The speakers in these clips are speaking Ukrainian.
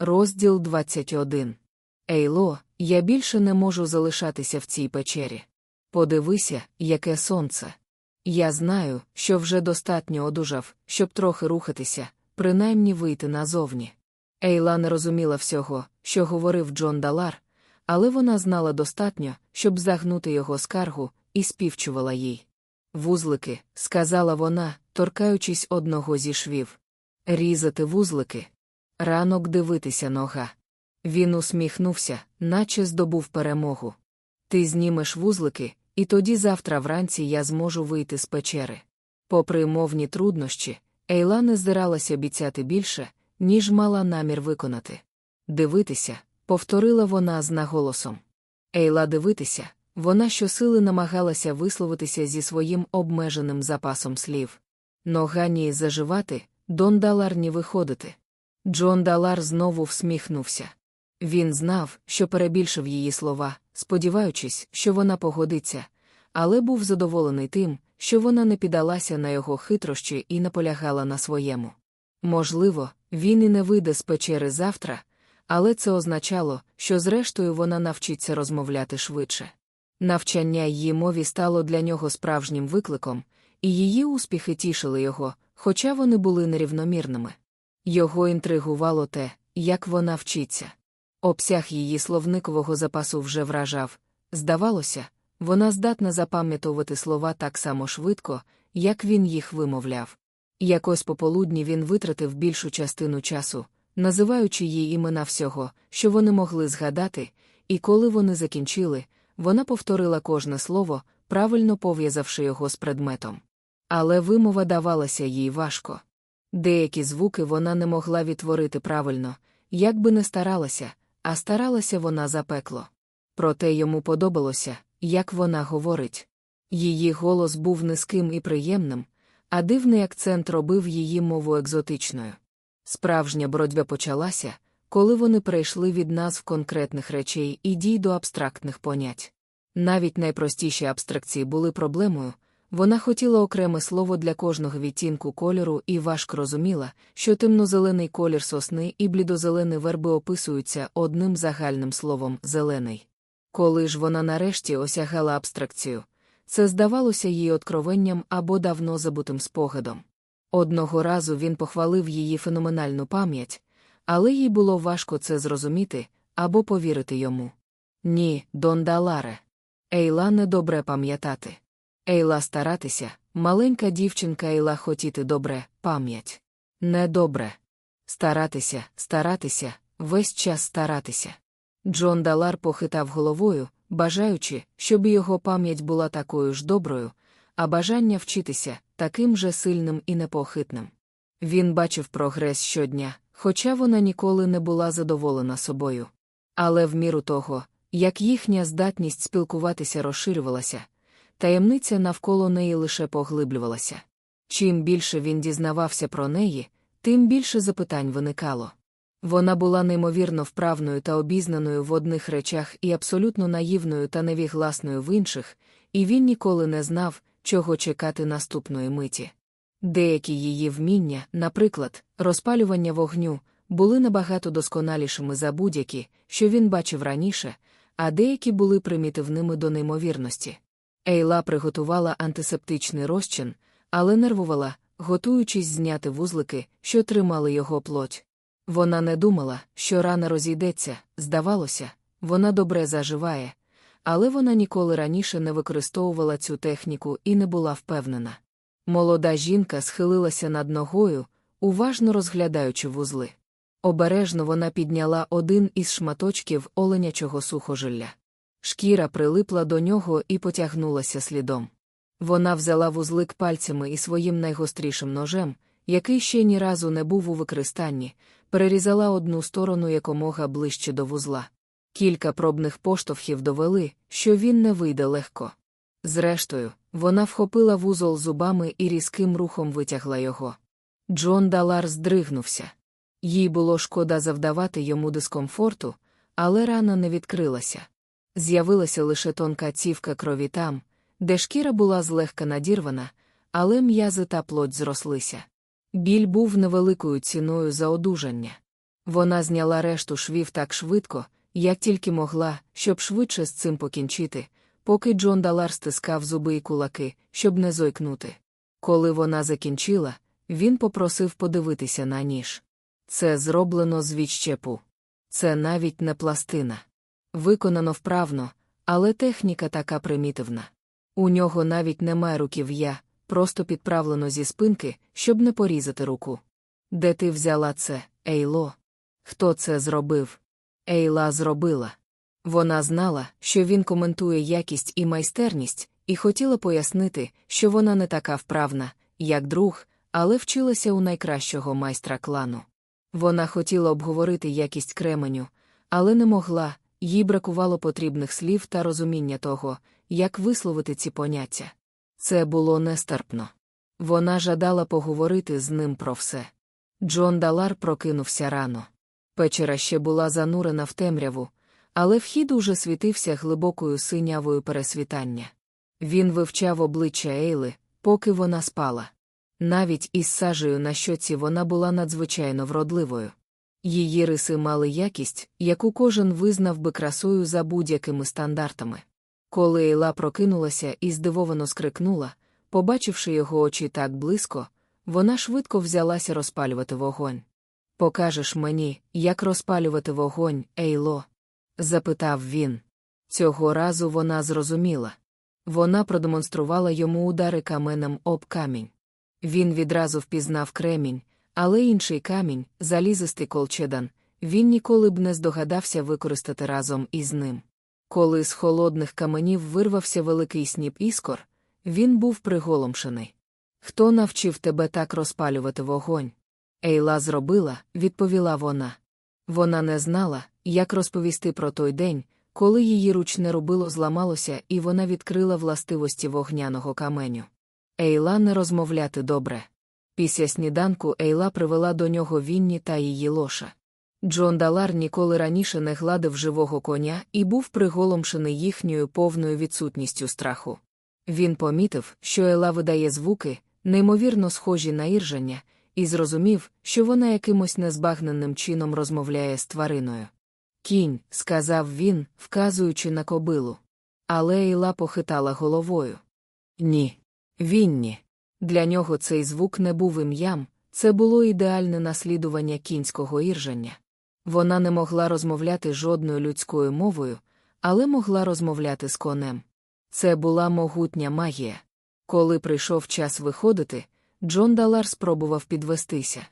Розділ 21. Ейло, я більше не можу залишатися в цій печері. Подивися, яке сонце. Я знаю, що вже достатньо одужав, щоб трохи рухатися, принаймні вийти назовні. Ейла не розуміла всього, що говорив Джон Далар, але вона знала достатньо, щоб загнути його скаргу, і співчувала їй. Вузлики, сказала вона, торкаючись одного зі швів. Різати вузлики. Ранок дивитися нога. Він усміхнувся, наче здобув перемогу. Ти знімеш вузлики, і тоді завтра вранці я зможу вийти з печери. Попри мовні труднощі, Ейла не здиралася обіцяти більше, ніж мала намір виконати. Дивитися, повторила вона з наголосом. Ейла дивитися, вона щосили намагалася висловитися зі своїм обмеженим запасом слів. Ногані заживати, Дон Далар виходити. Джон Далар знову всміхнувся. Він знав, що перебільшив її слова, сподіваючись, що вона погодиться, але був задоволений тим, що вона не піддалася на його хитрощі і наполягала на своєму. Можливо, він і не вийде з печери завтра, але це означало, що зрештою вона навчиться розмовляти швидше. Навчання її мові стало для нього справжнім викликом, і її успіхи тішили його, хоча вони були нерівномірними. Його інтригувало те, як вона вчиться. Обсяг її словникового запасу вже вражав. Здавалося, вона здатна запам'ятовувати слова так само швидко, як він їх вимовляв. Якось пополудні він витратив більшу частину часу, називаючи їй імена всього, що вони могли згадати, і коли вони закінчили, вона повторила кожне слово, правильно пов'язавши його з предметом. Але вимова давалася їй важко. Деякі звуки вона не могла відтворити правильно, як би не старалася, а старалася вона запекло. Проте йому подобалося, як вона говорить. Її голос був низьким і приємним, а дивний акцент робив її мову екзотичною. Справжня боротьба почалася, коли вони перейшли від назв конкретних речей і дій до абстрактних понять. Навіть найпростіші абстракції були проблемою. Вона хотіла окреме слово для кожного відтінку кольору і важко розуміла, що темнозелений колір сосни і блідозелені верби описуються одним загальним словом зелений. Коли ж вона нарешті осягала абстракцію, це здавалося їй откровенням або давно забутим спогадом. Одного разу він похвалив її феноменальну пам'ять, але їй було важко це зрозуміти або повірити йому. Ні, Дондаларе. Ейла недобре пам'ятати. Ейла старатися, маленька дівчинка Ейла хотіти добре, пам'ять. Недобре. Старатися, старатися, весь час старатися. Джон Далар похитав головою, бажаючи, щоб його пам'ять була такою ж доброю, а бажання вчитися таким же сильним і непохитним. Він бачив прогрес щодня, хоча вона ніколи не була задоволена собою. Але в міру того, як їхня здатність спілкуватися розширювалася, таємниця навколо неї лише поглиблювалася. Чим більше він дізнавався про неї, тим більше запитань виникало. Вона була неймовірно вправною та обізнаною в одних речах і абсолютно наївною та невігласною в інших, і він ніколи не знав, чого чекати наступної миті. Деякі її вміння, наприклад, розпалювання вогню, були набагато досконалішими за будь-які, що він бачив раніше, а деякі були примітивними до неймовірності. Ейла приготувала антисептичний розчин, але нервувала, готуючись зняти вузлики, що тримали його плоть. Вона не думала, що рана розійдеться, здавалося, вона добре заживає, але вона ніколи раніше не використовувала цю техніку і не була впевнена. Молода жінка схилилася над ногою, уважно розглядаючи вузли. Обережно вона підняла один із шматочків оленячого сухожилля. Шкіра прилипла до нього і потягнулася слідом. Вона взяла вузлик пальцями і своїм найгострішим ножем, який ще ні разу не був у використанні, перерізала одну сторону якомога ближче до вузла. Кілька пробних поштовхів довели, що він не вийде легко. Зрештою, вона вхопила вузол зубами і різким рухом витягла його. Джон Далар здригнувся. Їй було шкода завдавати йому дискомфорту, але рана не відкрилася. З'явилася лише тонка цівка крові там, де шкіра була злегка надірвана, але м'язи та плоть зрослися. Біль був невеликою ціною за одужання. Вона зняла решту швів так швидко, як тільки могла, щоб швидше з цим покінчити, поки Джон Далар стискав зуби і кулаки, щоб не зойкнути. Коли вона закінчила, він попросив подивитися на ніж. Це зроблено з відщепу. Це навіть не пластина. Виконано вправно, але техніка така примітивна. У нього навіть немає руків'я, просто підправлено зі спинки, щоб не порізати руку. Де ти взяла це, Ейло? Хто це зробив? Ейла зробила. Вона знала, що він коментує якість і майстерність, і хотіла пояснити, що вона не така вправна, як друг, але вчилася у найкращого майстра клану. Вона хотіла обговорити якість кременю, але не могла, їй бракувало потрібних слів та розуміння того, як висловити ці поняття. Це було нестерпно. Вона жадала поговорити з ним про все. Джон Далар прокинувся рано. Печера ще була занурена в темряву, але вхід уже світився глибокою синявою пересвітання. Він вивчав обличчя Ейли, поки вона спала. Навіть із сажею на щоці вона була надзвичайно вродливою. Її риси мали якість, яку кожен визнав би красою за будь-якими стандартами. Коли Ейла прокинулася і здивовано скрикнула, побачивши його очі так близько, вона швидко взялася розпалювати вогонь. Покажеш мені, як розпалювати вогонь, Ейло? запитав він. Цього разу вона зрозуміла. Вона продемонструвала йому удари каменем об камінь. Він відразу впізнав кремінь, але інший камінь, залізистий колчедан, він ніколи б не здогадався використати разом із ним. Коли з холодних каменів вирвався великий сніп іскор, він був приголомшений. Хто навчив тебе так розпалювати вогонь? Ейла зробила, відповіла вона. Вона не знала, як розповісти про той день, коли її ручне рубило зламалося, і вона відкрила властивості вогняного каменю. Ейла не розмовляти добре. Після сніданку Ейла привела до нього Вінні та її лоша. Джон Далар ніколи раніше не гладив живого коня і був приголомшений їхньою повною відсутністю страху. Він помітив, що Ейла видає звуки, неймовірно схожі на іржання, і зрозумів, що вона якимось незбагненним чином розмовляє з твариною. Кінь, сказав він, вказуючи на кобилу. Але Ейла похитала головою. Ні. Вінні. Для нього цей звук не був ім'ям, це було ідеальне наслідування кінського іржання. Вона не могла розмовляти жодною людською мовою, але могла розмовляти з конем. Це була могутня магія. Коли прийшов час виходити, Джон Далар спробував підвестися.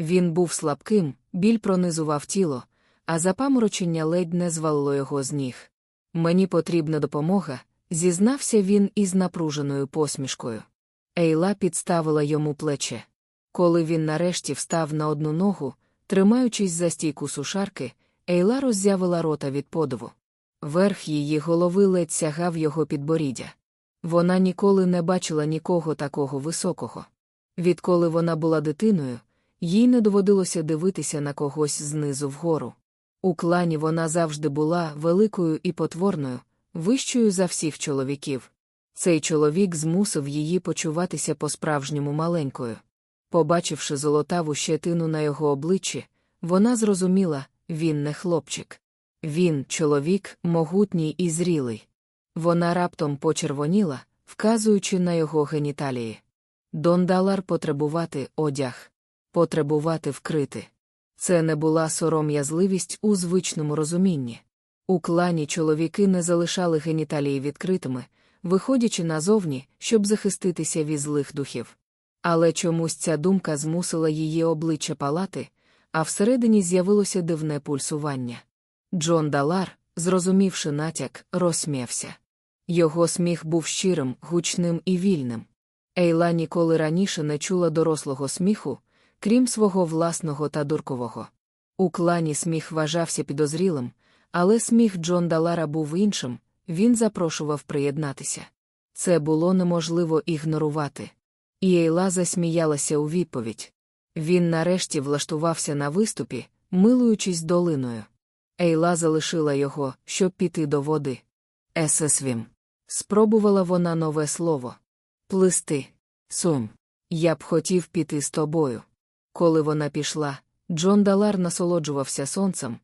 Він був слабким, біль пронизував тіло, а запаморочення ледь не звалило його з ніг. Мені потрібна допомога, зізнався він із напруженою посмішкою. Ейла підставила йому плече. Коли він нарешті встав на одну ногу, тримаючись за стійку сушарки, Ейла роззявила рота від подиву. Верх її голови ледь сягав його підборіддя. Вона ніколи не бачила нікого такого високого. Відколи вона була дитиною, їй не доводилося дивитися на когось знизу вгору. У клані вона завжди була великою і потворною, вищою за всіх чоловіків. Цей чоловік змусив її почуватися по-справжньому маленькою. Побачивши золотаву щетину на його обличчі, вона зрозуміла він не хлопчик. Він, чоловік, могутній і зрілий. Вона раптом почервоніла, вказуючи на його геніталії. Дондалар потребувати одяг, потребувати вкрити. Це не була сором'язливість у звичному розумінні. У клані чоловіки не залишали геніталії відкритими, виходячи назовні, щоб захиститися від злих духів. Але чомусь ця думка змусила її обличчя палати, а всередині з'явилося дивне пульсування. Джон Далар, зрозумівши натяк, розсміявся. Його сміх був щирим, гучним і вільним. Ейла ніколи раніше не чула дорослого сміху, крім свого власного та дуркового. У клані сміх вважався підозрілим, але сміх Джон Далара був іншим, він запрошував приєднатися. Це було неможливо ігнорувати. І Ейла засміялася у відповідь. Він нарешті влаштувався на виступі, милуючись долиною. Ейла залишила його, щоб піти до води. Есесвім. Спробувала вона нове слово. Плисти. Сум. Я б хотів піти з тобою. Коли вона пішла, Джон Далар насолоджувався сонцем,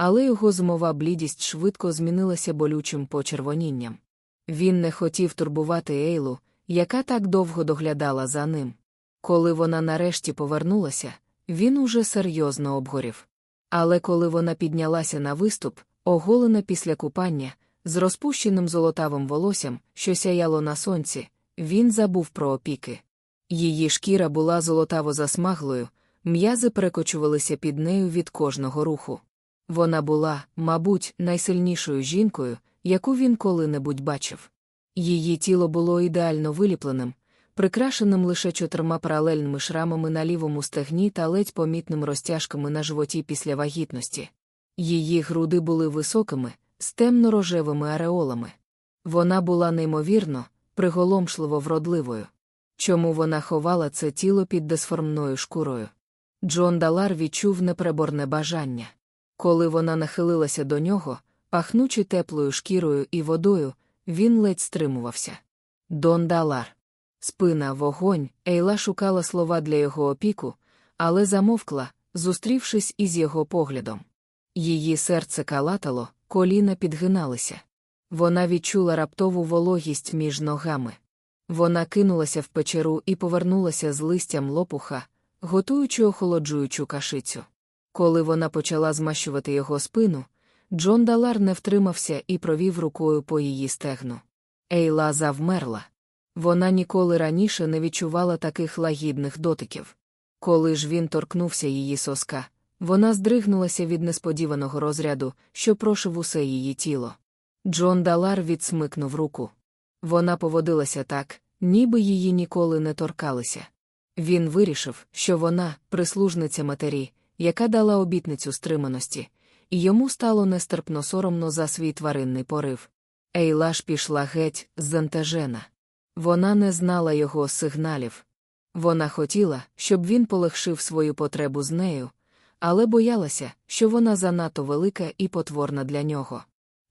але його змова блідість швидко змінилася болючим почервонінням. Він не хотів турбувати Ейлу, яка так довго доглядала за ним. Коли вона нарешті повернулася, він уже серйозно обгорів. Але коли вона піднялася на виступ, оголена після купання, з розпущеним золотавим волоссям, що сяяло на сонці, він забув про опіки. Її шкіра була золотаво засмаглою, м'язи перекочувалися під нею від кожного руху. Вона була, мабуть, найсильнішою жінкою, яку він коли-небудь бачив. Її тіло було ідеально виліпленим, прикрашеним лише чотирма паралельними шрамами на лівому стегні та ледь помітними розтяжками на животі після вагітності. Її груди були високими, з темно-рожевими ареолами. Вона була неймовірно, приголомшливо вродливою. Чому вона ховала це тіло під десформною шкурою? Джон Далар відчув непреборне бажання. Коли вона нахилилася до нього, пахнучи теплою шкірою і водою, він ледь стримувався. Дон Далар. Спина, вогонь, Ейла шукала слова для його опіку, але замовкла, зустрівшись із його поглядом. Її серце калатало, коліна підгиналися. Вона відчула раптову вологість між ногами. Вона кинулася в печеру і повернулася з листям лопуха, готуючи охолоджуючу кашицю. Коли вона почала змащувати його спину, Джон Далар не втримався і провів рукою по її стегну. Ейла завмерла. Вона ніколи раніше не відчувала таких лагідних дотиків. Коли ж він торкнувся її соска, вона здригнулася від несподіваного розряду, що прошив усе її тіло. Джон Далар відсмикнув руку. Вона поводилася так, ніби її ніколи не торкалися. Він вирішив, що вона прислужниця матері, яка дала обітницю стриманості, і йому стало нестерпно соромно за свій тваринний порив. Ейлаш пішла геть зантажена. Вона не знала його сигналів. Вона хотіла, щоб він полегшив свою потребу з нею, але боялася, що вона занадто велика і потворна для нього.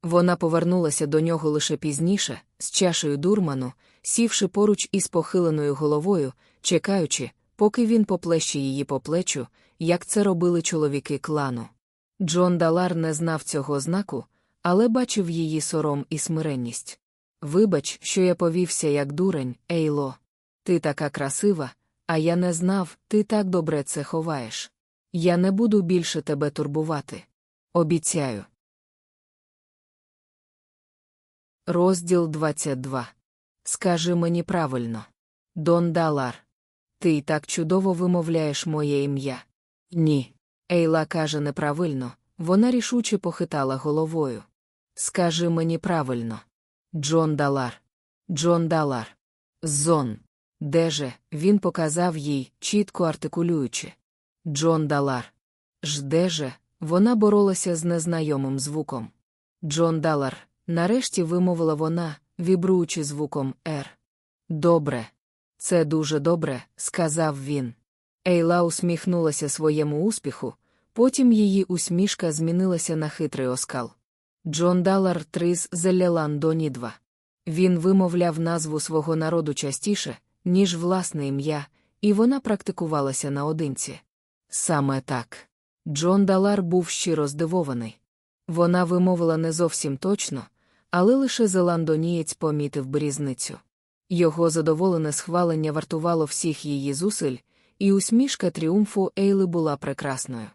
Вона повернулася до нього лише пізніше, з чашею дурману, сівши поруч із похиленою головою, чекаючи, поки він поплеще її по плечу, як це робили чоловіки клану. Джон Далар не знав цього знаку, але бачив її сором і смиренність. Вибач, що я повівся як дурень, Ейло. Ти така красива, а я не знав, ти так добре це ховаєш. Я не буду більше тебе турбувати. Обіцяю. Розділ 22. Скажи мені правильно. Дон Далар. Ти так чудово вимовляєш моє ім'я. Ні. Ейла каже неправильно, вона рішуче похитала головою. Скажи мені правильно. Джон Далар. Джон Далар. Зон. Де же, він показав їй, чітко артикулюючи. Джон Далар. Жде же, вона боролася з незнайомим звуком. Джон Далар, нарешті вимовила вона, вібруючи звуком Р. Добре. Це дуже добре, сказав він. Ейла усміхнулася своєму успіху, потім її усмішка змінилася на хитрий оскал. Джон Далар Трис Зеллялан Донідва. Він вимовляв назву свого народу частіше, ніж власне ім'я, і вона практикувалася наодинці. Саме так. Джон Далар був щиро здивований. Вона вимовила не зовсім точно, але лише зеландонієць помітив би різницю. Його задоволене схвалення вартувало всіх її зусиль, і усмішка тріумфу Ейли була прекрасною.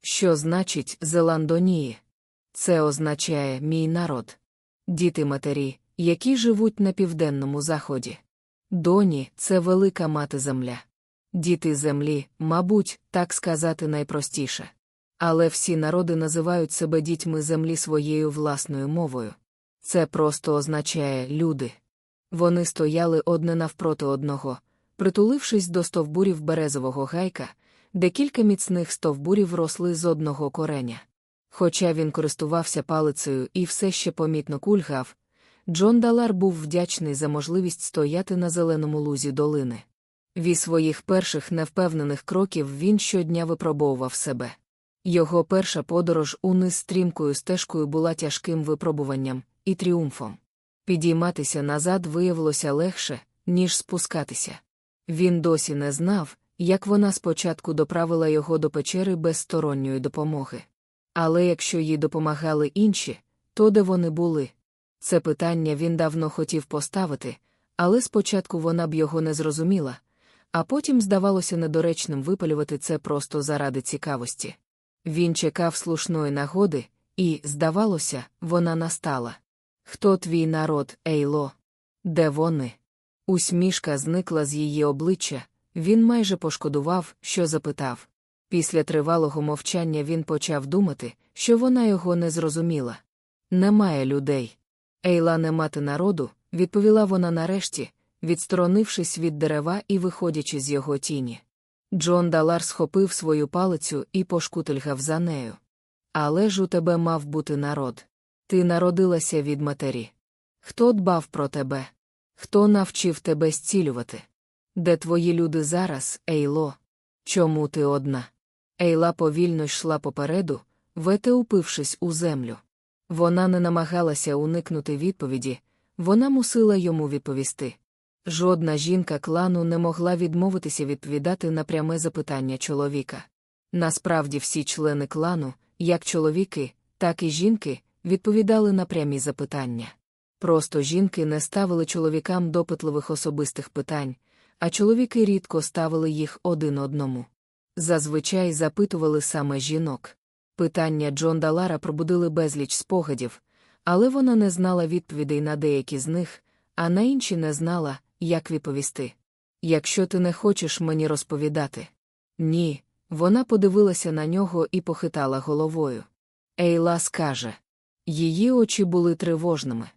Що значить Зеландонії? Це означає мій народ. Діти матері, які живуть на південному заході. Доні це велика мати земля. Діти землі, мабуть, так сказати найпростіше. Але всі народи називають себе дітьми землі своєю власною мовою. Це просто означає люди. Вони стояли одне навпроти одного, притулившись до стовбурів березового гайка, де кілька міцних стовбурів росли з одного кореня. Хоча він користувався палицею і все ще помітно кульгав, Джон Далар був вдячний за можливість стояти на зеленому лузі долини. Ві своїх перших невпевнених кроків він щодня випробовував себе. Його перша подорож униз стрімкою стежкою була тяжким випробуванням і тріумфом. Підійматися назад виявилося легше, ніж спускатися. Він досі не знав, як вона спочатку доправила його до печери без сторонньої допомоги. Але якщо їй допомагали інші, то де вони були? Це питання він давно хотів поставити, але спочатку вона б його не зрозуміла, а потім здавалося недоречним випалювати це просто заради цікавості. Він чекав слушної нагоди, і, здавалося, вона настала. Хто твій народ, Ейло? Де вони? Усмішка зникла з її обличчя, він майже пошкодував, що запитав. Після тривалого мовчання він почав думати, що вона його не зрозуміла. Немає людей. Ейла не мати народу, відповіла вона нарешті, відсторонившись від дерева і виходячи з його тіні. Джон Далар схопив свою палицю і пошкутильгав за нею. Але ж у тебе мав бути народ. Ти народилася від матері. Хто дбав про тебе? Хто навчив тебе зцілювати? Де твої люди зараз, Ейло? Чому ти одна? Ейла повільно йшла попереду, вете упившись у землю. Вона не намагалася уникнути відповіді, вона мусила йому відповісти. Жодна жінка клану не могла відмовитися відповідати на пряме запитання чоловіка. Насправді всі члени клану, як чоловіки, так і жінки, відповідали на прямі запитання. Просто жінки не ставили чоловікам допитливих особистих питань, а чоловіки рідко ставили їх один одному. Зазвичай запитували саме жінок. Питання Джон Далара пробудили безліч спогадів, але вона не знала відповідей на деякі з них, а на інші не знала, як відповісти. Якщо ти не хочеш мені розповідати. Ні, вона подивилася на нього і похитала головою. Ейла скаже. Її очі були тривожними.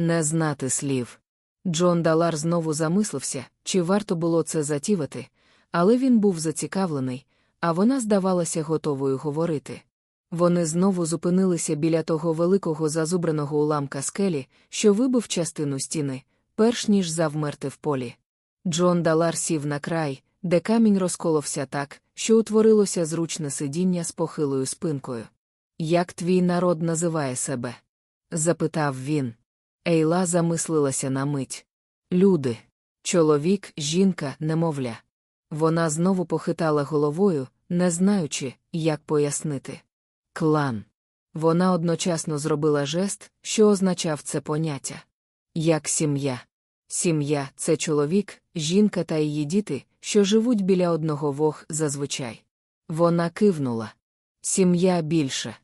Не знати слів. Джон Далар знову замислився, чи варто було це затівати, але він був зацікавлений, а вона здавалася готовою говорити. Вони знову зупинилися біля того великого зазубреного уламка скелі, що вибив частину стіни, перш ніж завмерти в полі. Джон Далар сів на край, де камінь розколовся так, що утворилося зручне сидіння з похилою спинкою. Як твій народ називає себе? запитав він. Ейла замислилася на мить. Люди, чоловік, жінка, немовля. Вона знову похитала головою, не знаючи, як пояснити. Клан. Вона одночасно зробила жест, що означав це поняття. Як сім'я. Сім'я це чоловік, жінка та її діти, що живуть біля одного вог зазвичай. Вона кивнула. Сім'я більше.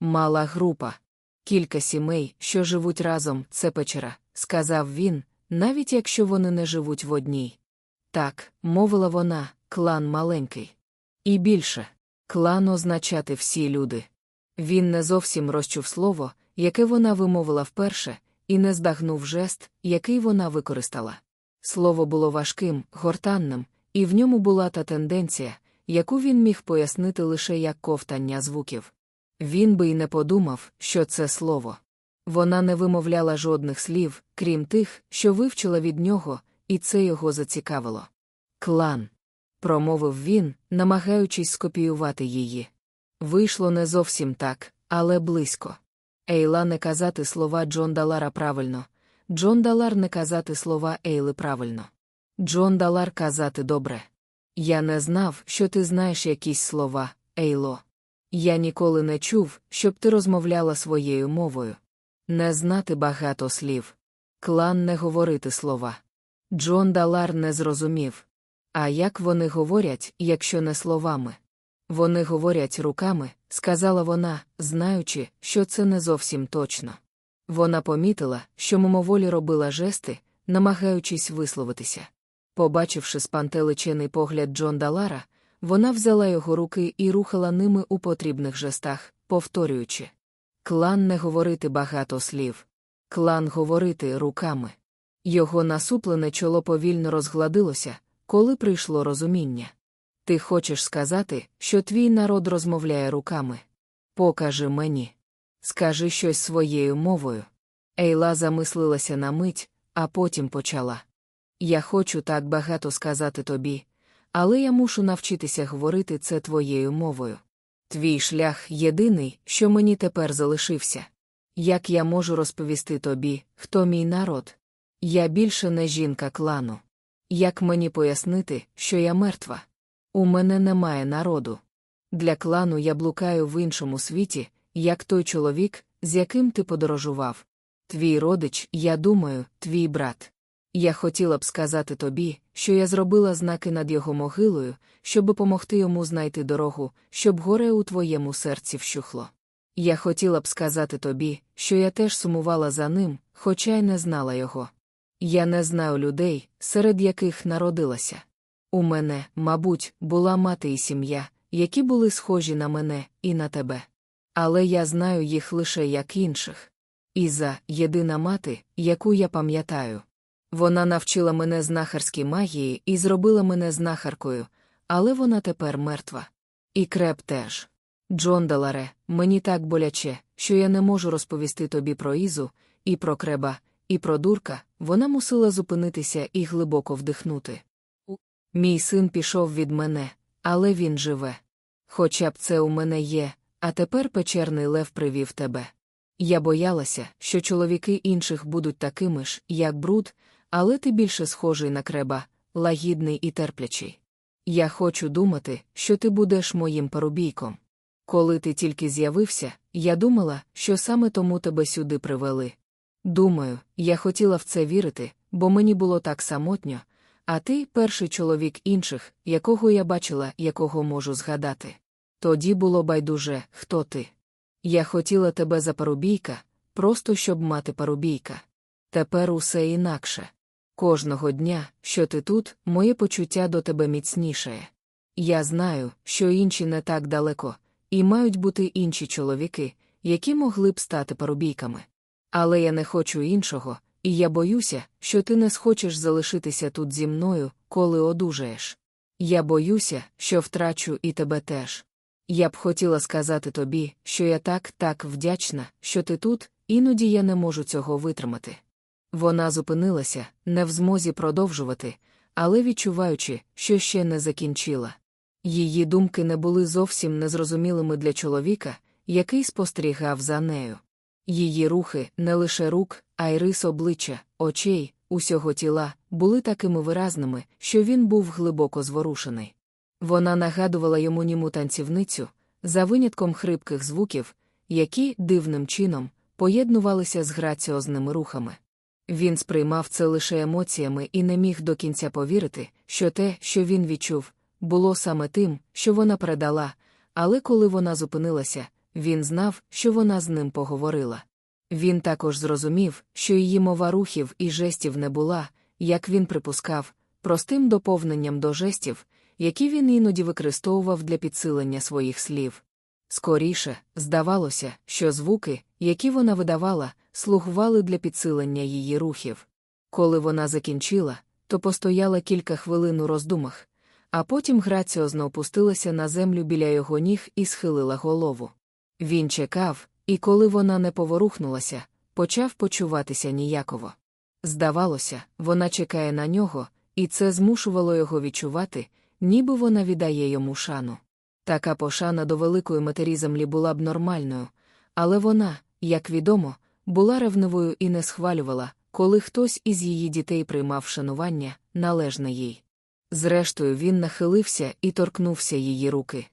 Мала група. Кілька сімей, що живуть разом, це печера, сказав він, навіть якщо вони не живуть в одній. Так, мовила вона, клан маленький. І більше клан означати всі люди. Він не зовсім розчув слово, яке вона вимовила вперше, і не здагнув жест, який вона використала. Слово було важким, гортанним, і в ньому була та тенденція, яку він міг пояснити лише як ковтання звуків. Він би й не подумав, що це слово. Вона не вимовляла жодних слів, крім тих, що вивчила від нього, і це його зацікавило. Клан. промовив він, намагаючись скопіювати її. Вийшло не зовсім так, але близько. Ейла не казати слова Джон Далара правильно, Джон Далар не казати слова Ейли правильно. Джон Далар казати добре. Я не знав, що ти знаєш якісь слова, Ейло. Я ніколи не чув, щоб ти розмовляла своєю мовою. Не знати багато слів. Клан не говорити слова. Джон Далар не зрозумів. А як вони говорять, якщо не словами? Вони говорять руками, сказала вона, знаючи, що це не зовсім точно. Вона помітила, що мимоволі робила жести, намагаючись висловитися. Побачивши спантеличений погляд Джон Далара, вона взяла його руки і рухала ними у потрібних жестах, повторюючи Клан не говорити багато слів. Клан говорити руками. Його насуплене чоло повільно розгладилося, коли прийшло розуміння. Ти хочеш сказати, що твій народ розмовляє руками? Покажи мені. Скажи щось своєю мовою. Ейла замислилася на мить, а потім почала. Я хочу так багато сказати тобі, але я мушу навчитися говорити це твоєю мовою. Твій шлях єдиний, що мені тепер залишився. Як я можу розповісти тобі, хто мій народ? Я більше не жінка клану. Як мені пояснити, що я мертва? У мене немає народу. Для клану я блукаю в іншому світі, як той чоловік, з яким ти подорожував. Твій родич, я думаю, твій брат. Я хотіла б сказати тобі, що я зробила знаки над його могилою, щоб помогти йому знайти дорогу, щоб горе у твоєму серці вщухло. Я хотіла б сказати тобі, що я теж сумувала за ним, хоча й не знала його. Я не знаю людей, серед яких народилася. У мене, мабуть, була мати і сім'я, які були схожі на мене і на тебе. Але я знаю їх лише як інших. Іза єдина мати, яку я пам'ятаю. Вона навчила мене знахарській магії і зробила мене знахаркою, але вона тепер мертва. І креп теж. Джон Даларе, мені так боляче, що я не можу розповісти тобі про Ізу, і про креба, і про дурка, вона мусила зупинитися і глибоко вдихнути. Мій син пішов від мене, але він живе. Хоча б це у мене є, а тепер печерний лев привів тебе. Я боялася, що чоловіки інших будуть такими ж, як бруд, але ти більше схожий на креба, лагідний і терплячий. Я хочу думати, що ти будеш моїм парубійком. Коли ти тільки з'явився, я думала, що саме тому тебе сюди привели. Думаю, я хотіла в це вірити, бо мені було так самотньо, а ти перший чоловік інших, якого я бачила, якого можу згадати. Тоді було байдуже, хто ти. Я хотіла тебе за парубійка, просто щоб мати парубійка. Тепер усе інакше. Кожного дня, що ти тут, моє почуття до тебе міцніше. Я знаю, що інші не так далеко, і мають бути інші чоловіки, які могли б стати парубійками. Але я не хочу іншого, і я боюся, що ти не схочеш залишитися тут зі мною, коли одужаєш. Я боюся, що втрачу і тебе теж. Я б хотіла сказати тобі, що я так, так вдячна, що ти тут, іноді я не можу цього витримати. Вона зупинилася, не в змозі продовжувати, але відчуваючи, що ще не закінчила. Її думки не були зовсім незрозумілими для чоловіка, який спостерігав за нею. Її рухи, не лише рук, а й рис обличчя, очей, усього тіла, були такими виразними, що він був глибоко зворушений. Вона нагадувала йому німу танцівницю, за винятком хрипких звуків, які, дивним чином, поєднувалися з граціозними рухами. Він сприймав це лише емоціями і не міг до кінця повірити, що те, що він відчув, було саме тим, що вона передала, але коли вона зупинилася, він знав, що вона з ним поговорила. Він також зрозумів, що її мова рухів і жестів не була, як він припускав, простим доповненням до жестів, які він іноді використовував для підсилення своїх слів. Скоріше, здавалося, що звуки, які вона видавала, слугували для підсилення її рухів. Коли вона закінчила, то постояла кілька хвилин у роздумах, а потім граціозно опустилася на землю біля його ніг і схилила голову. Він чекав, і коли вона не поворухнулася, почав почуватися ніяково. Здавалося, вона чекає на нього, і це змушувало його відчувати, ніби вона віддає йому шану. Така пошана до великої матері землі була б нормальною, але вона, як відомо, була ревнивою і не схвалювала, коли хтось із її дітей приймав шанування, належне їй. Зрештою, він нахилився і торкнувся її руки.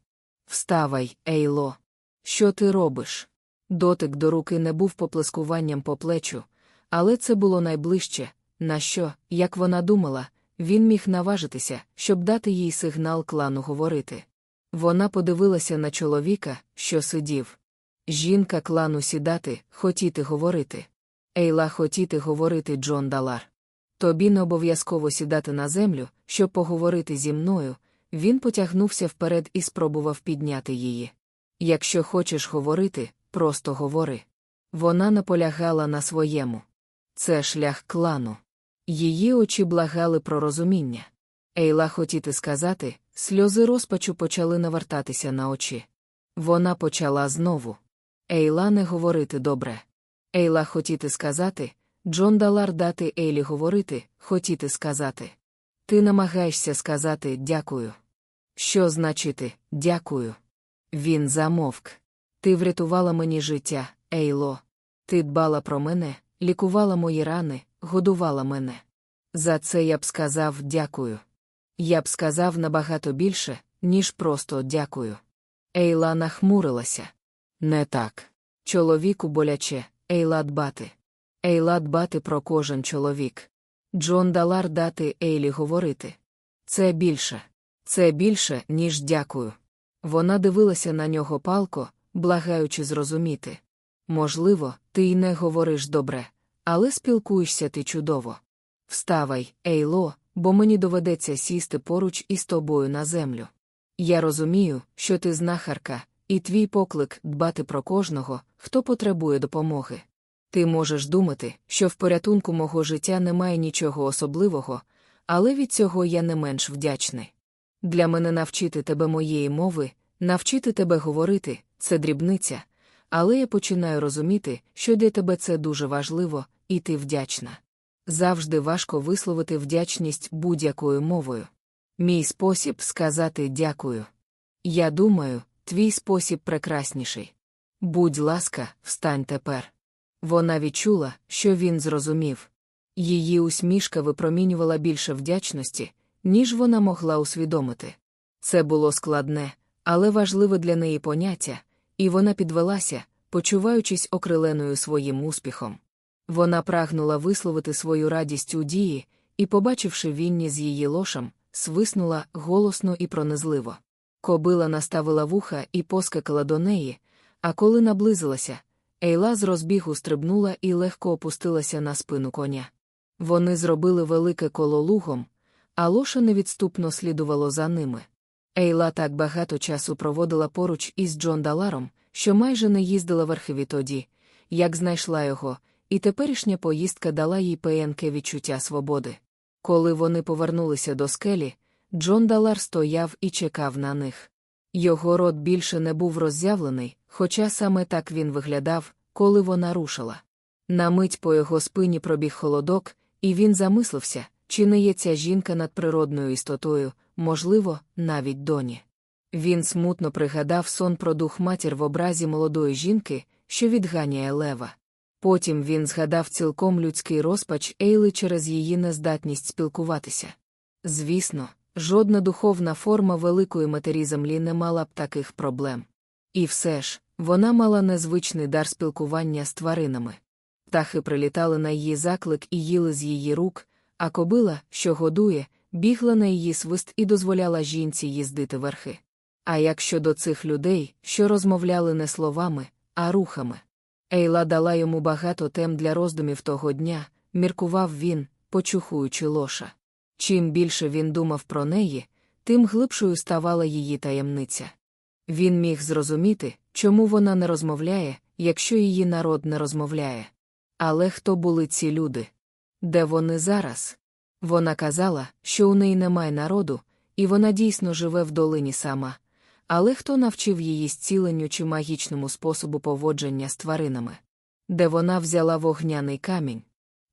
Вставай, Ейло. Що ти робиш? Дотик до руки не був поплескуванням по плечу, але це було найближче, на що, як вона думала, він міг наважитися, щоб дати їй сигнал клану говорити. Вона подивилася на чоловіка, що сидів. Жінка клану сідати, хотіти говорити. Ейла хотіти говорити Джон Далар. Тобі не обов'язково сідати на землю, щоб поговорити зі мною. Він потягнувся вперед і спробував підняти її. Якщо хочеш говорити, просто говори. Вона наполягала на своєму. Це шлях клану. Її очі благали про розуміння. Ейла хотіти сказати, сльози розпачу почали навертатися на очі. Вона почала знову. Ейла не говорити добре. Ейла хотіти сказати, Джон Далар дати Ейлі говорити, хотіти сказати. Ти намагаєшся сказати дякую. Що значити дякую? Він замовк. Ти врятувала мені життя, Ейло. Ти дбала про мене, лікувала мої рани, годувала мене. За це я б сказав дякую. Я б сказав набагато більше, ніж просто дякую. Ейла нахмурилася. Не так. Чоловіку боляче, Ейла дбати. Ейла дбати про кожен чоловік. Джон Далар дати Ейлі говорити. Це більше. Це більше, ніж дякую. Вона дивилася на нього палко, благаючи зрозуміти. Можливо, ти й не говориш добре, але спілкуєшся ти чудово. Вставай, Ейло, бо мені доведеться сісти поруч із тобою на землю. Я розумію, що ти знахарка, і твій поклик дбати про кожного, хто потребує допомоги. Ти можеш думати, що в порятунку мого життя немає нічого особливого, але від цього я не менш вдячний. Для мене навчити тебе моєї мови, навчити тебе говорити це дрібниця, але я починаю розуміти, що для тебе це дуже важливо, і ти вдячна. Завжди важко висловити вдячність будь-якою мовою. Мій спосіб сказати дякую. Я думаю, твій спосіб прекрасніший. Будь ласка, встань тепер. Вона відчула, що він зрозумів. Її усмішка випромінювала більше вдячності, ніж вона могла усвідомити. Це було складне, але важливе для неї поняття, і вона підвелася, почуваючись окриленою своїм успіхом. Вона прагнула висловити свою радість у дії і, побачивши Вінні з її лошем, свиснула голосно і пронизливо. Кобила наставила вуха і поскакала до неї, а коли наблизилася, Ейла з розбігу стрибнула і легко опустилася на спину коня. Вони зробили велике коло лугом, а лоша невідступно слідувало за ними. Ейла так багато часу проводила поруч із Джон Даларом, що майже не їздила верхи відтоді, як знайшла його, і теперішня поїздка дала їй пеєнке відчуття свободи. Коли вони повернулися до скелі, Джон Далар стояв і чекав на них. Його рот більше не був роззявлений, хоча саме так він виглядав, коли вона рушила. На мить по його спині пробіг холодок, і він замислився, чи не є ця жінка над природною істотою, можливо, навіть доні. Він смутно пригадав сон про дух матір в образі молодої жінки, що відганяє лева. Потім він згадав цілком людський розпач Ейли через її нездатність спілкуватися. Звісно, жодна духовна форма великої матері землі не мала б таких проблем. І все ж, вона мала незвичний дар спілкування з тваринами. Птахи прилітали на її заклик і їли з її рук, а кобила, що годує, бігла на її свист і дозволяла жінці їздити верхи. А як щодо цих людей, що розмовляли не словами, а рухами. Ейла дала йому багато тем для роздумів того дня, міркував він, почухуючи лоша. Чим більше він думав про неї, тим глибшою ставала її таємниця. Він міг зрозуміти, чому вона не розмовляє, якщо її народ не розмовляє. Але хто були ці люди? Де вони зараз? Вона казала, що у неї немає народу, і вона дійсно живе в долині сама. Але хто навчив її зціленню чи магічному способу поводження з тваринами? Де вона взяла вогняний камінь?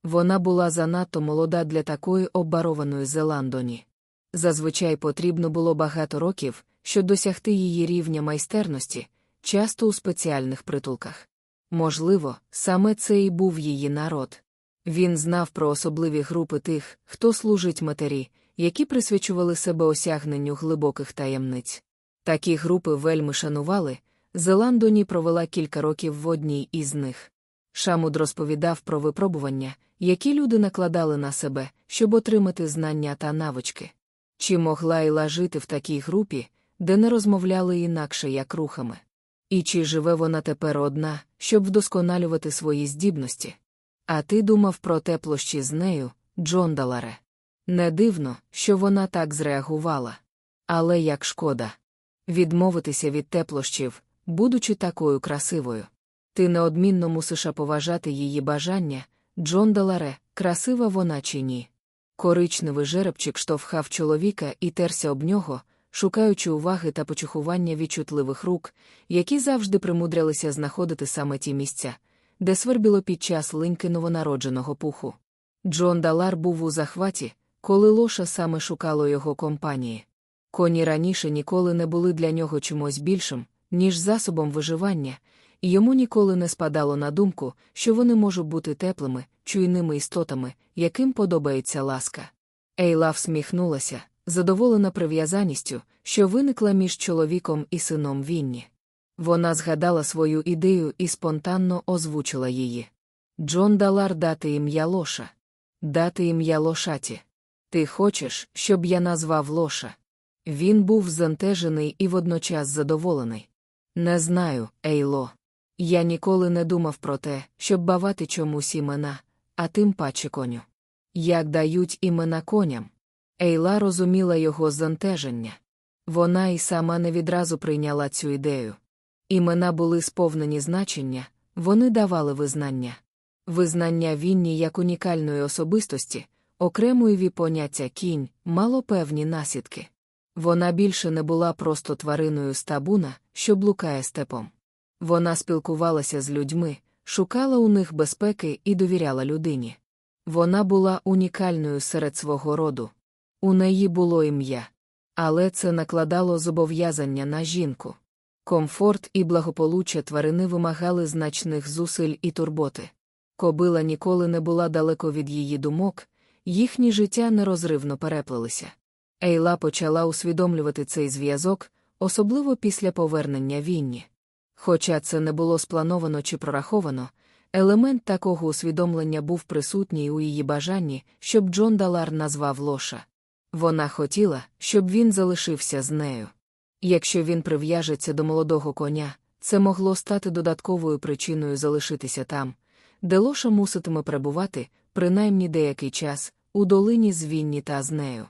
Вона була занадто молода для такої оббарованої Зеландоні. Зазвичай потрібно було багато років, щоб досягти її рівня майстерності, часто у спеціальних притулках. Можливо, саме це і був її народ. Він знав про особливі групи тих, хто служить матері, які присвячували себе осягненню глибоких таємниць. Такі групи вельми шанували. Зеландоні провела кілька років в одній із них. Шамуд розповідав про випробування, які люди накладали на себе, щоб отримати знання та навички. Чи могла Іла жити в такій групі, де не розмовляли інакше як рухами? І чи живе вона тепер одна, щоб вдосконалювати свої здібності? А ти думав про теплощі з нею, Джон Даларе. Не дивно, що вона так зреагувала. Але як шкода відмовитися від теплощів, будучи такою красивою. Ти неодмінно мусиш поважати її бажання, Джон Даларе, красива вона чи ні. Коричневий жеребчик штовхав чоловіка і терся об нього, шукаючи уваги та почухування відчутливих рук, які завжди примудрялися знаходити саме ті місця, де свербіло під час линьки новонародженого пуху. Джон Далар був у захваті, коли лоша саме шукало його компанії. Коні раніше ніколи не були для нього чимось більшим, ніж засобом виживання, і йому ніколи не спадало на думку, що вони можуть бути теплими, чуйними істотами, яким подобається ласка. Ейла всміхнулася, задоволена прив'язаністю, що виникла між чоловіком і сином Вінні. Вона згадала свою ідею і спонтанно озвучила її. Джон Далар дати ім'я Лоша. Дати ім'я Лошаті. Ти хочеш, щоб я назвав Лоша? Він був зантежений і водночас задоволений. Не знаю, Ейло. Я ніколи не думав про те, щоб бавати чомусь імена, а тим паче коню. Як дають імена коням. Ейла розуміла його зантеження. Вона і сама не відразу прийняла цю ідею. Імена були сповнені значення, вони давали визнання. Визнання Вінні як унікальної особистості, окремої поняття кінь, мало певні наслідки. Вона більше не була просто твариною з табуна, що блукає степом. Вона спілкувалася з людьми, шукала у них безпеки і довіряла людині. Вона була унікальною серед свого роду. У неї було ім'я. Але це накладало зобов'язання на жінку. Комфорт і благополуччя тварини вимагали значних зусиль і турботи. Кобила ніколи не була далеко від її думок, їхні життя нерозривно переплелися. Ейла почала усвідомлювати цей зв'язок, особливо після повернення Вінні. Хоча це не було сплановано чи прораховано, елемент такого усвідомлення був присутній у її бажанні, щоб Джон Далар назвав лоша. Вона хотіла, щоб він залишився з нею. Якщо він прив'яжеться до молодого коня, це могло стати додатковою причиною залишитися там, де лоша муситиме перебувати, принаймні деякий час, у долині з Вінні та з нею.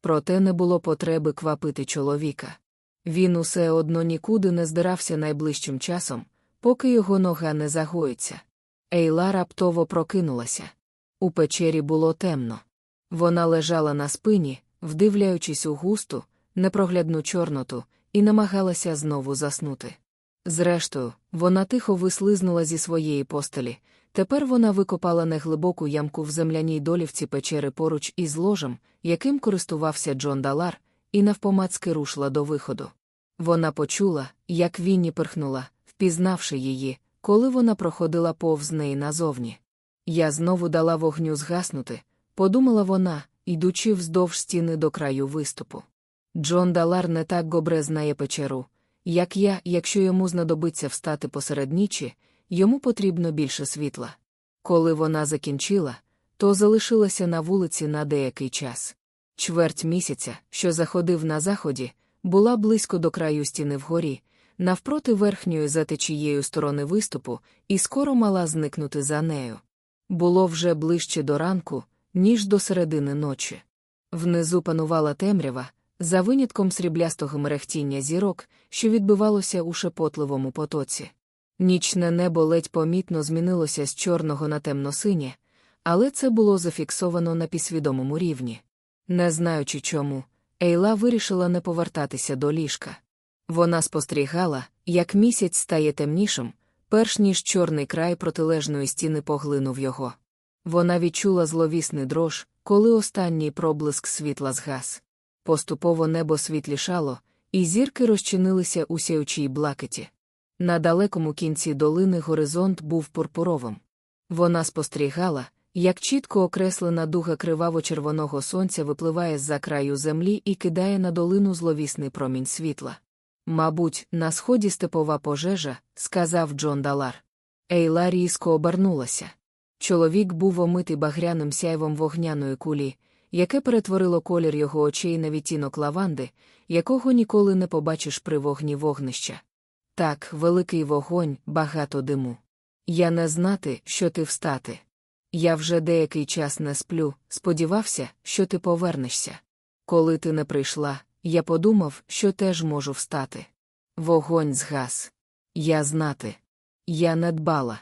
Проте не було потреби квапити чоловіка. Він усе одно нікуди не здирався найближчим часом, поки його нога не загоїться. Ейла раптово прокинулася. У печері було темно. Вона лежала на спині, вдивляючись у густу, непроглядну чорноту, і намагалася знову заснути. Зрештою, вона тихо вислизнула зі своєї постелі. Тепер вона викопала неглибоку ямку в земляній долівці печери поруч із ложем, яким користувався Джон Далар, і навпомацки рушла до виходу. Вона почула, як Вінні перхнула, впізнавши її, коли вона проходила повз неї назовні. Я знову дала вогню згаснути, подумала вона, йдучи вздовж стіни до краю виступу. Джон Далар не так добре знає печеру, як я, якщо йому знадобиться встати посеред нічі, йому потрібно більше світла. Коли вона закінчила, то залишилася на вулиці на деякий час. Чверть місяця, що заходив на заході, була близько до краю стіни вгорі, навпроти верхньої за течією сторони виступу, і скоро мала зникнути за нею. Було вже ближче до ранку, ніж до середини ночі. Внизу панувала темрява, за винятком сріблястого мерехтіння зірок, що відбивалося у шепотливому потоці. Нічне небо ледь помітно змінилося з чорного на темно-синє, але це було зафіксовано на підсвідомому рівні. Не знаючи чому, Ейла вирішила не повертатися до ліжка. Вона спостерігала, як місяць стає темнішим, перш ніж чорний край протилежної стіни поглинув його. Вона відчула зловісний дрож, коли останній проблиск світла згас. Поступово небо світлішало, і зірки розчинилися у сяючій блакиті. На далекому кінці долини горизонт був пурпуровим. Вона спостерігала, як чітко окреслена дуга криваво-червоного сонця випливає з-за краю землі і кидає на долину зловісний промінь світла. Мабуть, на сході степова пожежа, сказав Джон Далар. Ейла різко обернулася. Чоловік був омитий багряним сяйвом вогняної кулі, яке перетворило колір його очей на відтінок лаванди, якого ніколи не побачиш при вогні вогнища. Так, великий вогонь, багато диму. Я не знати, що ти встати. Я вже деякий час не сплю, сподівався, що ти повернешся. Коли ти не прийшла, я подумав, що теж можу встати. Вогонь згас. Я знати. Я не дбала.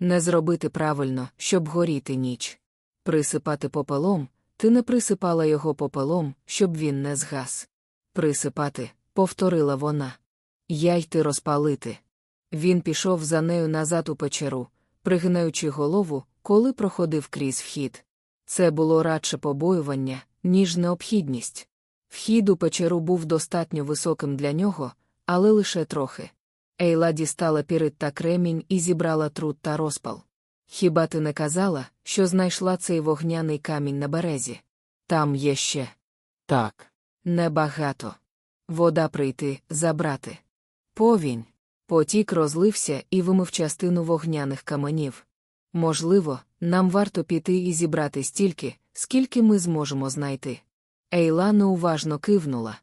Не зробити правильно, щоб горіти ніч. Присипати попелом, ти не присипала його попелом, щоб він не згас. Присипати, повторила вона. Я йти розпалити. Він пішов за нею назад у печеру, пригинаючи голову, коли проходив крізь вхід. Це було радше побоювання, ніж необхідність. Вхід у печеру був достатньо високим для нього, але лише трохи. Ейла дістала пірит та кремінь і зібрала труд та розпал. Хіба ти не казала, що знайшла цей вогняний камінь на березі? Там є ще. Так. Небагато. Вода прийти, забрати. Повінь. Потік розлився і вимив частину вогняних каменів. Можливо, нам варто піти і зібрати стільки, скільки ми зможемо знайти. Ейла неуважно кивнула.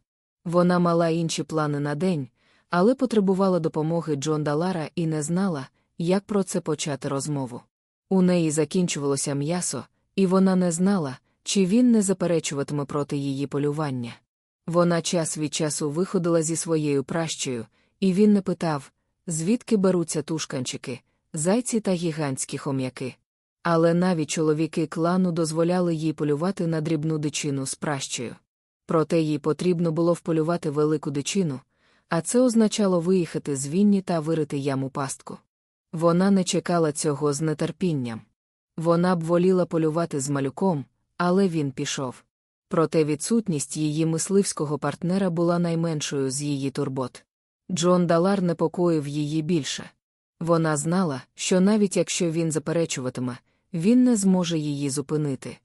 Вона мала інші плани на день, але потребувала допомоги Джон Далара і не знала, як про це почати розмову. У неї закінчувалося м'ясо, і вона не знала, чи він не заперечуватиме проти її полювання. Вона час від часу виходила зі своєю пращею, і він не питав, звідки беруться тушканчики, зайці та гігантські хом'яки. Але навіть чоловіки клану дозволяли їй полювати на дрібну дичину з пращею. Проте їй потрібно було вполювати велику дичину, а це означало виїхати з Вінні та вирити яму пастку. Вона не чекала цього з нетерпінням. Вона б воліла полювати з малюком, але він пішов. Проте відсутність її мисливського партнера була найменшою з її турбот. Джон Далар непокоїв її більше. Вона знала, що навіть якщо він заперечуватиме, він не зможе її зупинити.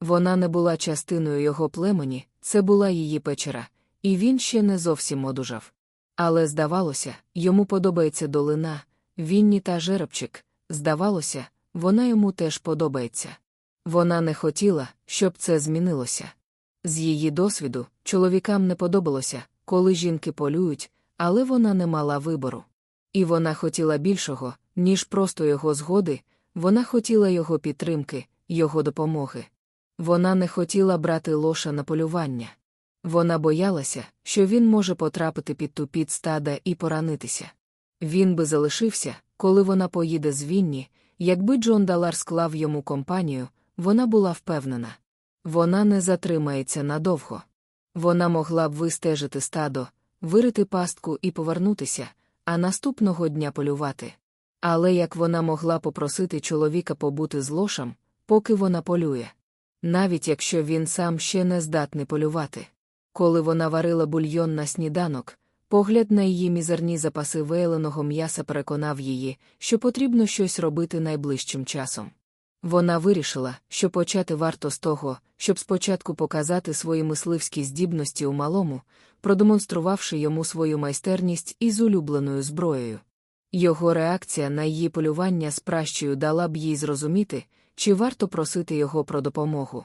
Вона не була частиною його племені, це була її печера, і він ще не зовсім одужав. Але, здавалося, йому подобається долина, Вінні та жеребчик, здавалося, вона йому теж подобається. Вона не хотіла, щоб це змінилося. З її досвіду, чоловікам не подобалося, коли жінки полюють, але вона не мала вибору. І вона хотіла більшого, ніж просто його згоди, вона хотіла його підтримки, його допомоги. Вона не хотіла брати лоша на полювання. Вона боялася, що він може потрапити під тупіт стада і поранитися. Він би залишився, коли вона поїде з Вінні, якби Джон Далар склав йому компанію, вона була впевнена. Вона не затримається надовго. Вона могла б вистежити стадо, вирити пастку і повернутися, а наступного дня полювати. Але як вона могла попросити чоловіка побути з лошам, поки вона полює? Навіть якщо він сам ще не здатний полювати. Коли вона варила бульйон на сніданок, погляд на її мізерні запаси вейленого м'яса переконав її, що потрібно щось робити найближчим часом. Вона вирішила, що почати варто з того, щоб спочатку показати свої мисливські здібності у малому, продемонструвавши йому свою майстерність із улюбленою зброєю. Його реакція на її полювання з пращею дала б їй зрозуміти, чи варто просити його про допомогу.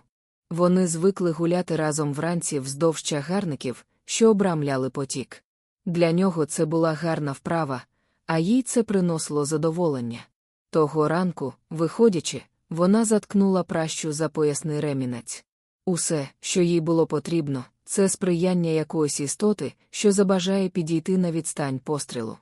Вони звикли гуляти разом вранці вздовж чагарників, що обрамляли потік. Для нього це була гарна вправа, а їй це приносило задоволення. Того ранку, виходячи, вона заткнула пращу за поясний ремінець. Усе, що їй було потрібно, це сприяння якоїсь істоти, що забажає підійти на відстань пострілу.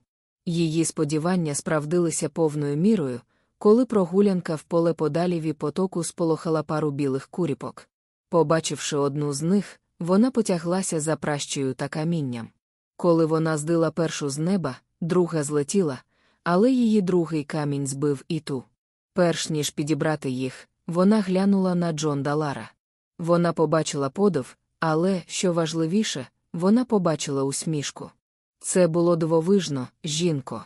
Її сподівання справдилися повною мірою, коли прогулянка в поле подалі від потоку сполохала пару білих куріпок. Побачивши одну з них, вона потяглася за пращею та камінням. Коли вона здила першу з неба, друга злетіла, але її другий камінь збив і ту. Перш ніж підібрати їх, вона глянула на Джон Далара. Вона побачила подив, але, що важливіше, вона побачила усмішку. Це було дивовижно, жінко.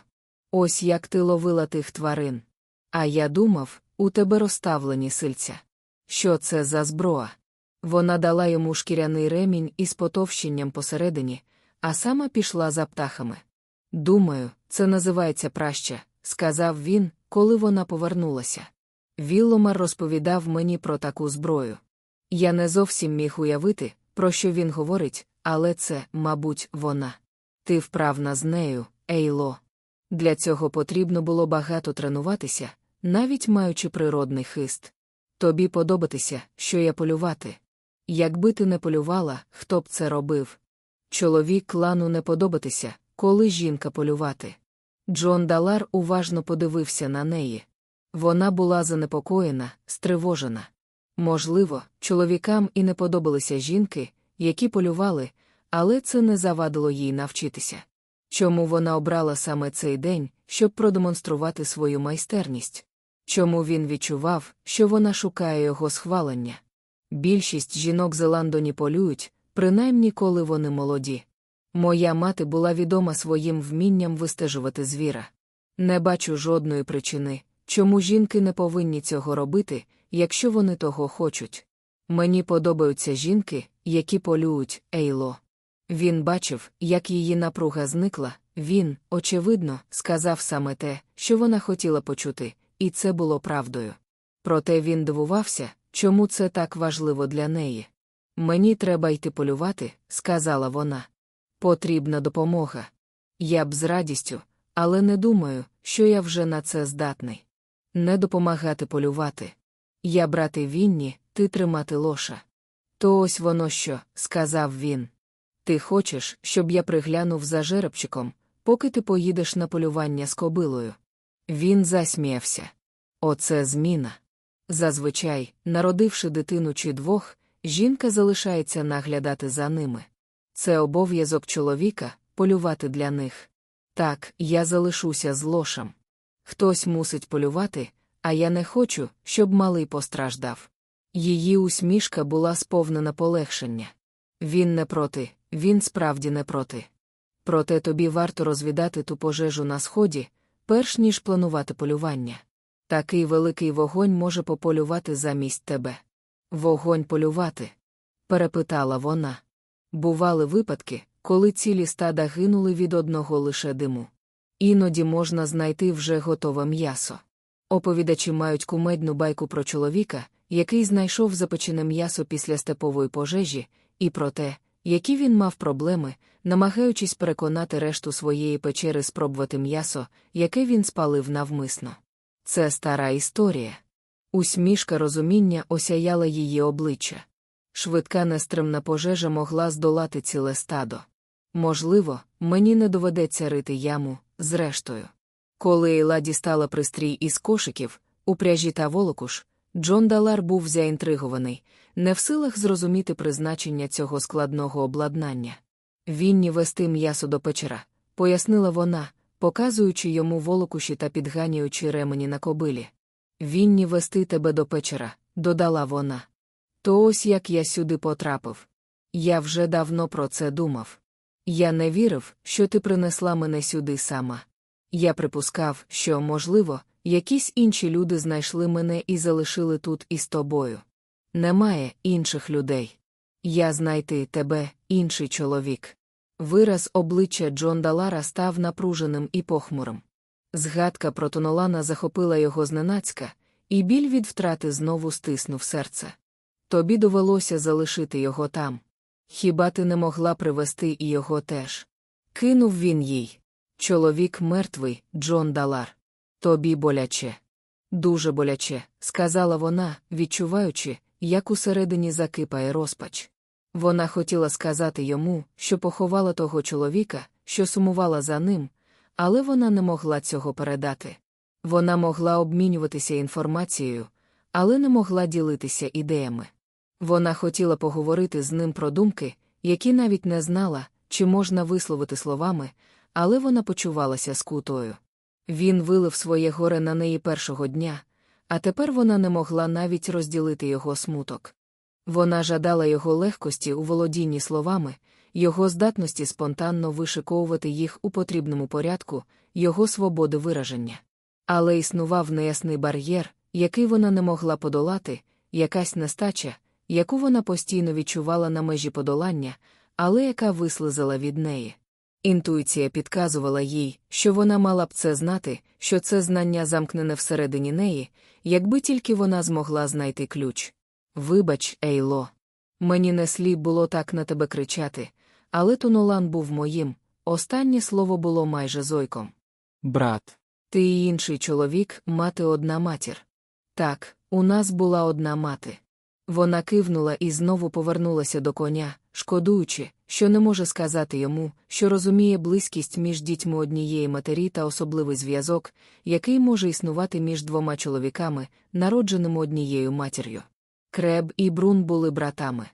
Ось як ти ловила тих тварин. А я думав, у тебе розставлені сильця. Що це за зброя? Вона дала йому шкіряний ремінь із потовщенням посередині, а сама пішла за птахами. Думаю, це називається праща, сказав він, коли вона повернулася. Вілломар розповідав мені про таку зброю. Я не зовсім міг уявити, про що він говорить, але це, мабуть, вона. Ти вправна з нею, Ейло. Для цього потрібно було багато тренуватися, навіть маючи природний хист. Тобі подобатися, що я полювати. Якби ти не полювала, хто б це робив? Чоловік клану не подобатися, коли жінка полювати. Джон Далар уважно подивився на неї. Вона була занепокоєна, стривожена. Можливо, чоловікам і не подобалися жінки, які полювали, але це не завадило їй навчитися. Чому вона обрала саме цей день, щоб продемонструвати свою майстерність? Чому він відчував, що вона шукає його схвалення? Більшість жінок з Ландоні полюють, принаймні коли вони молоді. Моя мати була відома своїм вмінням вистежувати звіра. Не бачу жодної причини, чому жінки не повинні цього робити, якщо вони того хочуть. Мені подобаються жінки, які полюють, Ейло. Він бачив, як її напруга зникла. Він, очевидно, сказав саме те, що вона хотіла почути, і це було правдою. Проте він дивувався, чому це так важливо для неї. Мені треба йти полювати, сказала вона. Потрібна допомога. Я б з радістю, але не думаю, що я вже на це здатний. Не допомагати полювати. Я брати вінні, ти тримати лоша. То ось воно що, сказав він. Ти хочеш, щоб я приглянув за жеребчиком, поки ти поїдеш на полювання з кобилою. Він засміявся. Оце зміна. Зазвичай, народивши дитину чи двох, жінка залишається наглядати за ними. Це обов'язок чоловіка полювати для них. Так, я залишуся з лошем. Хтось мусить полювати, а я не хочу, щоб малий постраждав. Її усмішка була сповнена полегшення. Він не проти, він справді не проти. Проте тобі варто розвідати ту пожежу на сході, перш ніж планувати полювання. Такий великий вогонь може пополювати замість тебе. Вогонь полювати? перепитала вона. Бували випадки, коли цілі стада гинули від одного лише диму. Іноді можна знайти вже готове м'ясо. Оповідачі мають кумедну байку про чоловіка, який знайшов запечене м'ясо після степової пожежі, і про те, які він мав проблеми, намагаючись переконати решту своєї печери спробувати м'ясо, яке він спалив навмисно. Це стара історія. Усмішка розуміння осяяла її обличчя. Швидка нестримна пожежа могла здолати ціле стадо. Можливо, мені не доведеться рити яму, зрештою. Коли Ейла дістала пристрій із кошиків, упряжі та волокуш, Джон Далар був заінтригований, не в силах зрозуміти призначення цього складного обладнання. Вінні вести м'ясо до печера, пояснила вона, показуючи йому волокуші та підганяючи ремені на кобилі. Вінні вести тебе до печера, додала вона. То ось як я сюди потрапив. Я вже давно про це думав. Я не вірив, що ти принесла мене сюди сама. Я припускав, що, можливо, якісь інші люди знайшли мене і залишили тут із тобою. Немає інших людей. Я знайти тебе, інший чоловік. Вираз обличчя Джон Далара став напруженим і похмурим. Згадка про Тонолана захопила його зненацька, і біль від втрати знову стиснув серце. Тобі довелося залишити його там. Хіба ти не могла привести і його теж? Кинув він їй. Чоловік мертвий, Джон Далар. Тобі боляче. Дуже боляче, сказала вона, відчуваючи, як усередині закипає розпач. Вона хотіла сказати йому, що поховала того чоловіка, що сумувала за ним, але вона не могла цього передати. Вона могла обмінюватися інформацією, але не могла ділитися ідеями. Вона хотіла поговорити з ним про думки, які навіть не знала, чи можна висловити словами, але вона почувалася скутою. Він вилив своє горе на неї першого дня, а тепер вона не могла навіть розділити його смуток. Вона жадала його легкості у володінні словами, його здатності спонтанно вишиковувати їх у потрібному порядку, його свободи вираження. Але існував неясний бар'єр, який вона не могла подолати, якась нестача, яку вона постійно відчувала на межі подолання, але яка вислизала від неї. Інтуїція підказувала їй, що вона мала б це знати, що це знання замкнене всередині неї, якби тільки вона змогла знайти ключ. Вибач, Ейло. Мені не слід було так на тебе кричати, але Тунолан був моїм. Останнє слово було майже зойком. Брат. Ти і інший чоловік, мати одна матір. Так, у нас була одна мати. Вона кивнула і знову повернулася до коня, шкодуючи, що не може сказати йому, що розуміє близькість між дітьми однієї матері та особливий зв'язок, який може існувати між двома чоловіками, народженими однією матір'ю. Креб і Брун були братами.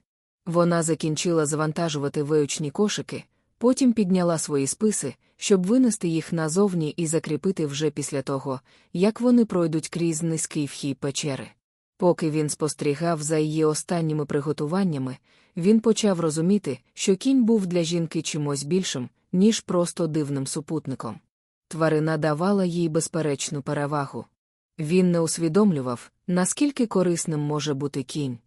Вона закінчила завантажувати виючні кошики, потім підняла свої списи, щоб винести їх назовні і закріпити вже після того, як вони пройдуть крізь низький вхід печери. Поки він спостерігав за її останніми приготуваннями, він почав розуміти, що кінь був для жінки чимось більшим, ніж просто дивним супутником. Тварина давала їй безперечну перевагу. Він не усвідомлював, наскільки корисним може бути кінь.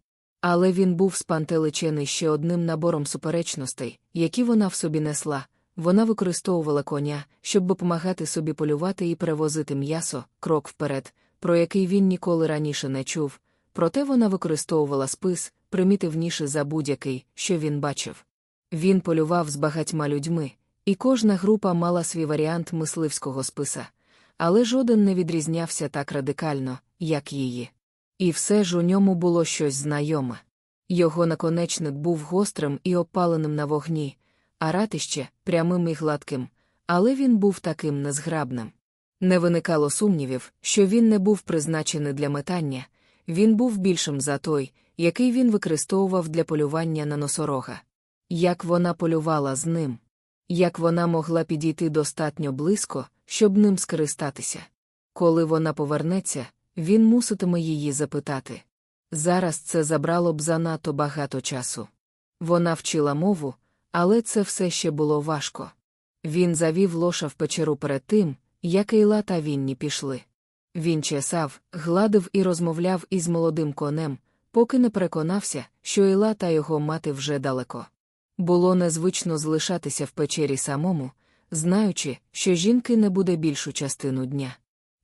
Але він був спантеличений ще одним набором суперечностей, які вона в собі несла. Вона використовувала коня, щоб допомагати собі полювати і перевозити м'ясо, крок вперед, про який він ніколи раніше не чув. Проте вона використовувала спис, примітивніше за будь-який, що він бачив. Він полював з багатьма людьми, і кожна група мала свій варіант мисливського списа, але жоден не відрізнявся так радикально, як її. І все ж у ньому було щось знайоме. Його наконечник був гострим і опаленим на вогні, а ратище прямим і гладким, але він був таким незграбним. Не виникало сумнівів, що він не був призначений для метання, він був більшим за той, який він використовував для полювання на носорога. Як вона полювала з ним, як вона могла підійти достатньо близько, щоб ним скористатися. Коли вона повернеться, він муситиме її запитати. Зараз це забрало б занадто багато часу. Вона вчила мову, але це все ще було важко. Він завів лоша в печеру перед тим, як Ейла та Вінні пішли. Він чесав, гладив і розмовляв із молодим конем, поки не переконався, що Ейла та його мати вже далеко. Було незвично залишатися в печері самому, знаючи, що жінки не буде більшу частину дня.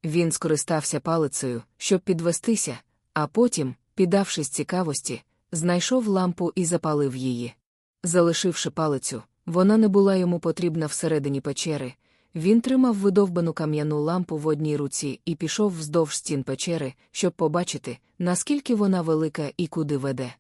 Він скористався палицею, щоб підвестися, а потім, піддавшись цікавості, знайшов лампу і запалив її. Залишивши палицю, вона не була йому потрібна всередині печери. Він тримав видовбану кам'яну лампу в одній руці і пішов вздовж стін печери, щоб побачити, наскільки вона велика і куди веде.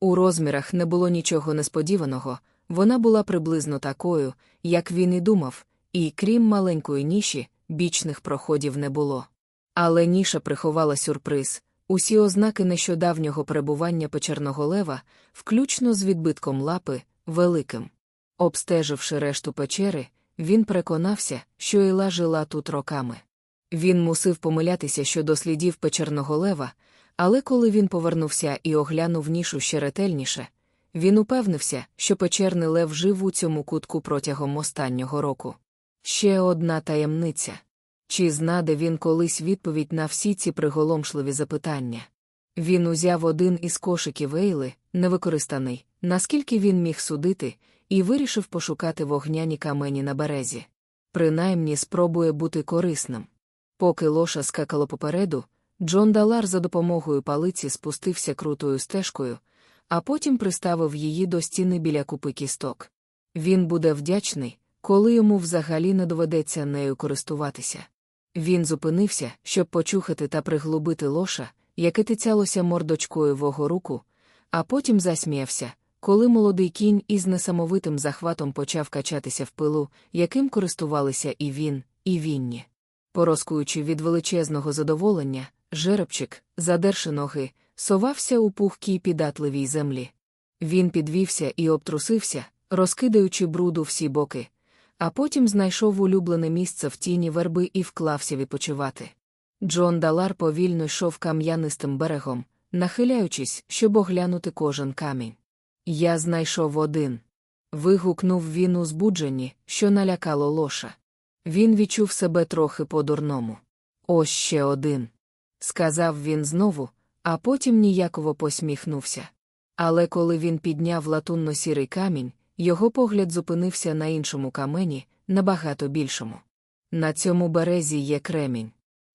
У розмірах не було нічого несподіваного, вона була приблизно такою, як він і думав, і, крім маленької ніші, бічних проходів не було. Але ніша приховала сюрприз усі ознаки нещодавнього перебування печерного лева, включно з відбитком лапи, великим. Обстеживши решту печери, він переконався, що Іла жила тут роками. Він мусив помилятися щодо слідів печерного лева, але коли він повернувся і оглянув нішу ще ретельніше, він упевнився, що печерний лев жив у цьому кутку протягом останнього року. Ще одна таємниця. Чи знаде він колись відповідь на всі ці приголомшливі запитання? Він узяв один із кошиків Ейли, невикористаний, наскільки він міг судити, і вирішив пошукати вогняні камені на березі. Принаймні спробує бути корисним. Поки лоша скакало попереду, Джон Далар за допомогою палиці спустився крутою стежкою, а потім приставив її до стіни біля купи кісток. Він буде вдячний, коли йому взагалі не доведеться нею користуватися. Він зупинився, щоб почухати та приглубити лоша, яке тицялося мордочкою в руку, а потім засміявся, коли молодий кінь із несамовитим захватом почав качатися в пилу, яким користувалися і він, і Вінні. Пороскуючи від величезного задоволення, жеребчик, задерши ноги, совався у пухкій піддатливій землі. Він підвівся і обтрусився, розкидаючи бруду всі боки, а потім знайшов улюблене місце в тіні верби і вклався відпочивати. Джон Далар повільно йшов кам'янистим берегом, нахиляючись, щоб оглянути кожен камінь. Я знайшов один. Вигукнув він у збудженні, що налякало лоша. Він відчув себе трохи по-дурному. Ось ще один. Сказав він знову, а потім ніяково посміхнувся. Але коли він підняв латунно сірий камінь, його погляд зупинився на іншому камені, набагато більшому. На цьому березі є кремінь.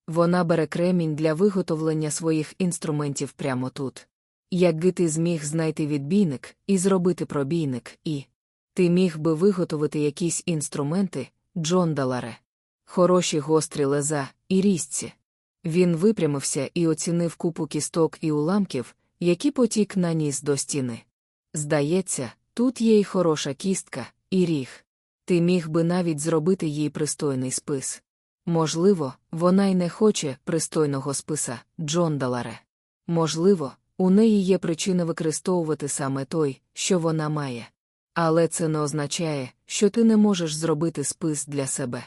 Вона бере кремінь для виготовлення своїх інструментів прямо тут. Якби ти зміг знайти відбійник і зробити пробійник, і ти міг би виготовити якісь інструменти, Джон Даларе. Хороші гострі леза і різці. Він випрямився і оцінив купу кісток і уламків, які потік наніс до стіни. Здається, тут є й хороша кістка, і ріг. Ти міг би навіть зробити їй пристойний спис. Можливо, вона й не хоче пристойного списа, Джон Даларе. Можливо, у неї є причина використовувати саме той, що вона має. Але це не означає, що ти не можеш зробити спис для себе.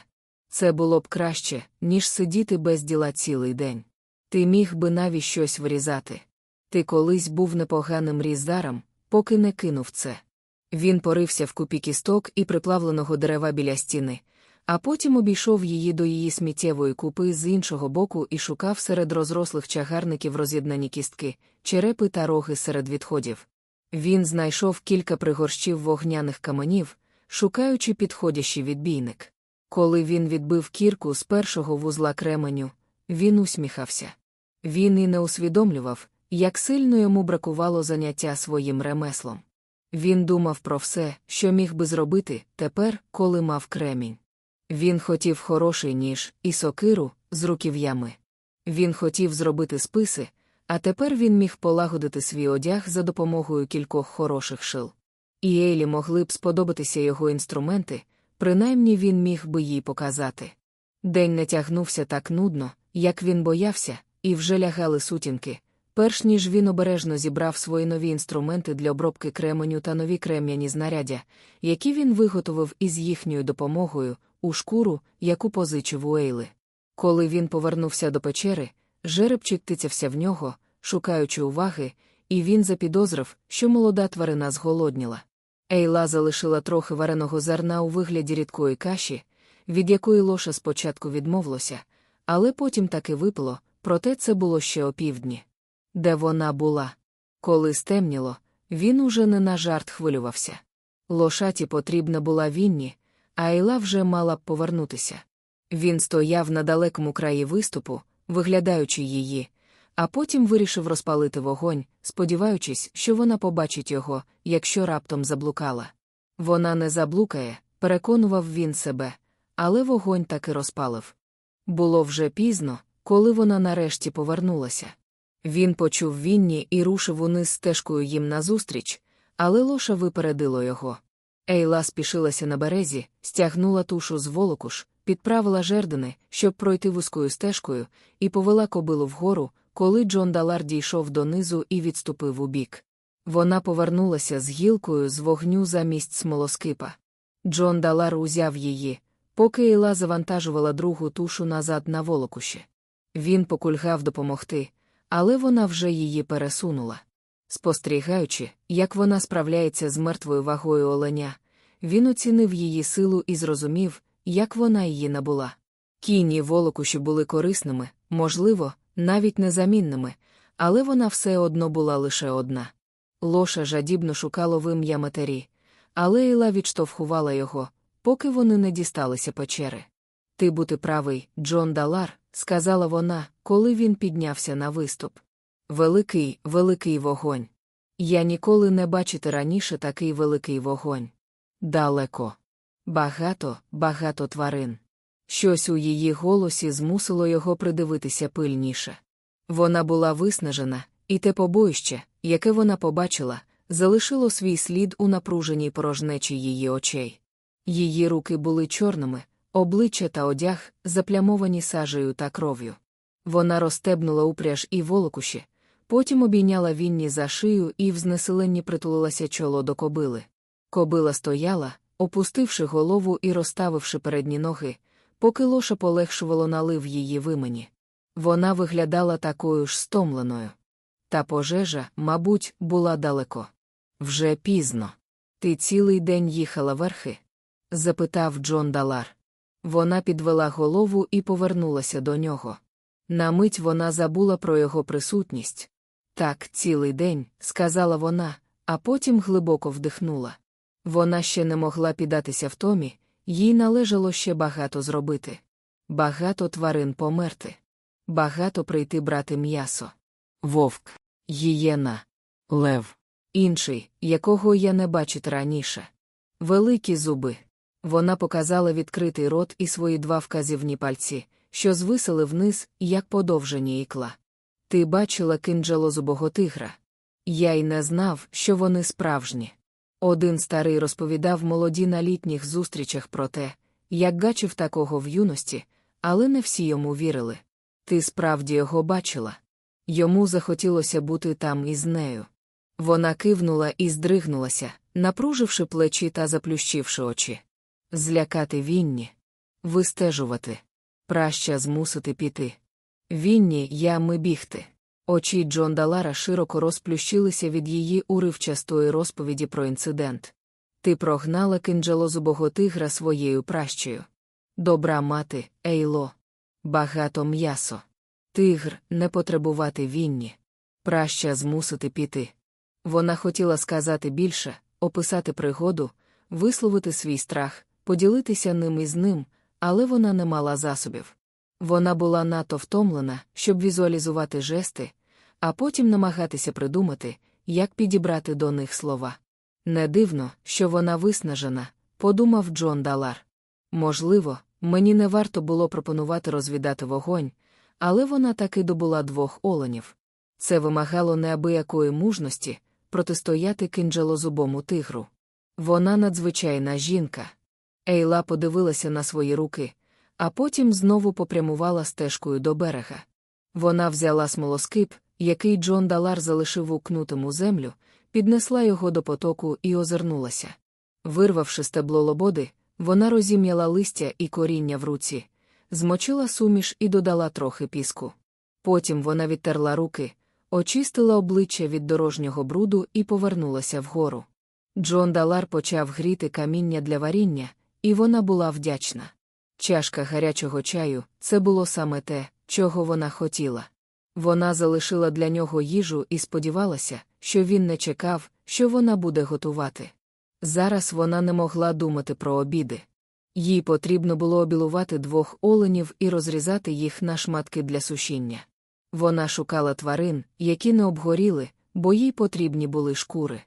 Це було б краще, ніж сидіти без діла цілий день. Ти міг би навіть щось вирізати. Ти колись був непоганим різдаром, поки не кинув це. Він порився в купі кісток і приплавленого дерева біля стіни, а потім обійшов її до її сміттєвої купи з іншого боку і шукав серед розрослих чагарників роз'єднані кістки, черепи та роги серед відходів. Він знайшов кілька пригорщів вогняних каменів, шукаючи підходящий відбійник. Коли він відбив кірку з першого вузла кременю, він усміхався. Він і не усвідомлював, як сильно йому бракувало заняття своїм ремеслом. Він думав про все, що міг би зробити тепер, коли мав кремінь. Він хотів хороший ніж і сокиру з руків'ями. Він хотів зробити списи, а тепер він міг полагодити свій одяг за допомогою кількох хороших шил. І Ейлі могли б сподобатися його інструменти, принаймні він міг би їй показати. День не тягнувся так нудно, як він боявся, і вже лягали сутінки, перш ніж він обережно зібрав свої нові інструменти для обробки кременю та нові крем'яні знаряддя, які він виготовив із їхньою допомогою, у шкуру, яку позичив у Ейли. Коли він повернувся до печери, жеребчик тицявся в нього, шукаючи уваги, і він запідозрив, що молода тварина зголодніла. Ейла залишила трохи вареного зерна у вигляді рідкої каші, від якої лоша спочатку відмовилося, але потім таки випило, проте це було ще опівдні. Де вона була? Коли стемніло, він уже не на жарт хвилювався. Лошаті потрібна була Вінні, а Ейла вже мала б повернутися. Він стояв на далекому краї виступу, виглядаючи її, а потім вирішив розпалити вогонь, сподіваючись, що вона побачить його, якщо раптом заблукала. Вона не заблукає, переконував він себе, але вогонь таки розпалив. Було вже пізно, коли вона нарешті повернулася. Він почув вінні і рушив униз стежкою їм назустріч, але лоша випередило його. Ейла спішилася на березі, стягнула тушу з волокуш, підправила жердини, щоб пройти вузькою стежкою, і повела кобилу вгору, коли Джон Далар дійшов донизу і відступив убік. Вона повернулася з гілкою з вогню замість смолоскипа. Джон Далар узяв її, поки Ейла завантажувала другу тушу назад на волокуші. Він покульгав допомогти, але вона вже її пересунула. Спостерігаючи, як вона справляється з мертвою вагою оленя, він оцінив її силу і зрозумів, як вона її набула. Кіні волокуші були корисними, можливо, навіть незамінними, але вона все одно була лише одна. Лоша жадібно шукало вим'я матері, але Іла відштовхувала його, поки вони не дісталися печери. Ти бути правий, Джон Далар, сказала вона, коли він піднявся на виступ. Великий, великий вогонь. Я ніколи не бачити раніше такий великий вогонь. Далеко. Багато, багато тварин. Щось у її голосі змусило його придивитися пильніше. Вона була виснажена, і те побоїще, яке вона побачила, залишило свій слід у напруженій порожнечі її очей. Її руки були чорними, обличчя та одяг, заплямовані сажею та кров'ю. Вона розстебнула упряж і волокуші, потім обійняла Вінні за шию і в знеселенні притулилася чоло до кобили. Кобила стояла, опустивши голову і розставивши передні ноги, поки лоша полегшувало налив її вимені. Вона виглядала такою ж стомленою. Та пожежа, мабуть, була далеко. Вже пізно. Ти цілий день їхала верхи? запитав Джон Далар. Вона підвела голову і повернулася до нього. На мить вона забула про його присутність. Так, цілий день, сказала вона, а потім глибоко вдихнула. Вона ще не могла піддатися втомі, їй належало ще багато зробити. Багато тварин померти. Багато прийти брати м'ясо. Вовк, гієна, лев, інший, якого я не бачить раніше. Великі зуби. Вона показала відкритий рот і свої два вказівні пальці, що звисили вниз, як подовжені ікла. Ти бачила кинджалозубого тигра. Я й не знав, що вони справжні. Один старий розповідав молоді на літніх зустрічах про те, як гачив такого в юності, але не всі йому вірили. Ти справді його бачила. Йому захотілося бути там із нею. Вона кивнула і здригнулася, напруживши плечі та заплющивши очі. Злякати Вінні, вистежувати, праща змусити піти. Вінні, я ми бігти. Очі Джон Далара широко розплющилися від її уривчастої розповіді про інцидент. Ти прогнала кинджалозубого тигра своєю пращею. Добра мати, Ейло. Багато м'ясо. Тигр не потребувати вінні. Праща змусити піти. Вона хотіла сказати більше, описати пригоду, висловити свій страх, поділитися ним із ним, але вона не мала засобів. Вона була надто втомлена, щоб візуалізувати жести, а потім намагатися придумати, як підібрати до них слова. Не дивно, що вона виснажена, подумав Джон Далар. Можливо, мені не варто було пропонувати розвідати вогонь, але вона таки добула двох оленів. Це вимагало неабиякої мужності протистояти кинджалозубому тигру. Вона надзвичайна жінка. Ейла подивилася на свої руки, а потім знову попрямувала стежкою до берега. Вона взяла смолоскип, який Джон Далар залишив у землю, піднесла його до потоку і озирнулася. Вирвавши стебло лободи, вона розім'яла листя і коріння в руці, змочила суміш і додала трохи піску. Потім вона відтерла руки, очистила обличчя від дорожнього бруду і повернулася вгору. Джон Далар почав гріти каміння для варіння, і вона була вдячна. Чашка гарячого чаю це було саме те, чого вона хотіла. Вона залишила для нього їжу і сподівалася, що він не чекав, що вона буде готувати. Зараз вона не могла думати про обіди. Їй потрібно було обілувати двох оленів і розрізати їх на шматки для сушіння. Вона шукала тварин, які не обгоріли, бо їй потрібні були шкури.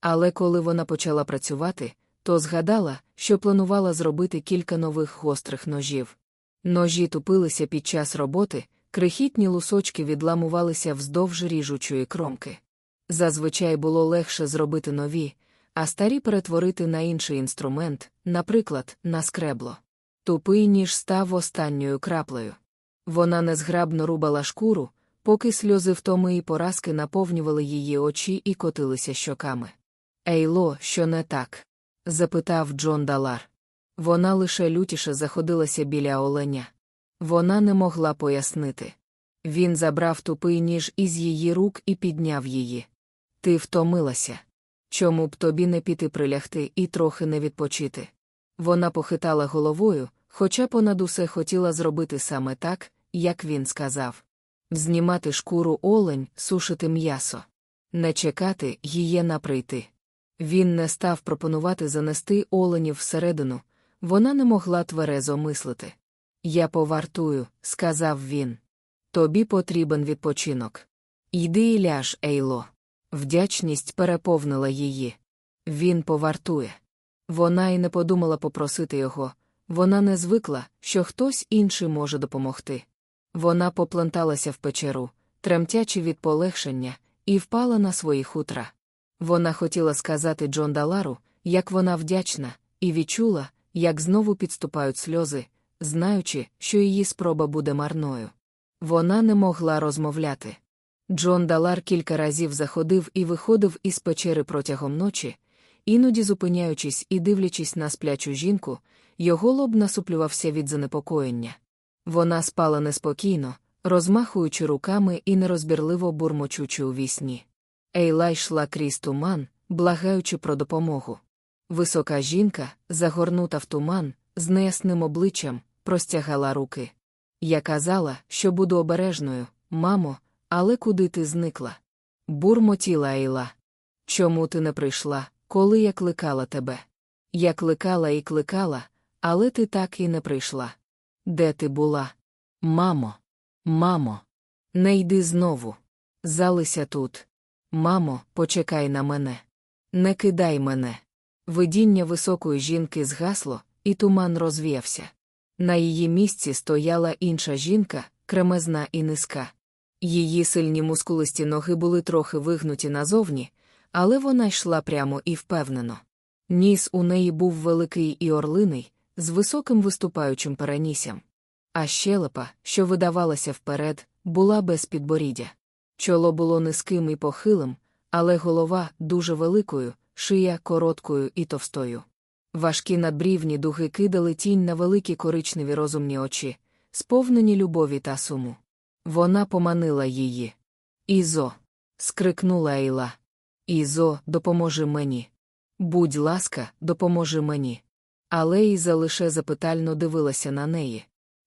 Але коли вона почала працювати, то згадала, що планувала зробити кілька нових гострих ножів. Ножі тупилися під час роботи, крихітні лусочки відламувалися вздовж ріжучої кромки. Зазвичай було легше зробити нові, а старі перетворити на інший інструмент, наприклад, на скребло. Тупий ніж став останньою краплею. Вона незграбно рубала шкуру, поки сльози втоми і поразки наповнювали її очі і котилися щоками. Ейло, що не так? Запитав Джон Далар. Вона лише лютіше заходилася біля оленя. Вона не могла пояснити. Він забрав тупий ніж із її рук і підняв її. Ти втомилася. Чому б тобі не піти прилягти і трохи не відпочити? Вона похитала головою, хоча понад усе хотіла зробити саме так, як він сказав знімати шкуру олень, сушити м'ясо, не чекати її наприйти. Він не став пропонувати занести оленів всередину, вона не могла тверезо мислити. Я повартую, сказав він. Тобі потрібен відпочинок. Йди і ляж, Ейло. Вдячність переповнила її. Він повартує. Вона й не подумала попросити його, вона не звикла, що хтось інший може допомогти. Вона попленталася в печеру, тремтячи від полегшення, і впала на свої хутра. Вона хотіла сказати Джон Далару, як вона вдячна, і відчула, як знову підступають сльози, знаючи, що її спроба буде марною. Вона не могла розмовляти. Джон Далар кілька разів заходив і виходив із печери протягом ночі, іноді зупиняючись і дивлячись на сплячу жінку, його лоб насуплювався від занепокоєння. Вона спала неспокійно, розмахуючи руками і нерозбірливо бурмочучи у вісні. Ейла йшла крізь туман, благаючи про допомогу. Висока жінка, загорнута в туман, з неясним обличчям, простягала руки. Я казала, що буду обережною, мамо, але куди ти зникла? Бурмотіла Ейла. Чому ти не прийшла, коли я кликала тебе? Я кликала і кликала, але ти так і не прийшла. Де ти була? Мамо, мамо, не йди знову. Залися тут. Мамо, почекай на мене. Не кидай мене. Видіння високої жінки згасло, і туман розвіявся. На її місці стояла інша жінка, кремезна і низька. Її сильні мускулисті ноги були трохи вигнуті назовні, але вона йшла прямо і впевнено. Ніс у неї був великий і орлиний, з високим виступаючим перенісям. А щелепа, що видавалася вперед, була без підборіддя. Чоло було низьким і похилим, але голова дуже великою, шия короткою і товстою. Важкі надбрівні дуги кидали тінь на великі коричневі розумні очі, сповнені любові та суму. Вона поманила її. Ізо. скрикнула Ейла. Ізо, допоможи мені. Будь ласка, допоможи мені. Але Іза лише запитально дивилася на неї.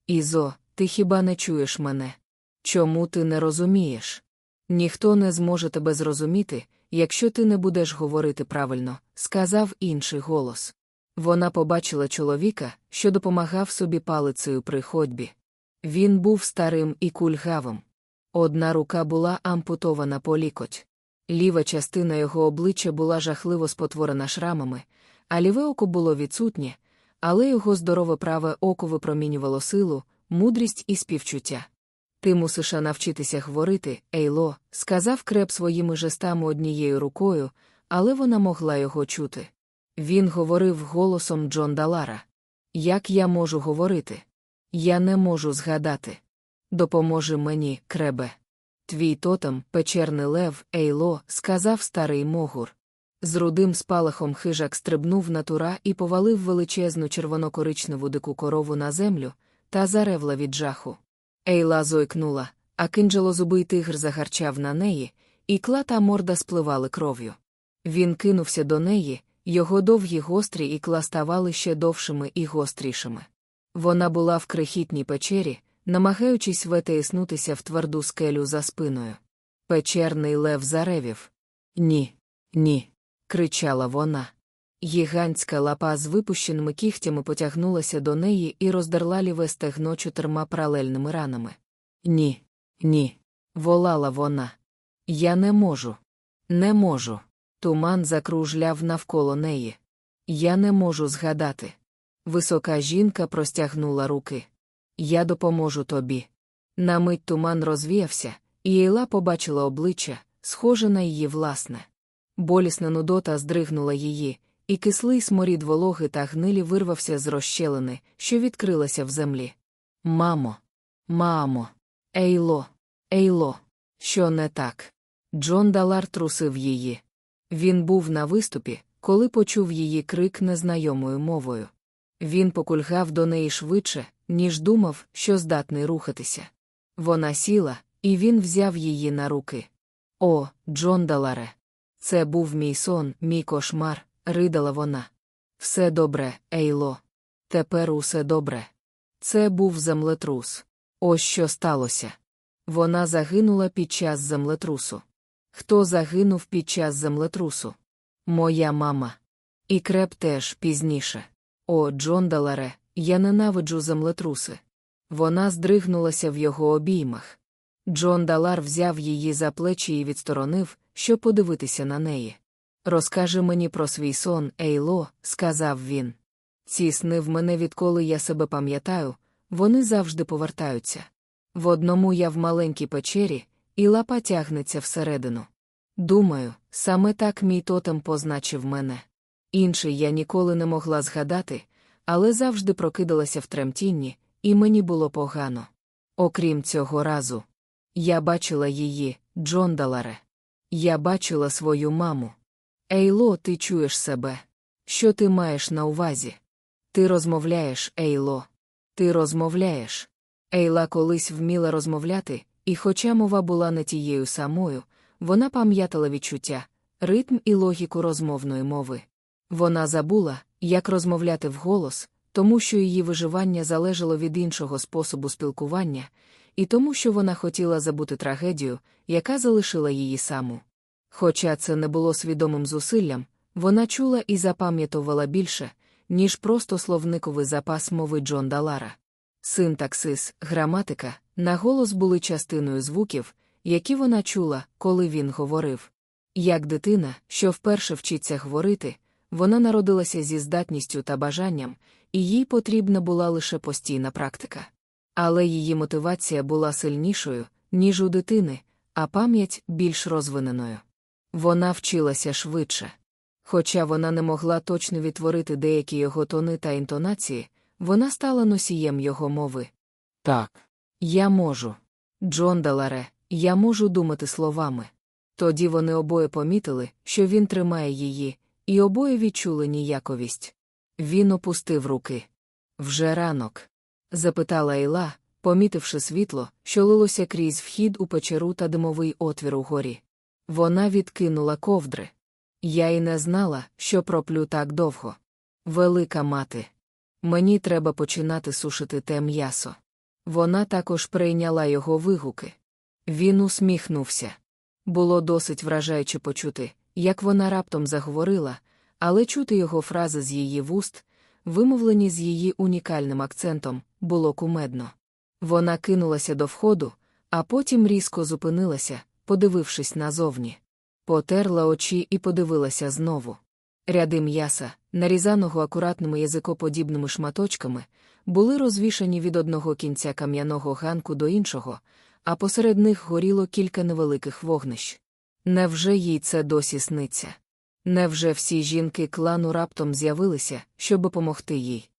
Ізо, ти хіба не чуєш мене? Чому ти не розумієш? Ніхто не зможе тебе зрозуміти, якщо ти не будеш говорити правильно, сказав інший голос. Вона побачила чоловіка, що допомагав собі палицею при ходьбі. Він був старим і кульгавим. Одна рука була ампутована по лікоть. Ліва частина його обличчя була жахливо спотворена шрамами, а ліве око було відсутнє, але його здорове праве око випромінювало силу, мудрість і співчуття. Ти мусиш навчитися говорити, Ейло, сказав креп своїми жестами однією рукою, але вона могла його чути. Він говорив голосом Джон Далара. Як я можу говорити? Я не можу згадати. Допоможи мені, кребе. Твій тотем, печерний лев, Ейло, сказав старий могур. З рудим спалахом хижак стрибнув на тура і повалив величезну червонокоричневу дику корову на землю, та заревла від жаху. Ейла зойкнула, а кинджалозубий тигр загарчав на неї, і клата морда спливали кров'ю. Він кинувся до неї, його довгі гострі ікла ставали ще довшими і гострішими. Вона була в крихітній печері, намагаючись ветеіснутися в тверду скелю за спиною. Печерний лев заревів. Ні, ні. кричала вона. Гігантська лапа з випущеними кігтями потягнулася до неї і роздерла ліве стегно чотирма паралельними ранами. Ні, ні. волала вона. Я не можу. Не можу. Туман закружляв навколо неї. Я не можу згадати. Висока жінка простягнула руки. Я допоможу тобі. На мить туман розвіявся, і Ейла побачила обличчя, схоже на її власне. Болісна нудота здригнула її, і кислий сморід вологи та гнилі вирвався з розщелини, що відкрилася в землі. Мамо, мамо, Ейло, Ейло, що не так? Джон Далар трусив її. Він був на виступі, коли почув її крик незнайомою мовою. Він покульгав до неї швидше, ніж думав, що здатний рухатися. Вона сіла, і він взяв її на руки. О, Джон Даларе! Це був мій сон, мій кошмар, ридала вона. Все добре, Ейло. Тепер усе добре. Це був землетрус. Ось що сталося. Вона загинула під час землетрусу. Хто загинув під час землетрусу? Моя мама. І креп теж пізніше. О, Джон Даларе, я ненавиджу землетруси. Вона здригнулася в його обіймах. Джон Далар взяв її за плечі і відсторонив, щоб подивитися на неї. Розкажи мені про свій сон, Ейло, сказав він. Ці сни в мене, відколи я себе пам'ятаю, вони завжди повертаються. В одному я в маленькій печері, і лапа тягнеться всередину. Думаю, саме так мій тотем позначив мене. Інший я ніколи не могла згадати, але завжди прокидалася в тремтінні, і мені було погано. Окрім цього разу, я бачила її, Джон Даларе. Я бачила свою маму. Ейло, ти чуєш себе. Що ти маєш на увазі? Ти розмовляєш, Ейло. Ти розмовляєш. Ейла колись вміла розмовляти, і, хоча мова була не тією самою, вона пам'ятала відчуття, ритм і логіку розмовної мови. Вона забула, як розмовляти вголос, тому що її виживання залежало від іншого способу спілкування, і тому, що вона хотіла забути трагедію, яка залишила її саму. Хоча це не було свідомим зусиллям, вона чула і запам'ятовувала більше, ніж просто словниковий запас мови Джон Далара. Синтаксис, граматика, наголос були частиною звуків, які вона чула, коли він говорив. Як дитина, що вперше вчиться говорити, вона народилася зі здатністю та бажанням, і їй потрібна була лише постійна практика. Але її мотивація була сильнішою, ніж у дитини, а пам'ять більш розвиненою. Вона вчилася швидше. Хоча вона не могла точно відтворити деякі його тони та інтонації, вона стала носієм його мови. Так. Я можу. Джон Даларе, я можу думати словами. Тоді вони обоє помітили, що він тримає її, і обоє відчули ніяковість. Він опустив руки. Вже ранок? запитала Ейла, помітивши світло, що лилося крізь вхід у печеру та димовий отвір угорі. Вона відкинула ковдри. Я й не знала, що проплю так довго. Велика мати. Мені треба починати сушити те м'ясо. Вона також прийняла його вигуки. Він усміхнувся. Було досить вражаюче почути, як вона раптом заговорила, але чути його фрази з її вуст, вимовлені з її унікальним акцентом, було кумедно. Вона кинулася до входу, а потім різко зупинилася, подивившись назовні. Потерла очі і подивилася знову. Ряди м'яса, нарізаного акуратними язикоподібними шматочками, були розвішані від одного кінця кам'яного ганку до іншого, а посеред них горіло кілька невеликих вогнищ. Невже їй це досі сниться? Невже всі жінки клану раптом з'явилися, щоб допомогти їй?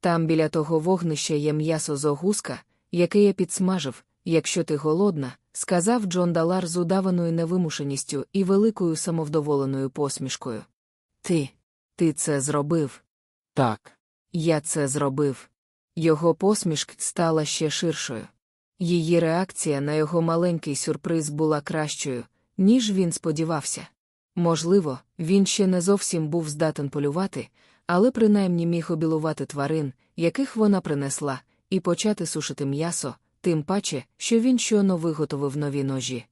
Там біля того вогнища є м'ясо з огуска, яке я підсмажив, якщо ти голодна, сказав Джон Далар з удаваною невимушеністю і великою самовдоволеною посмішкою. Ти, ти це зробив? Так. Я це зробив. Його посмішка стала ще ширшою. Її реакція на його маленький сюрприз була кращою, ніж він сподівався. Можливо, він ще не зовсім був здатен полювати, але принаймні міг обілувати тварин, яких вона принесла, і почати сушити м'ясо, тим паче, що він щойно виготовив нові ножі.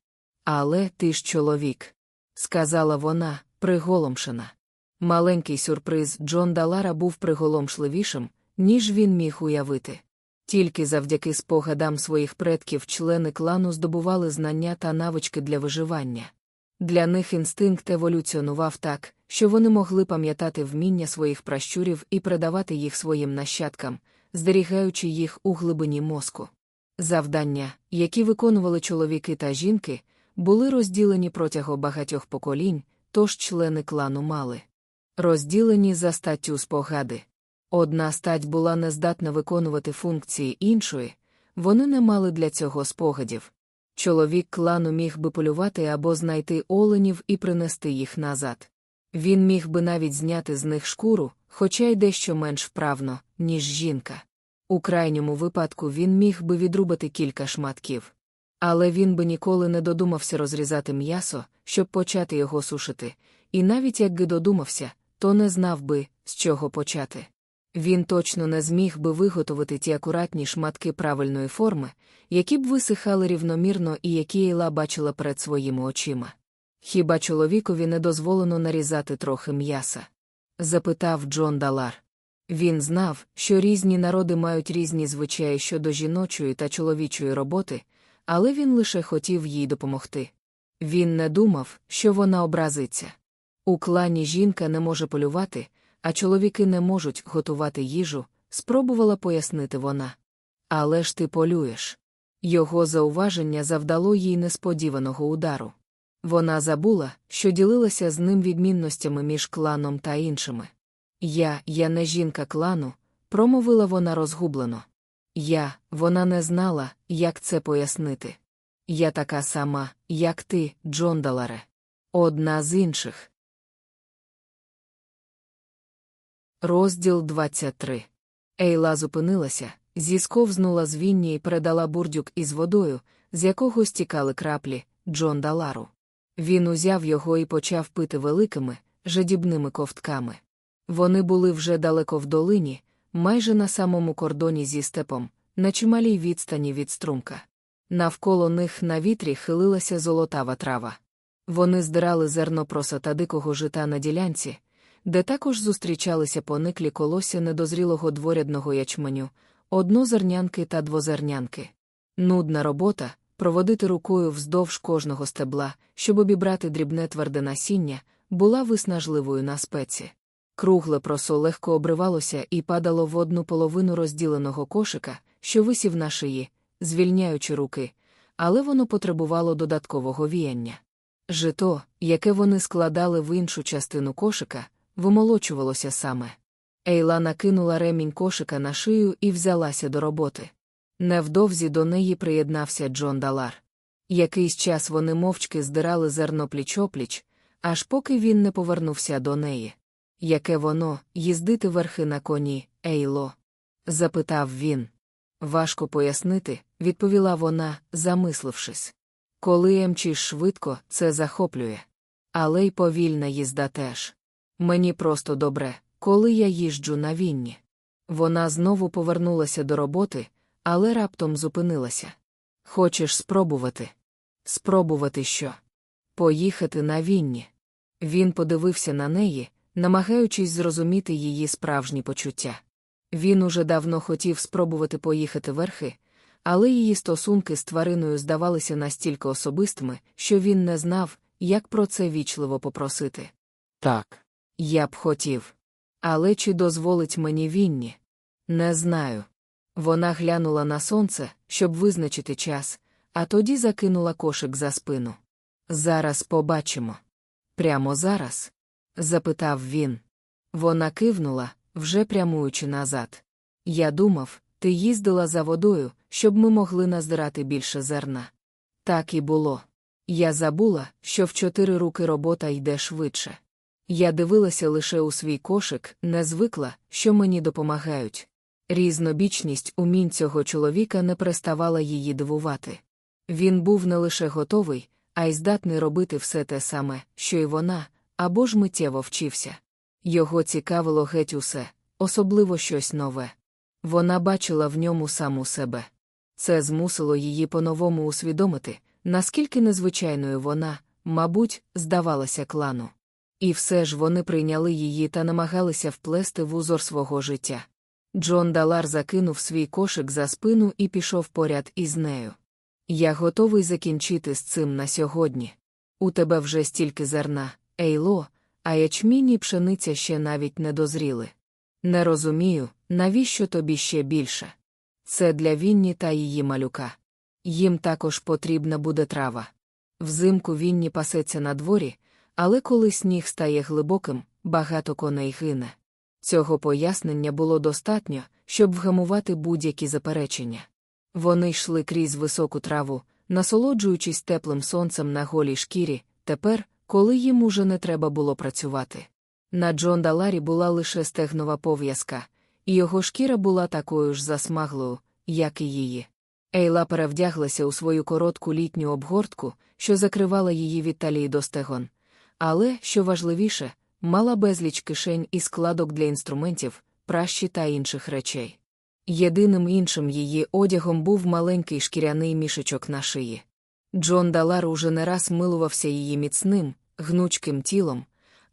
Але ти ж чоловік, сказала вона, приголомшена. Маленький сюрприз Джон Далара був приголомшливішим, ніж він міг уявити. Тільки завдяки спогадам своїх предків члени клану здобували знання та навички для виживання. Для них інстинкт еволюціонував так, що вони могли пам'ятати вміння своїх пращурів і передавати їх своїм нащадкам, зберігаючи їх у глибині мозку. Завдання, які виконували чоловіки та жінки, були розділені протягом багатьох поколінь, тож члени клану мали. Розділені за статтю спогади. Одна стать була нездатна виконувати функції іншої, вони не мали для цього спогадів. Чоловік клану міг би полювати або знайти оленів і принести їх назад. Він міг би навіть зняти з них шкуру, хоча й дещо менш вправно, ніж жінка. У крайньому випадку він міг би відрубати кілька шматків. Але він би ніколи не додумався розрізати м'ясо, щоб почати його сушити, і навіть якби додумався, то не знав би, з чого почати. Він точно не зміг би виготовити ті акуратні шматки правильної форми, які б висихали рівномірно і які Ейла бачила перед своїми очима. Хіба чоловікові не дозволено нарізати трохи м'яса? запитав Джон Далар. Він знав, що різні народи мають різні звичаї щодо жіночої та чоловічої роботи, але він лише хотів їй допомогти. Він не думав, що вона образиться. У клані жінка не може полювати, а чоловіки не можуть готувати їжу, спробувала пояснити вона. Але ж ти полюєш. Його зауваження завдало їй несподіваного удару. Вона забула, що ділилася з ним відмінностями між кланом та іншими. Я, я не жінка клану, промовила вона розгублено. Я, вона не знала, як це пояснити. Я така сама, як ти, Джондаларе. Одна з інших. Розділ 23. Ейла зупинилася, зісковзнула з вінні і передала бурдюк із водою, з якого стікали краплі, Джон Далару. Він узяв його і почав пити великими, жадібними ковтками. Вони були вже далеко в долині, майже на самому кордоні зі степом, на чималій відстані від струмка. Навколо них на вітрі хилилася золотава трава. Вони здирали зерно проса та дикого жита на ділянці, де також зустрічалися пониклі колосся недозрілого дворядного ячменю, однозернянки та двозернянки. Нудна робота проводити рукою вздовж кожного стебла, щоб обібрати дрібне тверде насіння, була виснажливою на спеці. Кругле просо легко обривалося і падало в одну половину розділеного кошика, що висів на шиї, звільняючи руки, але воно потребувало додаткового віяння. Жито, яке вони складали в іншу частину кошика, вимолочувалося саме. Ейла накинула ремінь кошика на шию і взялася до роботи. Невдовзі до неї приєднався Джон Далар. Якийсь час вони мовчки здирали зерно пліч-опліч, аж поки він не повернувся до неї. Яке воно, їздити верхи на коні, Ейло? запитав він. Важко пояснити, відповіла вона, замислившись. Коли емчиш швидко, це захоплює. Але й повільна їзда теж. Мені просто добре, коли я їжджу на вінні. Вона знову повернулася до роботи, але раптом зупинилася. Хочеш спробувати? Спробувати що? Поїхати на Вінні. Він подивився на неї, намагаючись зрозуміти її справжні почуття. Він уже давно хотів спробувати поїхати верхи, але її стосунки з твариною здавалися настільки особистими, що він не знав, як про це вічливо попросити. Так. Я б хотів. Але чи дозволить мені Вінні? Не знаю. Вона глянула на сонце, щоб визначити час, а тоді закинула кошик за спину. Зараз побачимо. Прямо зараз? Запитав він. Вона кивнула, вже прямуючи назад. Я думав, ти їздила за водою, щоб ми могли назбирати більше зерна. Так і було. Я забула, що в чотири руки робота йде швидше. Я дивилася лише у свій кошик, не звикла, що мені допомагають. Різнобічність умінь цього чоловіка не переставала її дивувати. Він був не лише готовий, а й здатний робити все те саме, що й вона, або ж миттєво вчився. Його цікавило геть усе, особливо щось нове. Вона бачила в ньому саму себе. Це змусило її по-новому усвідомити, наскільки незвичайною вона, мабуть, здавалася клану. І все ж вони прийняли її та намагалися вплести в узор свого життя. Джон Далар закинув свій кошик за спину і пішов поряд із нею. Я готовий закінчити з цим на сьогодні. У тебе вже стільки зерна, ейло, а ячмінь і пшениця ще навіть не дозріли. Не розумію, навіщо тобі ще більше. Це для Вінні та її малюка. Їм також потрібна буде трава. Взимку Вінні пасеться на дворі, але коли сніг стає глибоким, багато коней гине. Цього пояснення було достатньо, щоб вгамувати будь-які заперечення. Вони йшли крізь високу траву, насолоджуючись теплим сонцем на голій шкірі, тепер, коли їм уже не треба було працювати. На Джон Даларі була лише стегнова пов'язка, і його шкіра була такою ж засмаглою, як і її. Ейла перевдяглася у свою коротку літню обгортку, що закривала її від талії до стегон. Але, що важливіше, мала безліч кишень і складок для інструментів, пращі та інших речей. Єдиним іншим її одягом був маленький шкіряний мішечок на шиї. Джон Далар уже не раз милувався її міцним, гнучким тілом,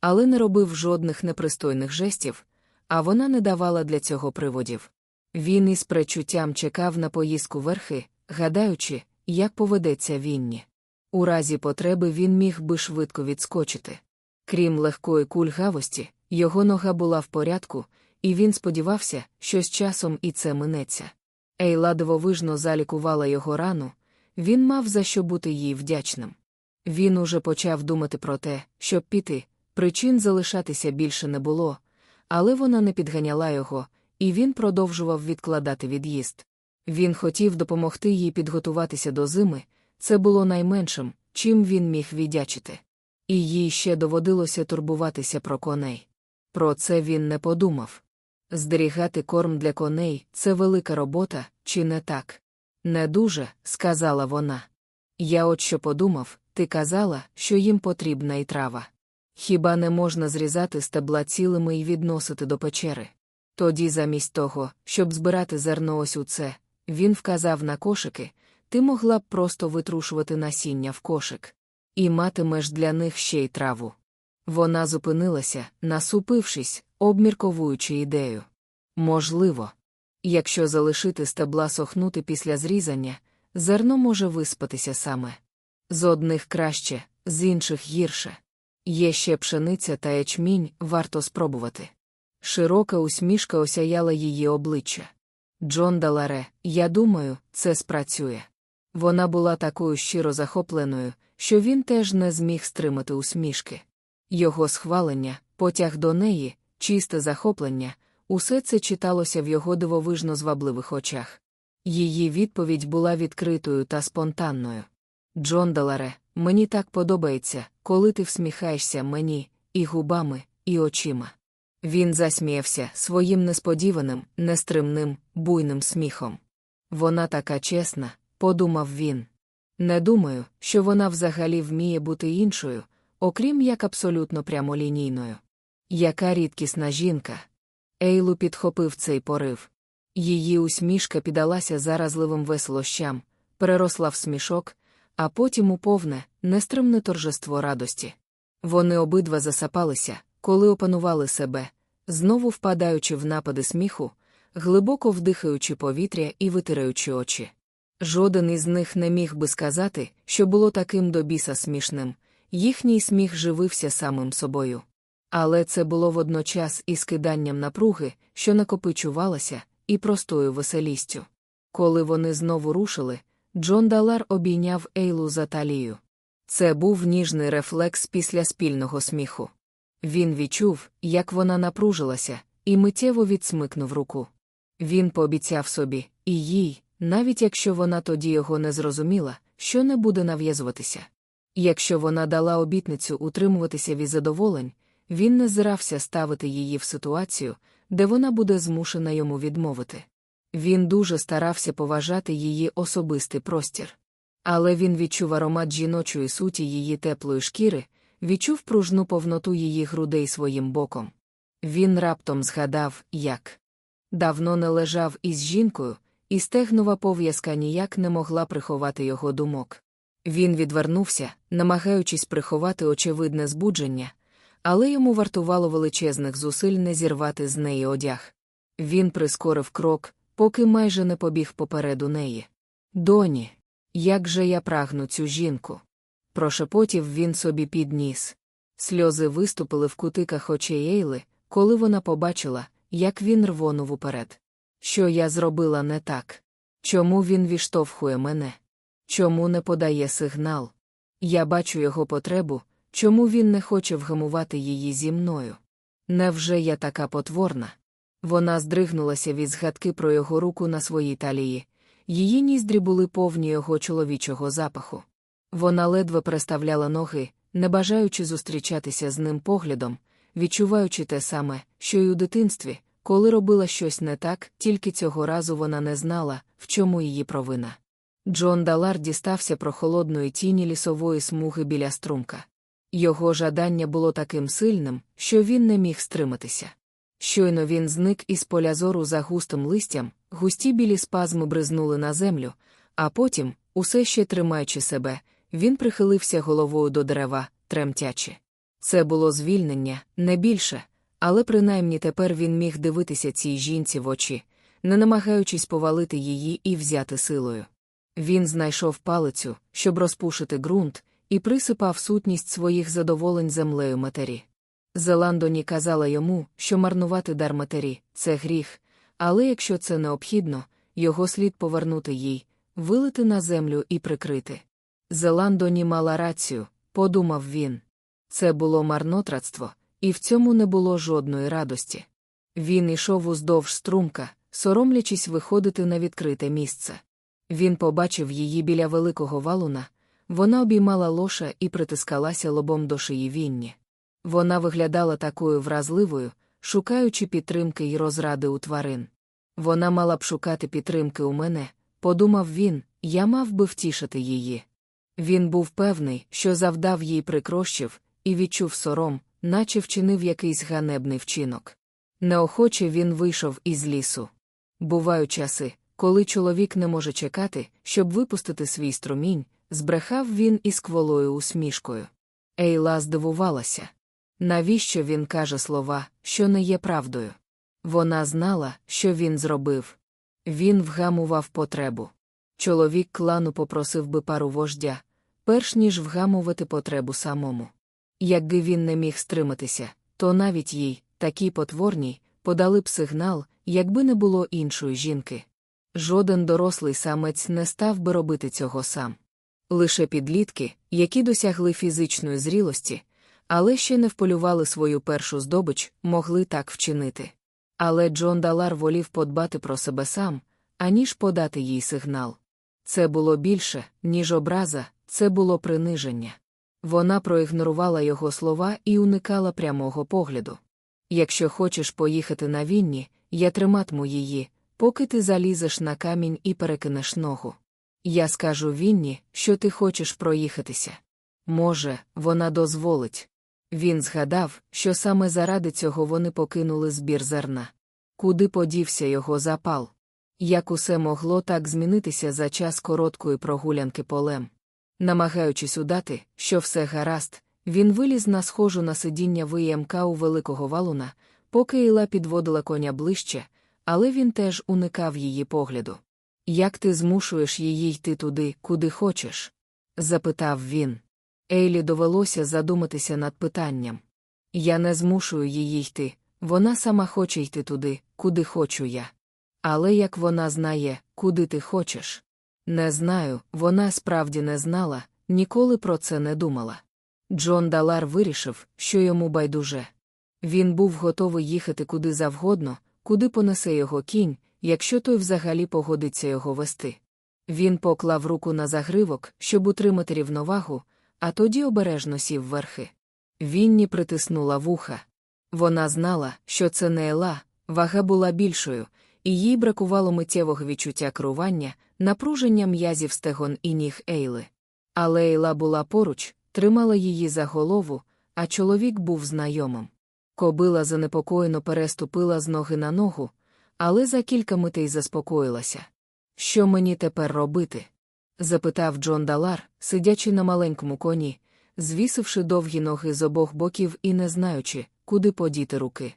але не робив жодних непристойних жестів, а вона не давала для цього приводів. Він із пречуттям чекав на поїздку верхи, гадаючи, як поведеться Вінні. У разі потреби він міг би швидко відскочити. Крім легкої кульгавості, його нога була в порядку, і він сподівався, що з часом і це минеться. Ейла дивовижно залікувала його рану, він мав за що бути їй вдячним. Він уже почав думати про те, щоб піти, причин залишатися більше не було, але вона не підганяла його, і він продовжував відкладати від'їзд. Він хотів допомогти їй підготуватися до зими, це було найменшим, чим він міг віддячити. І їй ще доводилося турбуватися про коней. Про це він не подумав. Здерігати корм для коней це велика робота, чи не так? Не дуже, сказала вона. Я от що подумав, ти казала, що їм потрібна і трава. Хіба не можна зрізати стебла цілими і відносити до печери? Тоді, замість того, щоб збирати зерно ось у це, він вказав на кошики, ти могла б просто витрушувати насіння в кошик. І матимеш для них ще й траву. Вона зупинилася, насупившись, обмірковуючи ідею. Можливо, якщо залишити стебла сохнути після зрізання, зерно може виспатися саме. З одних краще, з інших гірше. Є ще пшениця та ячмінь, варто спробувати. Широка усмішка осяяла її обличчя. Джон Даларе, я думаю, це спрацює. Вона була такою щиро захопленою, що він теж не зміг стримати усмішки. Його схвалення, потяг до неї, чисте захоплення, усе це читалося в його дивовижно звабливих очах. Її відповідь була відкритою та спонтанною. Джон Даларе, мені так подобається, коли ти всміхаєшся мені, і губами, і очима. Він засміявся своїм несподіваним, нестримним, буйним сміхом. Вона така чесна, подумав він. Не думаю, що вона взагалі вміє бути іншою, окрім як абсолютно прямолінійною. Яка рідкісна жінка. Ейлу підхопив цей порив. Її усмішка піддалася заразливим веселощам, переросла в смішок, а потім у повне, нестримне торжество радості. Вони обидва засапалися, коли опанували себе, знову впадаючи в напади сміху, глибоко вдихаючи повітря і витираючи очі. Жоден із них не міг би сказати, що було таким до біса смішним, їхній сміх живився самим собою. Але це було водночас і скиданням напруги, що накопичувалася, і простою веселістю. Коли вони знову рушили, Джон Далар обійняв Ейлу за талію. Це був ніжний рефлекс після спільного сміху. Він відчув, як вона напружилася, і миттєво відсмикнув руку. Він пообіцяв собі, і їй, навіть якщо вона тоді його не зрозуміла, що не буде нав'язуватися. Якщо вона дала обітницю утримуватися від задоволень, він не зирався ставити її в ситуацію, де вона буде змушена йому відмовити. Він дуже старався поважати її особистий простір. Але він відчув аромат жіночої суті її теплої шкіри, відчув пружну повноту її грудей своїм боком. Він раптом згадав, як давно не лежав із жінкою, і стегнова пов'язка ніяк не могла приховати його думок. Він відвернувся, намагаючись приховати очевидне збудження, але йому вартувало величезних зусиль не зірвати з неї одяг. Він прискорив крок, поки майже не побіг попереду неї. Доні, як же я прагну цю жінку. Прошепотів він собі під ніс. Сльози виступили в кутиках очей Ейли, коли вона побачила, як він рвонув уперед. Що я зробила не так? Чому він відштовхує мене? Чому не подає сигнал? Я бачу його потребу, чому він не хоче вгамувати її зі мною? Невже я така потворна? Вона здригнулася від згадки про його руку на своїй талії. Її ніздрі були повні його чоловічого запаху. Вона ледве переставляла ноги, не бажаючи зустрічатися з ним поглядом, відчуваючи те саме, що й у дитинстві, коли робила щось не так, тільки цього разу вона не знала, в чому її провина. Джон Далар дістався прохолодної тіні лісової смуги біля струмка. Його жадання було таким сильним, що він не міг стриматися. Щойно він зник із поля зору за густим листям, густі білі спазми бризнули на землю, а потім, усе ще тримаючи себе, він прихилився головою до дерева, тремтячи. Це було звільнення, не більше, але принаймні тепер він міг дивитися цій жінці в очі, не намагаючись повалити її і взяти силою. Він знайшов палицю, щоб розпушити ґрунт, і присипав сутність своїх задоволень землею матері. Зеландоні казала йому, що марнувати дар матері це гріх, але якщо це необхідно, його слід повернути їй, вилити на землю і прикрити. Зеландоні мала рацію, подумав він. Це було марнотратство, і в цьому не було жодної радості. Він ішов уздовж струмка, соромлячись виходити на відкрите місце. Він побачив її біля великого валуна, вона обіймала лоша і притискалася лобом до шиї вінні. Вона виглядала такою вразливою, шукаючи підтримки й розради у тварин. Вона мала б шукати підтримки у мене, подумав він, я мав би втішити її. Він був певний, що завдав їй прикрощів, і відчув сором, наче вчинив якийсь ганебний вчинок. Неохоче він вийшов із лісу. Бувають часи, коли чоловік не може чекати, щоб випустити свій струмінь, збрехав він із кволою усмішкою. Ейла здивувалася. Навіщо він каже слова, що не є правдою? Вона знала, що він зробив. Він вгамував потребу. Чоловік клану попросив би пару вождя, перш ніж вгамувати потребу самому. Якби він не міг стриматися, то навіть їй, такій потворній, подали б сигнал, якби не було іншої жінки. Жоден дорослий самець не став би робити цього сам. Лише підлітки, які досягли фізичної зрілості, але ще не вполювали свою першу здобич, могли так вчинити. Але Джон Далар волів подбати про себе сам, аніж подати їй сигнал. Це було більше, ніж образа, це було приниження. Вона проігнорувала його слова і уникала прямого погляду. Якщо хочеш поїхати на вінні, я триматиму її, поки ти залізеш на камінь і перекинеш ногу. Я скажу Вінні, що ти хочеш проїхатися. Може, вона дозволить. Він згадав, що саме заради цього вони покинули збір зерна. куди подівся його запал. Як усе могло так змінитися за час короткої прогулянки полем. Намагаючись удати, що все гаразд, він виліз на схожу на сидіння ВМК у великого валуна, поки Іла підводила коня ближче, але він теж уникав її погляду. Як ти змушуєш її йти туди, куди хочеш? запитав він. Ейлі довелося задуматися над питанням. Я не змушую її йти, вона сама хоче йти туди, куди хочу я. Але як вона знає, куди ти хочеш? Не знаю, вона справді не знала, ніколи про це не думала. Джон Далар вирішив, що йому байдуже. Він був готовий їхати куди завгодно, куди понесе його кінь, якщо той взагалі погодиться його вести. Він поклав руку на загривок, щоб утримати рівновагу, а тоді обережно сів верхи. Вінні притиснула вуха. Вона знала, що це не Ела, вага була більшою, і їй бракувало миттєвого відчуття керування, напруження м'язів стегон і ніг Ейли. Але Ейла була поруч, тримала її за голову, а чоловік був знайомим. Кобила занепокоєно переступила з ноги на ногу, але за кілька митей заспокоїлася. Що мені тепер робити? запитав Джон Далар, сидячи на маленькому коні, звісивши довгі ноги з обох боків і не знаючи, куди подіти руки.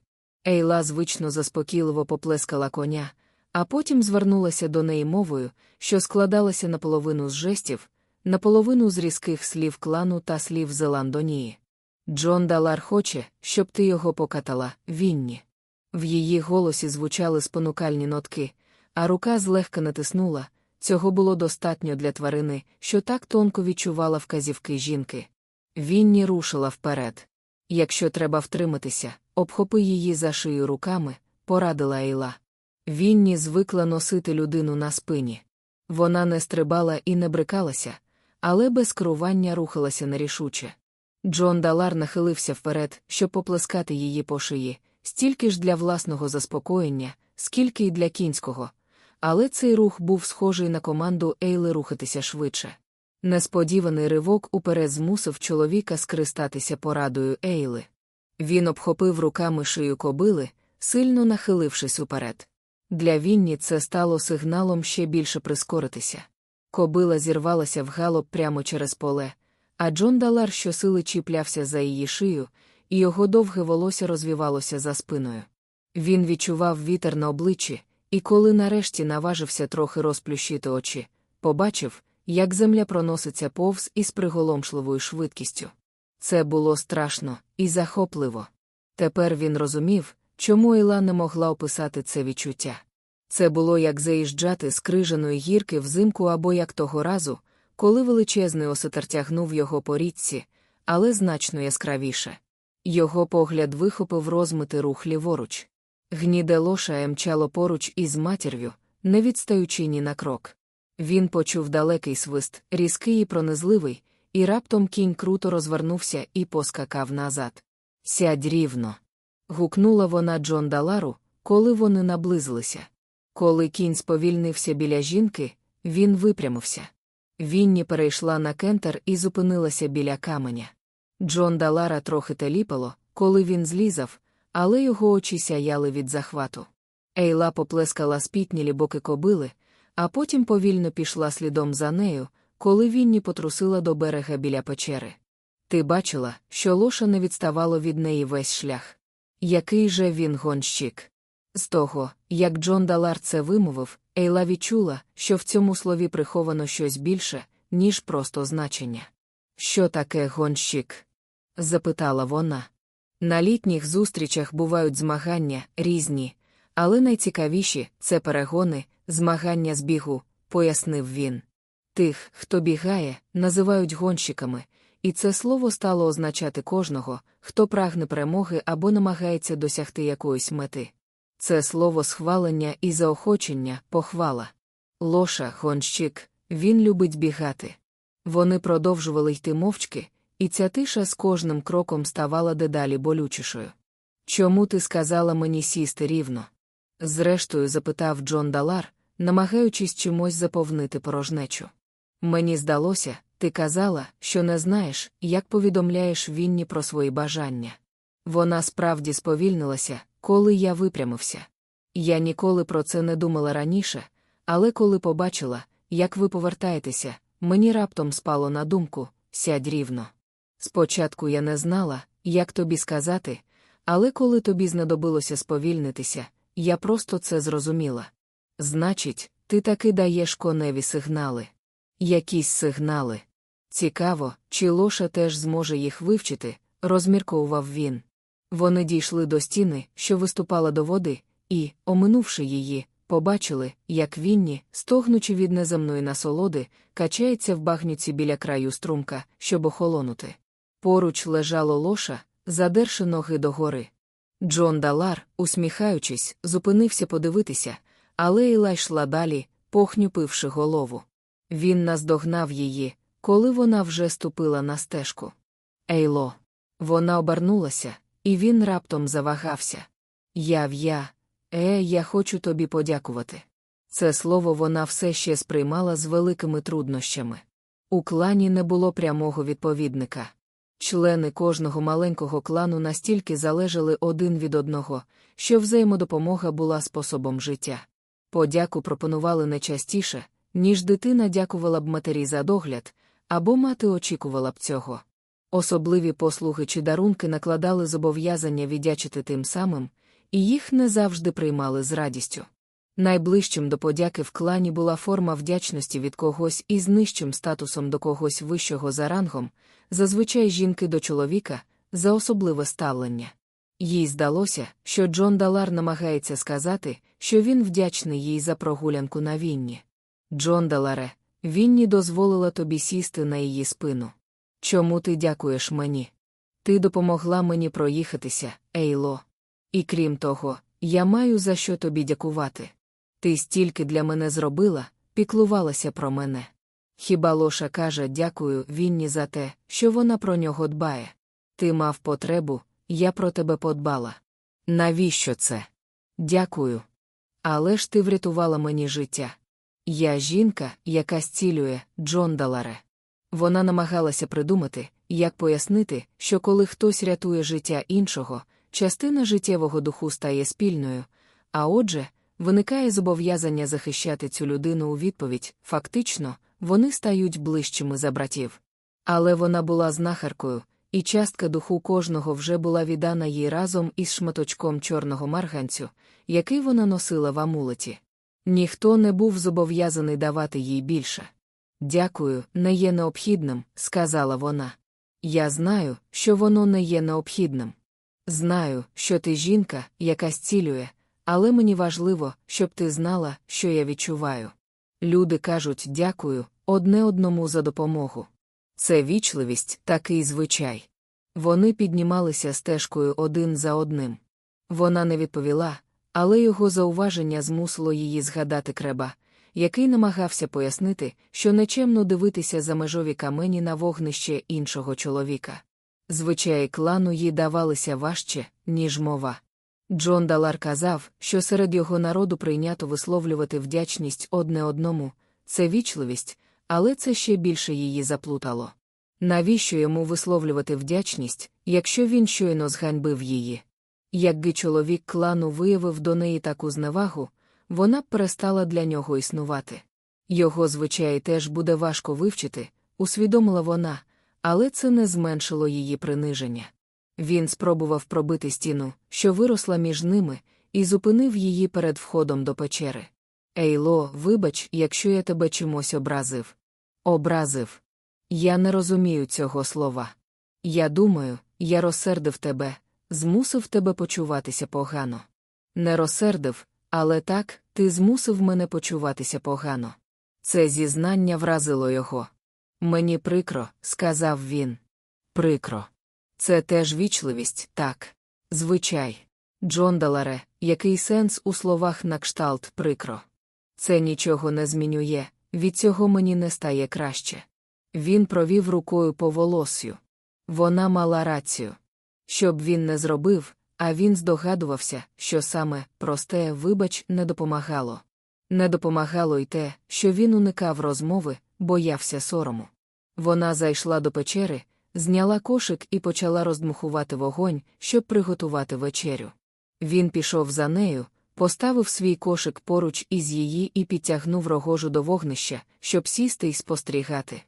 Ейла звично заспокійливо поплескала коня, а потім звернулася до неї мовою, що складалася наполовину з жестів, наполовину з різких слів клану та слів Зеландонії. Джон Далар хоче, щоб ти його покатала, Вінні. В її голосі звучали спонукальні нотки, а рука злегка натиснула. Цього було достатньо для тварини, що так тонко відчувала вказівки жінки. Вінні рушила вперед. Якщо треба втриматися, обхопи її за шию руками, порадила Ейла. Вінні звикла носити людину на спині. Вона не стрибала і не брикалася, але без керування рухалася нерішуче. Джон Далар нахилився вперед, щоб поплескати її по шиї, стільки ж для власного заспокоєння, скільки й для кінського. Але цей рух був схожий на команду Ейли рухатися швидше. Несподіваний ривок уперед змусив чоловіка скористатися порадою Ейли. Він обхопив руками шию кобили, сильно нахилившись уперед. Для Вінні це стало сигналом ще більше прискоритися. Кобила зірвалася в галоп прямо через поле, а Джон Далар щосили чіплявся за її шию, і його довге волосся розвівалося за спиною. Він відчував вітер на обличчі, і коли нарешті наважився трохи розплющити очі, побачив, як земля проноситься повз із приголомшливою швидкістю. Це було страшно і захопливо. Тепер він розумів, чому Іла не могла описати це відчуття. Це було як заїжджати з крижаної гірки взимку або як того разу, коли величезний осетер тягнув його по річці, але значно яскравіше. Його погляд вихопив розмитий рух ліворуч. Гніде лоша мчало поруч із матір'ю, не відстаючи ні на крок. Він почув далекий свист, різкий і пронизливий, і раптом кінь круто розвернувся і поскакав назад. Сядь рівно. гукнула вона Джон Далару, коли вони наблизилися. Коли кінь сповільнився біля жінки, він випрямився. Вінні перейшла на кентер і зупинилася біля каменя. Джон Далара трохи теліпало, коли він злізав, але його очі сяяли від захвату. Ейла поплескала спітнілі боки кобили, а потім повільно пішла слідом за нею, коли Вінні потрусила до берега біля печери. Ти бачила, що лоша не відставало від неї весь шлях. Який же він гонщик? З того, як Джон Далар це вимовив, Ейла відчула, що в цьому слові приховано щось більше, ніж просто значення. Що таке гонщик? запитала вона. На літніх зустрічах бувають змагання різні, але найцікавіші це перегони, змагання з бігу, пояснив він. Тих, хто бігає, називають гонщиками, і це слово стало означати кожного, хто прагне перемоги або намагається досягти якоїсь мети. Це слово схвалення і заохочення, похвала. Лоша, гонщик, він любить бігати. Вони продовжували йти мовчки, і ця тиша з кожним кроком ставала дедалі болючішою. Чому ти сказала мені сісти рівно? Зрештою, запитав Джон Далар, намагаючись чимось заповнити порожнечу. Мені здалося, ти казала, що не знаєш, як повідомляєш Вінні про свої бажання. Вона справді сповільнилася, коли я випрямився. Я ніколи про це не думала раніше, але коли побачила, як ви повертаєтеся, мені раптом спало на думку сядь рівно. Спочатку я не знала, як тобі сказати, але коли тобі знадобилося сповільнитися, я просто це зрозуміла. Значить, ти таки даєш коневі сигнали. Якісь сигнали. Цікаво, чи лоша теж зможе їх вивчити, розмірковував він. Вони дійшли до стіни, що виступала до води, і, оминувши її, побачили, як Вінні, стогнучи від неземної насолоди, качається в багнюці біля краю струмка, щоб охолонути. Поруч лежало лоша, задерши ноги догори. Джон Далар, усміхаючись, зупинився подивитися, але Іла йшла далі, похнюпивши голову. Він наздогнав її, коли вона вже ступила на стежку. Ейло. Вона обернулася, і він раптом завагався. Я в'я, е, я хочу тобі подякувати. Це слово вона все ще сприймала з великими труднощами. У клані не було прямого відповідника. Члени кожного маленького клану настільки залежали один від одного, що взаємодопомога була способом життя. Подяку пропонували не частіше, ніж дитина дякувала б матері за догляд, або мати очікувала б цього. Особливі послуги чи дарунки накладали зобов'язання віддячити тим самим, і їх не завжди приймали з радістю. Найближчим до подяки в клані була форма вдячності від когось із нижчим статусом до когось вищого за рангом, зазвичай жінки до чоловіка, за особливе ставлення. Їй здалося, що Джон Далар намагається сказати, що він вдячний їй за прогулянку на Вінні. Джон Даларе, Вінні дозволила тобі сісти на її спину. Чому ти дякуєш мені? Ти допомогла мені проїхатися, Ейло. І крім того, я маю за що тобі дякувати. Ти стільки для мене зробила, піклувалася про мене. Хіба лоша каже дякую Вінні за те, що вона про нього дбає. Ти мав потребу, я про тебе подбала. Навіщо це? Дякую. Але ж ти врятувала мені життя. Я жінка, яка зцілює Джон Даларе. Вона намагалася придумати, як пояснити, що коли хтось рятує життя іншого, частина життєвого духу стає спільною, а отже, виникає зобов'язання захищати цю людину у відповідь, фактично, вони стають ближчими за братів. Але вона була знахаркою, і частка духу кожного вже була віддана їй разом із шматочком чорного марганцю, який вона носила в амулеті. Ніхто не був зобов'язаний давати їй більше. Дякую, не є необхідним, сказала вона. Я знаю, що воно не є необхідним. Знаю, що ти жінка, яка зцілює, але мені важливо, щоб ти знала, що я відчуваю. Люди кажуть дякую, одне одному за допомогу. Це вічливість, такий звичай. Вони піднімалися стежкою один за одним. Вона не відповіла, але його зауваження змусило її згадати креба, який намагався пояснити, що нечемно дивитися за межові камені на вогнище іншого чоловіка. Звичаї клану їй давалися важче, ніж мова. Джон Далар казав, що серед його народу прийнято висловлювати вдячність одне одному, це вічливість, але це ще більше її заплутало. Навіщо йому висловлювати вдячність, якщо він щойно зганьбив її? Якби чоловік клану виявив до неї таку зневагу, вона б перестала для нього існувати. Його звичаї теж буде важко вивчити, усвідомила вона, але це не зменшило її приниження. Він спробував пробити стіну, що виросла між ними, і зупинив її перед входом до печери. Ейло, вибач, якщо я тебе чимось образив. Образив. Я не розумію цього слова. Я думаю, я розсердив тебе, змусив тебе почуватися погано. Не розсердив, але так, ти змусив мене почуватися погано. Це зізнання вразило його. Мені прикро, сказав він. Прикро. Це теж вічливість, так. Звичай. Джон Даларе, який сенс у словах на кшталт прикро. Це нічого не змінює, від цього мені не стає краще. Він провів рукою по волосю. Вона мала рацію. Щоб він не зробив, а він здогадувався, що саме просте вибач не допомагало. Не допомагало й те, що він уникав розмови, боявся сорому. Вона зайшла до печери, зняла кошик і почала роздмухувати вогонь, щоб приготувати вечерю. Він пішов за нею, поставив свій кошик поруч із її і підтягнув рогожу до вогнища, щоб сісти й спостерігати.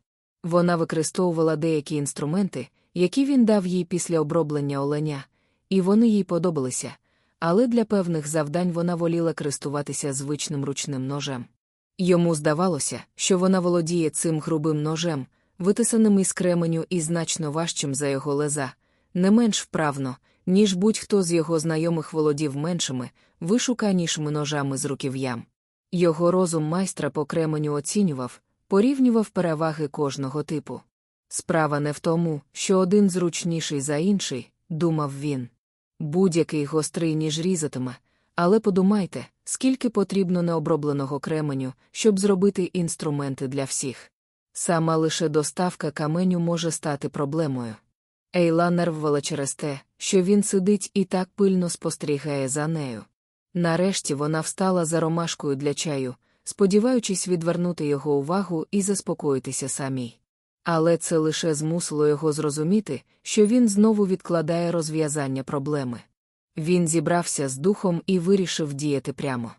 Вона використовувала деякі інструменти, які він дав їй після оброблення оленя, і вони їй подобалися, але для певних завдань вона воліла користуватися звичним ручним ножем. Йому здавалося, що вона володіє цим грубим ножем, витисаним із кременю і значно важчим за його леза, не менш вправно, ніж будь-хто з його знайомих володів меншими, вишуканішими ножами з руків'ям. Його розум майстра по кременю оцінював, порівнював переваги кожного типу. Справа не в тому, що один зручніший за інший, думав він. Будь-який гострий ніж різатиме, але подумайте, скільки потрібно необробленого кременю, щоб зробити інструменти для всіх. Сама лише доставка каменю може стати проблемою. Ейла нервувала через те, що він сидить і так пильно спостерігає за нею. Нарешті вона встала за ромашкою для чаю, сподіваючись відвернути його увагу і заспокоїтися самій. Але це лише змусило його зрозуміти, що він знову відкладає розв'язання проблеми. Він зібрався з духом і вирішив діяти прямо.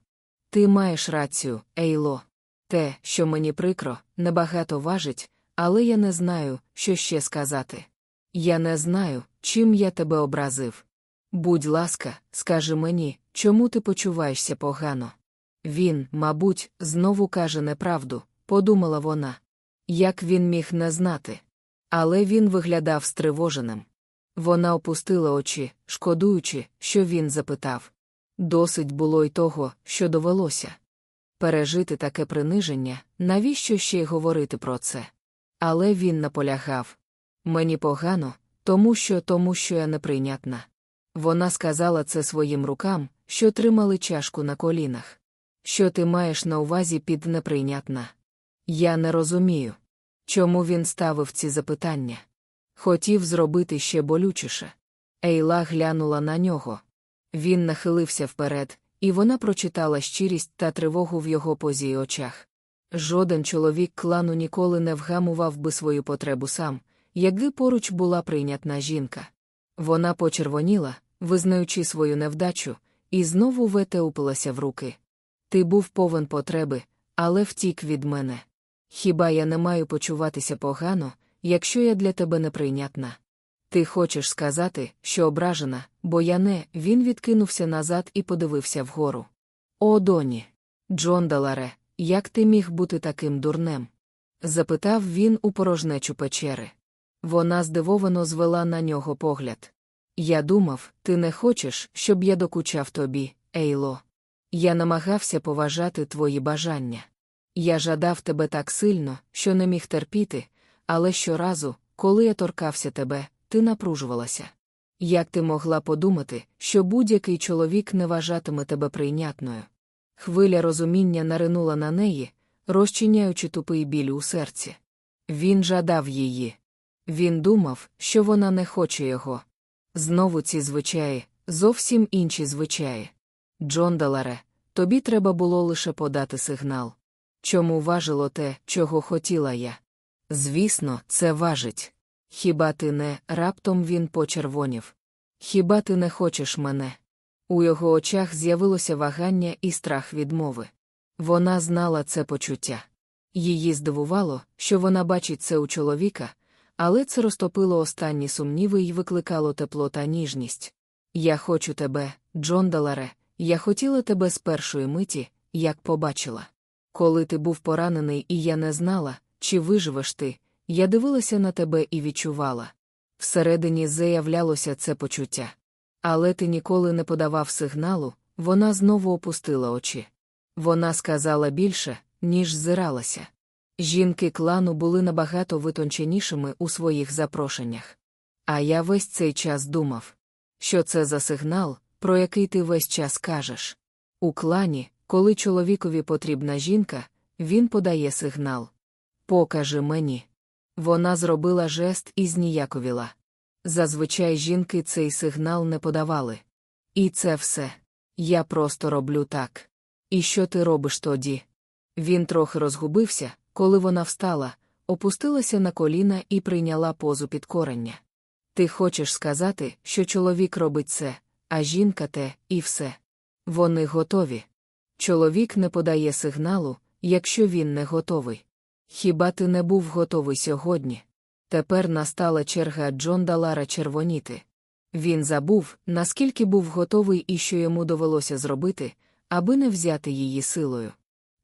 Ти маєш рацію, Ейло. Те, що мені прикро, небагато важить, але я не знаю, що ще сказати. Я не знаю, чим я тебе образив. Будь ласка, скажи мені, чому ти почуваєшся погано. Він, мабуть, знову каже неправду, подумала вона. Як він міг не знати? Але він виглядав стривоженим. Вона опустила очі, шкодуючи, що він запитав. Досить було й того, що довелося. Пережити таке приниження, навіщо ще й говорити про це? Але він наполягав. Мені погано, тому що тому що я неприйнятна. Вона сказала це своїм рукам, що тримали чашку на колінах. Що ти маєш на увазі під неприйнятна? Я не розумію. Чому він ставив ці запитання? Хотів зробити ще болючіше. Ейла глянула на нього. Він нахилився вперед, і вона прочитала щирість та тривогу в його позі очах. Жоден чоловік клану ніколи не вгамував би свою потребу сам, якби поруч була прийнятна жінка. Вона почервоніла, визнаючи свою невдачу, і знову вете упилася в руки. Ти був повен потреби, але втік від мене. Хіба я не маю почуватися погано, якщо я для тебе неприйнятна? Ти хочеш сказати, що ображена, бо я не, він відкинувся назад і подивився вгору. О, доні. Джон Даларе, як ти міг бути таким дурнем? запитав він у порожнечу печери. Вона здивовано звела на нього погляд. Я думав, ти не хочеш, щоб я докучав тобі, Ейло. Я намагався поважати твої бажання. Я жадав тебе так сильно, що не міг терпіти, але щоразу, коли я торкався тебе, ти напружувалася. Як ти могла подумати, що будь-який чоловік не вважатиме тебе прийнятною? Хвиля розуміння наринула на неї, розчиняючи тупий біль у серці. Він жадав її. Він думав, що вона не хоче його. Знову ці звичаї, зовсім інші звичаї. Джон Даларе, тобі треба було лише подати сигнал. Чому важило те, чого хотіла я? Звісно, це важить. Хіба ти не раптом він почервонів? Хіба ти не хочеш мене? У його очах з'явилося вагання і страх відмови. Вона знала це почуття. Її здивувало, що вона бачить це у чоловіка, але це розтопило останні сумніви і викликало тепло та ніжність. Я хочу тебе, Джон Даларе, я хотіла тебе з першої миті, як побачила. Коли ти був поранений, і я не знала, чи виживеш ти, я дивилася на тебе і відчувала. Всередині заявлялося це почуття. Але ти ніколи не подавав сигналу, вона знову опустила очі. Вона сказала більше, ніж зиралася. Жінки клану були набагато витонченішими у своїх запрошеннях. А я весь цей час думав, що це за сигнал, про який ти весь час кажеш. У клані, коли чоловікові потрібна жінка, він подає сигнал. Покажи мені. Вона зробила жест і зніяковіла. Зазвичай жінки цей сигнал не подавали. І це все. Я просто роблю так. І що ти робиш тоді? Він трохи розгубився, коли вона встала, опустилася на коліна і прийняла позу підкорення. Ти хочеш сказати, що чоловік робить це, а жінка те, і все. Вони готові. Чоловік не подає сигналу, якщо він не готовий. Хіба ти не був готовий сьогодні? Тепер настала черга Джон Далара червоніти. Він забув, наскільки був готовий і що йому довелося зробити, аби не взяти її силою.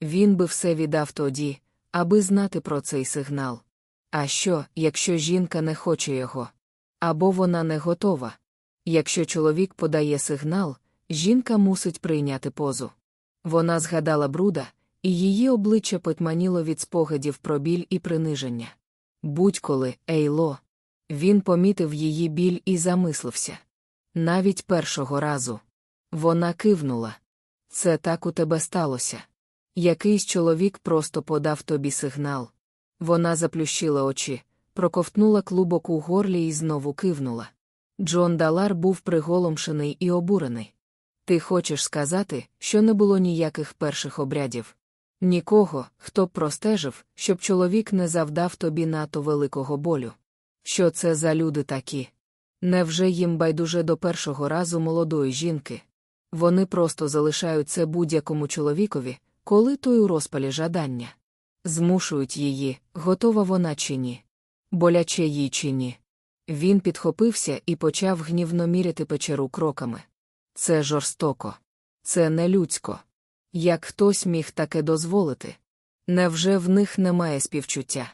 Він би все віддав тоді, аби знати про цей сигнал. А що, якщо жінка не хоче його? Або вона не готова? Якщо чоловік подає сигнал, жінка мусить прийняти позу. Вона згадала бруда, і її обличчя потьманіло від спогадів про біль і приниження. Будь-коли, Ейло. Він помітив її біль і замислився. Навіть першого разу. Вона кивнула. Це так у тебе сталося. Якийсь чоловік просто подав тобі сигнал. Вона заплющила очі, проковтнула клубок у горлі і знову кивнула. Джон Далар був приголомшений і обурений. Ти хочеш сказати, що не було ніяких перших обрядів? Нікого, хто б простежив, щоб чоловік не завдав тобі надто великого болю. Що це за люди такі? Невже їм байдуже до першого разу молодої жінки? Вони просто залишають це будь-якому чоловікові, коли той у розпалі жадання. Змушують її, готова вона чи ні. Боляче їй чи ні. Він підхопився і почав гнівно міряти печеру кроками. Це жорстоко. Це не людсько. Як хтось міг таке дозволити? Невже в них немає співчуття?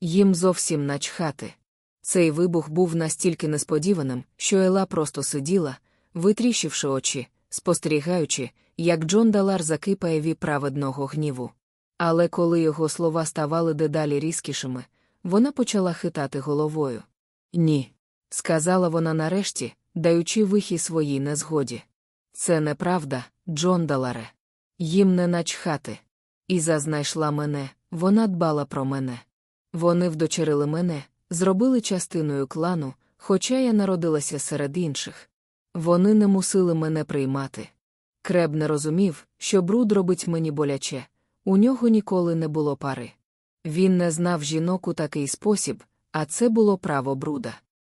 Їм зовсім начхати. Цей вибух був настільки несподіваним, що Ела просто сиділа, витріщивши очі, спостерігаючи, як Джон Далар закипає ві праведного гніву. Але коли його слова ставали дедалі різкішими, вона почала хитати головою. Ні, сказала вона нарешті, даючи вихі своїй незгоді. Це неправда, Джон Даларе. Їм не начхати. Іза знайшла мене, вона дбала про мене. Вони вдочерили мене, зробили частиною клану, хоча я народилася серед інших. Вони не мусили мене приймати. Креб не розумів, що бруд робить мені боляче, у нього ніколи не було пари. Він не знав жінок у такий спосіб, а це було право бруда.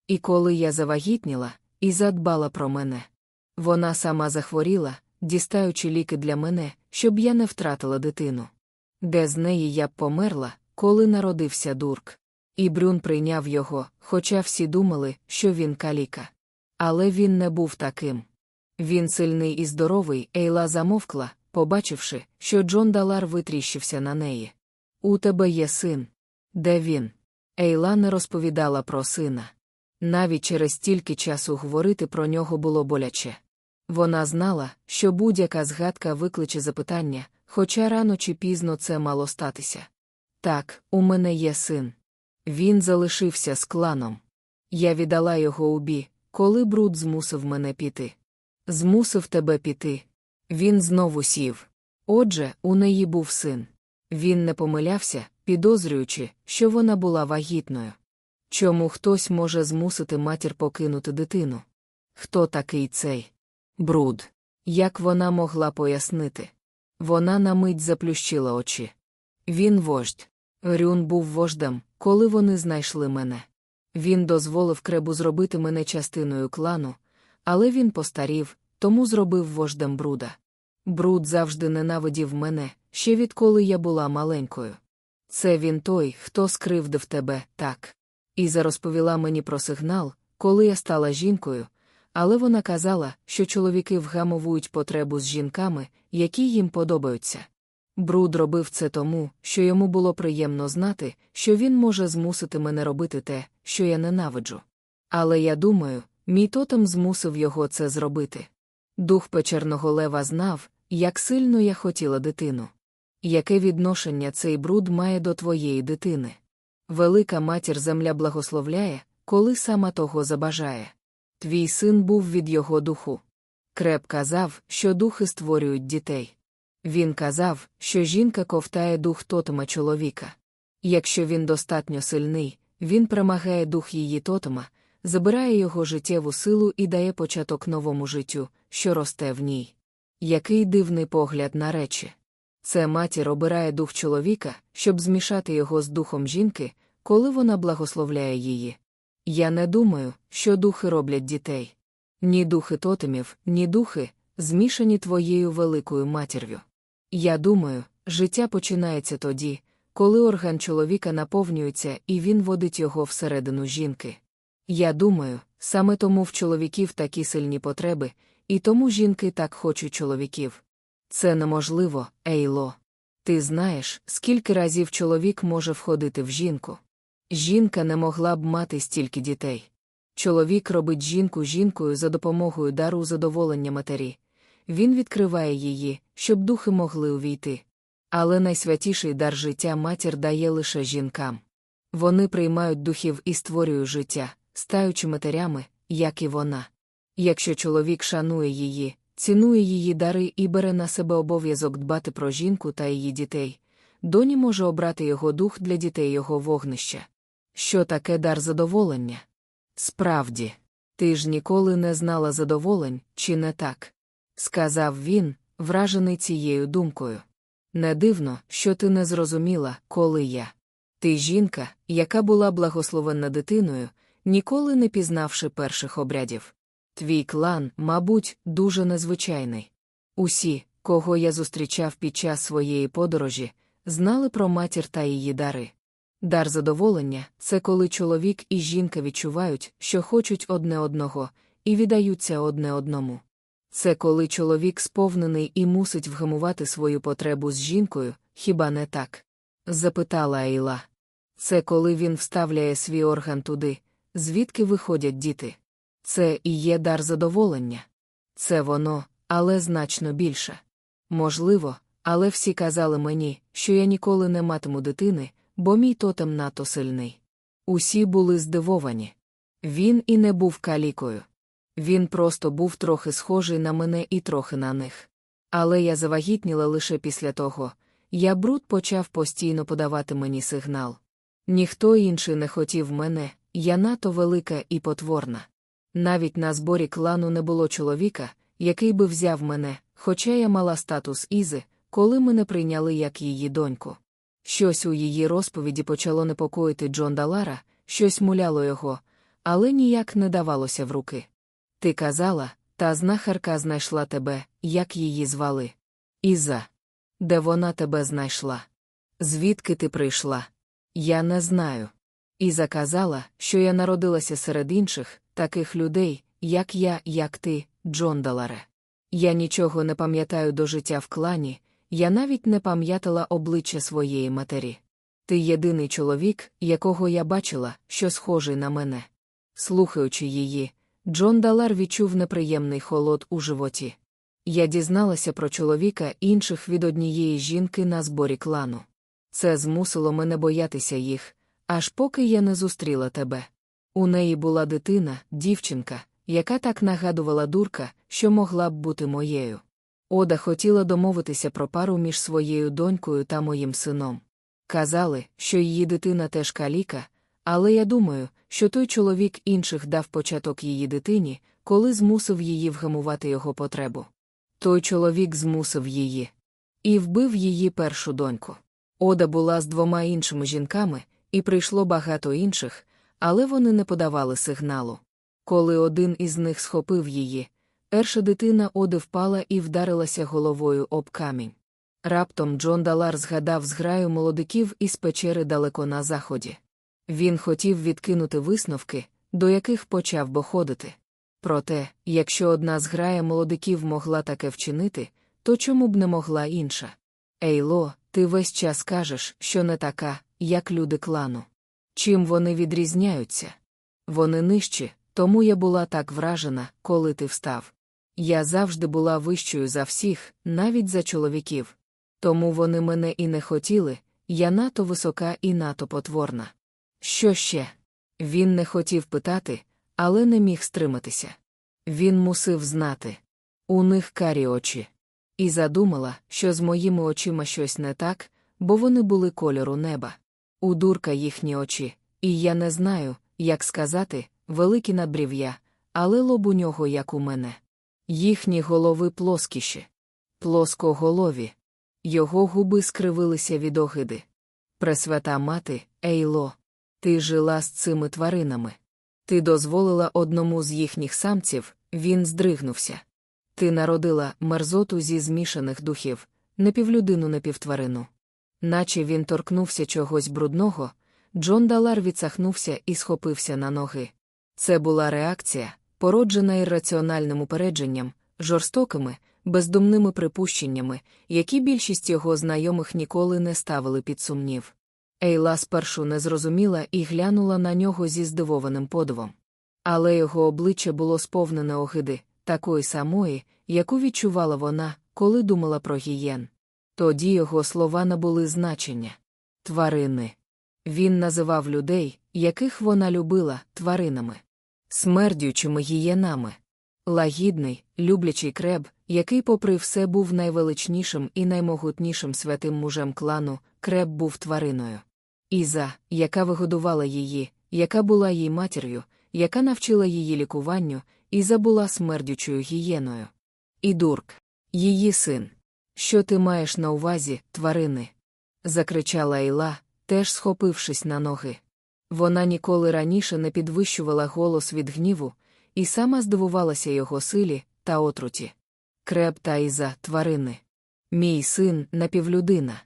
І коли я завагітніла, і задбала про мене. Вона сама захворіла, дістаючи ліки для мене, щоб я не втратила дитину. Де з неї я б померла, коли народився дурк. І Брюн прийняв його, хоча всі думали, що він каліка. Але він не був таким. Він сильний і здоровий, Ейла замовкла, побачивши, що Джон Далар витріщився на неї. У тебе є син. Де він? Ейла не розповідала про сина. Навіть через стільки часу говорити про нього було боляче. Вона знала, що будь-яка згадка викличе запитання, хоча рано чи пізно це мало статися. Так, у мене є син. Він залишився з кланом. Я віддала його у бі, коли бруд змусив мене піти. Змусив тебе піти. Він знову сів. Отже, у неї був син. Він не помилявся, підозрюючи, що вона була вагітною. Чому хтось може змусити матір покинути дитину? Хто такий цей? Бруд. Як вона могла пояснити? Вона на мить заплющила очі. Він вождь. Рюн був вождем, коли вони знайшли мене. Він дозволив кребу зробити мене частиною клану, але він постарів, тому зробив вождем бруда. Бруд завжди ненавидів мене, ще відколи я була маленькою. Це він той, хто скривдив тебе, так. Іза розповіла мені про сигнал, коли я стала жінкою, але вона казала, що чоловіки вгамовують потребу з жінками, які їм подобаються. Бруд робив це тому, що йому було приємно знати, що він може змусити мене робити те, що я ненавиджу. Але я думаю, мій тотем змусив його це зробити. Дух печерного лева знав, як сильно я хотіла дитину. Яке відношення цей бруд має до твоєї дитини? Велика матір земля благословляє, коли сама того забажає. Твій син був від його духу. Креп казав, що духи створюють дітей. Він казав, що жінка ковтає дух тотема чоловіка. Якщо він достатньо сильний, він примагає дух її тотема, забирає його життєву силу і дає початок новому життю, що росте в ній. Який дивний погляд на речі. Це матір обирає дух чоловіка, щоб змішати його з духом жінки, коли вона благословляє її. Я не думаю, що духи роблять дітей. Ні духи тотемів, ні духи, змішані твоєю великою матір'ю. Я думаю, життя починається тоді, коли орган чоловіка наповнюється і він водить його всередину жінки. Я думаю, саме тому в чоловіків такі сильні потреби, і тому жінки так хочуть чоловіків. Це неможливо, Ейло. Ти знаєш, скільки разів чоловік може входити в жінку. Жінка не могла б мати стільки дітей. Чоловік робить жінку жінкою за допомогою дару задоволення матері. Він відкриває її, щоб духи могли увійти. Але найсвятіший дар життя матір дає лише жінкам. Вони приймають духів і створюють життя, стаючи матерями, як і вона. Якщо чоловік шанує її, цінує її дари і бере на себе обов'язок дбати про жінку та її дітей, доні може обрати його дух для дітей його вогнища. Що таке дар задоволення? Справді, ти ж ніколи не знала задоволень, чи не так? сказав він, вражений цією думкою. Не дивно, що ти не зрозуміла, коли я. Ти жінка, яка була благословенна дитиною, ніколи не пізнавши перших обрядів. Твій клан, мабуть, дуже незвичайний. Усі, кого я зустрічав під час своєї подорожі, знали про матір та її дари. Дар задоволення це коли чоловік і жінка відчувають, що хочуть одне одного, і віддаються одне одному. Це коли чоловік сповнений і мусить вгамувати свою потребу з жінкою, хіба не так? запитала Айла. Це коли він вставляє свій орган туди, звідки виходять діти. Це і є дар задоволення. Це воно, але значно більше. Можливо, але всі казали мені, що я ніколи не матиму дитини, бо мій тотем надто сильний. Усі були здивовані. Він і не був калікою. Він просто був трохи схожий на мене і трохи на них. Але я завагітніла лише після того, я бруд почав постійно подавати мені сигнал. Ніхто інший не хотів мене, я надто велика і потворна. Навіть на зборі клану не було чоловіка, який би взяв мене, хоча я мала статус Ізи, коли мене прийняли як її доньку. Щось у її розповіді почало непокоїти Джон Далара, щось муляло його, але ніяк не давалося в руки. Ти казала, та знахарка знайшла тебе, як її звали. Іза. Де вона тебе знайшла? Звідки ти прийшла? Я не знаю. Іза казала, що я народилася серед інших, таких людей, як я, як ти, Джон Даларе. Я нічого не пам'ятаю до життя в клані, я навіть не пам'ятала обличчя своєї матері. Ти єдиний чоловік, якого я бачила, що схожий на мене. Слухаючи її, Джон Далар відчув неприємний холод у животі. Я дізналася про чоловіка інших від однієї жінки на зборі клану. Це змусило мене боятися їх, аж поки я не зустріла тебе. У неї була дитина, дівчинка, яка так нагадувала дурка, що могла б бути моєю. Ода хотіла домовитися про пару між своєю донькою та моїм сином. Казали, що її дитина теж каліка, але я думаю, що той чоловік інших дав початок її дитині, коли змусив її вгамувати його потребу. Той чоловік змусив її і вбив її першу доньку. Ода була з двома іншими жінками, і прийшло багато інших, але вони не подавали сигналу. Коли один із них схопив її, перша дитина Оди впала і вдарилася головою об камінь. Раптом Джон Далар згадав зграю молодиків із печери далеко на заході. Він хотів відкинути висновки, до яких почав би ходити. Проте, якщо одна зграя молодиків могла таке вчинити, то чому б не могла інша? Ейло, ти весь час кажеш, що не така, як люди клану. Чим вони відрізняються? Вони нижчі, тому я була так вражена, коли ти встав. Я завжди була вищою за всіх, навіть за чоловіків. Тому вони мене і не хотіли, я нато висока і нато потворна. Що ще? Він не хотів питати, але не міг стриматися. Він мусив знати. У них карі очі. І задумала, що з моїми очима щось не так, бо вони були кольору неба. У дурка їхні очі, і я не знаю, як сказати, великі надбрів'я, але лоб у нього, як у мене. Їхні голови плоскіші. Плоскоголові. Його губи скривилися від огиди. Пресвята мати, Ейло, ти жила з цими тваринами. Ти дозволила одному з їхніх самців, він здригнувся. Ти народила мерзоту зі змішаних духів, напівлюдину напівтварину. Наче він торкнувся чогось брудного, Джон Далар відсахнувся і схопився на ноги. Це була реакція, породжена ірраціональним упередженням, жорстокими, бездумними припущеннями, які більшість його знайомих ніколи не ставили під сумнів. Ейла спершу не зрозуміла і глянула на нього зі здивованим подивом. Але його обличчя було сповнене огиди, такої самої, яку відчувала вона, коли думала про гієн. Тоді його слова набули значення тварини. Він називав людей, яких вона любила, тваринами, смердючими гієнами. Лагідний, люблячий креб, який, попри все, був найвеличнішим і наймогутнішим святим мужем клану, креб був твариною. Іза, яка вигодувала її, яка була їй матір'ю, яка навчила її лікуванню, Іза була смердючою гієною. І дурк, її син. Що ти маєш на увазі, тварини? закричала Ейла, теж схопившись на ноги. Вона ніколи раніше не підвищувала голос від гніву, і сама здивувалася його силі та отруті. Креб та Іза тварини. Мій син напівлюдина.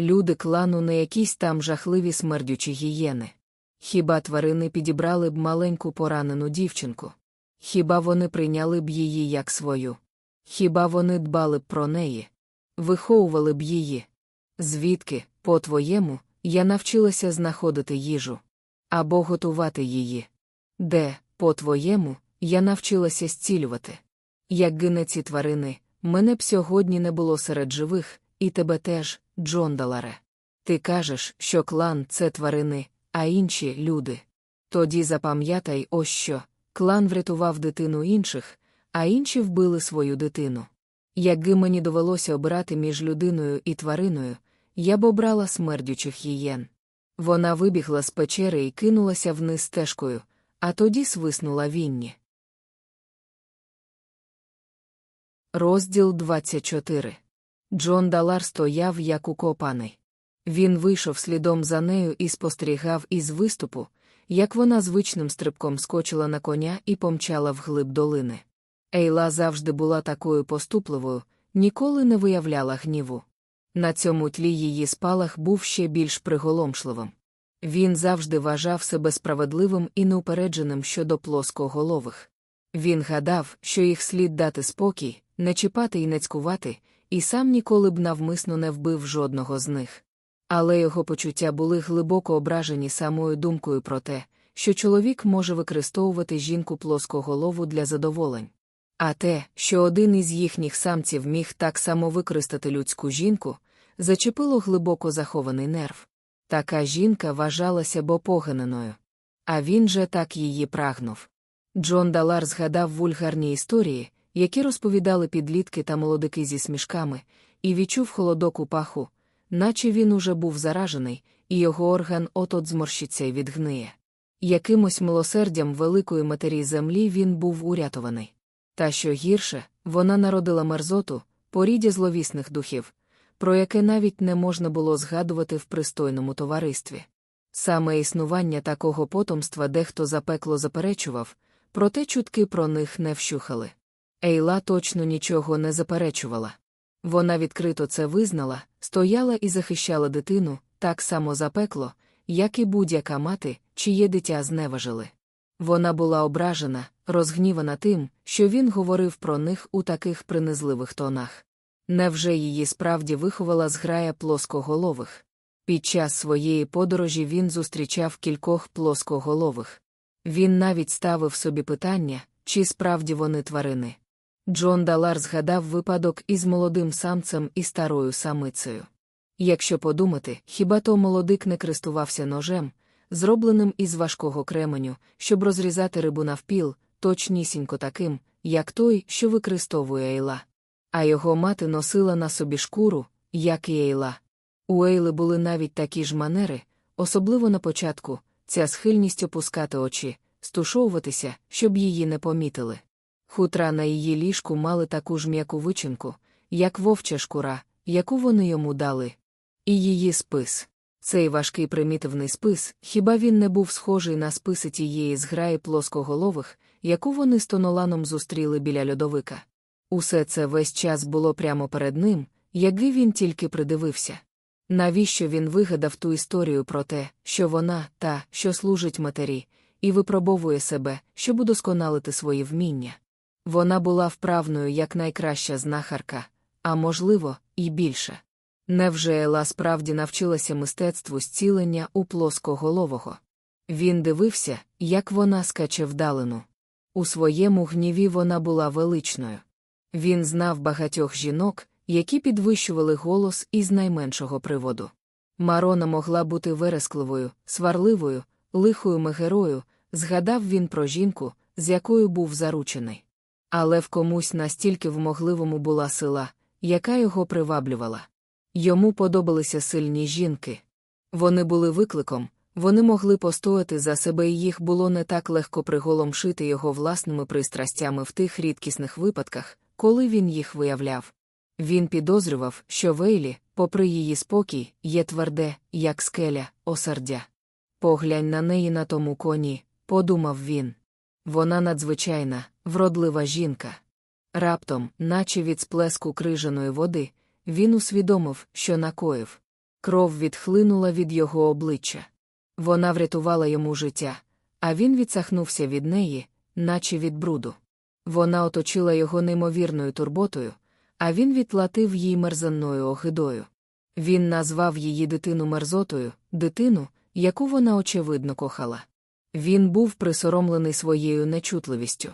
Люди клану не якісь там жахливі смердючі гієни. Хіба тварини підібрали б маленьку поранену дівчинку? Хіба вони прийняли б її як свою? Хіба вони дбали б про неї? Виховували б її? Звідки, по-твоєму, я навчилася знаходити їжу або готувати її? Де, по-твоєму, я навчилася зцілювати? Як гине ці тварини, мене б сьогодні не було серед живих, і тебе теж, Джон Даларе. Ти кажеш, що клан це тварини, а інші люди. Тоді запам'ятай ось що клан врятував дитину інших, а інші вбили свою дитину. Якби мені довелося обирати між людиною і твариною, я б обрала смердючих гієн. Вона вибігла з печери і кинулася вниз стежкою, а тоді свиснула вінні. Розділ 24 Джон Далар стояв як укопаний. Він вийшов слідом за нею і спостерігав із виступу, як вона звичним стрибком скочила на коня і помчала вглиб долини. Ейла завжди була такою поступливою, ніколи не виявляла гніву. На цьому тлі її спалах був ще більш приголомшливим. Він завжди вважав себе справедливим і неупередженим щодо плоскоголових. Він гадав, що їх слід дати спокій, не чіпати і не цькувати, і сам ніколи б навмисно не вбив жодного з них. Але його почуття були глибоко ображені самою думкою про те, що чоловік може використовувати жінку плоскоголову для задоволень. А те, що один із їхніх самців міг так само використати людську жінку, зачепило глибоко захований нерв. Така жінка вважалася б опоганеною. А він же так її прагнув. Джон Далар згадав вульгарні історії, які розповідали підлітки та молодики зі смішками, і відчув холодок у паху, наче він уже був заражений, і його орган от-от зморщиться й відгниє. Якимось милосердям великої матері землі він був урятований. Та що гірше, вона народила мерзоту, поріддя зловісних духів, про яке навіть не можна було згадувати в пристойному товаристві. Саме існування такого потомства дехто запекло заперечував, проте чутки про них не вщухали. Ейла точно нічого не заперечувала. Вона відкрито це визнала, стояла і захищала дитину, так само запекло, як і будь-яка мати, чиє дитя зневажили. Вона була ображена, розгнівана тим, що він говорив про них у таких принизливих тонах. Невже її справді виховала зграя плоскоголових? Під час своєї подорожі він зустрічав кількох плоскоголових. Він навіть ставив собі питання, чи справді вони тварини. Джон Далар згадав випадок із молодим самцем і старою самицею. Якщо подумати, хіба то молодик не користувався ножем, зробленим із важкого кременю, щоб розрізати рибу навпіл, точнісінько таким, як той, що використовує Ейла. А його мати носила на собі шкуру, як і Ейла. У Ейли були навіть такі ж манери, особливо на початку, ця схильність опускати очі, стушовуватися, щоб її не помітили. Хутра на її ліжку мали таку ж м'яку вичинку, як вовча шкура, яку вони йому дали. І її спис. Цей важкий примітивний спис, хіба він не був схожий на списи тієї зграї плоскоголових, яку вони з тоноланом зустріли біля льодовика. Усе це весь час було прямо перед ним, якби він тільки придивився. Навіщо він вигадав ту історію про те, що вона, та, що служить матері, і випробовує себе, щоб удосконалити свої вміння? Вона була вправною як найкраща знахарка, а можливо, і більше. Невже Ела справді навчилася мистецтву зцілення у плоскоголового? Він дивився, як вона скаче вдалину. У своєму гніві вона була величною. Він знав багатьох жінок, які підвищували голос із найменшого приводу. Марона могла бути верескливою, сварливою, лихою мегерою, згадав він про жінку, з якою був заручений. Але в комусь настільки вмогливому була сила, яка його приваблювала. Йому подобалися сильні жінки. Вони були викликом, вони могли постояти за себе, і їх було не так легко приголомшити його власними пристрастями в тих рідкісних випадках, коли він їх виявляв. Він підозрював, що Вейлі, попри її спокій, є тверде, як скеля, осердя. Поглянь на неї на тому коні, подумав він. Вона надзвичайна, вродлива жінка. Раптом, наче від сплеску крижаної води, він усвідомив, що накоїв. Кров відхлинула від його обличчя. Вона врятувала йому життя, а він відсахнувся від неї, наче від бруду. Вона оточила його неймовірною турботою, а він відплатив їй мерзенною огидою. Він назвав її дитину мерзотою, дитину, яку вона очевидно кохала. Він був присоромлений своєю нечутливістю.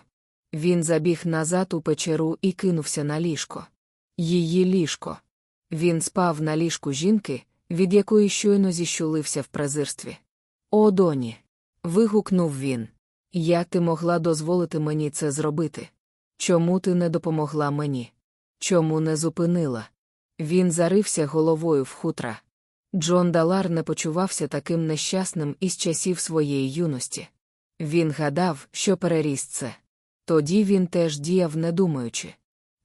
Він забіг назад у печеру і кинувся на ліжко. Її ліжко. Він спав на ліжку жінки, від якої щойно зіщулився в презирстві. О, доні. вигукнув він. Як ти могла дозволити мені це зробити? Чому ти не допомогла мені? Чому не зупинила? Він зарився головою в хутра. Джон Далар не почувався таким нещасним із часів своєї юності. Він гадав, що переріс це. Тоді він теж діяв, не думаючи.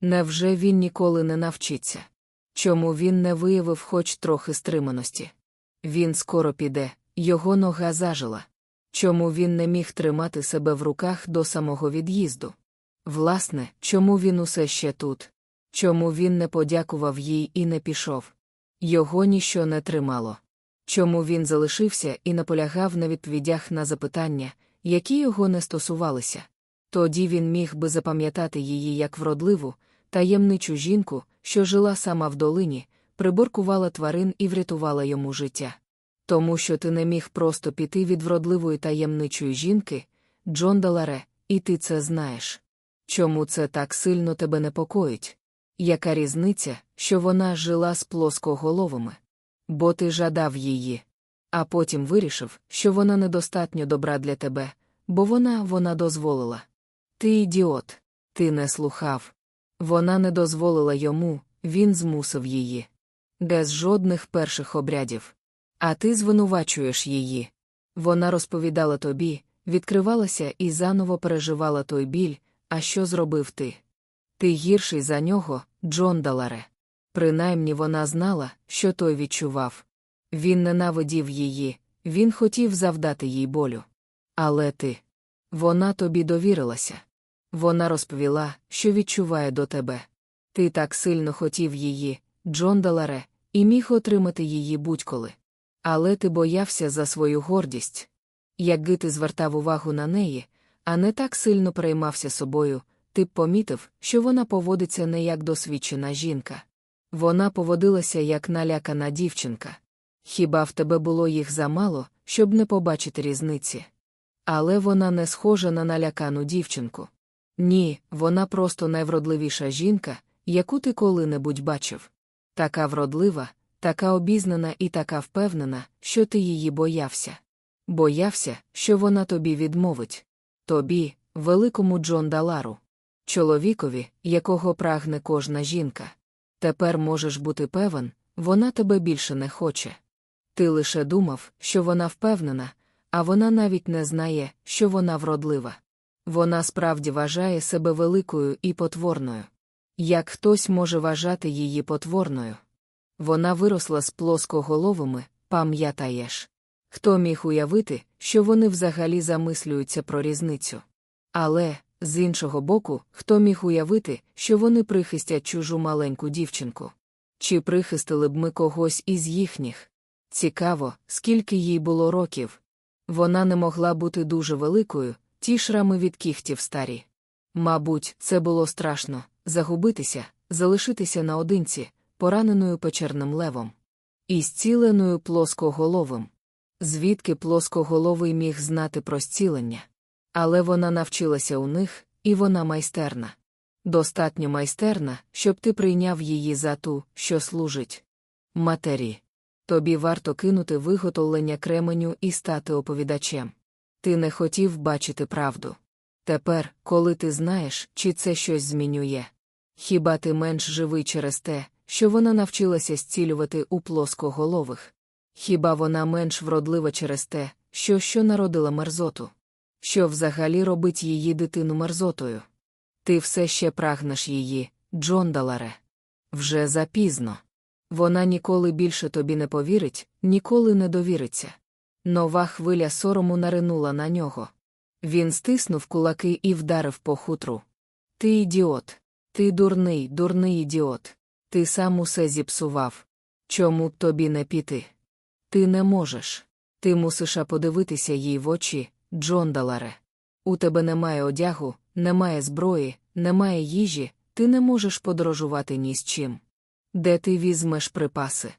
Невже він ніколи не навчиться? Чому він не виявив хоч трохи стриманості? Він скоро піде, його нога зажила. Чому він не міг тримати себе в руках до самого від'їзду? Власне, чому він усе ще тут? Чому він не подякував їй і не пішов? Його ніщо не тримало. Чому він залишився і наполягав на відповідях на запитання, які його не стосувалися? Тоді він міг би запам'ятати її як вродливу, таємничу жінку, що жила сама в долині, приборкувала тварин і врятувала йому життя. Тому що ти не міг просто піти від вродливої таємничої жінки, Джон Даларе, і ти це знаєш. Чому це так сильно тебе непокоїть? Яка різниця, що вона жила з плоскоголовими? Бо ти жадав її. А потім вирішив, що вона недостатньо добра для тебе, бо вона вона дозволила. Ти ідіот, ти не слухав. Вона не дозволила йому, він змусив її. Без жодних перших обрядів. А ти звинувачуєш її. Вона розповідала тобі, відкривалася і заново переживала той біль, а що зробив ти? Ти гірший за нього, Джон Даларе. Принаймні вона знала, що той відчував. Він ненавидів її, він хотів завдати їй болю. Але ти. Вона тобі довірилася. Вона розповіла, що відчуває до тебе. Ти так сильно хотів її, Джон Даларе, і міг отримати її будь-коли. Але ти боявся за свою гордість. Якби ти звертав увагу на неї, а не так сильно переймався собою, ти б помітив, що вона поводиться не як досвідчена жінка. Вона поводилася як налякана дівчинка. Хіба в тебе було їх замало, щоб не побачити різниці? Але вона не схожа на налякану дівчинку. Ні, вона просто найвродливіша жінка, яку ти коли-небудь бачив. Така вродлива, така обізнана і така впевнена, що ти її боявся. Боявся, що вона тобі відмовить. Тобі, великому Джон Далару, чоловікові, якого прагне кожна жінка. Тепер можеш бути певен, вона тебе більше не хоче. Ти лише думав, що вона впевнена, а вона навіть не знає, що вона вродлива. Вона справді вважає себе великою і потворною. Як хтось може вважати її потворною? Вона виросла з плоскоголовими, пам'ятаєш. Хто міг уявити, що вони взагалі замислюються про різницю? Але, З іншого боку, хто міг уявити, що вони прихистять чужу маленьку дівчинку? Чи прихистили б ми когось із їхніх? Цікаво, скільки їй було років. Вона не могла бути дуже великою, ті шрами від кіхтів старі. Мабуть, це було страшно загубитися, залишитися наодинці, пораненою печерним левом. І зціленою плоскоголовим. Звідки плоскоголовий міг знати про зцілення? Але вона навчилася у них, і вона майстерна. Достатньо майстерна, щоб ти прийняв її за ту, що служить. Матері. Тобі варто кинути виготовлення кременю і стати оповідачем. Ти не хотів бачити правду. Тепер, коли ти знаєш, чи це щось змінює. Хіба ти менш живий через те, що вона навчилася зцілювати у плоскоголових? Хіба вона менш вродлива через те, що що народила мерзоту? Що взагалі робить її дитину мерзотою? Ти все ще прагнеш її, Джондаларе. Вже запізно. Вона ніколи більше тобі не повірить, ніколи не довіриться. Нова хвиля сорому наринула на нього. Він стиснув кулаки і вдарив по хутру. Ти ідіот. Ти дурний, дурний ідіот. Ти сам усе зіпсував. Чому б тобі не піти? Ти не можеш. Ти мусиш подивитися їй в очі, Джондаларе. У тебе немає одягу, немає зброї, немає їжі, ти не можеш подорожувати ні з чим. Де ти візьмеш припаси?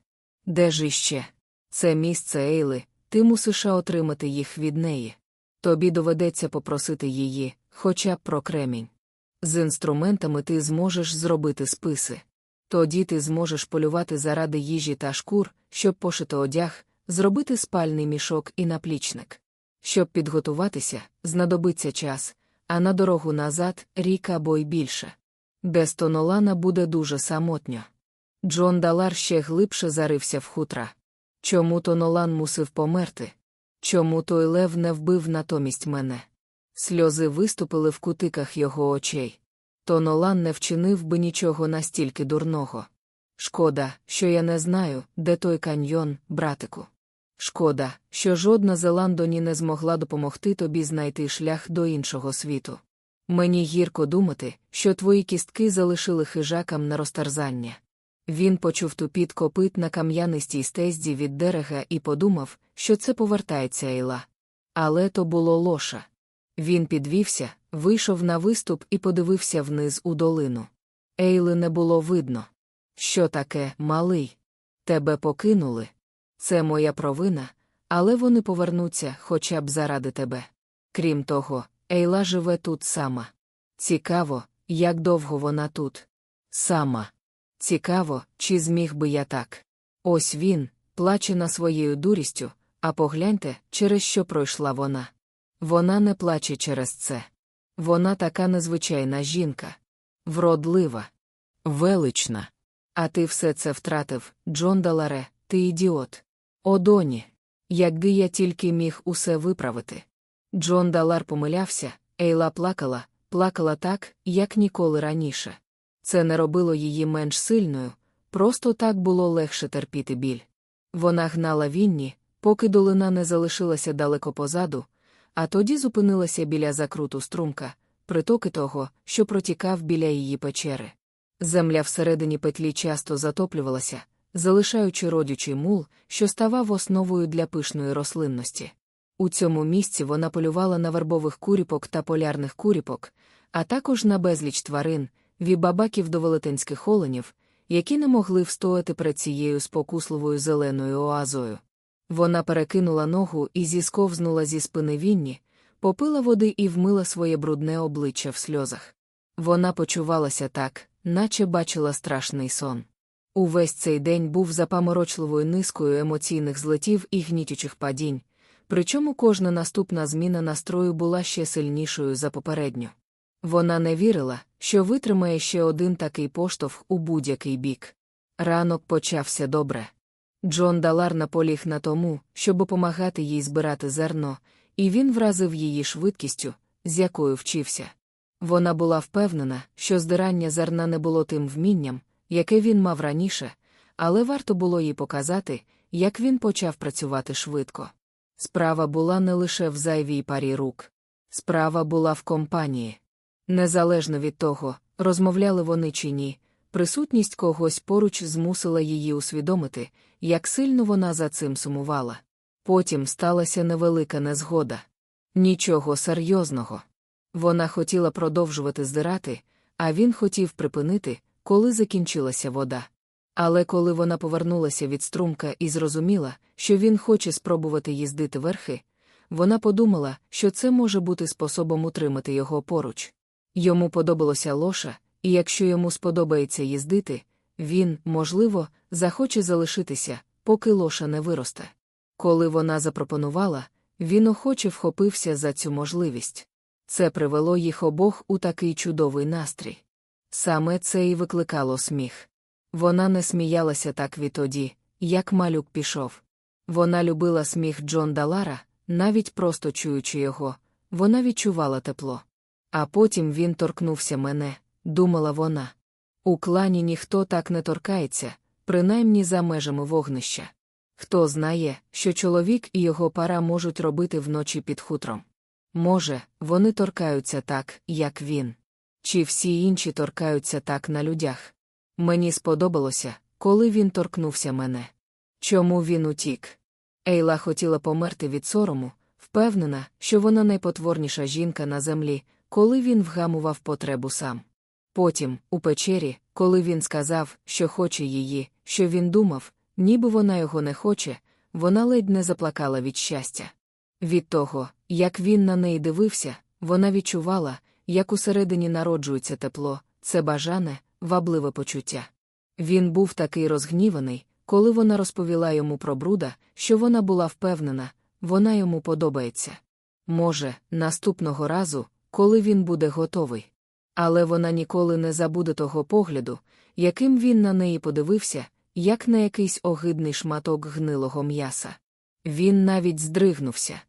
Де ж іще? Це місце Ейли, ти мусиш отримати їх від неї. Тобі доведеться попросити її, хоча б про кремінь. З інструментами ти зможеш зробити списи. Тоді ти зможеш полювати заради їжі та шкур, щоб пошити одяг, зробити спальний мішок і наплічник. Щоб підготуватися, знадобиться час, а на дорогу назад рік або й більше. Без Тонолана буде дуже самотньо. Джон Далар ще глибше зарився в хутра. Чому Тонолан мусив померти? Чому той лев не вбив натомість мене? Сльози виступили в кутиках його очей. Тонолан не вчинив би нічого настільки дурного. Шкода, що я не знаю, де той каньйон, братику. Шкода, що жодна Зеландоні не змогла допомогти тобі знайти шлях до іншого світу. Мені гірко думати, що твої кістки залишили хижакам на розтарзання. Він почув тупіт копит на кам'янистій стезді від дерега і подумав, що це повертається Ейла. Але то було лоша. Він підвівся, вийшов на виступ і подивився вниз у долину. Ейли не було видно. Що таке, малий? Тебе покинули. Це моя провина, але вони повернуться хоча б заради тебе. Крім того, Ейла живе тут сама. Цікаво, як довго вона тут. Сама. Цікаво, чи зміг би я так. Ось він, плаче на своєю дурістю, а погляньте, через що пройшла вона. Вона не плаче через це. Вона така незвичайна жінка. Вродлива, велична. А ти все це втратив, Джон Даларе, ти ідіот. О, доні. Якби я тільки міг усе виправити. Джон Далар помилявся, Ейла плакала, плакала так, як ніколи раніше. Це не робило її менш сильною, просто так було легше терпіти біль. Вона гнала вінні, поки долина не залишилася далеко позаду, а тоді зупинилася біля закруту струмка, притоки того, що протікав біля її печери. Земля всередині петлі часто затоплювалася, залишаючи родючий мул, що ставав основою для пишної рослинності. У цьому місці вона полювала на вербових куріпок та полярних куріпок, а також на безліч тварин, вібабаків до велетенських оленів, які не могли встояти перед цією спокусливою зеленою оазою. Вона перекинула ногу і зісковзнула зі спини Вінні, попила води і вмила своє брудне обличчя в сльозах. Вона почувалася так, наче бачила страшний сон. Увесь цей день був запаморочливою низкою емоційних злетів і гнітючих падінь, причому кожна наступна зміна настрою була ще сильнішою за попередню. Вона не вірила, що витримає ще один такий поштовх у будь-який бік. Ранок почався добре. Джон Далар наполіг на тому, щоб допомагати їй збирати зерно, і він вразив її швидкістю, з якою вчився. Вона була впевнена, що здирання зерна не було тим вмінням, яке він мав раніше, але варто було їй показати, як він почав працювати швидко. Справа була не лише в зайвій парі рук. Справа була в компанії. Незалежно від того, розмовляли вони чи ні, присутність когось поруч змусила її усвідомити, як сильно вона за цим сумувала. Потім сталася невелика незгода. Нічого серйозного. Вона хотіла продовжувати здирати, а він хотів припинити, коли закінчилася вода. Але коли вона повернулася від струмка і зрозуміла, що він хоче спробувати їздити верхи, вона подумала, що це може бути способом утримати його поруч. Йому подобалося лоша, і якщо йому сподобається їздити, він, можливо, захоче залишитися, поки лоша не виросте. Коли вона запропонувала, він охоче вхопився за цю можливість. Це привело їх обох у такий чудовий настрій. Саме це і викликало сміх. Вона не сміялася так відтоді, як малюк пішов. Вона любила сміх Джон Далара, навіть просто чуючи його, вона відчувала тепло. А потім він торкнувся мене, думала вона. У клані ніхто так не торкається, принаймні за межами вогнища. Хто знає, що чоловік і його пара можуть робити вночі під хутром? Може, вони торкаються так, як він. Чи всі інші торкаються так на людях? Мені сподобалося, коли він торкнувся мене. Чому він утік? Ейла хотіла померти від сорому, впевнена, що вона найпотворніша жінка на землі, коли він вгамував потребу сам. Потім, у печері, коли він сказав, що хоче її, що він думав, ніби вона його не хоче, вона ледь не заплакала від щастя. Від того, як він на неї дивився, вона відчувала, як усередині народжується тепло, це бажане, вабливе почуття. Він був такий розгніваний, коли вона розповіла йому про бруда, що вона була впевнена, вона йому подобається. Може, наступного разу, коли він буде готовий. Але вона ніколи не забуде того погляду, яким він на неї подивився, як на якийсь огидний шматок гнилого м'яса. Він навіть здригнувся.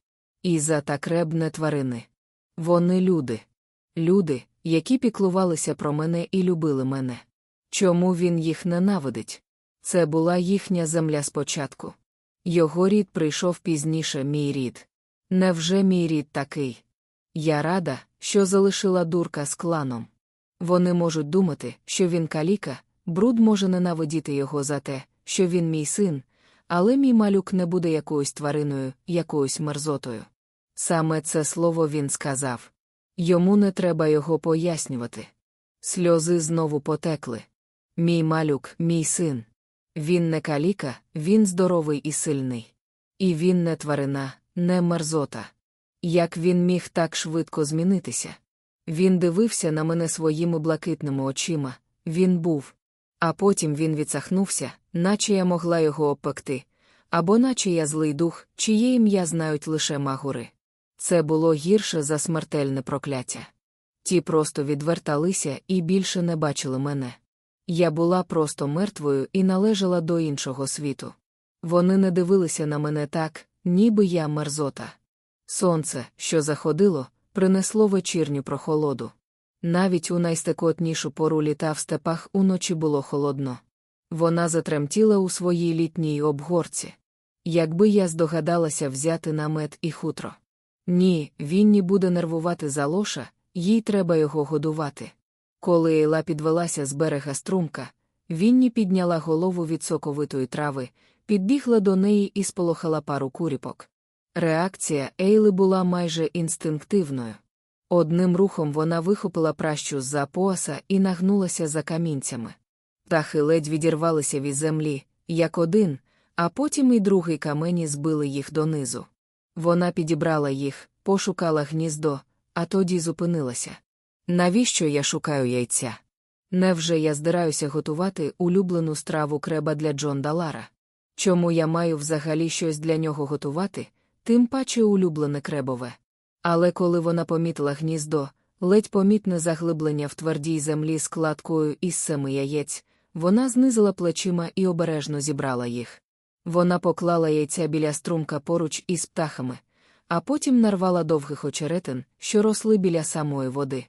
І за так ребне тварини. Вони люди. Люди, які піклувалися про мене і любили мене. Чому він їх ненавидить? Це була їхня земля спочатку. Його рід прийшов пізніше, мій рід. Невже мій рід такий? Я рада, що залишила дурка з кланом. Вони можуть думати, що він каліка, бруд може ненавидіти його за те, що він мій син, але мій малюк не буде якоюсь твариною, якоюсь мерзотою. Саме це слово він сказав. Йому не треба його пояснювати. Сльози знову потекли. Мій малюк, мій син. Він не каліка, він здоровий і сильний. І він не тварина, не мерзота. Як він міг так швидко змінитися? Він дивився на мене своїми блакитними очима, він був. А потім він відсахнувся, наче я могла його обпекти, або наче я злий дух, чиє ім'я знають лише магури. Це було гірше за смертельне прокляття. Ті просто відверталися і більше не бачили мене. Я була просто мертвою і належала до іншого світу. Вони не дивилися на мене так, ніби я мерзота. Сонце, що заходило, принесло вечірню прохолоду. Навіть у найстекотнішу пору літа в степах уночі було холодно. Вона затремтіла у своїй літній обгорці. Якби я здогадалася взяти намет і хутро. Ні, Вінні буде нервувати за лоша, їй треба його годувати. Коли Ейла підвелася з берега струмка, Вінні підняла голову від соковитої трави, підбігла до неї і сполохала пару куріпок. Реакція Ейли була майже інстинктивною. Одним рухом вона вихопила пращу з за пояса і нагнулася за камінцями. Птахи ледь відірвалися від землі, як один, а потім і другий камені збили їх донизу. Вона підібрала їх, пошукала гніздо, а тоді зупинилася. Навіщо я шукаю яйця? Невже я здираюся готувати улюблену страву креба для Джон Далара? Чому я маю взагалі щось для нього готувати, тим паче улюблене кребове? Але коли вона помітила гніздо, ледь помітне заглиблення в твердій землі складкою із семи яєць, вона знизила плечима і обережно зібрала їх. Вона поклала яйця біля струмка поруч із птахами, а потім нарвала довгих очеретин, що росли біля самої води.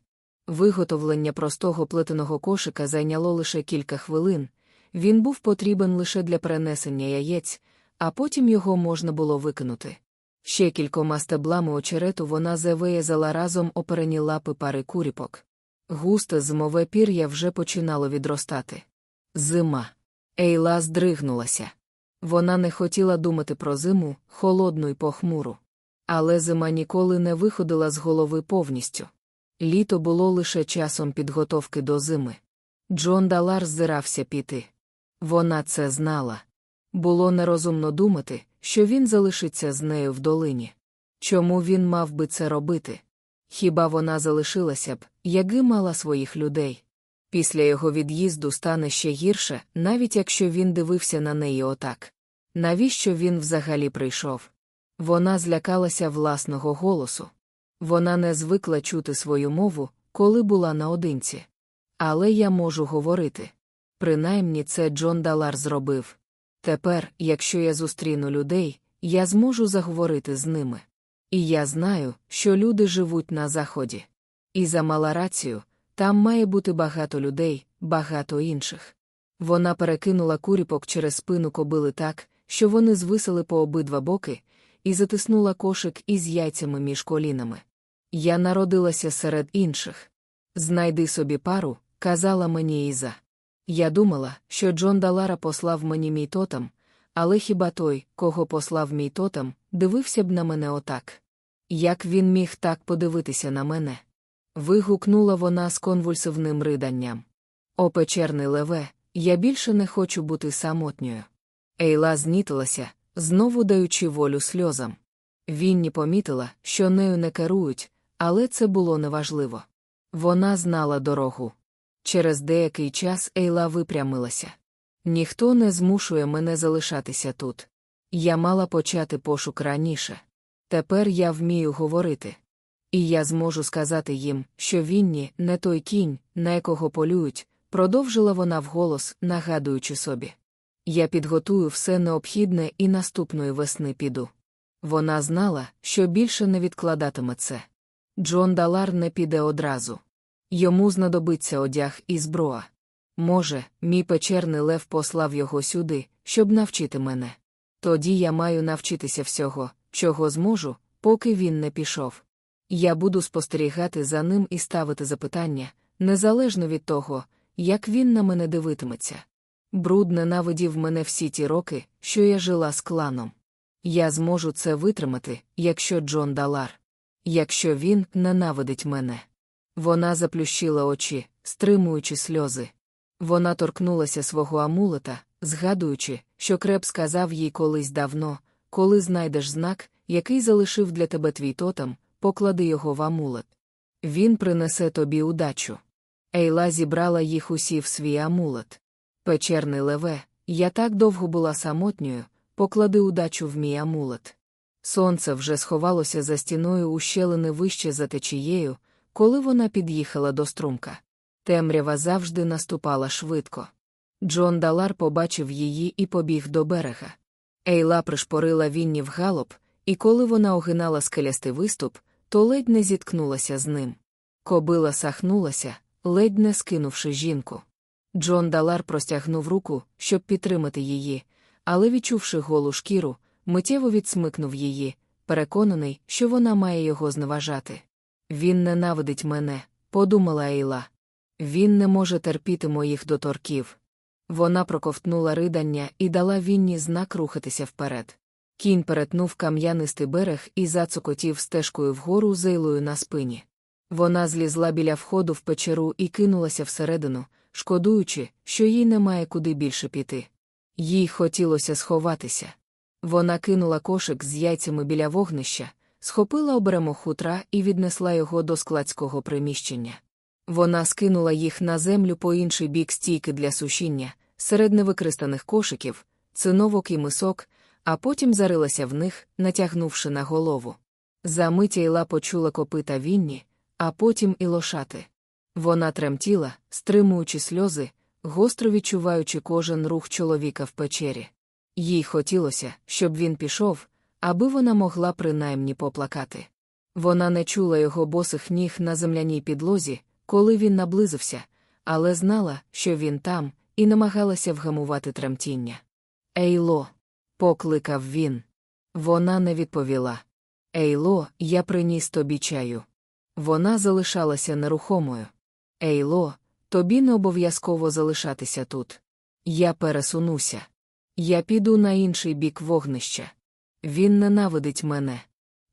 Виготовлення простого плетеного кошика зайняло лише кілька хвилин, він був потрібен лише для перенесення яєць, а потім його можна було викинути. Ще кількома стеблами очерету вона завиязала разом оперені лапи пари куріпок. Густе зимове пір'я вже починало відростати. Зима. Ейла здригнулася. Вона не хотіла думати про зиму, холодну й похмуру. Але зима ніколи не виходила з голови повністю. Літо було лише часом підготовки до зими. Джон Далар зирався піти. Вона це знала. Було нерозумно думати, що він залишиться з нею в долині. Чому він мав би це робити? Хіба вона залишилася б, яки мала своїх людей? Після його від'їзду стане ще гірше, навіть якщо він дивився на неї отак. Навіщо він взагалі прийшов? Вона злякалася власного голосу. Вона не звикла чути свою мову, коли була наодинці. Але я можу говорити. Принаймні це Джон Далар зробив. Тепер, якщо я зустріну людей, я зможу заговорити з ними. І я знаю, що люди живуть на заході. І за мала рацію, там має бути багато людей, багато інших. Вона перекинула куріпок через спину кобили так, що вони звисали по обидва боки, і затиснула кошик із яйцями між колінами. Я народилася серед інших. Знайди собі пару, казала мені Іза. Я думала, що Джон Далара послав мені мій тотем, але хіба той, кого послав мій тотем, дивився б на мене отак? Як він міг так подивитися на мене? Вигукнула вона з конвульсивним риданням. О, печерний леве, я більше не хочу бути самотньою. Ейла знітилася, знову даючи волю сльозам. Вінні помітила, що нею не керують, але це було неважливо. Вона знала дорогу. Через деякий час Ейла випрямилася. Ніхто не змушує мене залишатися тут. Я мала почати пошук раніше. Тепер я вмію говорити. І я зможу сказати їм, що Вінні не той кінь, на якого полюють, продовжила вона вголос, нагадуючи собі. Я підготую все необхідне і наступної весни піду. Вона знала, що більше не відкладатиме це. Джон Далар не піде одразу. Йому знадобиться одяг і зброя. Може, мій печерний лев послав його сюди, щоб навчити мене. Тоді я маю навчитися всього, чого зможу, поки він не пішов. Я буду спостерігати за ним і ставити запитання, незалежно від того, як він на мене дивитиметься. Бруд ненавидів мене всі ті роки, що я жила з кланом. Я зможу це витримати, якщо Джон Далар. Якщо він ненавидить мене. Вона заплющила очі, стримуючи сльози. Вона торкнулася свого амулета, згадуючи, що креп сказав їй колись давно, коли знайдеш знак, який залишив для тебе твій тотем, поклади його в амулет. Він принесе тобі удачу. Ейла зібрала їх усі в свій амулет. Печерний леве, я так довго була самотньою, поклади удачу в мій амулет. Сонце вже сховалося за стіною ущелини вище за течією, коли вона під'їхала до струмка. Темрява завжди наступала швидко. Джон Далар побачив її і побіг до берега. Ейла пришпорила Вінні в галоп, і коли вона огинала скелястий виступ, то ледь не зіткнулася з ним. Кобила сахнулася, ледь не скинувши жінку. Джон Далар простягнув руку, щоб підтримати її, але, відчувши голу шкіру, миттєво відсмикнув її, переконаний, що вона має його зневажати. Він ненавидить мене, подумала Ейла. Він не може терпіти моїх доторків. Вона проковтнула ридання і дала Вінні знак рухатися вперед. Кінь перетнув кам'янистий берег і зацокотів стежкою вгору зейлою на спині. Вона злізла біля входу в печеру і кинулася всередину, шкодуючи, що їй немає куди більше піти. Їй хотілося сховатися. Вона кинула кошик з яйцями біля вогнища, схопила обремо хутра і віднесла його до складського приміщення. Вона скинула їх на землю по інший бік стійки для сушіння, серед невикористаних кошиків, циновок і мисок, а потім зарилася в них, натягнувши на голову. Замиття Іла почула копита Вінні, а потім і лошати. Вона тремтіла, стримуючи сльози, гостро відчуваючи кожен рух чоловіка в печері. Їй хотілося, щоб він пішов, аби вона могла принаймні поплакати. Вона не чула його босих ніг на земляній підлозі, коли він наблизився, але знала, що він там, і намагалася вгамувати тремтіння. Ейло, покликав він. Вона не відповіла. Ейло, я приніс тобі чаю. Вона залишалася нерухомою. Ейло, тобі не обов'язково залишатися тут. Я пересунуся. Я піду на інший бік вогнища. Він ненавидить мене.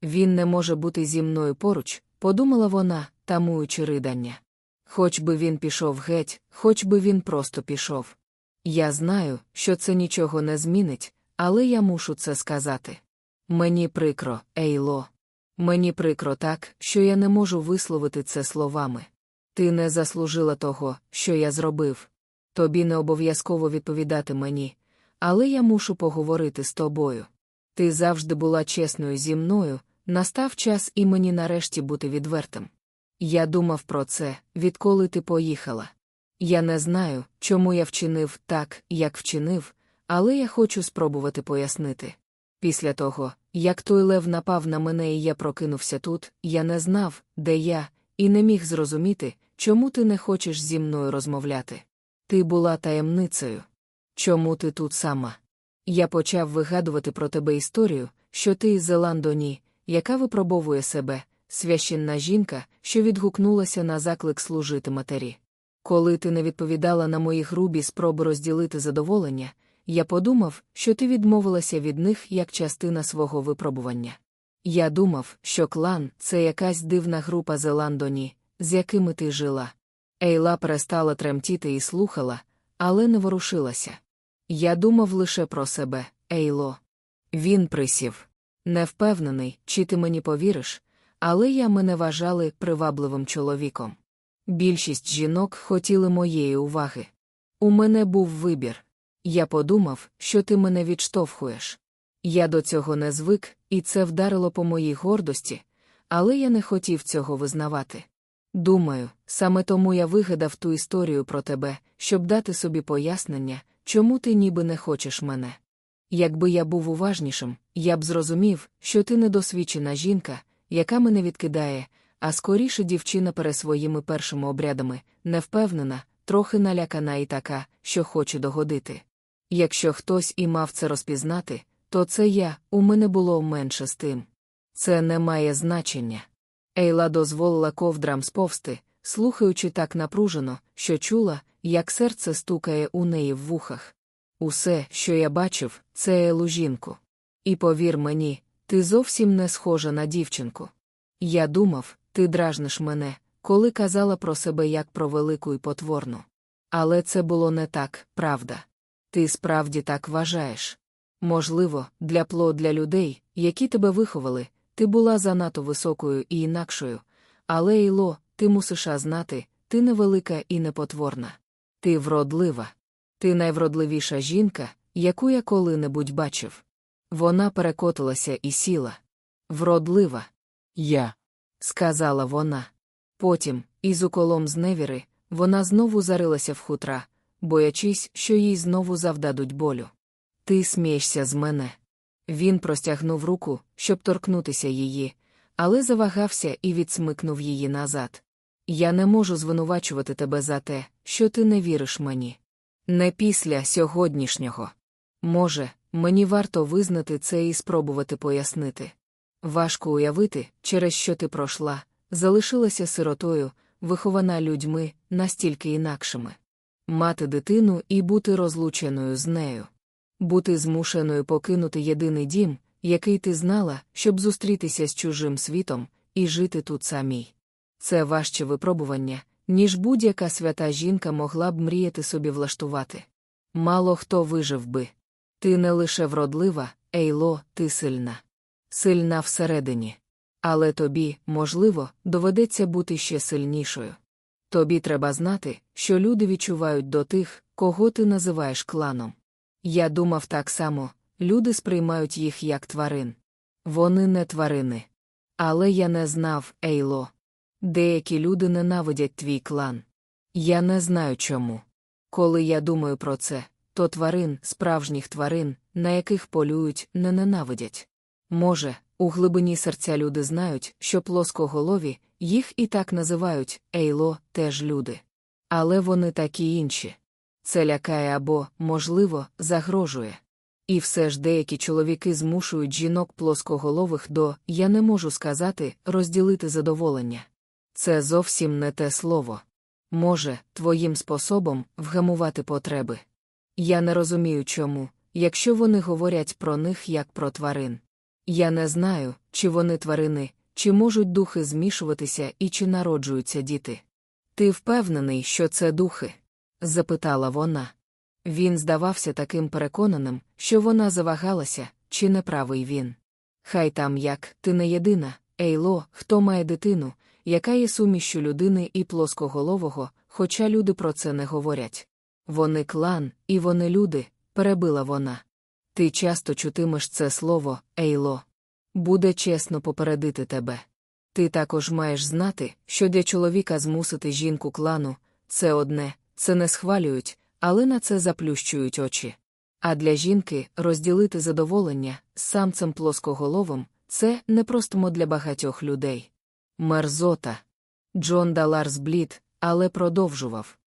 Він не може бути зі мною поруч, подумала вона, тамуючи ридання. Хоч би він пішов геть, хоч би він просто пішов. Я знаю, що це нічого не змінить, але я мушу це сказати. Мені прикро, Ейло. Мені прикро так, що я не можу висловити це словами. Ти не заслужила того, що я зробив. Тобі не обов'язково відповідати мені, але я мушу поговорити з тобою. Ти завжди була чесною зі мною, настав час і мені нарешті бути відвертим. Я думав про це, відколи ти поїхала. Я не знаю, чому я вчинив так, як вчинив, але я хочу спробувати пояснити. Після того, як той лев напав на мене і я прокинувся тут, я не знав, де я, і не міг зрозуміти, чому ти не хочеш зі мною розмовляти. Ти була таємницею. Чому ти тут сама? Я почав вигадувати про тебе історію, що ти із Зеландоні, яка випробовує себе, священна жінка, що відгукнулася на заклик служити матері. Коли ти не відповідала на мої грубі спроби розділити задоволення, я подумав, що ти відмовилася від них як частина свого випробування. Я думав, що клан це якась дивна група Зеландоні, з якими ти жила. Ейла перестала тремтіти і слухала, але не ворушилася. Я думав лише про себе, Ейло. Він присів. Не впевнений, чи ти мені повіриш, але я мене вважали привабливим чоловіком. Більшість жінок хотіли моєї уваги. У мене був вибір. Я подумав, що ти мене відштовхуєш. Я до цього не звик, і це вдарило по моїй гордості, але я не хотів цього визнавати. Думаю, саме тому я вигадав ту історію про тебе, щоб дати собі пояснення, чому ти ніби не хочеш мене. Якби я був уважнішим, я б зрозумів, що ти недосвідчена жінка, яка мене відкидає, а скоріше дівчина перед своїми першими обрядами, невпевнена, трохи налякана і така, що хоче догодити. Якщо хтось і мав це розпізнати, то це я, у мене було менше з тим. Це не має значення. Ейла дозволила ковдрам сповзти, слухаючи так напружено, що чула, як серце стукає у неї в вухах. Усе, що я бачив, це Елу жінку. І повір мені, ти зовсім не схожа на дівчинку. Я думав, ти дражниш мене, коли казала про себе як про велику і потворну. Але це було не так, правда. Ти справді так вважаєш. Можливо, для плод для людей, які тебе виховали, ти була занадто високою і інакшою, але, Іло, ти мусиш знати, ти невелика і непотворна. Ти вродлива. Ти найвродливіша жінка, яку я коли-небудь бачив. Вона перекотилася і сіла. Вродлива. Я, сказала вона. Потім, із уколом з невіри, вона знову зарилася в хутра, боячись, що їй знову завдадуть болю. Ти смієшся з мене. Він простягнув руку, щоб торкнутися її, але завагався і відсмикнув її назад. Я не можу звинувачувати тебе за те, що ти не віриш мені. Не після сьогоднішнього. Може, мені варто визнати це і спробувати пояснити. Важко уявити, через що ти пройшла, залишилася сиротою, вихована людьми настільки інакшими. Мати дитину і бути розлученою з нею. Бути змушеною покинути єдиний дім, який ти знала, щоб зустрітися з чужим світом, і жити тут самій. Це важче випробування, ніж будь-яка свята жінка могла б мріяти собі влаштувати. Мало хто вижив би. Ти не лише вродлива, Ейло, ти сильна. Сильна всередині. Але тобі, можливо, доведеться бути ще сильнішою. Тобі треба знати, що люди відчувають до тих, кого ти називаєш кланом. Я думав так само люди сприймають їх як тварин. Вони не тварини. Але я не знав, Ейло. Деякі люди ненавидять твій клан. Я не знаю чому. Коли я думаю про це, то тварин, справжніх тварин, на яких полюють, не ненавидять. Може, у глибині серця люди знають, що плоскоголові, їх і так називають Ейло, теж люди. Але вони такі інші. Це лякає або, можливо, загрожує. І все ж деякі чоловіки змушують жінок плоскоголових до, я не можу сказати, розділити задоволення. Це зовсім не те слово. Може, твоїм способом вгамувати потреби. Я не розумію чому, якщо вони говорять про них як про тварин. Я не знаю, чи вони тварини, чи можуть духи змішуватися і чи народжуються діти. Ти впевнений, що це духи? Запитала вона. Він здавався таким переконаним, що вона завагалася, чи не правий він. Хай там як, ти не єдина, Ейло, хто має дитину, яка є сумішю людини і плоскоголового, хоча люди про це не говорять. Вони клан, і вони люди, перебила вона. Ти часто чутимеш це слово, Ейло. Буде чесно попередити тебе. Ти також маєш знати, що для чоловіка змусити жінку клану це одне, це не схвалюють, але на це заплющують очі. А для жінки розділити задоволення з самцем плоскоголовим це непростимо для багатьох людей. Мерзота. Джон Далар зблід, але продовжував.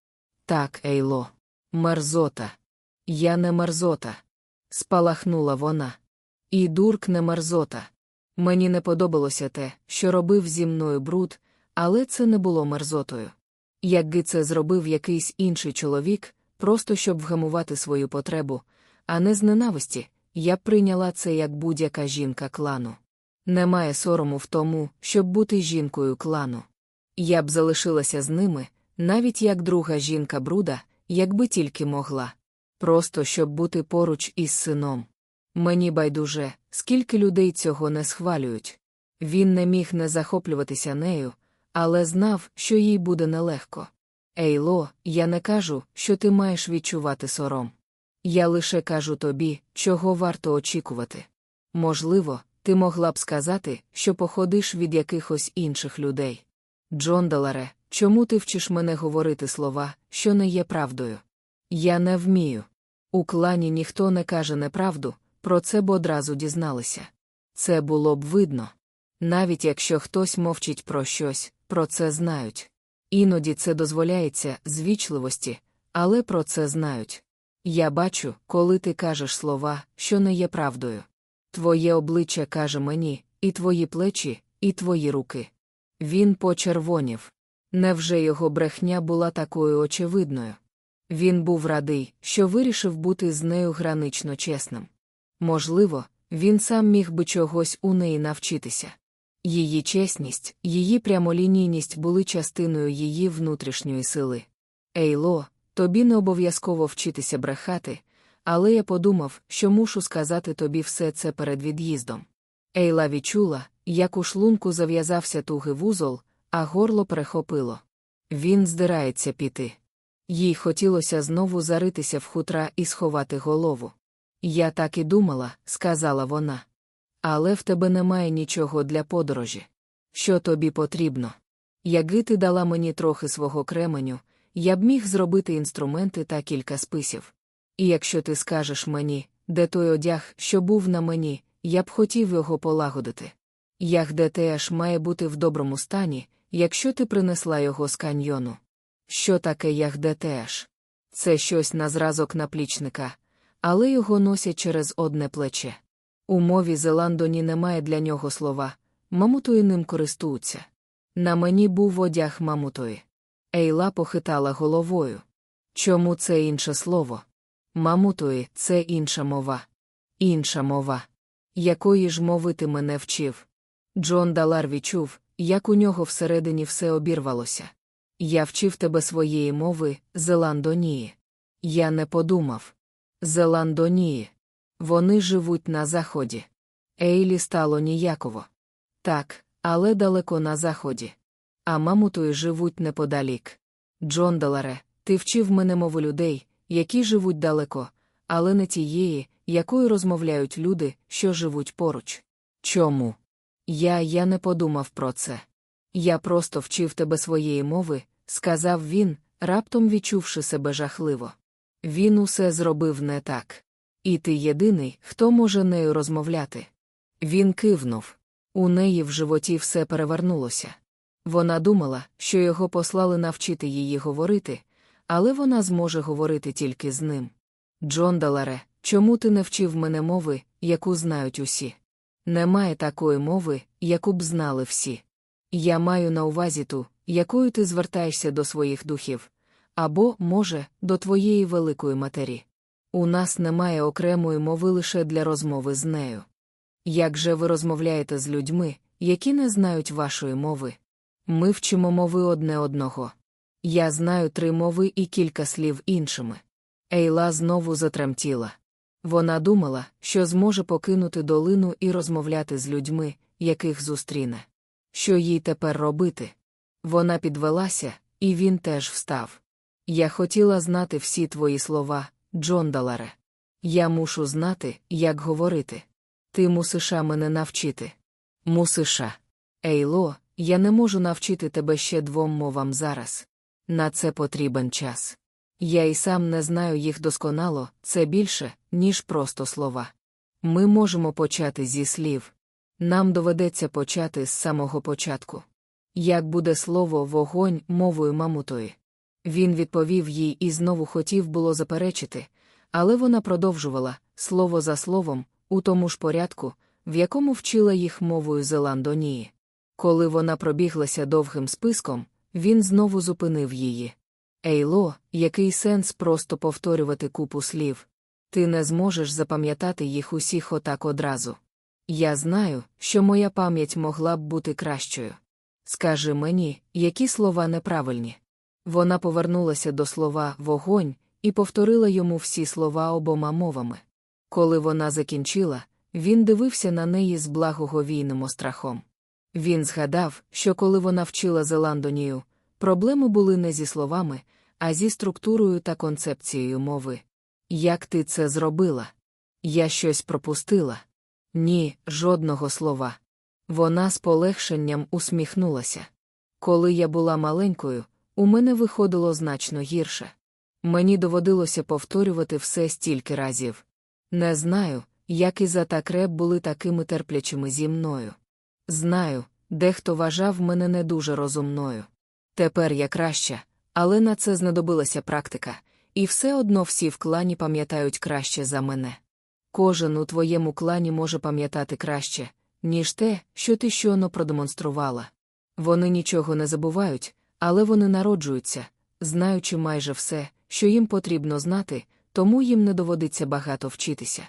Так, Ейло. Мерзота. Я не мерзота. Спалахнула вона. І дурк не мерзота. Мені не подобалося те, що робив зі мною бруд, але це не було мерзотою. Якби це зробив якийсь інший чоловік, просто щоб вгамувати свою потребу, а не з ненависті, я б прийняла це як будь-яка жінка клану. Немає сорому в тому, щоб бути жінкою клану. Я б залишилася з ними, навіть як друга жінка бруда, якби тільки могла. Просто щоб бути поруч із сином. Мені байдуже, скільки людей цього не схвалюють. Він не міг не захоплюватися нею, але знав, що їй буде нелегко. Ейло, я не кажу, що ти маєш відчувати сором. Я лише кажу тобі, чого варто очікувати. Можливо, ти могла б сказати, що походиш від якихось інших людей. Джондаларе, чому ти вчиш мене говорити слова, що не є правдою? Я не вмію. У клані ніхто не каже неправду, про це б одразу дізналися. Це було б видно. Навіть якщо хтось мовчить про щось, про це знають. Іноді це дозволяється з вічливості, але про це знають. Я бачу, коли ти кажеш слова, що не є правдою. Твоє обличчя каже мені, і твої плечі, і твої руки. Він почервонів. Невже його брехня була такою очевидною? Він був радий, що вирішив бути з нею гранично чесним. Можливо, він сам міг би чогось у неї навчитися. Її чесність, її прямолінійність були частиною її внутрішньої сили. Ейло, тобі не обов'язково вчитися брехати, але я подумав, що мушу сказати тобі все це перед від'їздом. Ейла відчула, як у шлунку зав'язався тугий вузол, а горло перехопило. Він здирається піти. Їй хотілося знову заритися в хутра і сховати голову. Я так і думала, сказала вона. Але в тебе немає нічого для подорожі. Що тобі потрібно? Якби ти дала мені трохи свого кременю, я б міг зробити інструменти та кілька списів. І якщо ти скажеш мені, де той одяг, що був на мені, я б хотів його полагодити. Ягде теж має бути в доброму стані, якщо ти принесла його з каньйону. Що таке ягде теж? Це щось на зразок наплічника, але його носять через одне плече. У мові Зеландоні немає для нього слова, мамутої ним користуються. На мені був одяг мамутої. Ейла похитала головою. Чому це інше слово? Мамутої, це інша мова. Інша мова. Якої ж мови ти мене вчив? Джон Далар відчув, як у нього всередині все обірвалося. Я вчив тебе своєї мови, Зеландонії. Я не подумав. Зеландонії. Вони живуть на заході. Ейлі стало ніяково. Так, але далеко на заході. А мамутої живуть неподалік. Джон Даларе, ти вчив мене мову людей, які живуть далеко, але не тієї, якою розмовляють люди, що живуть поруч. Чому? Я я не подумав про це. Я просто вчив тебе своєї мови, сказав він, раптом відчувши себе жахливо. Він усе зробив не так. І ти єдиний, хто може нею розмовляти. Він кивнув. У неї в животі все перевернулося. Вона думала, що його послали навчити її говорити, але вона зможе говорити тільки з ним. Джон Даларе, чому ти не вчив мене мови, яку знають усі? Немає такої мови, яку б знали всі. Я маю на увазі ту, якою ти звертаєшся до своїх духів, або, може, до твоєї великої матері. У нас немає окремої мови лише для розмови з нею. Як же ви розмовляєте з людьми, які не знають вашої мови? Ми вчимо мови одне одного. Я знаю три мови і кілька слів іншими. Ейла знову затремтіла. Вона думала, що зможе покинути долину і розмовляти з людьми, яких зустріне. Що їй тепер робити? Вона підвелася, і він теж встав. Я хотіла знати всі твої слова, Джондаларе. Я мушу знати, як говорити. Ти мусиша мене навчити. Мусиша. Ейло, я не можу навчити тебе ще двом мовам зараз. На це потрібен час. Я і сам не знаю їх досконало, це більше, ніж просто слова. Ми можемо почати зі слів. Нам доведеться почати з самого початку. Як буде слово вогонь мовою мамутої? Він відповів їй і знову хотів було заперечити, але вона продовжувала, слово за словом, у тому ж порядку, в якому вчила їх мовою Зеландонії. Коли вона пробіглася довгим списком, він знову зупинив її. Ейло, який сенс просто повторювати купу слів? Ти не зможеш запам'ятати їх усіх отак одразу. Я знаю, що моя пам'ять могла б бути кращою. Скажи мені, які слова неправильні. Вона повернулася до слова вогонь і повторила йому всі слова обома мовами. Коли вона закінчила, він дивився на неї з благоговійним острахом. Він згадав, що коли вона вчила Зеландонію, проблеми були не зі словами, а зі структурою та концепцією мови. Як ти це зробила? Я щось пропустила? Ні, жодного слова. Вона з полегшенням усміхнулася. Коли я була маленькою, у мене виходило значно гірше. Мені доводилося повторювати все стільки разів. Не знаю, як і за так були такими терплячими зі мною. Знаю, дехто вважав мене не дуже розумною. Тепер я краща, але на це знадобилася практика, і все одно всі в клані пам'ятають краще за мене. Кожен у твоєму клані може пам'ятати краще, ніж те, що ти щойно продемонструвала. Вони нічого не забувають, але вони народжуються, знаючи майже все, що їм потрібно знати, тому їм не доводиться багато вчитися.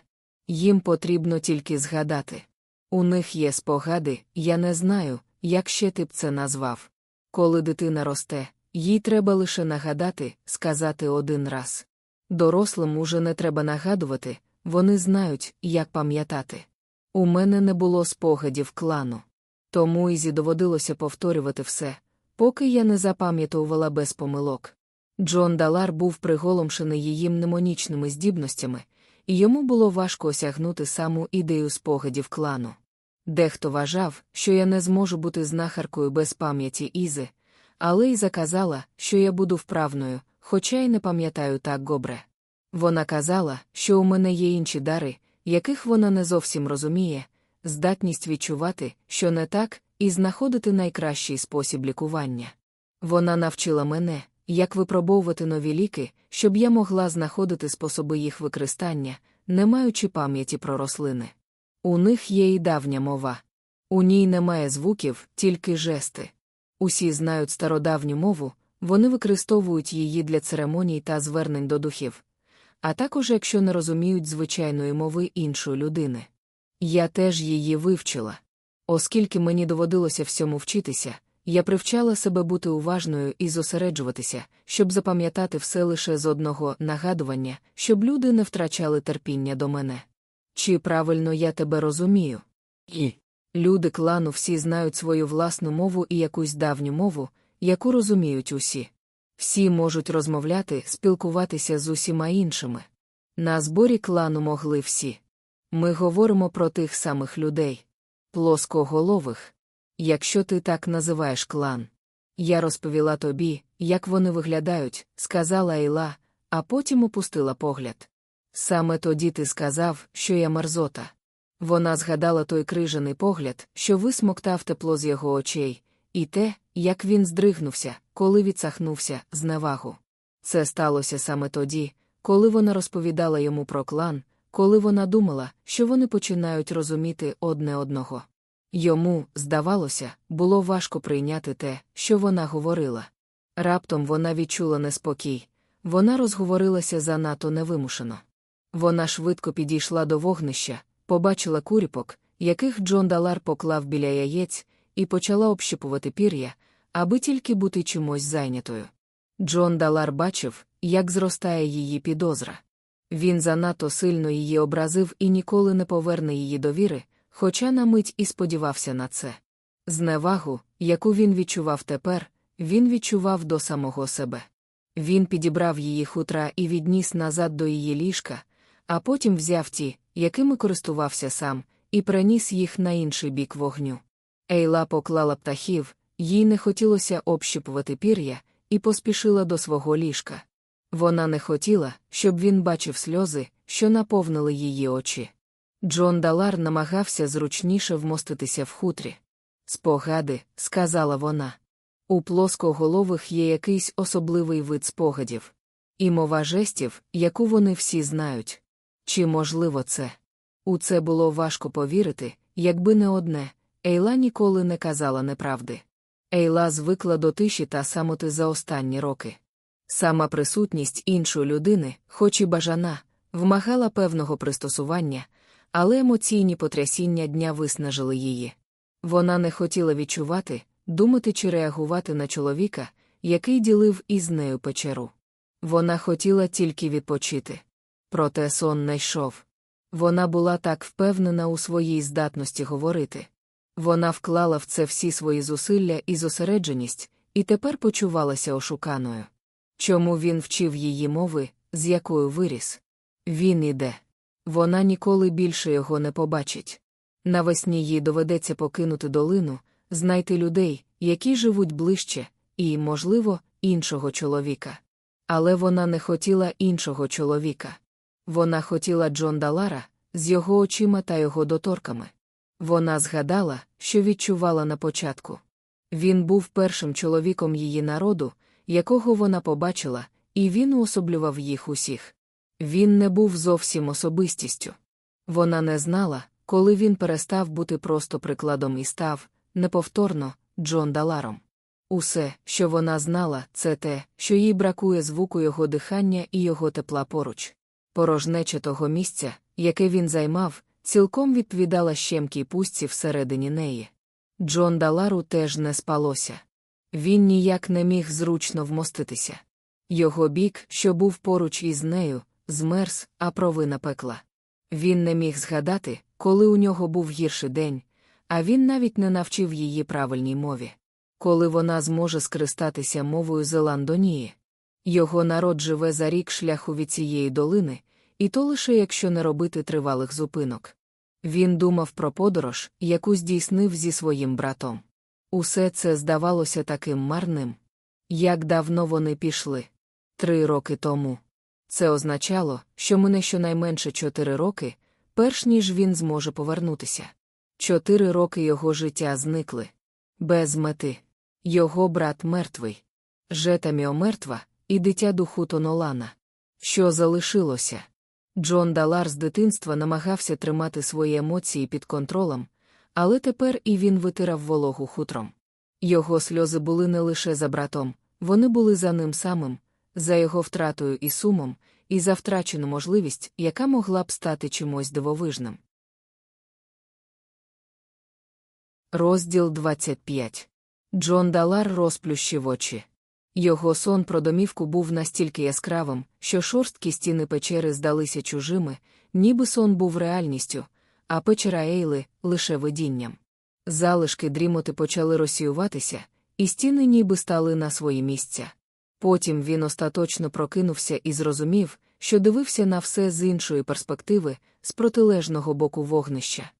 Їм потрібно тільки згадати. У них є спогади, я не знаю, як ще ти б це назвав. Коли дитина росте, їй треба лише нагадати, сказати один раз. Дорослим уже не треба нагадувати, вони знають, як пам'ятати. У мене не було спогадів клану. Тому Ізі доводилося повторювати все, поки я не запам'ятовувала без помилок. Джон Далар був приголомшений її мнемонічними здібностями, і йому було важко осягнути саму ідею спогадів клану. Дехто вважав, що я не зможу бути знахаркою без пам'яті Ізи, але й заказала, що я буду вправною, хоча й не пам'ятаю так добре. Вона казала, що у мене є інші дари, яких вона не зовсім розуміє, здатність відчувати, що не так, і знаходити найкращий спосіб лікування. Вона навчила мене, як випробовувати нові ліки, щоб я могла знаходити способи їх використання, не маючи пам'яті про рослини. У них є і давня мова. У ній немає звуків, тільки жести. Усі знають стародавню мову, вони використовують її для церемоній та звернень до духів, а також якщо не розуміють звичайної мови іншої людини. Я теж її вивчила. Оскільки мені доводилося всьому вчитися, я привчала себе бути уважною і зосереджуватися, щоб запам'ятати все лише з одного нагадування, щоб люди не втрачали терпіння до мене. Чи правильно я тебе розумію? І люди клану всі знають свою власну мову і якусь давню мову, яку розуміють усі. Всі можуть розмовляти, спілкуватися з усіма іншими. На зборі клану могли всі. Ми говоримо про тих самих людей, плоскоголових. Якщо ти так називаєш клан. Я розповіла тобі, як вони виглядають, сказала Ейла, а потім опустила погляд. Саме тоді ти сказав, що я мерзота. Вона згадала той крижаний погляд, що висмоктав тепло з його очей, і те, як він здригнувся, коли відсахнувся, з невагу. Це сталося саме тоді, коли вона розповідала йому про клан, коли вона думала, що вони починають розуміти одне одного. Йому, здавалося, було важко прийняти те, що вона говорила. Раптом вона відчула неспокій, вона розговорилася занадто невимушено. Вона швидко підійшла до вогнища, побачила куріпок, яких Джон Далар поклав біля яєць, і почала общипувати пір'я, аби тільки бути чимось зайнятою. Джон Далар бачив, як зростає її підозра. Він занадто сильно її образив і ніколи не поверне її довіри, хоча на мить і сподівався на це. Зневагу, яку він відчував тепер, він відчував до самого себе. Він підібрав її хутра і відніс назад до її ліжка, а потім взяв ті, якими користувався сам, і приніс їх на інший бік вогню. Ейла поклала птахів, їй не хотілося общипувати пір'я, і поспішила до свого ліжка. Вона не хотіла, щоб він бачив сльози, що наповнили її очі. Джон Далар намагався зручніше вмоститися в хутрі. Спогади, сказала вона. У плоскоголових є якийсь особливий вид спогадів. І мова жестів, яку вони всі знають. Чи можливо це? У це було важко повірити, якби не одне, Ейла ніколи не казала неправди. Ейла звикла до тиші та самоти за останні роки. Сама присутність іншої людини, хоч і бажана, вмагала певного пристосування, але емоційні потрясіння дня виснажили її. Вона не хотіла відчувати, думати чи реагувати на чоловіка, який ділив із нею печеру. Вона хотіла тільки відпочити. Проте сон не йшов. Вона була так впевнена у своїй здатності говорити. Вона вклала в це всі свої зусилля і зосередженість, і тепер почувалася ошуканою. Чому він вчив її мови, з якою виріс? Він іде. Вона ніколи більше його не побачить. Навесні їй доведеться покинути долину, знайти людей, які живуть ближче, і, можливо, іншого чоловіка. Але вона не хотіла іншого чоловіка. Вона хотіла Джон Далара з його очима та його доторками. Вона згадала, що відчувала на початку. Він був першим чоловіком її народу, якого вона побачила, і він уособлював їх усіх. Він не був зовсім особистістю. Вона не знала, коли він перестав бути просто прикладом і став, неповторно, Джон Даларом. Усе, що вона знала, це те, що їй бракує звуку його дихання і його тепла поруч. Порожнече того місця, яке він займав, цілком відповідала щемкій пустці всередині неї. Джон Далару теж не спалося. Він ніяк не міг зручно вмоститися. Його бік, що був поруч із нею, змерз, а провина пекла. Він не міг згадати, коли у нього був гірший день, а він навіть не навчив її правильній мові. Коли вона зможе скористатися мовою Зеландонії. Його народ живе за рік шляху від цієї долини, і то лише якщо не робити тривалих зупинок. Він думав про подорож, яку здійснив зі своїм братом. Усе це здавалося таким марним. Як давно вони пішли? Три роки тому. Це означало, що мине щонайменше чотири роки, перш ніж він зможе повернутися. Чотири роки його життя зникли. Без мети. Його брат мертвий. Жетаміо мертва, і дитя духу Тонолана. Що залишилося? Джон Далар з дитинства намагався тримати свої емоції під контролем, але тепер і він витирав вологу хутром. Його сльози були не лише за братом, вони були за ним самим, за його втратою і сумом, і за втрачену можливість, яка могла б стати чимось дивовижним. Розділ 25 Джон Далар розплющив очі. Його сон про домівку був настільки яскравим, що шорсткі стіни печери здалися чужими, ніби сон був реальністю, а печера Ейли лише видінням. Залишки дрімоти почали розсіюватися, і стіни ніби стали на свої місця. Потім він остаточно прокинувся і зрозумів, що дивився на все з іншої перспективи, з протилежного боку вогнища.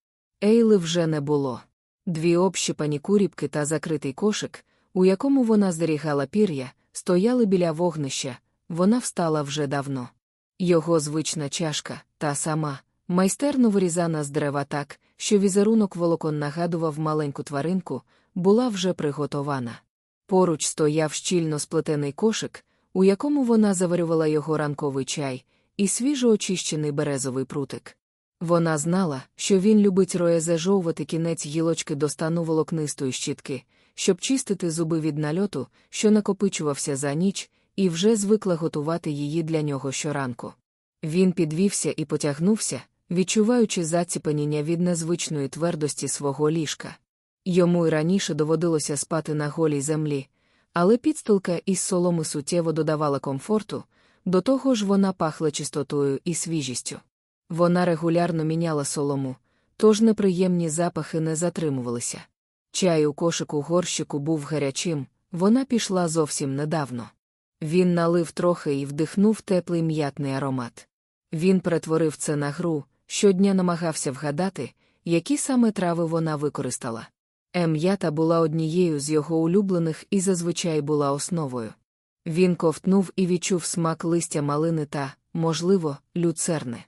Ейли вже не було. Дві общипані куріпки та закритий кошик, у якому вона зберігала пір'я, стояли біля вогнища, вона встала вже давно. Його звична чашка, та сама, майстерно вирізана з дерева так, що візерунок волокон нагадував маленьку тваринку, була вже приготована. Поруч стояв щільно сплетений кошик, у якому вона заварювала його ранковий чай, і свіжо очищений березовий прутик. Вона знала, що він любить роєзежовувати кінець гілочки до стану волокнистої щітки, щоб чистити зуби від нальоту, що накопичувався за ніч, і вже звикла готувати її для нього щоранку. Він підвівся і потягнувся, відчуваючи заціпеніння від незвичної твердості свого ліжка. Йому й раніше доводилося спати на голій землі, але підстилка із соломи суттєво додавала комфорту, до того ж вона пахла чистотою і свіжістю. Вона регулярно міняла солому, тож неприємні запахи не затримувалися. Чай у кошику горщику був гарячим, вона пішла зовсім недавно. Він налив трохи і вдихнув теплий м'ятний аромат. Він перетворив це на гру, щодня намагався вгадати, які саме трави вона використала. Ем'ята була однією з його улюблених і зазвичай була основою. Він ковтнув і відчув смак листя малини та, можливо, люцерни.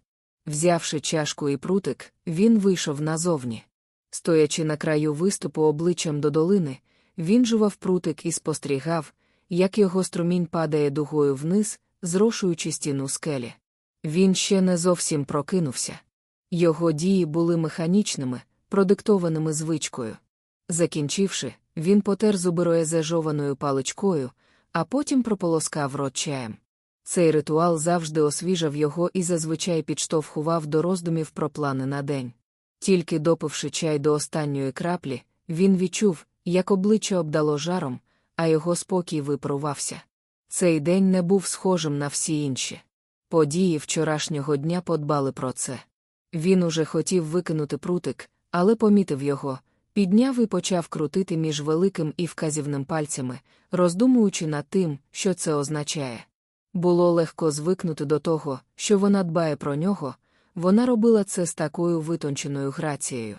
Взявши чашку і прутик, він вийшов назовні. Стоячи на краю виступу обличчям до долини, він жував прутик і спостерігав, як його струмінь падає дугою вниз, зрошуючи стіну скелі. Він ще не зовсім прокинувся. Його дії були механічними, продиктованими звичкою. Закінчивши, він потер зубироє зажованою паличкою, а потім прополоскав рот чаєм. Цей ритуал завжди освіжав його і зазвичай підштовхував до роздумів про плани на день. Тільки допивши чай до останньої краплі, він відчув, як обличчя обдало жаром, а його спокій випарувався. Цей день не був схожим на всі інші. Події вчорашнього дня подбали про це. Він уже хотів викинути прутик, але помітив його, підняв і почав крутити між великим і вказівним пальцями, роздумуючи над тим, що це означає. Було легко звикнути до того, що вона дбає про нього, вона робила це з такою витонченою грацією.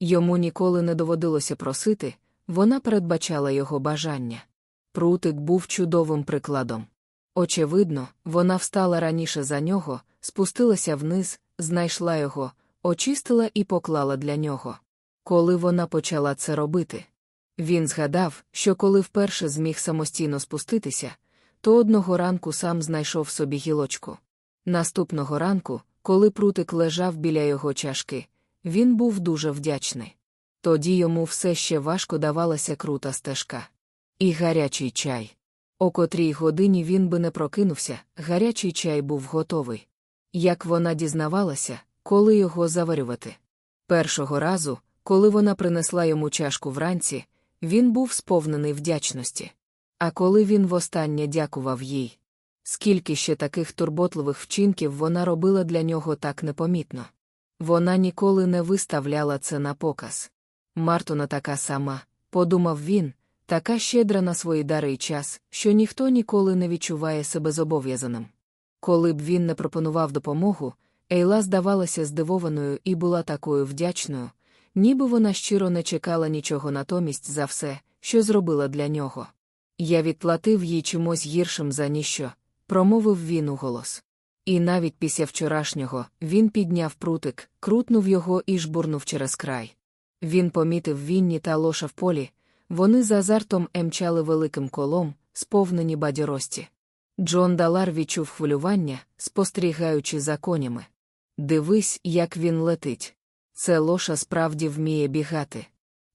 Йому ніколи не доводилося просити, вона передбачала його бажання. Прутик був чудовим прикладом. Очевидно, вона встала раніше за нього, спустилася вниз, знайшла його, очистила і поклала для нього. Коли вона почала це робити, він згадав, що коли вперше зміг самостійно спуститися, то одного ранку сам знайшов собі гілочку. Наступного ранку, коли прутик лежав біля його чашки, він був дуже вдячний. Тоді йому все ще важко давалася крута стежка. І гарячий чай. О котрій годині він би не прокинувся, гарячий чай був готовий. Як вона дізнавалася, коли його заварювати. Першого разу, коли вона принесла йому чашку вранці, він був сповнений вдячності. А коли він востаннє дякував їй, скільки ще таких турботливих вчинків вона робила для нього так непомітно. Вона ніколи не виставляла це на показ. Мартона така сама, подумав він, така щедра на свої дари й час, що ніхто ніколи не відчуває себе зобов'язаним. Коли б він не пропонував допомогу, Ейла здавалася здивованою і була такою вдячною, ніби вона щиро не чекала нічого натомість за все, що зробила для нього. Я відплатив їй чимось гіршим за ніщо, промовив він у голос. І навіть після вчорашнього він підняв прутик, крутнув його і жбурнув через край. Він помітив Вінні та лоша в полі, вони за азартом емчали великим колом, сповнені бадьорості. Джон Далар відчув хвилювання, спостерігаючи за конями. Дивись, як він летить. Це лоша справді вміє бігати.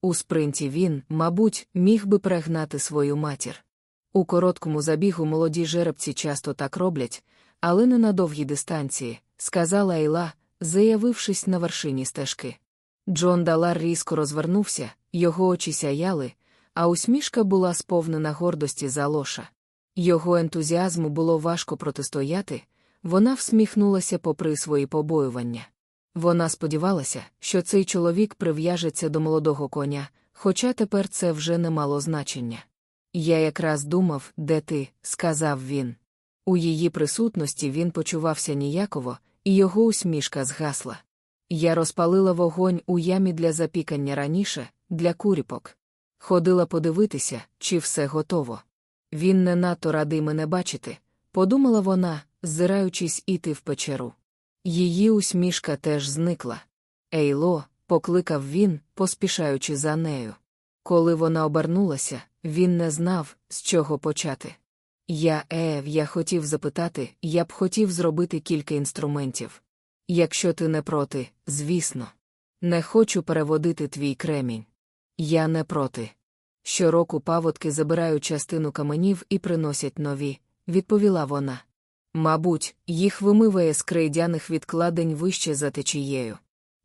У спринті він, мабуть, міг би перегнати свою матір. У короткому забігу молоді жеребці часто так роблять, але не на довгій дистанції, сказала Ейла, заявившись на вершині стежки. Джон Далар різко розвернувся, його очі сяяли, а усмішка була сповнена гордості за лоша. Його ентузіазму було важко протистояти, вона всміхнулася попри свої побоювання. Вона сподівалася, що цей чоловік прив'яжеться до молодого коня, хоча тепер це вже не мало значення. Я якраз думав, де ти, сказав він. У її присутності він почувався ніяково, і його усмішка згасла. Я розпалила вогонь у ямі для запікання раніше, для куріпок. Ходила подивитися, чи все готово. Він не надто радий мене бачити, подумала вона, ззираючись іти в печеру. Її усмішка теж зникла. Ейло, покликав він, поспішаючи за нею. Коли вона обернулася, він не знав, з чого почати. Я, Ев, я хотів запитати, я б хотів зробити кілька інструментів. Якщо ти не проти, звісно. Не хочу переводити твій кремінь. Я не проти. Щороку паводки забирають частину каменів і приносять нові, відповіла вона. Мабуть, їх вимиває з крейдяних відкладень вище за течією.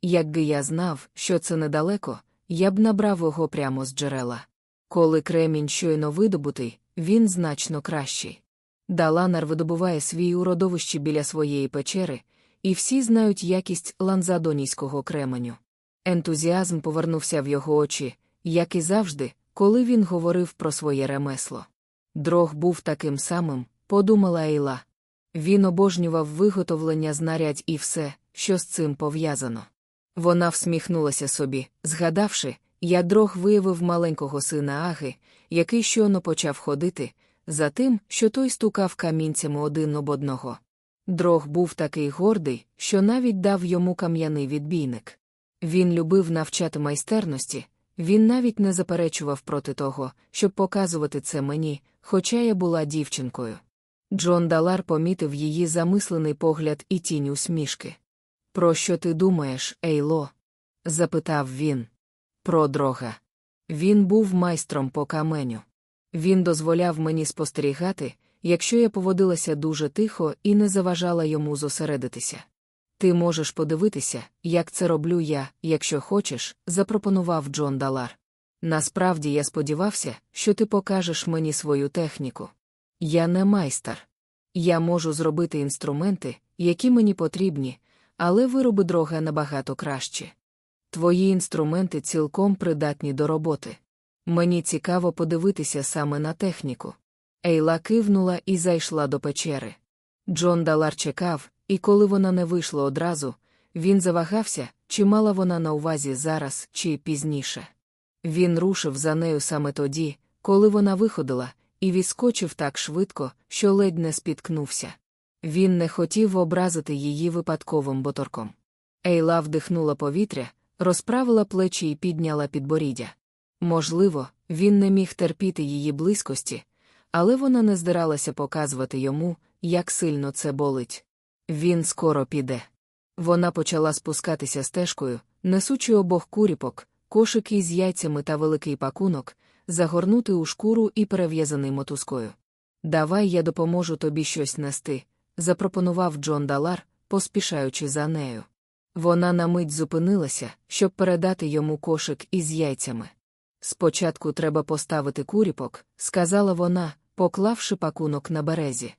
Якби я знав, що це недалеко, я б набрав його прямо з джерела. Коли кремінь щойно видобутий, він значно кращий. Даланар видобуває свій у родовищі біля своєї печери, і всі знають якість ланзадонійського кременю. Ентузіазм повернувся в його очі, як і завжди, коли він говорив про своє ремесло. Дрог був таким самим, подумала Ейла. Він обожнював виготовлення знарядь і все, що з цим пов'язано. Вона всміхнулася собі, згадавши, я дрог виявив маленького сина Аги, який щойно почав ходити, за тим, що той стукав камінцями один об одного. Дрог був такий гордий, що навіть дав йому кам'яний відбійник. Він любив навчати майстерності, він навіть не заперечував проти того, щоб показувати це мені, хоча я була дівчинкою. Джон Далар помітив її замислений погляд і тінь усмішки. Про що ти думаєш, Ейло? запитав він. Про дрога. Він був майстром по каменю. Він дозволяв мені спостерігати, якщо я поводилася дуже тихо і не заважала йому зосередитися. Ти можеш подивитися, як це роблю я, якщо хочеш, запропонував Джон Далар. Насправді я сподівався, що ти покажеш мені свою техніку. Я не майстер. Я можу зробити інструменти, які мені потрібні, але вироби дрога набагато краще. Твої інструменти цілком придатні до роботи. Мені цікаво подивитися саме на техніку. Ейла кивнула і зайшла до печери. Джон Далар чекав, і коли вона не вийшла одразу, він завагався, чи мала вона на увазі зараз, чи пізніше. Він рушив за нею саме тоді, коли вона виходила, і відскочив так швидко, що ледь не спіткнувся. Він не хотів образити її випадковим боторком. Ейла вдихнула повітря, розправила плечі і підняла підборіддя. Можливо, він не міг терпіти її близькості, але вона не здиралася показувати йому, як сильно це болить. Він скоро піде. Вона почала спускатися стежкою, несучи обох куріпок, кошик із яйцями та великий пакунок, загорнути у шкуру і перев'язаний мотузкою. Давай я допоможу тобі щось нести, запропонував Джон Далар, поспішаючи за нею. Вона на мить зупинилася, щоб передати йому кошик із яйцями. Спочатку треба поставити куріпок, сказала вона, поклавши пакунок на березі.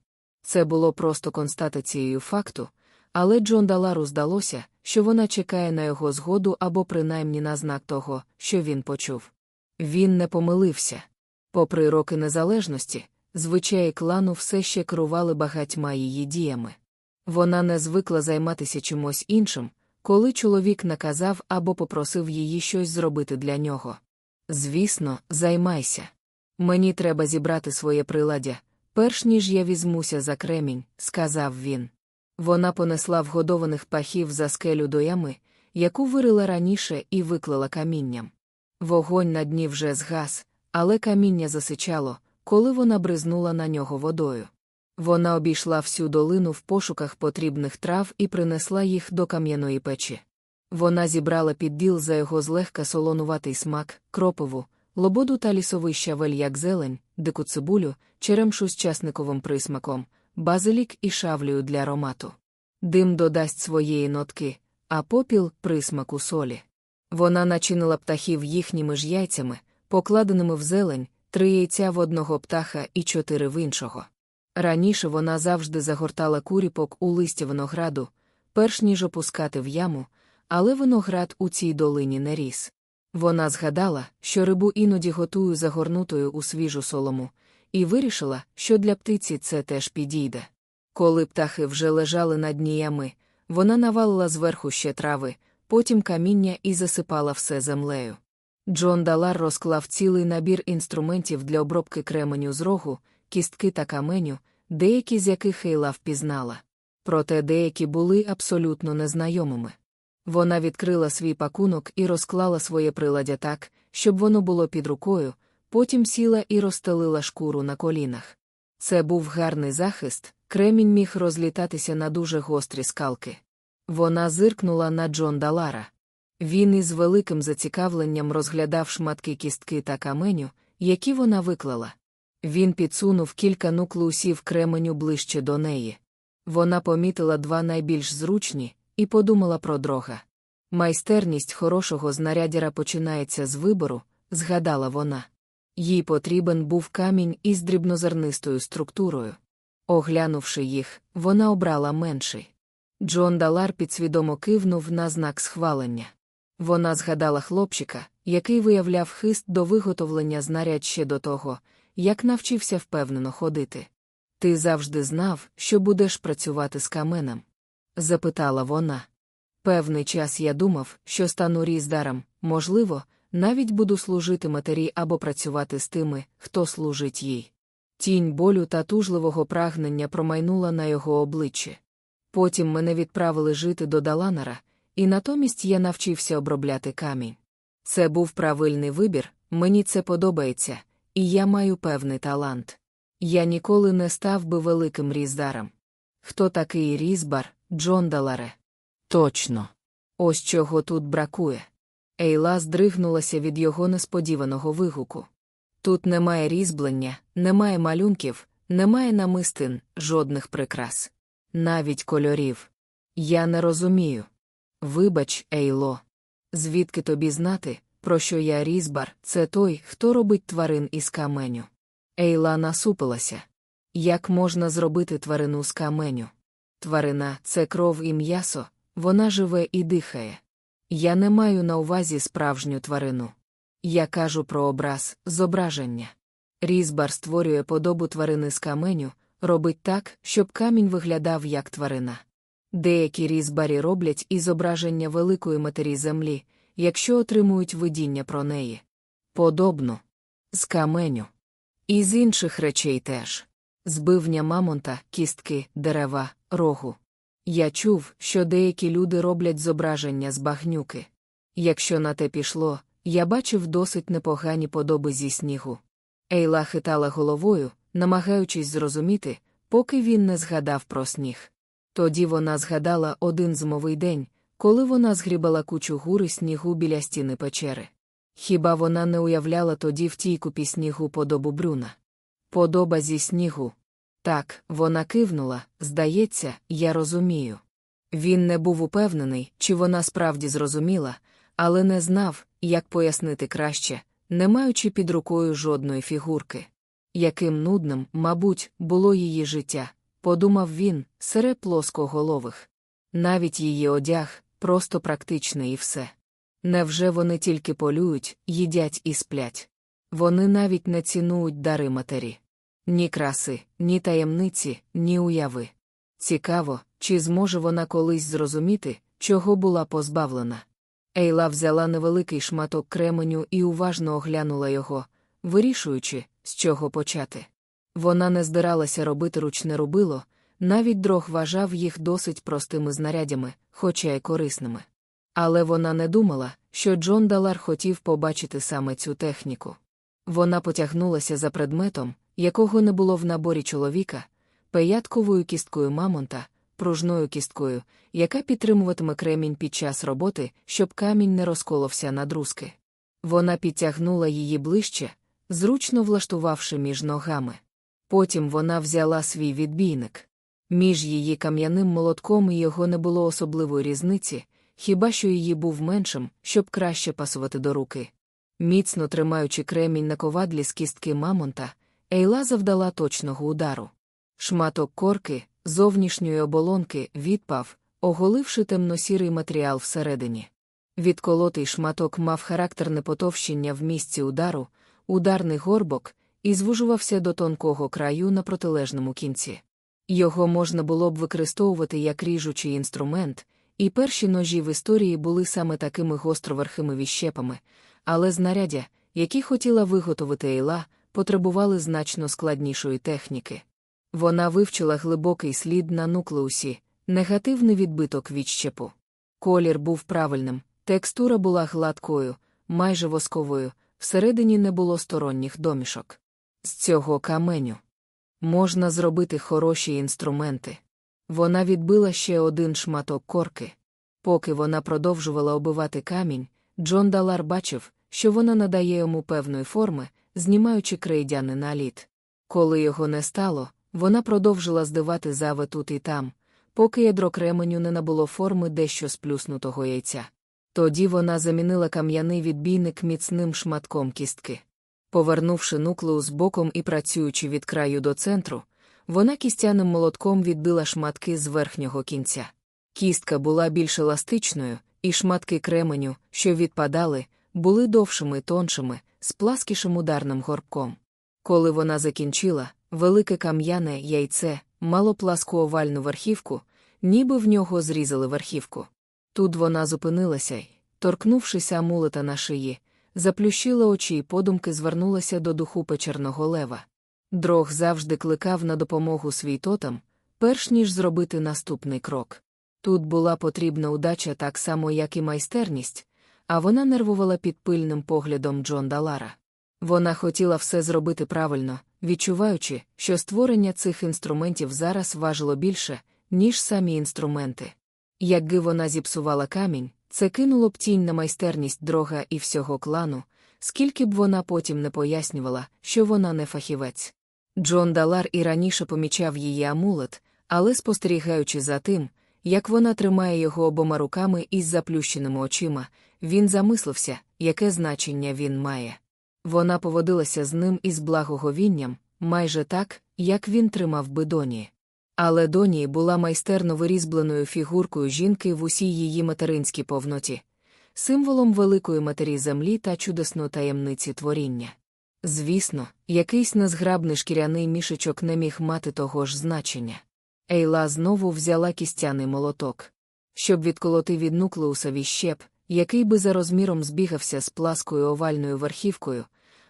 Це було просто констатацією факту, але Джон Далару здалося, що вона чекає на його згоду або принаймні на знак того, що він почув. Він не помилився. Попри роки незалежності, звичаї клану все ще керували багатьма її діями. Вона не звикла займатися чимось іншим, коли чоловік наказав або попросив її щось зробити для нього. Звісно, займайся. Мені треба зібрати своє приладдя, перш ніж я візьмуся за кремінь, сказав він. Вона понесла вгодованих пахів за скелю до ями, яку вирила раніше і виклала камінням. Вогонь на дні вже згас, але каміння засичало, коли вона бризнула на нього водою. Вона обійшла всю долину в пошуках потрібних трав і принесла їх до кам'яної печі. Вона зібрала підділ за його злегка солонуватий смак, кропову, лободу та лісовий щавель як зелень, дику цибулю, черемшу з часниковим присмаком, базилік і шавлею для аромату. Дим додасть своєї нотки, а попіл присмаку солі. Вона начинила птахів їхніми ж яйцями, покладеними в зелень, три яйця в одного птаха і чотири в іншого. Раніше вона завжди загортала куріпок у листя винограду, перш ніж опускати в яму, але виноград у цій долині не ріс. Вона згадала, що рибу іноді готую загорнутою у свіжу солому, і вирішила, що для птиці це теж підійде. Коли птахи вже лежали на дні ями, вона навалила зверху ще трави, потім каміння і засипала все землею. Джон Далар розклав цілий набір інструментів для обробки кременю з рогу, кістки та каменю, деякі з яких Хейла впізнала. Проте деякі були абсолютно незнайомими. Вона відкрила свій пакунок і розклала своє приладдя так, щоб воно було під рукою, потім сіла і розстелила шкуру на колінах. Це був гарний захист, кремінь міг розлітатися на дуже гострі скалки. Вона зиркнула на Джон Далара. Він із великим зацікавленням розглядав шматки кістки та каменю, які вона виклала. Він підсунув кілька нуклеусів кременю ближче до неї. Вона помітила два найбільш зручні і подумала про дрога. Майстерність хорошого знарядіра починається з вибору, згадала вона. Їй потрібен був камінь із дрібнозернистою структурою. Оглянувши їх, вона обрала менший. Джон Далар підсвідомо кивнув на знак схвалення. Вона згадала хлопчика, який виявляв хист до виготовлення знарядь ще до того, як навчився впевнено ходити. Ти завжди знав, що будеш працювати з каменем? Запитала вона. Певний час я думав, що стану різдаром, можливо, навіть буду служити матері або працювати з тими, хто служить їй. Тінь болю та тужливого прагнення промайнула на його обличчі. Потім мене відправили жити до Даланара, і натомість я навчився обробляти камінь. Це був правильний вибір, мені це подобається, і я маю певний талант. Я ніколи не став би великим різдаром. Хто такий різбар, Джон Даларе? Точно. Ось чого тут бракує. Ейла здригнулася від його несподіваного вигуку. Тут немає різьблення, немає малюнків, немає намистин, жодних прикрас. Навіть кольорів. Я не розумію. Вибач, Ейло. Звідки тобі знати, про що я різьбар, це той, хто робить тварин із каменю. Ейла насупилася. Як можна зробити тварину з каменю? Тварина це кров і м'ясо, вона живе і дихає. Я не маю на увазі справжню тварину. Я кажу про образ, зображення. Різбар створює подобу тварини з каменю, робить так, щоб камінь виглядав як тварина. Деякі різбарі роблять і зображення великої матері землі, якщо отримують видіння про неї. Подобно. З каменю. І з інших речей теж. Збивня мамонта, кістки, дерева, рогу. Я чув, що деякі люди роблять зображення з багнюки. Якщо на те пішло, я бачив досить непогані подоби зі снігу. Ейла хитала головою, намагаючись зрозуміти, поки він не згадав про сніг. Тоді вона згадала один зимовий день, коли вона згрібала кучу гури снігу біля стіни печери. Хіба вона не уявляла тоді в тій купі снігу подобу Брюна? Подоба зі снігу. Так, вона кивнула, здається, я розумію. Він не був упевнений, чи вона справді зрозуміла, але не знав, як пояснити краще, не маючи під рукою жодної фігурки. Яким нудним, мабуть, було її життя, подумав він, серед плоскоголових. Навіть її одяг просто практичний і все. Невже вони тільки полюють, їдять і сплять? Вони навіть не цінують дари матері. Ні краси, ні таємниці, ні уяви. Цікаво, чи зможе вона колись зрозуміти, чого була позбавлена. Ейла взяла невеликий шматок кременю і уважно оглянула його, вирішуючи, з чого почати. Вона не збиралася робити ручне рубило, навіть дрог вважав їх досить простими знарядями, хоча й корисними. Але вона не думала, що Джон Далар хотів побачити саме цю техніку. Вона потягнулася за предметом, якого не було в наборі чоловіка, пеятковою кісткою мамонта, пружною кісткою, яка підтримуватиме кремінь під час роботи, щоб камінь не розколовся на друзки. Вона підтягнула її ближче, зручно влаштувавши між ногами. Потім вона взяла свій відбійник. Між її кам'яним молотком його не було особливої різниці, хіба що її був меншим, щоб краще пасувати до руки. Міцно тримаючи кремінь на ковадлі з кістки мамонта, Ейла завдала точного удару. Шматок корки, зовнішньої оболонки, відпав, оголивши темно-сірий матеріал всередині. Відколотий шматок мав характерне потовщення в місці удару, ударний горбок, і звужувався до тонкого краю на протилежному кінці. Його можна було б використовувати як ріжучий інструмент, і перші ножі в історії були саме такими гостроверхими віщепами, але знаряддя, які хотіла виготовити Ейла, потребували значно складнішої техніки. Вона вивчила глибокий слід на нуклеусі, негативний відбиток відщепу. Колір був правильним, текстура була гладкою, майже восковою, всередині не було сторонніх домішок. З цього каменю можна зробити хороші інструменти. Вона відбила ще один шматок корки. Поки вона продовжувала обивати камінь, Джон Далар бачив, що вона надає йому певної форми, знімаючи крейдяни наліт. Коли його не стало, вона продовжила здивати зави тут і там, поки ядро кременю не набуло форми дещо сплюснутого яйця. Тоді вона замінила кам'яний відбійник міцним шматком кістки. Повернувши нуклеус боком і працюючи від краю до центру, вона кістяним молотком відбила шматки з верхнього кінця. Кістка була більш еластичною, і шматки кременю, що відпадали, були довшими, тоншими, з пласкішим ударним горбком. Коли вона закінчила, велике кам'яне яйце мало пласку овальну верхівку, ніби в нього зрізали верхівку. Тут вона зупинилася й, торкнувшись амулета на шиї, заплющила очі і подумки звернулася до духу печерного лева. Дрог завжди кликав на допомогу свій тотем, перш ніж зробити наступний крок. Тут була потрібна удача так само, як і майстерність, а вона нервувала під пильним поглядом Джон Далара. Вона хотіла все зробити правильно, відчуваючи, що створення цих інструментів зараз важило більше, ніж самі інструменти. Якби вона зіпсувала камінь, це кинуло б тінь на майстерність дрога і всього клану, скільки б вона потім не пояснювала, що вона не фахівець. Джон Далар і раніше помічав її амулет, але спостерігаючи за тим, як вона тримає його обома руками із заплющеними очима, він замислився, яке значення він має. Вона поводилася з ним із благоговінням, майже так, як він тримав би доні. Але доні була майстерно вирізбленою фігуркою жінки в усій її материнській повноті, символом великої матері землі та чудесної таємниці творіння. Звісно, якийсь незграбний шкіряний мішечок не міг мати того ж значення. Ейла знову взяла кістяний молоток. Щоб відколоти від нуклеуса віщеп, який би за розміром збігався з пласкою овальною верхівкою,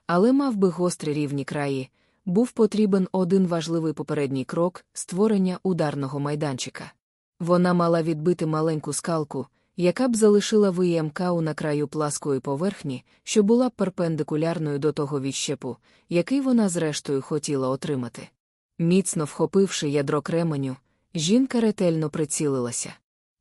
але мав би гострі рівні краї, був потрібен один важливий попередній крок створення ударного майданчика. Вона мала відбити маленьку скалку, яка б залишила виємкау на краю пласкої поверхні, що була перпендикулярною до того відщепу, який вона зрештою хотіла отримати. Міцно вхопивши ядро кременю, жінка ретельно прицілилася.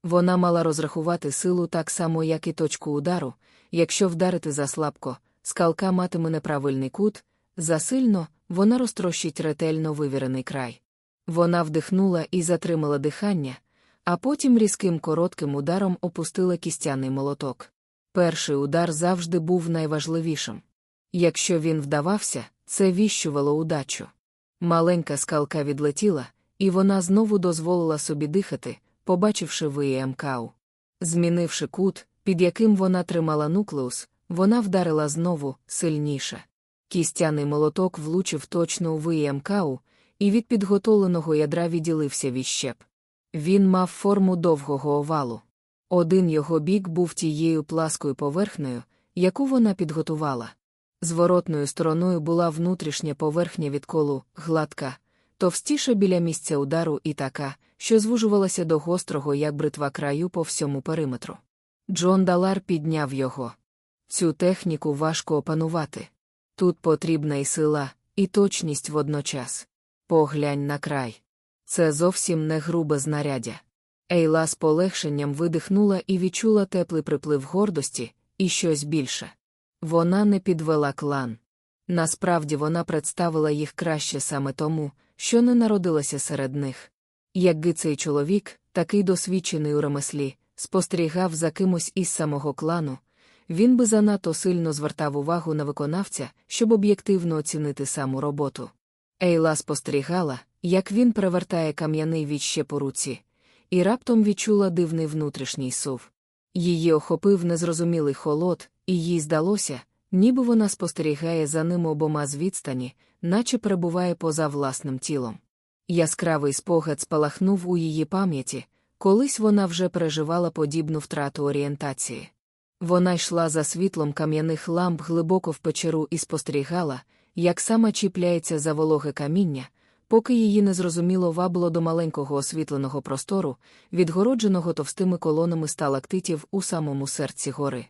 Вона мала розрахувати силу так само, як і точку удару, якщо вдарити заслабко, скалка матиме неправильний кут, засильно вона розтрощить ретельно вивірений край. Вона вдихнула і затримала дихання, а потім різким коротким ударом опустила кістяний молоток. Перший удар завжди був найважливішим. Якщо він вдавався, це віщувало удачу. Маленька скалка відлетіла, і вона знову дозволила собі дихати, побачивши виє МКУ. Змінивши кут, під яким вона тримала нуклеус, вона вдарила знову сильніше. Кістяний молоток влучив точно у виє МКУ, і від підготовленого ядра відділився віщеп. Він мав форму довгого овалу. Один його бік був тією пласкою поверхнею, яку вона підготувала. Зворотною стороною була внутрішня поверхня відколу, гладка, товстіша біля місця удару і така, що звужувалася до гострого, як бритва краю по всьому периметру. Джон Далар підняв його. Цю техніку важко опанувати. Тут потрібна і сила, і точність водночас. Поглянь на край. Це зовсім не грубе знаряддя. Ейла з полегшенням видихнула і відчула теплий приплив гордості і щось більше. Вона не підвела клан. Насправді вона представила їх краще саме тому, що не народилася серед них. Якби цей чоловік, такий досвідчений у ремеслі, спостерігав за кимось із самого клану, він би занадто сильно звертав увагу на виконавця, щоб об'єктивно оцінити саму роботу. Ейла спостерігала, як він перевертає кам'яний відще по руці, і раптом відчула дивний внутрішній сув. Її охопив незрозумілий холод, і їй здалося, ніби вона спостерігає за ним обома з відстані, наче перебуває поза власним тілом. Яскравий спогад спалахнув у її пам'яті, колись вона вже переживала подібну втрату орієнтації. Вона йшла за світлом кам'яних ламп глибоко в печеру і спостерігала, як сама чіпляється за вологе каміння, поки її незрозуміло вабило до маленького освітленого простору, відгородженого товстими колонами сталактитів у самому серці гори.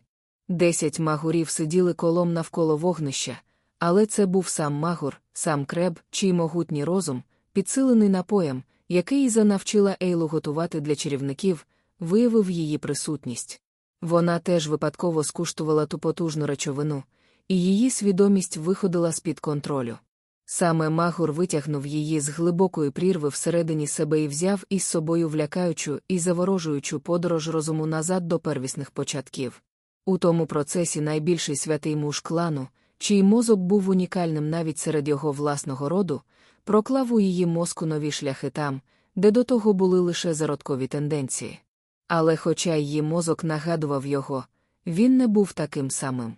Десять магурів сиділи колом навколо вогнища, але це був сам магур, сам креб, чий могутній розум, підсилений напоєм, який Іза навчила Ейлу готувати для чарівників, виявив її присутність. Вона теж випадково скуштувала ту потужну речовину, і її свідомість виходила з-під контролю. Саме Магур витягнув її з глибокої прірви всередині себе і взяв із собою влякаючу і заворожуючу подорож розуму назад до первісних початків. У тому процесі найбільший святий муж клану, чий мозок був унікальним навіть серед його власного роду, проклав у її мозку нові шляхи там, де до того були лише зародкові тенденції. Але, хоча її мозок нагадував його, він не був таким самим.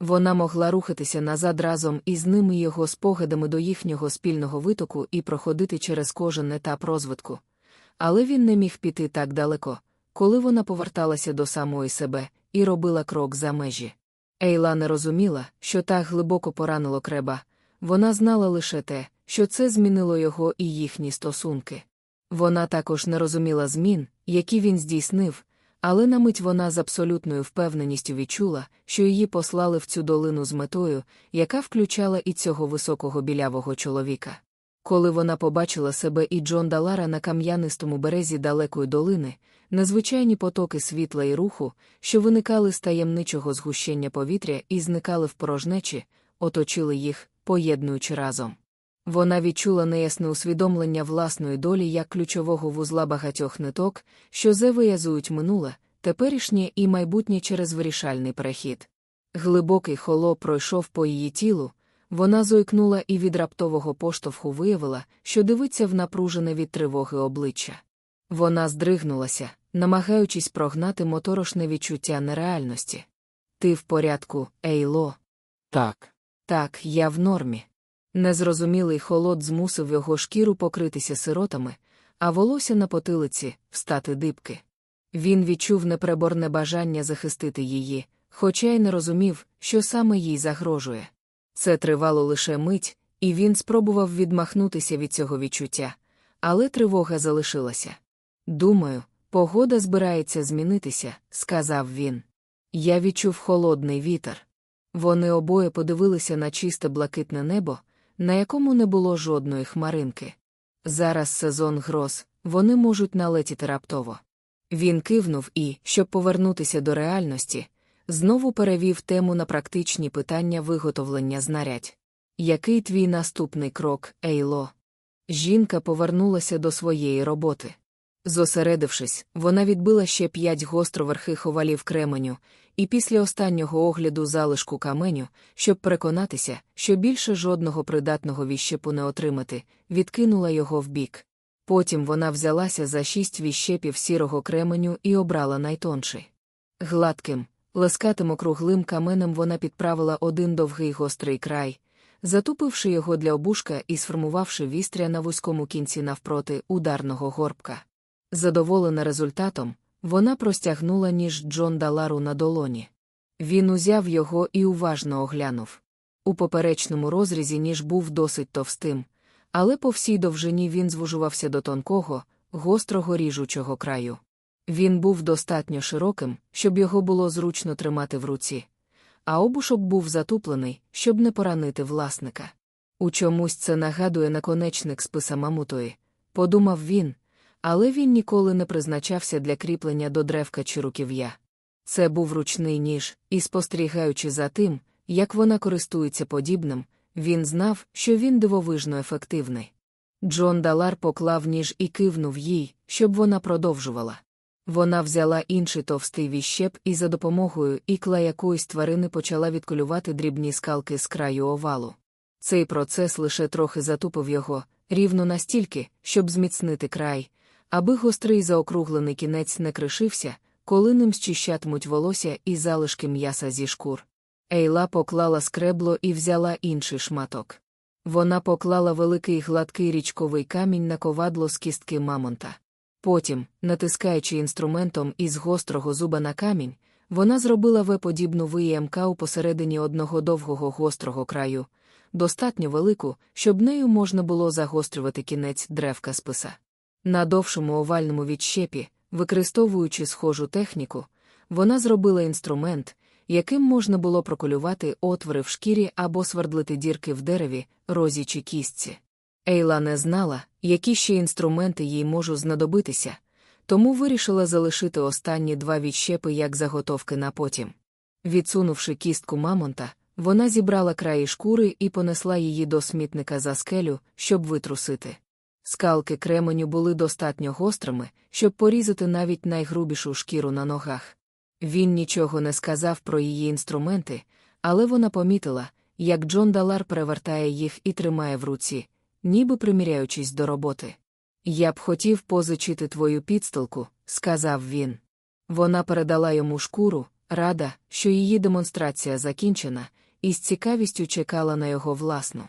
Вона могла рухатися назад разом із ними його спогадами до їхнього спільного витоку і проходити через кожен етап розвитку. Але він не міг піти так далеко, коли вона поверталася до самої себе і робила крок за межі. Ейла не розуміла, що так глибоко поранило креба, вона знала лише те, що це змінило його і їхні стосунки. Вона також не розуміла змін, які він здійснив, але на мить вона з абсолютною впевненістю відчула, що її послали в цю долину з метою, яка включала і цього високого білявого чоловіка. Коли вона побачила себе і Джон Далара на кам'янистому березі далекої долини, незвичайні потоки світла і руху, що виникали з таємничого згущення повітря і зникали в порожнечі, оточили їх, поєднуючи разом. Вона відчула неясне усвідомлення власної долі як ключового вузла багатьох ниток, що завиязують минуле, теперішнє і майбутнє через вирішальний перехід. Глибокий холо пройшов по її тілу, вона зойкнула і від раптового поштовху виявила, що дивиться в напружене від тривоги обличчя. Вона здригнулася, намагаючись прогнати моторошне відчуття нереальності. Ти в порядку, Ейло? Так. Так, я в нормі. Незрозумілий холод змусив його шкіру покритися сиротами, а волосся на потилиці встати дибки. Він відчув непреборне бажання захистити її, хоча й не розумів, що саме їй загрожує. Це тривало лише мить, і він спробував відмахнутися від цього відчуття, але тривога залишилася. Думаю, погода збирається змінитися, сказав він. Я відчув холодний вітер. Вони обоє подивилися на чисте блакитне небо, на якому не було жодної хмаринки. Зараз сезон гроз, вони можуть налетіти раптово. Він кивнув і, щоб повернутися до реальності, знову перевів тему на практичні питання виготовлення знарядь. Який твій наступний крок, Ейло? Жінка повернулася до своєї роботи. Зосередившись, вона відбила ще п'ять гостроверхих овалів кременю, і після останнього огляду залишку каменю, щоб переконатися, що більше жодного придатного віщепу не отримати, відкинула його вбік. Потім вона взялася за шість віщепів сірого кременю і обрала найтонший. Гладким, лескатим округлим каменем вона підправила один довгий гострий край, затупивши його для обушка і сформувавши вістря на вузькому кінці навпроти ударного горбка. Задоволена результатом, вона простягнула ніж Джон Далару на долоні. Він узяв його і уважно оглянув. У поперечному розрізі ніж був досить товстим, але по всій довжині він звужувався до тонкого, гострого ріжучого краю. Він був достатньо широким, щоб його було зручно тримати в руці, а обушок був затуплений, щоб не поранити власника. У чомусь це нагадує наконечник списа Мамутої, подумав він, але він ніколи не призначався для кріплення до древка чи руків'я. Це був ручний ніж, і спостерігаючи за тим, як вона користується подібним, він знав, що він дивовижно ефективний. Джон Далар поклав ніж і кивнув їй, щоб вона продовжувала. Вона взяла інший товстий віщеп і за допомогою ікла якоїсь тварини почала відколювати дрібні скалки з краю овалу. Цей процес лише трохи затупив його, рівно настільки, щоб зміцнити край, аби гострий заокруглений кінець не кришився, коли ним зчищатимуть волосся і залишки м'яса зі шкур. Ейла поклала скребло і взяла інший шматок. Вона поклала великий гладкий річковий камінь на ковадло з кістки мамонта. Потім, натискаючи інструментом із гострого зуба на камінь, вона зробила В-подібну виємка у посередині одного довгого гострого краю, достатньо велику, щоб нею можна було загострювати кінець древка списа. На довшому овальному відщепі, використовуючи схожу техніку, вона зробила інструмент, яким можна було проколювати отвори в шкірі або свердлити дірки в дереві, розі чи кістці. Ейла не знала, які ще інструменти їй можуть знадобитися, тому вирішила залишити останні два відщепи як заготовки на потім. Відсунувши кістку мамонта, вона зібрала краї шкури і понесла її до смітника за скелю, щоб витрусити. Скалки кременю були достатньо гострими, щоб порізати навіть найгрубішу шкіру на ногах. Він нічого не сказав про її інструменти, але вона помітила, як Джон Далар перевертає їх і тримає в руці, ніби приміряючись до роботи. Я б хотів позичити твою підстилку, сказав він. Вона передала йому шкуру, рада, що її демонстрація закінчена, і з цікавістю чекала на його власну.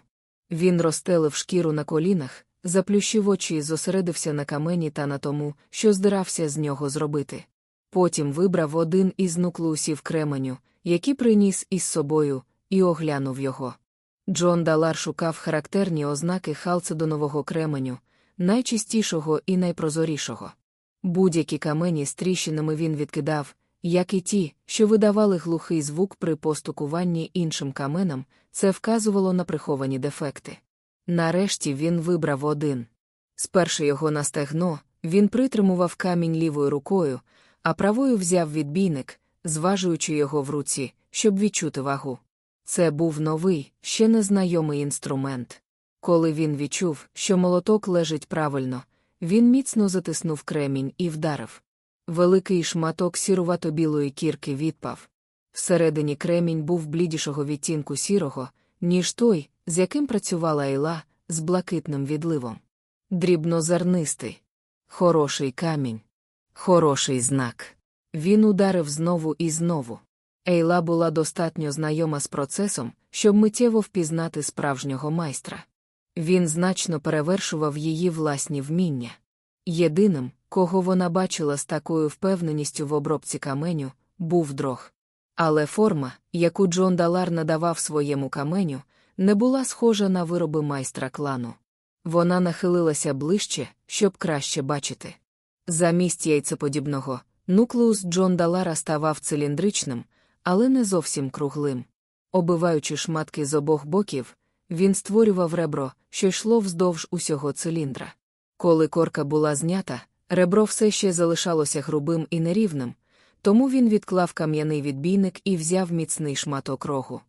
Він розстелив шкіру на колінах, заплющив очі і зосередився на камені та на тому, що здирався з нього зробити. Потім вибрав один із нуклеусів кременю, який приніс із собою, і оглянув його. Джон Далар шукав характерні ознаки халцедонового кременю, найчистішого і найпрозорішого. Будь-які камені з тріщинами він відкидав, як і ті, що видавали глухий звук при постукуванні іншим каменам, це вказувало на приховані дефекти. Нарешті він вибрав один. Сперши його на стегно, він притримував камінь лівою рукою, а правою взяв відбійник, зважуючи його в руці, щоб відчути вагу. Це був новий, ще незнайомий інструмент. Коли він відчув, що молоток лежить правильно, він міцно затиснув кремінь і вдарив. Великий шматок сірувато-білої кірки відпав. Всередині кремінь був блідішого відтінку сірого, ніж той, з яким працювала Ейла, з блакитним відливом. Дрібнозернистий. Хороший камінь. Хороший знак. Він ударив знову і знову. Ейла була достатньо знайома з процесом, щоб миттєво впізнати справжнього майстра. Він значно перевершував її власні вміння. Єдиним, кого вона бачила з такою впевненістю в обробці каменю, був дрог. Але форма, яку Джон Далар надавав своєму каменю, не була схожа на вироби майстра клану. Вона нахилилася ближче, щоб краще бачити. Замість яйцеподібного, нуклеус Джон Далара ставав циліндричним, але не зовсім круглим. Обиваючи шматки з обох боків, він створював ребро, що йшло вздовж усього циліндра. Коли корка була знята, ребро все ще залишалося грубим і нерівним, тому він відклав кам'яний відбійник і взяв міцний шматок рогу.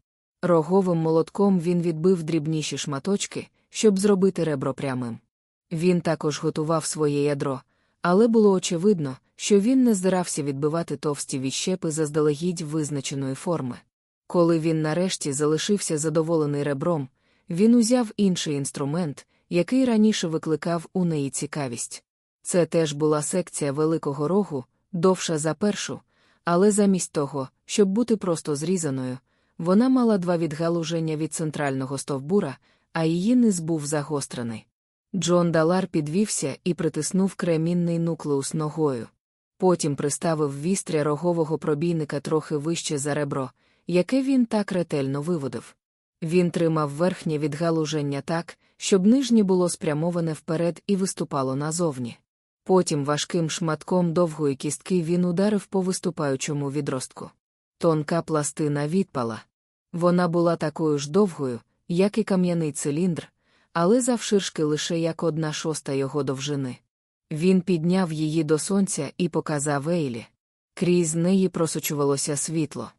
Роговим молотком він відбив дрібніші шматочки, щоб зробити ребро прямим. Він також готував своє ядро, але було очевидно, що він не здирався відбивати товсті відщепи заздалегідь визначеної форми. Коли він нарешті залишився задоволений ребром, він узяв інший інструмент, який раніше викликав у неї цікавість. Це теж була секція великого рогу, довша за першу, але замість того, щоб бути просто зрізаною, вона мала два відгалуження від центрального стовбура, а її низ був загострений. Джон Далар підвівся і притиснув кремінний нуклеус ногою. Потім приставив вістря рогового пробійника трохи вище за ребро, яке він так ретельно виводив. Він тримав верхнє відгалуження так, щоб нижнє було спрямоване вперед і виступало назовні. Потім важким шматком довгої кістки він ударив по виступаючому відростку. Тонка пластина відпала. Вона була такою ж довгою, як і кам'яний циліндр, але завширшки лише як одна шоста його довжини. Він підняв її до сонця і показав Ейлі. Крізь неї просочувалося світло.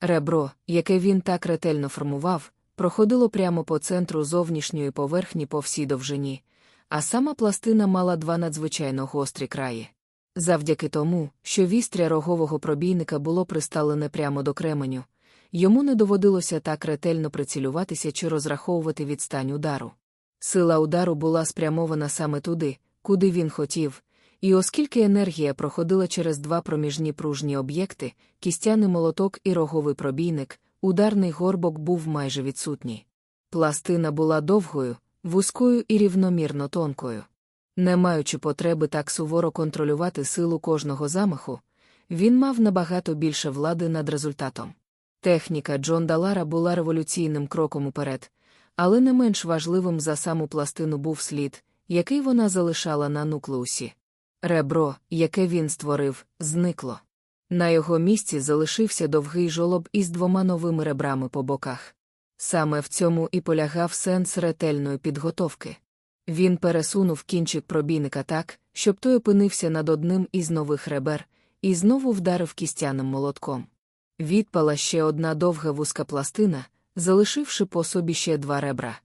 Ребро, яке він так ретельно формував, проходило прямо по центру зовнішньої поверхні по всій довжині, а сама пластина мала два надзвичайно гострі краї. Завдяки тому, що вістря рогового пробійника було присталене прямо до кременю, йому не доводилося так ретельно прицілюватися чи розраховувати відстань удару. Сила удару була спрямована саме туди, куди він хотів, і оскільки енергія проходила через два проміжні пружні об'єкти, кістяний молоток і роговий пробійник, ударний горбок був майже відсутній. Пластина була довгою, вузькою і рівномірно тонкою. Не маючи потреби так суворо контролювати силу кожного замаху, він мав набагато більше влади над результатом. Техніка Джон Далара була революційним кроком уперед, але не менш важливим за саму пластину був слід, який вона залишала на нуклеусі. Ребро, яке він створив, зникло. На його місці залишився довгий жолоб із двома новими ребрами по боках. Саме в цьому і полягав сенс ретельної підготовки. Він пересунув кінчик пробійника так, щоб той опинився над одним із нових ребер, і знову вдарив кістяним молотком. Відпала ще одна довга вузька пластина, залишивши по собі ще два ребра.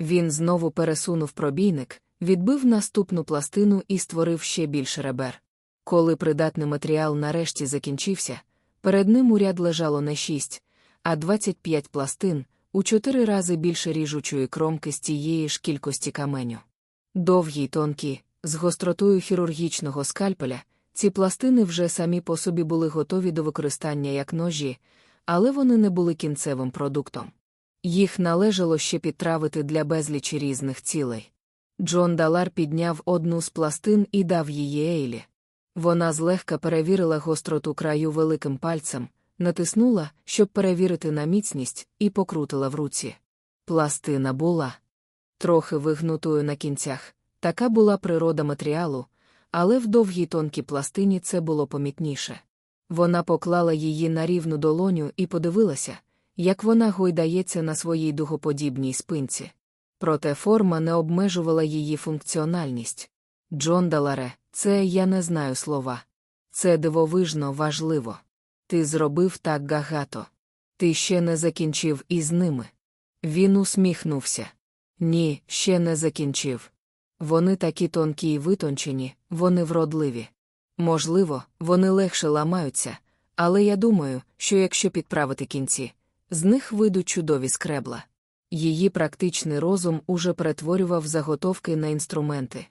Він знову пересунув пробійник, відбив наступну пластину і створив ще більше ребер. Коли придатний матеріал нарешті закінчився, перед ним у ряд лежало не шість, а 25 пластин, у чотири рази більше ріжучої кромки з тієї ж кількості каменю. Довгі й тонкі, з гостротою хірургічного скальпеля, ці пластини вже самі по собі були готові до використання як ножі, але вони не були кінцевим продуктом. Їх належало ще підтравити для безлічі різних цілей. Джон Далар підняв одну з пластин і дав її Ейлі. Вона злегка перевірила гостроту краю великим пальцем, натиснула, щоб перевірити на міцність, і покрутила в руці. Пластина була трохи вигнутою на кінцях. Така була природа матеріалу, але в довгій тонкій пластині це було помітніше. Вона поклала її на рівну долоню і подивилася, як вона гойдається на своїй дугоподібній спинці. Проте форма не обмежувала її функціональність. Джон Даларе, це я не знаю слова. Це дивовижно важливо. Ти зробив так багато. Ти ще не закінчив із ними. Він усміхнувся. Ні, ще не закінчив. Вони такі тонкі й витончені, вони вродливі. Можливо, вони легше ламаються, але я думаю, що якщо підправити кінці, з них вийдуть чудові скребла. Її практичний розум уже перетворював заготовки на інструменти.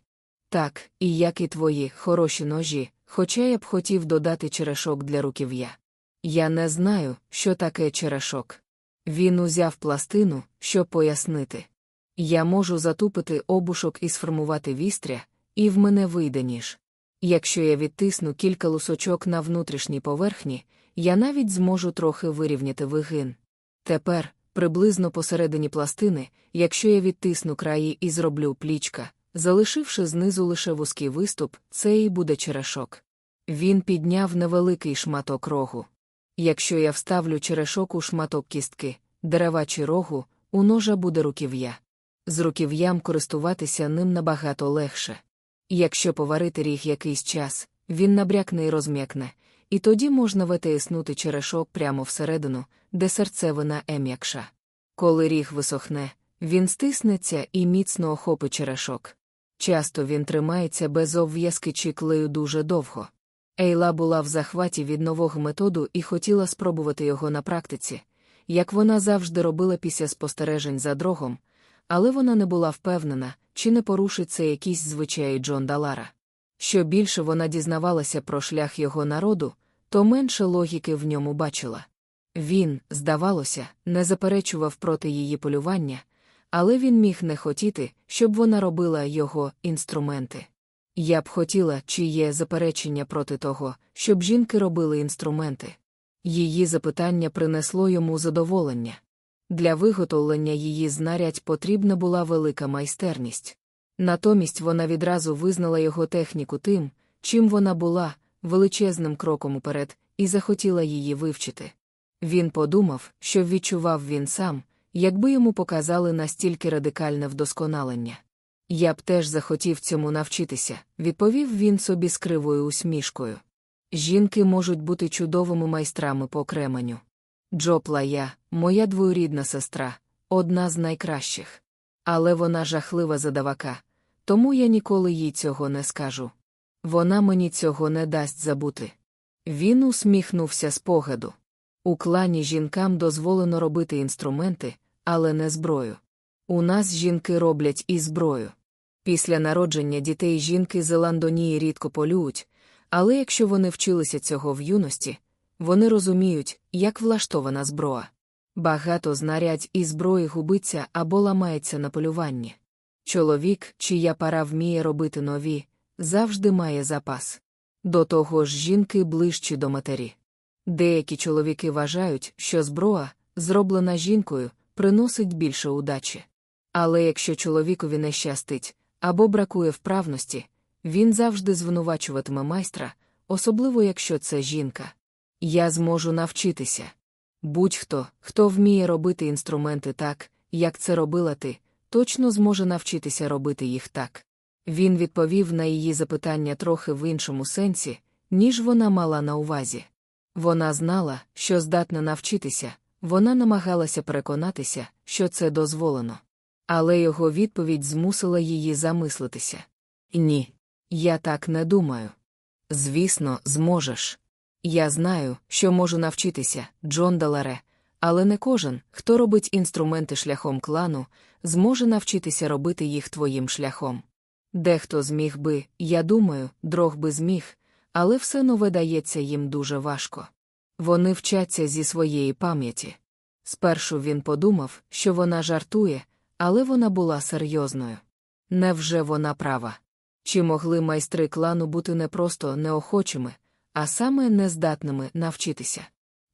Так, і як і твої хороші ножі, хоча я б хотів додати черешок для руків'я. Я не знаю, що таке черешок. Він узяв пластину, щоб пояснити. Я можу затупити обушок і сформувати вістря, і в мене вийде ніж. Якщо я відтисну кілька лусочок на внутрішній поверхні, я навіть зможу трохи вирівняти вигин. Тепер, приблизно посередині пластини, якщо я відтисну краї і зроблю плічка, залишивши знизу лише вузький виступ, це і буде черешок. Він підняв невеликий шматок рогу. Якщо я вставлю черешок у шматок кістки, дерева чи рогу, у ножа буде руків'я. З руків'ям користуватися ним набагато легше. Якщо поварити ріг якийсь час, він набрякне і розм'якне, і тоді можна витиснути черешок прямо всередину, де серцевина ем'якша. Коли ріг висохне, він стиснеться і міцно охопить черешок. Часто він тримається без обв'язки чи клею дуже довго. Ейла була в захваті від нового методу і хотіла спробувати його на практиці, як вона завжди робила після спостережень за дрогом, але вона не була впевнена, чи не порушить це якісь звичаї Джон Далара. Що більше вона дізнавалася про шлях його народу, то менше логіки в ньому бачила. Він, здавалося, не заперечував проти її полювання, але він міг не хотіти, щоб вона робила його інструменти. Я б хотіла, чи є заперечення проти того, щоб жінки робили інструменти. Її запитання принесло йому задоволення. Для виготовлення її знарядь потрібна була велика майстерність. Натомість вона відразу визнала його техніку тим, чим вона була, величезним кроком уперед, і захотіла її вивчити. Він подумав, що відчував він сам, якби йому показали настільки радикальне вдосконалення. Я б теж захотів цьому навчитися, відповів він собі з кривою усмішкою. Жінки можуть бути чудовими майстрами по кременю. Джопла я, моя двоюрідна сестра, одна з найкращих. Але вона жахлива задавака, тому я ніколи їй цього не скажу. Вона мені цього не дасть забути. Він усміхнувся з погляду. У клані жінкам дозволено робити інструменти, але не зброю. У нас жінки роблять і зброю. Після народження дітей жінки з Еландонії рідко полюють, але якщо вони вчилися цього в юності, вони розуміють, як влаштована зброя. Багато знарядь і зброї губиться або ламається на полюванні. Чоловік, чия пара вміє робити нові, завжди має запас. До того ж, жінки ближчі до матері. Деякі чоловіки вважають, що зброя, зроблена жінкою, приносить більше удачі. Але якщо чоловікові не щастить або бракує вправності, він завжди звинувачуватиме майстра, особливо якщо це жінка. Я зможу навчитися. Будь-хто, хто вміє робити інструменти так, як це робила ти, точно зможе навчитися робити їх так. Він відповів на її запитання трохи в іншому сенсі, ніж вона мала на увазі. Вона знала, що здатна навчитися, вона намагалася переконатися, що це дозволено. Але його відповідь змусила її замислитися. Ні, я так не думаю. Звісно, зможеш. Я знаю, що можу навчитися, Джон Даларе, але не кожен, хто робить інструменти шляхом клану, зможе навчитися робити їх твоїм шляхом. Дехто зміг би, я думаю, дрог би зміг, але все нове дається їм дуже важко. Вони вчаться зі своєї пам'яті. Спершу він подумав, що вона жартує, але вона була серйозною. Невже вона права? Чи могли майстри клану бути не просто неохочими, а саме нездатними навчитися?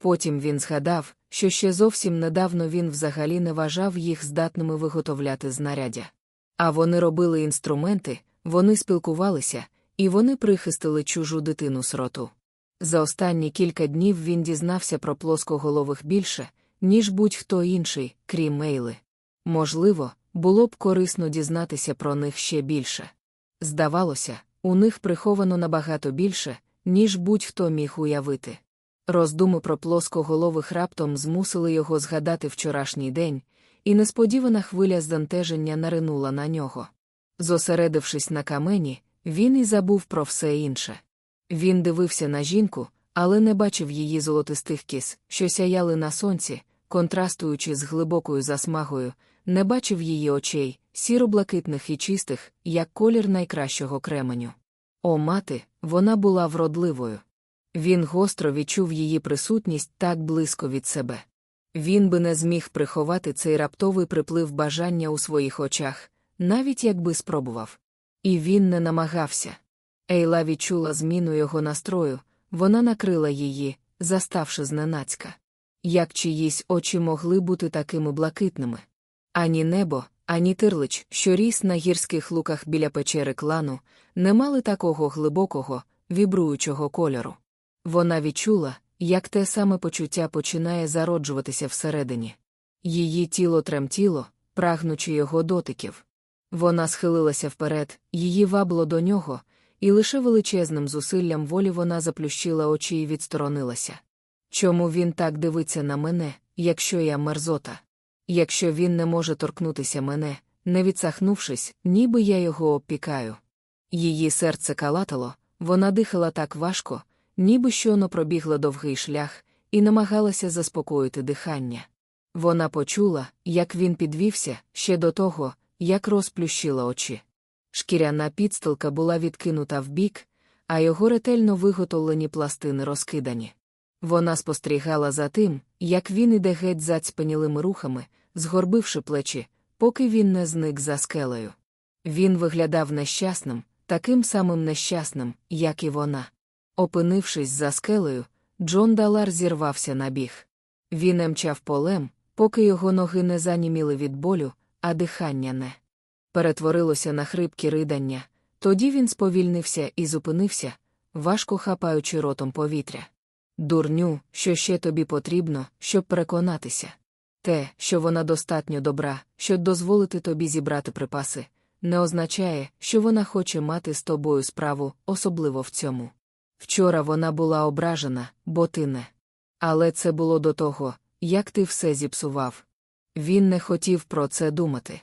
Потім він згадав, що ще зовсім недавно він взагалі не вважав їх здатними виготовляти знаряддя. А вони робили інструменти, вони спілкувалися, і вони прихистили чужу дитину сроту. За останні кілька днів він дізнався про плоскоголових більше, ніж будь-хто інший, крім Мейли. Можливо, було б корисно дізнатися про них ще більше. Здавалося, у них приховано набагато більше, ніж будь-хто міг уявити. Роздуми про плоскоголових раптом змусили його згадати вчорашній день, і несподівана хвиля здантеження наринула на нього. Зосередившись на камені, він і забув про все інше. Він дивився на жінку, але не бачив її золотистих кіс, що сяяли на сонці, контрастуючи з глибокою засмагою, не бачив її очей, сіро-блакитних і чистих, як колір найкращого кременю. О, мати, вона була вродливою. Він гостро відчув її присутність так близько від себе. Він би не зміг приховати цей раптовий приплив бажання у своїх очах, навіть якби спробував. І він не намагався. Ейла відчула зміну його настрою, вона накрила її, заставши зненацька. Як чиїсь очі могли бути такими блакитними. Ані небо, ані тирлич, що ріс на гірських луках біля печери клану, не мали такого глибокого, вібруючого кольору. Вона відчула, як те саме почуття починає зароджуватися всередині. Її тіло тремтіло, прагнучи його дотиків. Вона схилилася вперед, її вабло до нього, і лише величезним зусиллям волі вона заплющила очі і відсторонилася. Чому він так дивиться на мене, якщо я мерзота? Якщо він не може торкнутися мене, не відсахнувшись, ніби я його обпікаю. Її серце калатало, вона дихала так важко, ніби щоно пробігла довгий шлях, і намагалася заспокоїти дихання. Вона почула, як він підвівся ще до того, як розплющила очі. Шкіряна підстилка була відкинута вбік, а його ретельно виготовлені пластини розкидані. Вона спостерігала за тим, як він іде геть зацьпанілими рухами, згорбивши плечі, поки він не зник за скелею. Він виглядав нещасним, таким самим нещасним, як і вона. Опинившись за скелею, Джон Далар зірвався на біг. Він емчав полем, поки його ноги не заніміли від болю, а дихання не перетворилося на хрипкі ридання. Тоді він сповільнився і зупинився, важко хапаючи ротом повітря. Дурню, що ще тобі потрібно, щоб переконатися. Те, що вона достатньо добра, щоб дозволити тобі зібрати припаси, не означає, що вона хоче мати з тобою справу, особливо в цьому. Вчора вона була ображена, бо ти не. Але це було до того, як ти все зіпсував. Він не хотів про це думати.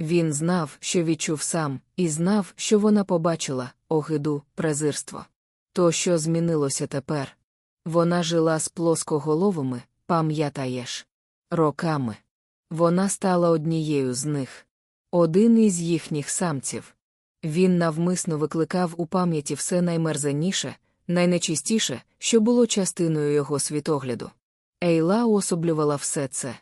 Він знав, що відчув сам, і знав, що вона побачила огиду, презирство. То, що змінилося тепер? Вона жила з плоскоголовими, пам'ятаєш, роками. Вона стала однією з них. Один із їхніх самців. Він навмисно викликав у пам'яті все наймерзеніше, найнечистіше, що було частиною його світогляду. Ейла уособлювала все це.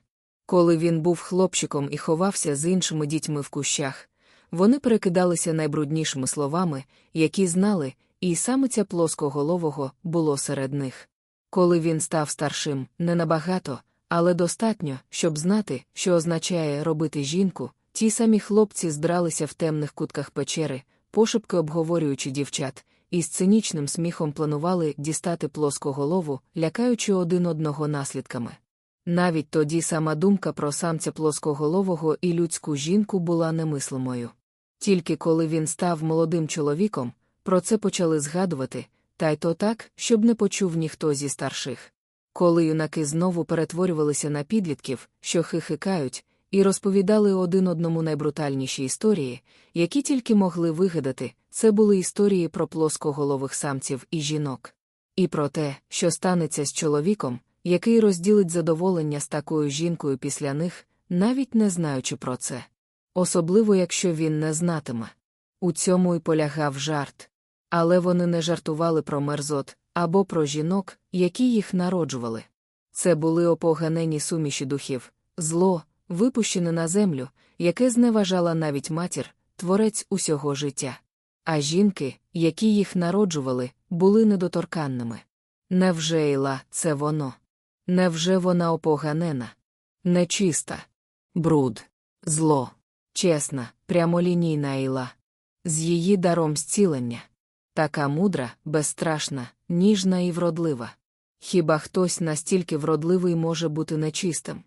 Коли він був хлопчиком і ховався з іншими дітьми в кущах, вони перекидалися найбруднішими словами, які знали, і саме ця плоскоголового було серед них. Коли він став старшим, не набагато, але достатньо, щоб знати, що означає робити жінку, ті самі хлопці здралися в темних кутках печери, пошепки обговорюючи дівчат, і з цинічним сміхом планували дістати плоскоголову, лякаючи один одного наслідками. Навіть тоді сама думка про самця плоскоголового і людську жінку була немислимою. Тільки коли він став молодим чоловіком, про це почали згадувати, та й то так, щоб не почув ніхто зі старших. Коли юнаки знову перетворювалися на підлітків, що хихикають, і розповідали один одному найбрутальніші історії, які тільки могли вигадати, це були історії про плоскоголових самців і жінок. І про те, що станеться з чоловіком, який розділить задоволення з такою жінкою після них, навіть не знаючи про це. Особливо якщо він не знатиме. У цьому й полягав жарт. Але вони не жартували про мерзот або про жінок, які їх народжували. Це були опоганені суміші духів, зло, випущене на землю, яке зневажала навіть матір, творець усього життя. А жінки, які їх народжували, були недоторканними. Невже Іла це воно? Невже вона опоганена? Нечиста, бруд, зло, чесна, прямолінійна Іла. З її даром зцілення. Така мудра, безстрашна, ніжна і вродлива. Хіба хтось настільки вродливий може бути нечистим?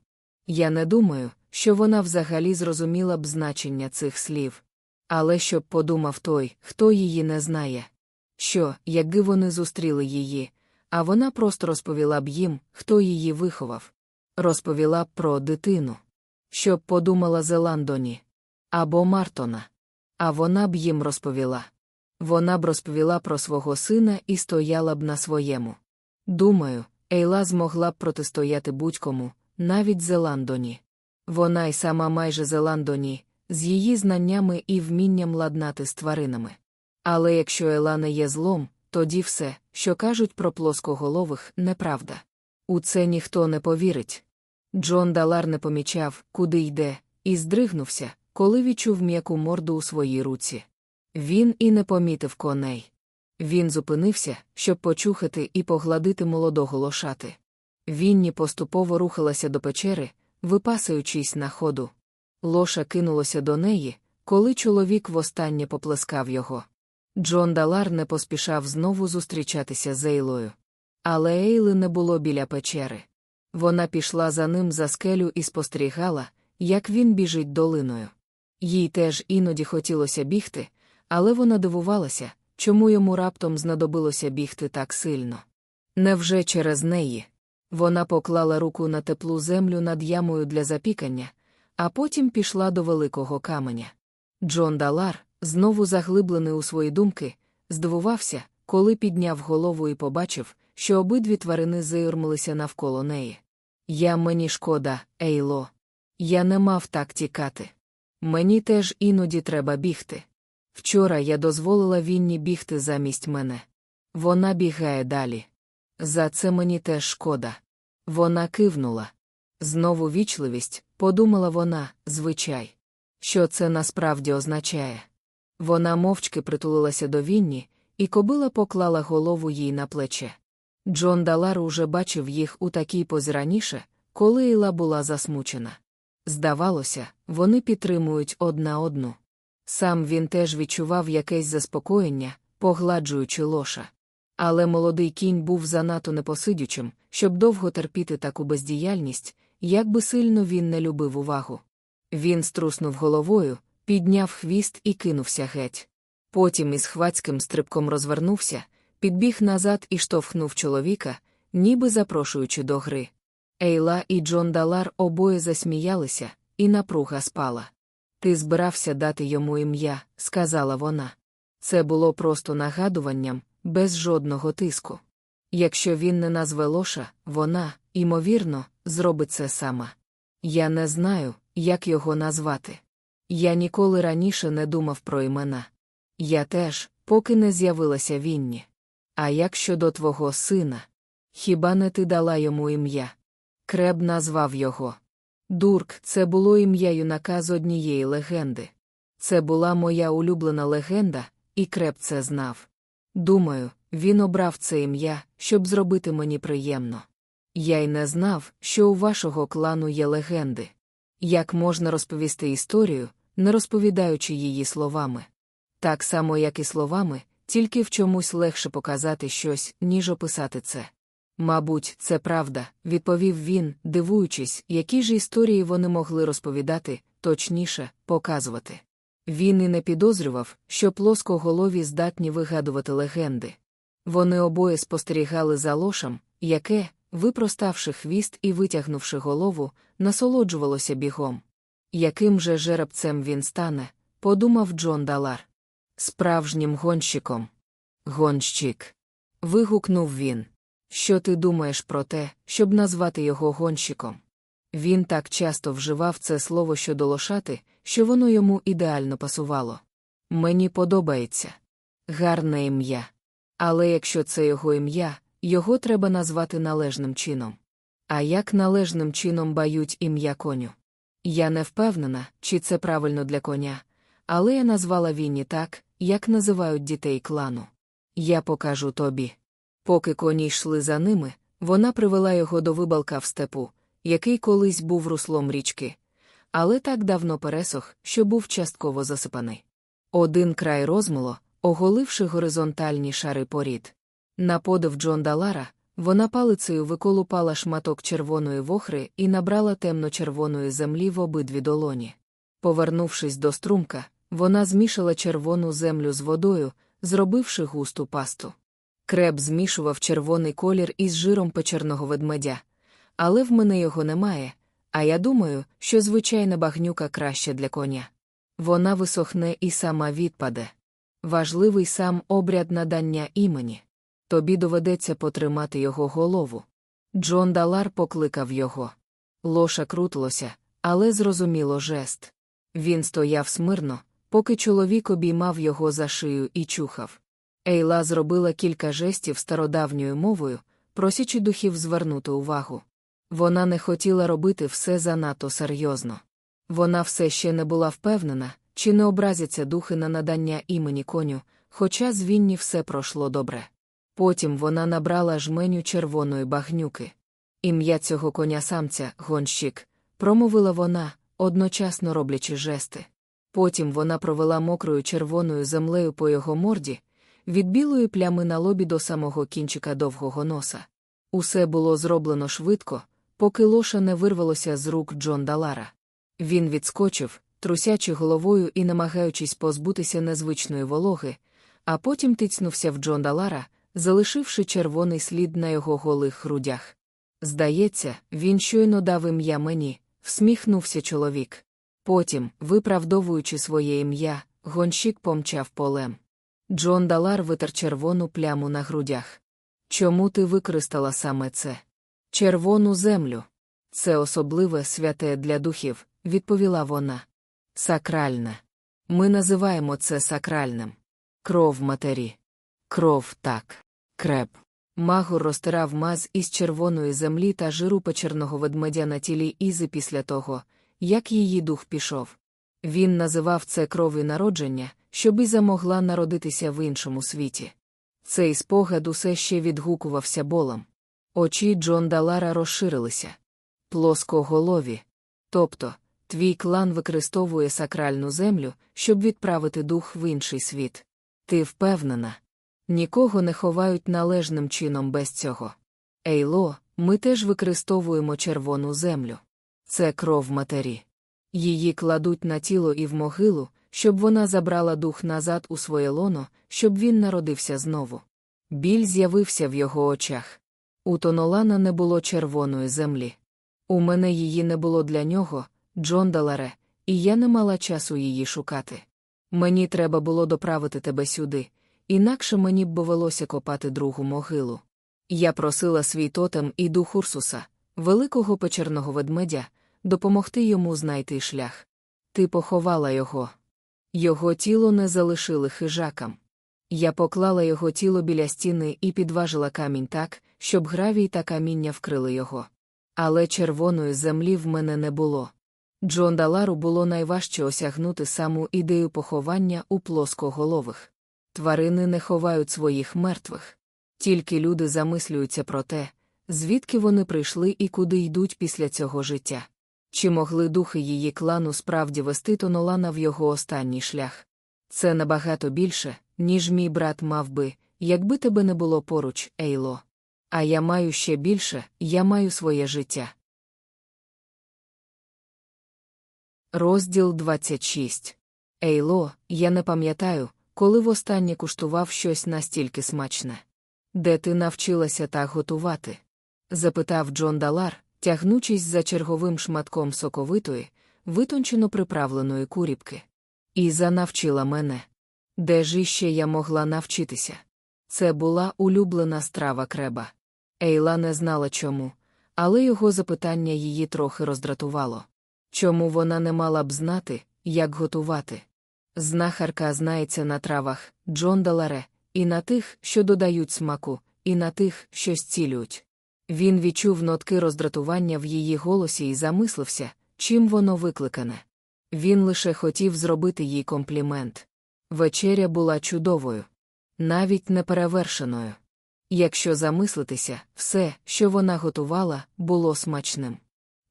Я не думаю, що вона взагалі зрозуміла б значення цих слів. Але щоб подумав той, хто її не знає. Що, якби вони зустріли її, а вона просто розповіла б їм, хто її виховав. Розповіла б про дитину. Щоб подумала Зеландоні. Або Мартона. А вона б їм розповіла. Вона б розповіла про свого сина і стояла б на своєму. Думаю, Ейла змогла б протистояти будь-кому, навіть Зеландоні. Вона й сама майже Зеландоні, з її знаннями і вмінням ладнати з тваринами. Але якщо Ела не є злом, тоді все, що кажуть про плоскоголових, неправда. У це ніхто не повірить. Джон Далар не помічав, куди йде, і здригнувся, коли відчув м'яку морду у своїй руці. Він і не помітив коней. Він зупинився, щоб почухати і погладити молодого лошати. Вінні поступово рухалася до печери, випасаючись на ходу. Лоша кинулося до неї, коли чоловік востаннє поплескав його. Джон Далар не поспішав знову зустрічатися з Ейлою. Але Ейли не було біля печери. Вона пішла за ним за скелю і спостерігала, як він біжить долиною. Їй теж іноді хотілося бігти, але вона дивувалася, чому йому раптом знадобилося бігти так сильно. Невже через неї? Вона поклала руку на теплу землю над ямою для запікання, а потім пішла до великого каменя. Джон Далар, знову заглиблений у свої думки, здивувався, коли підняв голову і побачив, що обидві тварини заюрмилися навколо неї. Я мені шкода, Ейло. Я не мав так тікати. Мені теж іноді треба бігти. Вчора я дозволила Вінні бігти замість мене. Вона бігає далі. За це мені теж шкода. Вона кивнула. Знову вічливість, подумала вона, звичай. Що це насправді означає? Вона мовчки притулилася до Вінні, і кобила поклала голову їй на плече. Джон Далар уже бачив їх у такій позі раніше, коли Іла була засмучена. Здавалося, вони підтримують одна одну. Сам він теж відчував якесь заспокоєння, погладжуючи лоша. Але молодий кінь був занадто непосидючим, щоб довго терпіти таку бездіяльність, як би сильно він не любив увагу. Він струснув головою, підняв хвіст і кинувся геть. Потім із хвацьким стрибком розвернувся, підбіг назад і штовхнув чоловіка, ніби запрошуючи до гри. Ейла і Джон Далар обоє засміялися, і напруга спала. Ти збирався дати йому ім'я, сказала вона. Це було просто нагадуванням, без жодного тиску. Якщо він не назве лоша, вона, ймовірно, зробить це сама. Я не знаю, як його назвати. Я ніколи раніше не думав про імена. Я теж, поки не з'явилася Вінні. А як щодо твого сина? Хіба не ти дала йому ім'я? Креб назвав його. Дурк, це було ім'я юнака з однієї легенди. Це була моя улюблена легенда, і креп це знав. Думаю, він обрав це ім'я, щоб зробити мені приємно. Я й не знав, що у вашого клану є легенди. Як можна розповісти історію, не розповідаючи її словами? Так само, як і словами, тільки в чомусь легше показати щось, ніж описати це. Мабуть, це правда, відповів він, дивуючись, які ж історії вони могли розповідати, точніше, показувати. Він і не підозрював, що плоскоголові здатні вигадувати легенди. Вони обоє спостерігали за лошам, яке, випроставши хвіст і витягнувши голову, насолоджувалося бігом. Яким же жеребцем він стане, подумав Джон Далар. Справжнім гонщиком. Гонщик. вигукнув він. Що ти думаєш про те, щоб назвати його гонщиком? Він так часто вживав це слово щодо лошати, що воно йому ідеально пасувало. Мені подобається. Гарне ім'я. Але якщо це його ім'я, його треба назвати належним чином. А як належним чином бають ім'я коню? Я не впевнена, чи це правильно для коня, але я назвала Вінні так, як називають дітей клану. Я покажу тобі. Поки коні йшли за ними, вона привела його до вибалка в степу, який колись був руслом річки, але так давно пересох, що був частково засипаний. Один край розмило, оголивши горизонтальні шари порід. На подив Джон Далара, вона палицею виколупала шматок червоної вохри і набрала темно-червоної землі в обидві долоні. Повернувшись до струмка, вона змішала червону землю з водою, зробивши густу пасту. Креб змішував червоний колір із жиром печерного ведмедя. Але в мене його немає, а я думаю, що звичайна багнюка краще для коня. Вона висохне і сама відпаде. Важливий сам обряд надання імені. Тобі доведеться потримати його голову. Джон Далар покликав його. Лоша крутилося, але зрозуміло жест. Він стояв смирно, поки чоловік обіймав його за шию і чухав. Ейла зробила кілька жестів стародавньою мовою, просячи духів звернути увагу. Вона не хотіла робити все занадто серйозно. Вона все ще не була впевнена, чи не образяться духи на надання імені коню, хоча з Вінні все пройшло добре. Потім вона набрала жменю червоної багнюки. Ім'я цього коня самця, гонщик, промовила вона, одночасно роблячи жести. Потім вона провела мокрою червоною землею по його морді, від білої плями на лобі до самого кінчика довгого носа. Усе було зроблено швидко, поки лоша не вирвалося з рук Джон Далара. Він відскочив, трусячи головою і намагаючись позбутися незвичної вологи, а потім тицнувся в Джон Далара, залишивши червоний слід на його голих грудях. Здається, він щойно дав ім'я мені, всміхнувся чоловік. Потім, виправдовуючи своє ім'я, гонщик помчав полем. Джон Далар витер червону пляму на грудях. Чому ти використала саме це? Червону землю. Це особливе святе для духів, відповіла вона. Сакральне. Ми називаємо це сакральним. Кров матері. Кров так. Креп. Магур розтирав маз із червоної землі та жиру печерного ведмедя на тілі Ізи після того, як її дух пішов. Він називав це кров'ю народження, щоб Іза могла народитися в іншому світі. Цей спогад усе ще відгукувався болом. Очі Джон Далара розширилися. Плоскоголові. Тобто, твій клан використовує сакральну землю, щоб відправити дух в інший світ. Ти впевнена? Нікого не ховають належним чином без цього. Ейло, ми теж використовуємо червону землю. Це кров матері. Її кладуть на тіло і в могилу, щоб вона забрала дух назад у своє лоно, щоб він народився знову. Біль з'явився в його очах. У Тонолана не було червоної землі. У мене її не було для нього, Джон Даларе, і я не мала часу її шукати. Мені треба було доправити тебе сюди, інакше мені б довелося копати другу могилу. Я просила свій тотем і дух Урсуса, великого печерного ведмедя, допомогти йому знайти шлях. Ти поховала його. Його тіло не залишили хижакам. Я поклала його тіло біля стіни і підважила камінь так, щоб гравій та каміння вкрили його. Але червоної землі в мене не було. Джон Далару було найважче осягнути саму ідею поховання у плоскоголових. Тварини не ховають своїх мертвих. Тільки люди замислюються про те, звідки вони прийшли і куди йдуть після цього життя. Чи могли духи її клану справді вести Тонолана в його останній шлях? Це набагато більше, ніж мій брат мав би, якби тебе не було поруч, Ейло. А я маю ще більше, я маю своє життя. Розділ 26. Ейло, я не пам'ятаю, коли востаннє куштував щось настільки смачне. Де ти навчилася так готувати? запитав Джон Далар, тягнучись за черговим шматком соковитої, витончено приправленої куріпки. Іза навчила мене. Де ж іще я могла навчитися? Це була улюблена страва креба. Ейла не знала чому, але його запитання її трохи роздратувало. Чому вона не мала б знати, як готувати? Знахарка знається на травах, Джон Даларе, і на тих, що додають смаку, і на тих, що зцілюють. Він відчув нотки роздратування в її голосі і замислився, чим воно викликане. Він лише хотів зробити їй комплімент. Вечеря була чудовою, навіть неперевершеною. Якщо замислитися, все, що вона готувала, було смачним.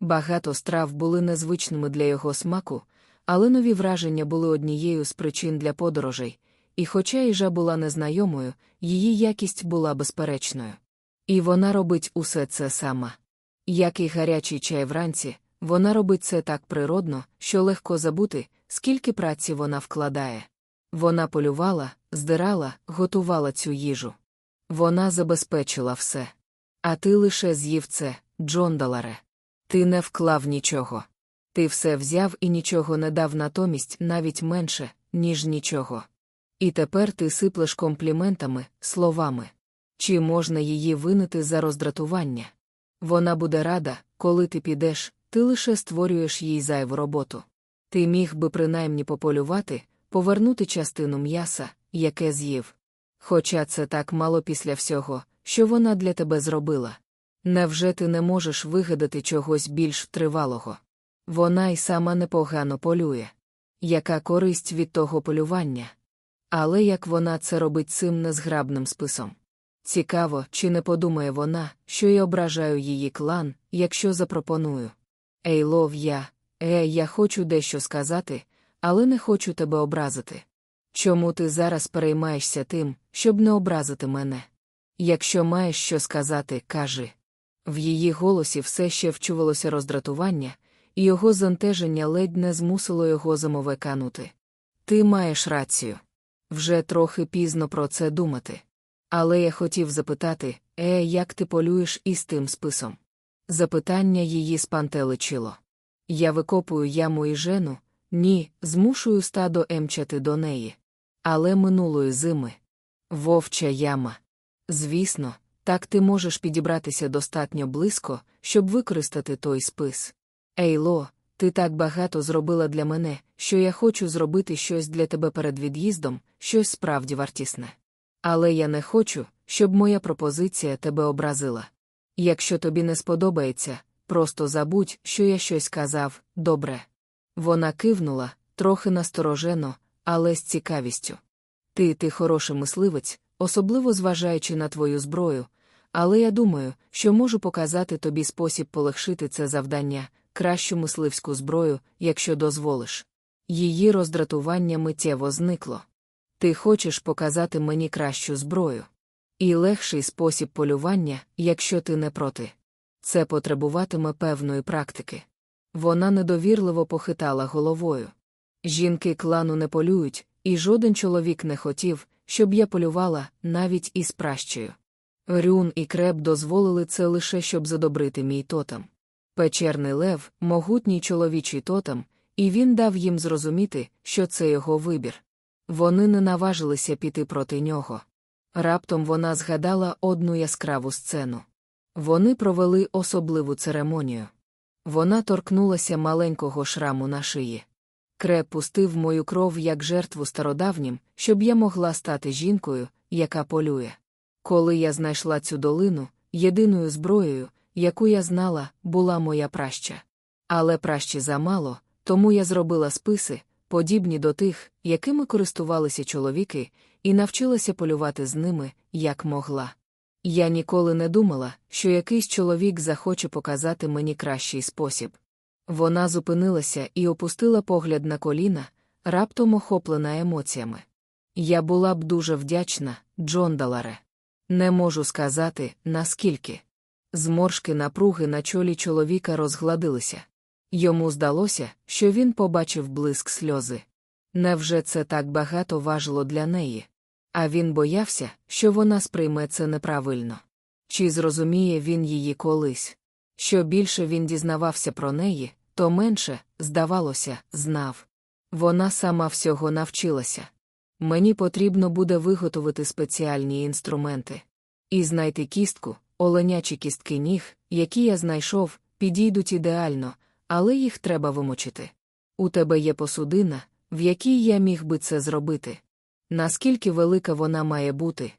Багато страв були незвичними для його смаку, але нові враження були однією з причин для подорожей, і хоча їжа була незнайомою, її якість була безперечною. І вона робить усе це сама. Як і гарячий чай вранці, вона робить це так природно, що легко забути, скільки праці вона вкладає. Вона полювала, здирала, готувала цю їжу. Вона забезпечила все. А ти лише з'їв це, Джон. Ти не вклав нічого. Ти все взяв і нічого не дав натомість навіть менше, ніж нічого. І тепер ти сиплеш компліментами, словами. Чи можна її винити за роздратування? Вона буде рада, коли ти підеш, ти лише створюєш їй зайву роботу. Ти міг би принаймні пополювати, повернути частину м'яса, яке з'їв. Хоча це так мало після всього, що вона для тебе зробила. Невже ти не можеш вигадати чогось більш тривалого? Вона й сама непогано полює. Яка користь від того полювання? Але як вона це робить цим незграбним списом? Цікаво, чи не подумає вона, що я ображаю її клан, якщо запропоную. Ей, лов я, е, я хочу дещо сказати, але не хочу тебе образити. Чому ти зараз переймаєшся тим, щоб не образити мене? Якщо маєш що сказати, кажи. В її голосі все ще вчувалося роздратування, і його зантеження ледь не змусило його замовеканути. Ти маєш рацію. Вже трохи пізно про це думати. Але я хотів запитати, е, як ти полюєш із тим списом? Запитання її спантеличило. Я викопую яму і жену, ні, змушую стадо емчати до неї. Але минулої зими. Вовча яма. Звісно, так ти можеш підібратися достатньо близько, щоб використати той спис. Ейло, ти так багато зробила для мене, що я хочу зробити щось для тебе перед від'їздом, щось справді вартісне. Але я не хочу, щоб моя пропозиція тебе образила. Якщо тобі не сподобається, просто забудь, що я щось казав, добре. Вона кивнула, трохи насторожено, але з цікавістю. Ти ти хороший мисливець, особливо зважаючи на твою зброю, але я думаю, що можу показати тобі спосіб полегшити це завдання, кращу мисливську зброю, якщо дозволиш. Її роздратування миттєво зникло. Ти хочеш показати мені кращу зброю. І легший спосіб полювання, якщо ти не проти. Це потребуватиме певної практики. Вона недовірливо похитала головою. Жінки клану не полюють, і жоден чоловік не хотів, щоб я полювала навіть із пращею. Рюн і креп дозволили це лише щоб задобрити мій тотем. Печерний лев, могутній чоловічий тотем, і він дав їм зрозуміти, що це його вибір. Вони не наважилися піти проти нього. Раптом вона згадала одну яскраву сцену. Вони провели особливу церемонію. Вона торкнулася маленького шраму на шиї. Креп пустив мою кров як жертву стародавнім, щоб я могла стати жінкою, яка полює. Коли я знайшла цю долину, єдиною зброєю, яку я знала, була моя праща. Але пращі замало, тому я зробила списи, подібні до тих, якими користувалися чоловіки, і навчилася полювати з ними, як могла. Я ніколи не думала, що якийсь чоловік захоче показати мені кращий спосіб. Вона зупинилася і опустила погляд на коліна, раптом охоплена емоціями. Я була б дуже вдячна, Джон Даларе. Не можу сказати, наскільки. Зморшки напруги на чолі чоловіка розгладилися. Йому здалося, що він побачив блиск сльози. Невже це так багато важило для неї? А він боявся, що вона сприйме це неправильно. Чи зрозуміє він її колись? Що більше він дізнавався про неї, то менше, здавалося, знав. Вона сама всього навчилася. Мені потрібно буде виготовити спеціальні інструменти. І знайти кістку, оленячі кістки ніг, які я знайшов, підійдуть ідеально, але їх треба вимочити. У тебе є посудина, в якій я міг би це зробити. Наскільки велика вона має бути?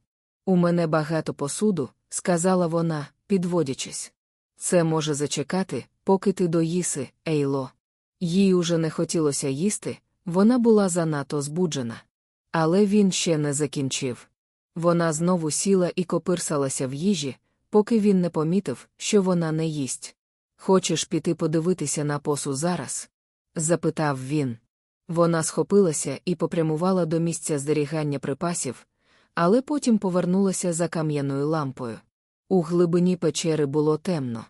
У мене багато посуду, сказала вона, підводячись. Це може зачекати, поки ти доїси, Ейло. Їй уже не хотілося їсти, вона була занадто збуджена. Але він ще не закінчив. Вона знову сіла і копирсалася в їжі, поки він не помітив, що вона не їсть. Хочеш піти подивитися на посу зараз? запитав він. Вона схопилася і попрямувала до місця зберігання припасів, але потім повернулася за кам'яною лампою. У глибині печери було темно.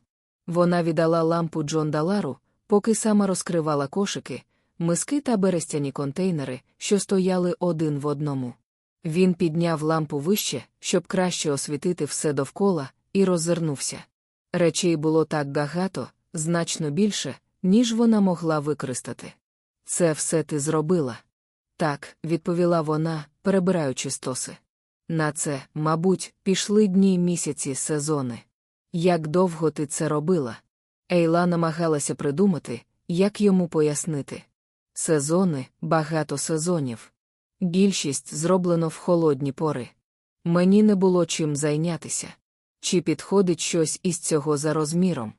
Вона віддала лампу Джон Далару, поки сама розкривала кошики, миски та берестяні контейнери, що стояли один в одному. Він підняв лампу вище, щоб краще освітити все довкола, і роззирнувся. Речей було так багато, значно більше, ніж вона могла використати. Це все ти зробила? Так, відповіла вона, перебираючи стоси. На це, мабуть, пішли дні місяці сезони. Як довго ти це робила? Ейла намагалася придумати, як йому пояснити. Сезони, багато сезонів. Більшість зроблено в холодні пори. Мені не було чим зайнятися. Чи підходить щось із цього за розміром?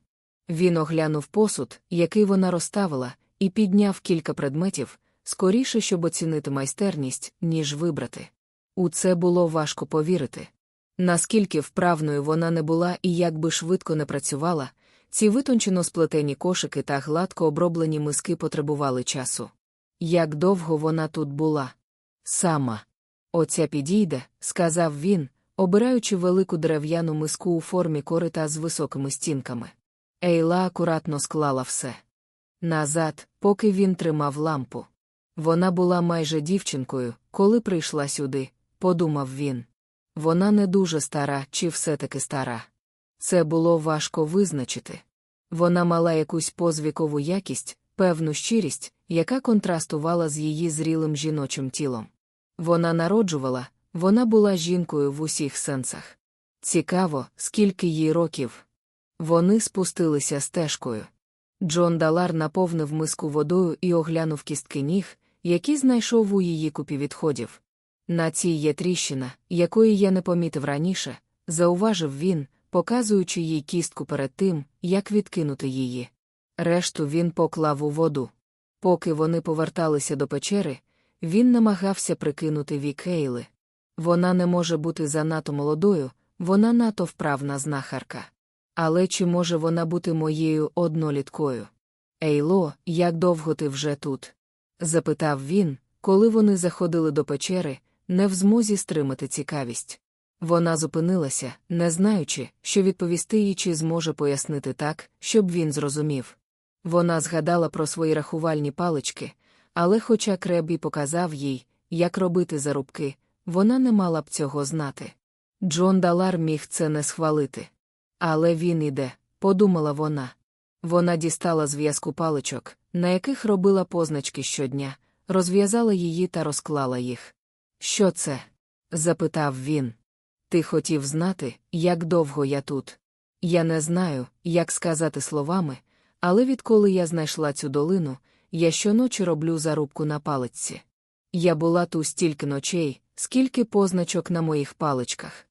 Він оглянув посуд, який вона розставила, і підняв кілька предметів, скоріше, щоб оцінити майстерність, ніж вибрати. У це було важко повірити. Наскільки вправною вона не була і як би швидко не працювала, ці витончено сплетені кошики та гладко оброблені миски потребували часу. Як довго вона тут була? Сама. Оця підійде, сказав він, обираючи велику дерев'яну миску у формі корита з високими стінками. Ейла акуратно склала все. Назад, поки він тримав лампу. Вона була майже дівчинкою, коли прийшла сюди, подумав він. Вона не дуже стара, чи все-таки стара. Це було важко визначити. Вона мала якусь позвікову якість, певну щирість, яка контрастувала з її зрілим жіночим тілом. Вона народжувала, вона була жінкою в усіх сенсах. Цікаво, скільки їй років. Вони спустилися стежкою. Джон Далар наповнив миску водою і оглянув кістки ніг, які знайшов у її купі відходів. На цій є тріщина, якої я не помітив раніше, зауважив він, показуючи їй кістку перед тим, як відкинути її. Решту він поклав у воду. Поки вони поверталися до печери, він намагався прикинути вік Ейли. Вона не може бути занадто молодою, вона надто вправна знахарка. Але чи може вона бути моєю одноліткою? Ейло, як довго ти вже тут? запитав він, коли вони заходили до печери, не в змозі стримати цікавість. Вона зупинилася, не знаючи, що відповісти їй чи зможе пояснити так, щоб він зрозумів. Вона згадала про свої рахувальні палички, але, хоча Кребі показав їй, як робити зарубки, вона не мала б цього знати. Джон Далар міг це не схвалити. Але він іде, подумала вона. Вона дістала зв'язку паличок, на яких робила позначки щодня, розв'язала її та розклала їх. Що це? запитав він. Ти хотів знати, як довго я тут. Я не знаю, як сказати словами, але відколи я знайшла цю долину, я щоночі роблю зарубку на паличці. Я була тут стільки ночей, скільки позначок на моїх паличках.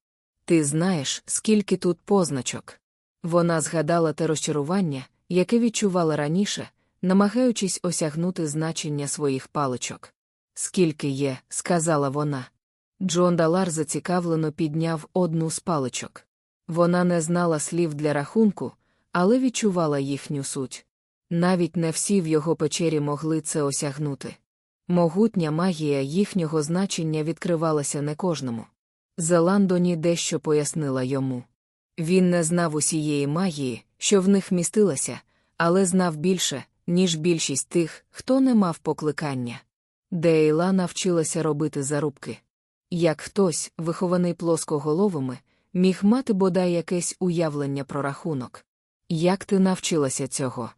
Ти знаєш, скільки тут позначок. Вона згадала те розчарування, яке відчувала раніше, намагаючись осягнути значення своїх паличок. Скільки є, сказала вона. Джон Далар зацікавлено підняв одну з паличок. Вона не знала слів для рахунку, але відчувала їхню суть. Навіть не всі в його печері могли це осягнути. Могутня магія їхнього значення відкривалася не кожному. Зеландоні дещо пояснила йому. Він не знав усієї магії, що в них містилася, але знав більше, ніж більшість тих, хто не мав покликання. Дейла навчилася робити зарубки. Як хтось, вихований плоскоголовими, міг мати бодай якесь уявлення про рахунок. Як ти навчилася цього?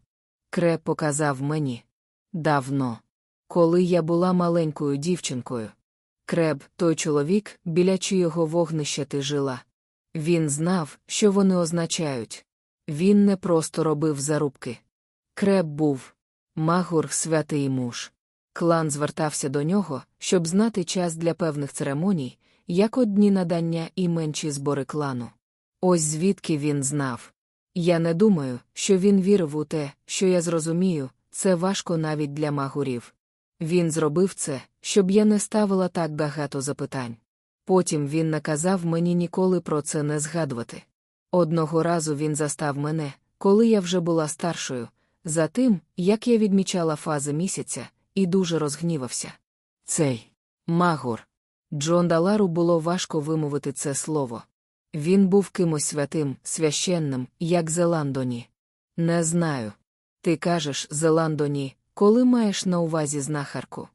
Кре показав мені. Давно. Коли я була маленькою дівчинкою. Креб, той чоловік, біля чийого вогнища ти жила. Він знав, що вони означають. Він не просто робив зарубки. Креб був магур святий муж. Клан звертався до нього, щоб знати час для певних церемоній, як от дні надання і менші збори клану. Ось звідки він знав. Я не думаю, що він вірив у те, що я зрозумію, це важко навіть для магурів. Він зробив це, щоб я не ставила так багато запитань. Потім він наказав мені ніколи про це не згадувати. Одного разу він застав мене, коли я вже була старшою, за тим, як я відмічала фази місяця, і дуже розгнівався. Цей магур. Джон Далару було важко вимовити це слово. Він був кимось святим, священним, як Зеландоні. Не знаю. Ти кажеш Зеландоні, коли маєш на увазі знахарку.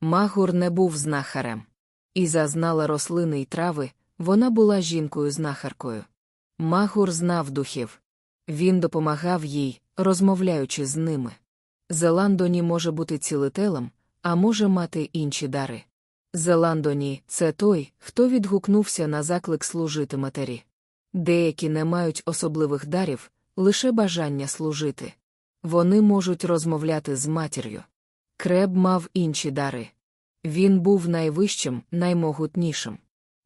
Магур не був знахарем. І зазнала рослини й трави, вона була жінкою-знахаркою. Магур знав духів. Він допомагав їй, розмовляючи з ними. Зеландоні може бути цілителем, а може мати інші дари. Зеландоні це той, хто відгукнувся на заклик служити матері. Деякі не мають особливих дарів, лише бажання служити. Вони можуть розмовляти з матір'ю. Креб мав інші дари. Він був найвищим, наймогутнішим.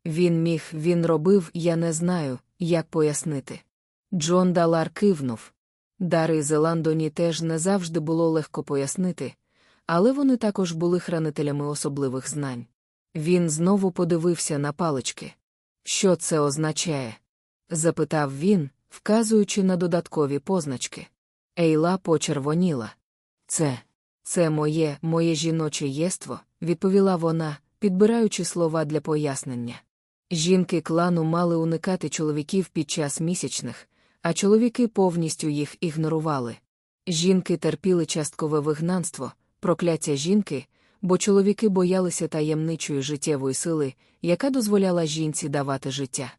Він міг, він робив, я не знаю, як пояснити. Джон Далар кивнув. Дари Зеландоні теж не завжди було легко пояснити, але вони також були хранителями особливих знань. Він знову подивився на палички. Що це означає? запитав він, вказуючи на додаткові позначки. Ейла почервоніла. Це, це моє, моє жіноче єство, відповіла вона, підбираючи слова для пояснення. Жінки клану мали уникати чоловіків під час місячних, а чоловіки повністю їх ігнорували. Жінки терпіли часткове вигнанство, прокляття жінки, бо чоловіки боялися таємничої життєвої сили, яка дозволяла жінці давати життя.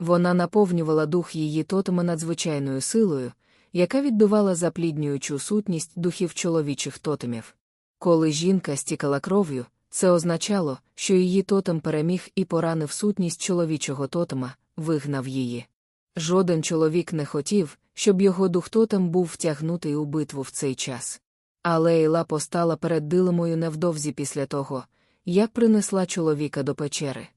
Вона наповнювала дух її тотема надзвичайною силою, яка відбивала запліднюючу сутність духів чоловічих тотемів. Коли жінка стікала кров'ю, це означало, що її тотем переміг і поранив сутність чоловічого тотема, вигнав її. Жоден чоловік не хотів, щоб його дух тотем був втягнутий у битву в цей час. Але Ейла постала перед дилемою невдовзі після того, як принесла чоловіка до печери.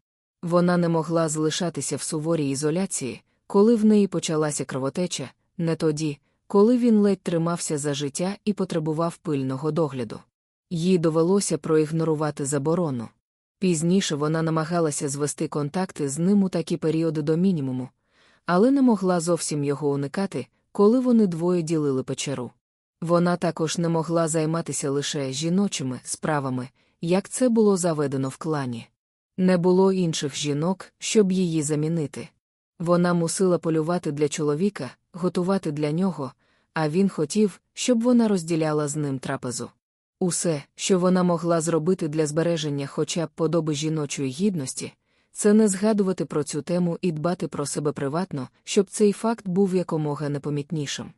Вона не могла залишатися в суворій ізоляції, коли в неї почалася кровотеча, не тоді, коли він ледь тримався за життя і потребував пильного догляду. Їй довелося проігнорувати заборону. Пізніше вона намагалася звести контакти з ним у такі періоди до мінімуму, але не могла зовсім його уникати, коли вони двоє ділили печеру. Вона також не могла займатися лише жіночими справами, як це було заведено в клані. Не було інших жінок, щоб її замінити. Вона мусила полювати для чоловіка, готувати для нього, а він хотів, щоб вона розділяла з ним трапезу. Усе, що вона могла зробити для збереження хоча б подоби жіночої гідності, це не згадувати про цю тему і дбати про себе приватно, щоб цей факт був якомога непомітнішим.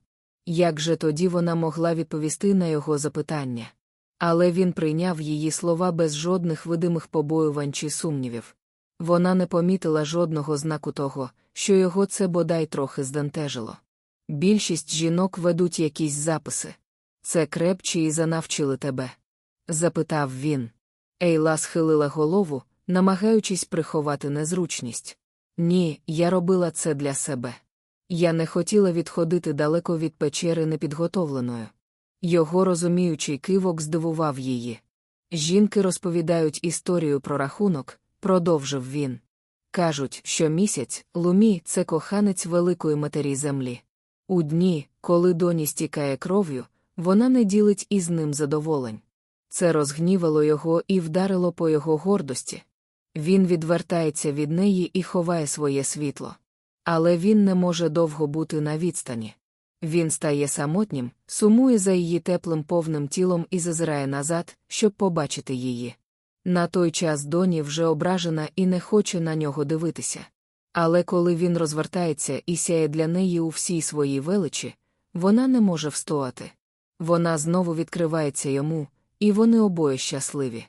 Як же тоді вона могла відповісти на його запитання? Але він прийняв її слова без жодних видимих побоювань чи сумнівів. Вона не помітила жодного знаку того, що його це бодай трохи здентежило. Більшість жінок ведуть якісь записи. Це крепчі і занавчили тебе? запитав він. Ейла схилила голову, намагаючись приховати незручність. Ні, я робила це для себе. Я не хотіла відходити далеко від печери непідготовленою. Його розуміючий кивок здивував її. Жінки розповідають історію про рахунок, продовжив він. Кажуть, що місяць, лумі це коханець великої матері землі. У дні, коли доні стікає кров'ю, вона не ділить із ним задоволень. Це розгнівало його і вдарило по його гордості. Він відвертається від неї і ховає своє світло. Але він не може довго бути на відстані. Він стає самотнім, сумує за її теплим повним тілом і зазирає назад, щоб побачити її. На той час доні вже ображена і не хоче на нього дивитися. Але коли він розвертається і сяє для неї у всій своїй величі, вона не може встояти. Вона знову відкривається йому, і вони обоє щасливі.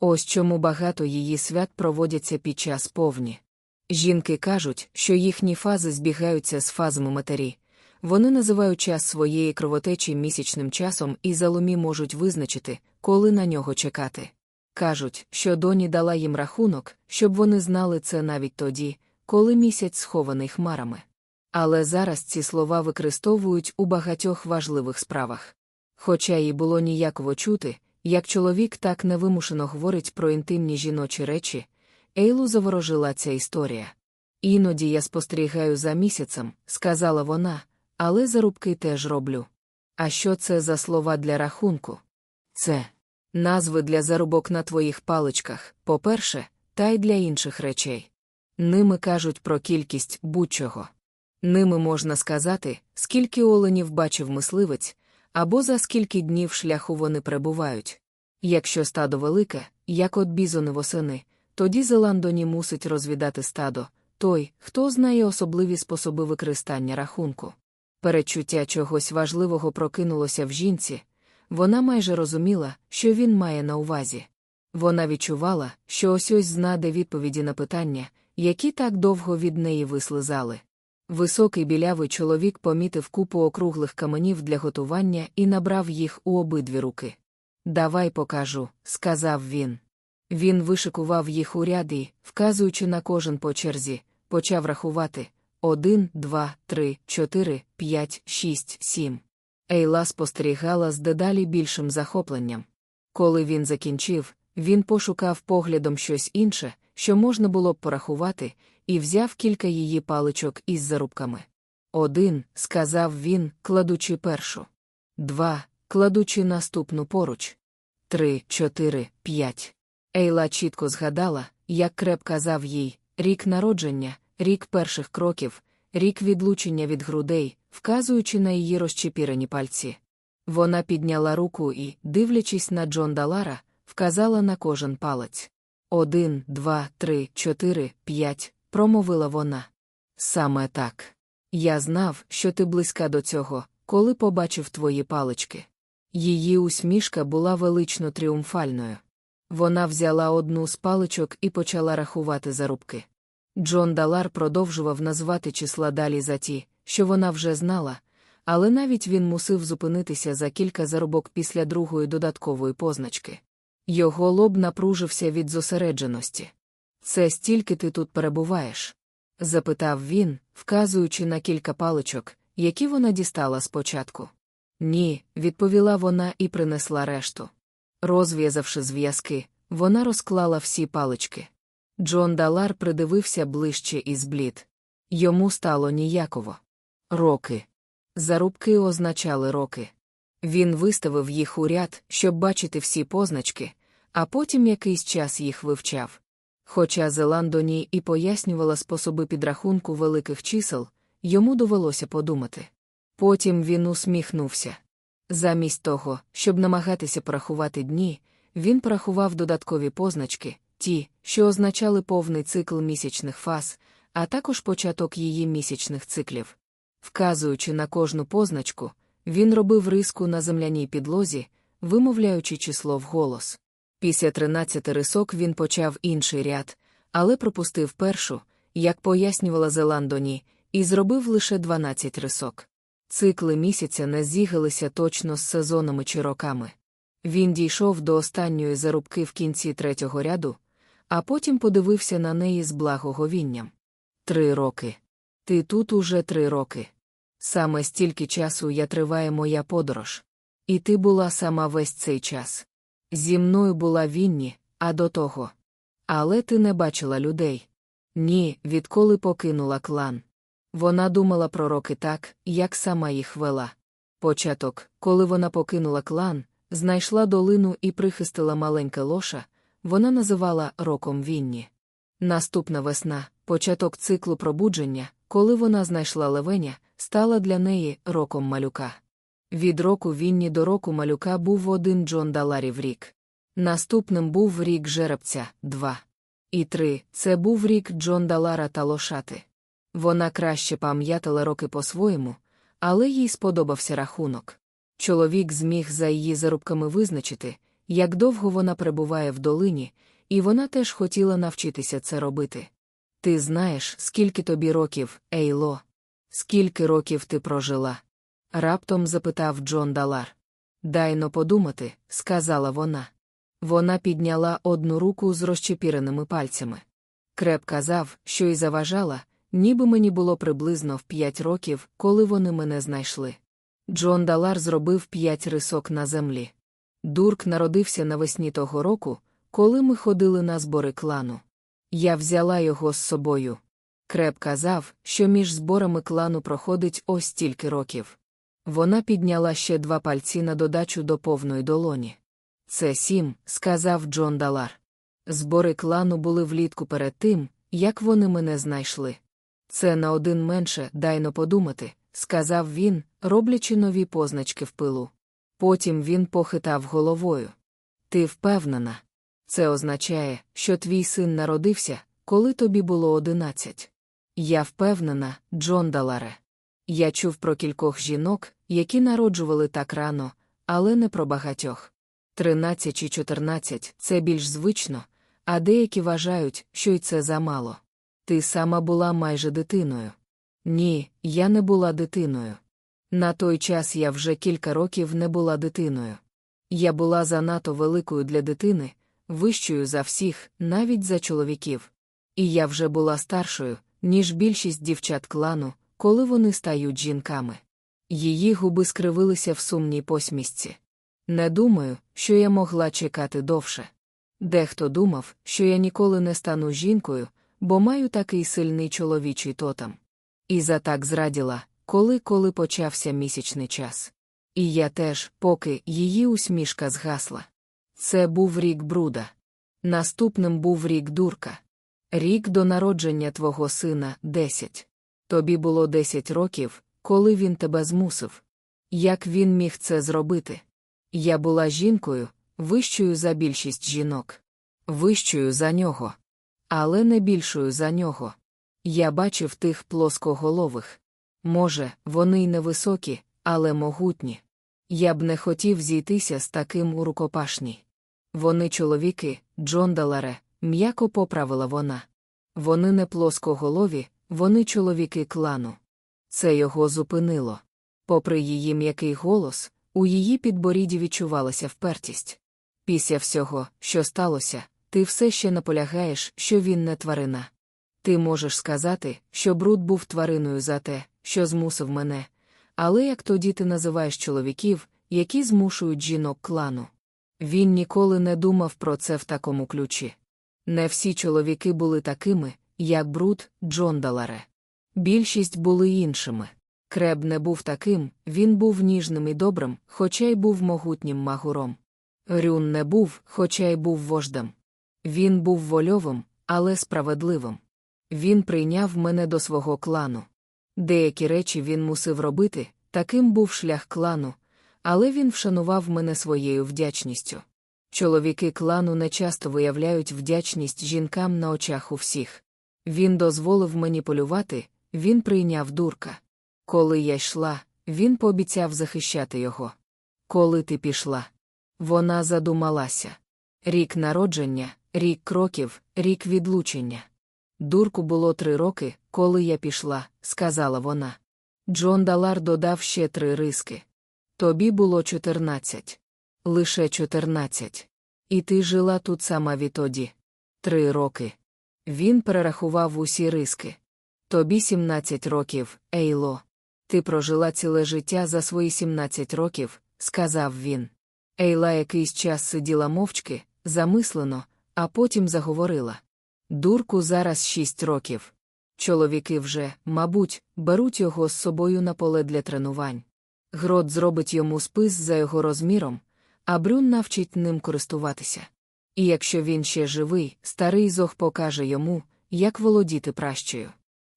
Ось чому багато її свят проводяться під час повні. Жінки кажуть, що їхні фази збігаються з фазами матері. Вони називають час своєї кровотечі місячним часом і заломі можуть визначити, коли на нього чекати. Кажуть, що доні дала їм рахунок, щоб вони знали це навіть тоді, коли місяць схований хмарами. Але зараз ці слова використовують у багатьох важливих справах. Хоча їй було ніяково чути, як чоловік так невимушено говорить про інтимні жіночі речі, Ейлу заворожила ця історія. Іноді я спостерігаю за місяцем, сказала вона, але зарубки теж роблю. А що це за слова для рахунку? Це назви для зарубок на твоїх паличках, по-перше, та й для інших речей. Ними кажуть про кількість будь-чого. Ними можна сказати, скільки оленів бачив мисливець, або за скільки днів шляху вони перебувають. Якщо стадо велике, як от бізони восени, тоді Зеландоні мусить розвідати стадо, той, хто знає особливі способи використання рахунку. Перечуття чогось важливого прокинулося в жінці, вона майже розуміла, що він має на увазі. Вона відчувала, що ось ось знаде відповіді на питання, які так довго від неї вислизали. Високий білявий чоловік помітив купу округлих каменів для готування і набрав їх у обидві руки. Давай покажу, сказав він. Він вишикував їх у ряди, вказуючи на кожен по черзі, почав рахувати один, два, три, чотири, п'ять, шість, сім. Ейла спостерігала з дедалі більшим захопленням. Коли він закінчив, він пошукав поглядом щось інше, що можна було б порахувати, і взяв кілька її паличок із зарубками. Один, сказав він, кладучи першу. Два, кладучи наступну поруч. Три, чотири, п'ять. Ейла чітко згадала, як креп казав їй рік народження, рік перших кроків, рік відлучення від грудей, вказуючи на її розчепірені пальці. Вона підняла руку і, дивлячись на Джон Далара, вказала на кожен палець. Один, два, три, чотири, п'ять, промовила вона. Саме так. Я знав, що ти близька до цього, коли побачив твої палички. Її усмішка була велично тріумфальною. Вона взяла одну з паличок і почала рахувати зарубки. Джон Далар продовжував назвати числа далі за ті, що вона вже знала, але навіть він мусив зупинитися за кілька зарубок після другої додаткової позначки. Його лоб напружився від зосередженості. Це стільки ти тут перебуваєш? запитав він, вказуючи на кілька паличок, які вона дістала спочатку. Ні, відповіла вона і принесла решту. Розв'язавши зв'язки, вона розклала всі палички. Джон Далар придивився ближче і зблід. Йому стало ніяково. Роки. Зарубки означали роки. Він виставив їх у ряд, щоб бачити всі позначки, а потім якийсь час їх вивчав. Хоча Зеландоні і пояснювала способи підрахунку великих чисел, йому довелося подумати. Потім він усміхнувся. Замість того, щоб намагатися порахувати дні, він порахував додаткові позначки, ті, що означали повний цикл місячних фаз, а також початок її місячних циклів. Вказуючи на кожну позначку, він робив риску на земляній підлозі, вимовляючи число вголос. Після тринадцяти рисок він почав інший ряд, але пропустив першу, як пояснювала Зеландоні, і зробив лише дванадцять рисок. Цикли місяця не зігалися точно з сезонами чи роками. Він дійшов до останньої зарубки в кінці третього ряду, а потім подивився на неї з благоговінням. Три роки. Ти тут уже три роки. Саме стільки часу я триває моя подорож. І ти була сама весь цей час. Зі мною була Вінні, а до того. Але ти не бачила людей. Ні, відколи покинула клан. Вона думала про роки так, як сама їх вела. Початок, коли вона покинула клан, знайшла долину і прихистила маленьке лоша, вона називала роком Вінні. Наступна весна, початок циклу пробудження, коли вона знайшла левеня, стала для неї роком малюка. Від року Вінні до року малюка був один Джон Даларів рік. Наступним був рік жеребця, два. І три це був рік Джон Далара та лошати. Вона краще пам'ятала роки по-своєму, але їй сподобався рахунок. Чоловік зміг за її зарубками визначити, як довго вона перебуває в долині, і вона теж хотіла навчитися це робити. Ти знаєш, скільки тобі років, Ейло? Скільки років ти прожила? раптом запитав Джон Далар. Дайно подумати, сказала вона. Вона підняла одну руку з розчепіреними пальцями. Креп казав, що й заважала, ніби мені було приблизно в п'ять років, коли вони мене знайшли. Джон Далар зробив п'ять рисок на землі. Дурк народився навесні того року, коли ми ходили на збори клану. Я взяла його з собою. Креп казав, що між зборами клану проходить ось стільки років. Вона підняла ще два пальці на додачу до повної долоні. Це сім, сказав Джон Далар. Збори клану були влітку перед тим, як вони мене знайшли. Це на один менше, дайно подумати, сказав він, роблячи нові позначки в пилу. Потім він похитав головою. Ти впевнена? Це означає, що твій син народився, коли тобі було одинадцять. Я впевнена, Джон Даларе. Я чув про кількох жінок, які народжували так рано, але не про багатьох. Тринадцять чи чотирнадцять це більш звично, а деякі вважають, що й це замало. Ти сама була майже дитиною. Ні, я не була дитиною. На той час я вже кілька років не була дитиною. Я була занадто великою для дитини, вищою за всіх, навіть за чоловіків. І я вже була старшою, ніж більшість дівчат клану, коли вони стають жінками. Її губи скривилися в сумній посмішці. Не думаю, що я могла чекати довше. Дехто думав, що я ніколи не стану жінкою, бо маю такий сильний чоловічий тотем. І за так зраділа, коли коли почався місячний час. І я теж, поки її усмішка згасла. Це був рік бруда. Наступним був рік дурка. Рік до народження твого сина десять. Тобі було десять років, коли він тебе змусив. Як він міг це зробити? Я була жінкою, вищою за більшість жінок, вищою за нього, але не більшою за нього. Я бачив тих плоскоголових. Може, вони й невисокі, але могутні. Я б не хотів зійтися з таким у рукопашній. Вони чоловіки, Джон Даларе, м'яко поправила вона. Вони не плоскоголові, вони чоловіки клану. Це його зупинило. Попри її м'який голос, у її підборіді відчувалася впертість. Після всього, що сталося, ти все ще наполягаєш, що він не тварина. Ти можеш сказати, що бруд був твариною за те, що змусив мене, але як тоді ти називаєш чоловіків, які змушують жінок клану? Він ніколи не думав про це в такому ключі. Не всі чоловіки були такими, як бруд, Джон Даларе. Більшість були іншими. Креб не був таким, він був ніжним і добрим, хоча й був могутнім магуром. Рюн не був, хоча й був вождем. Він був вольовим, але справедливим. Він прийняв мене до свого клану. Деякі речі він мусив робити, таким був шлях клану, але він вшанував мене своєю вдячністю. Чоловіки клану не часто виявляють вдячність жінкам на очах у всіх. Він дозволив мені полювати, він прийняв дурка. Коли я йшла, він пообіцяв захищати його. Коли ти пішла? Вона задумалася. Рік народження, рік кроків, рік відлучення. Дурку було три роки, коли я пішла, сказала вона. Джон Далар додав ще три риски. Тобі було чотирнадцять. Лише чотирнадцять. І ти жила тут сама відтоді. Три роки. Він перерахував усі риски. Тобі сімнадцять років, Ейло. Ти прожила ціле життя за свої сімнадцять років, сказав він. Ейла якийсь час сиділа мовчки, замислено, а потім заговорила. Дурку зараз шість років. Чоловіки вже, мабуть, беруть його з собою на поле для тренувань. Грот зробить йому спис за його розміром, а Брюн навчить ним користуватися. І якщо він ще живий, старий зох покаже йому, як володіти пращею.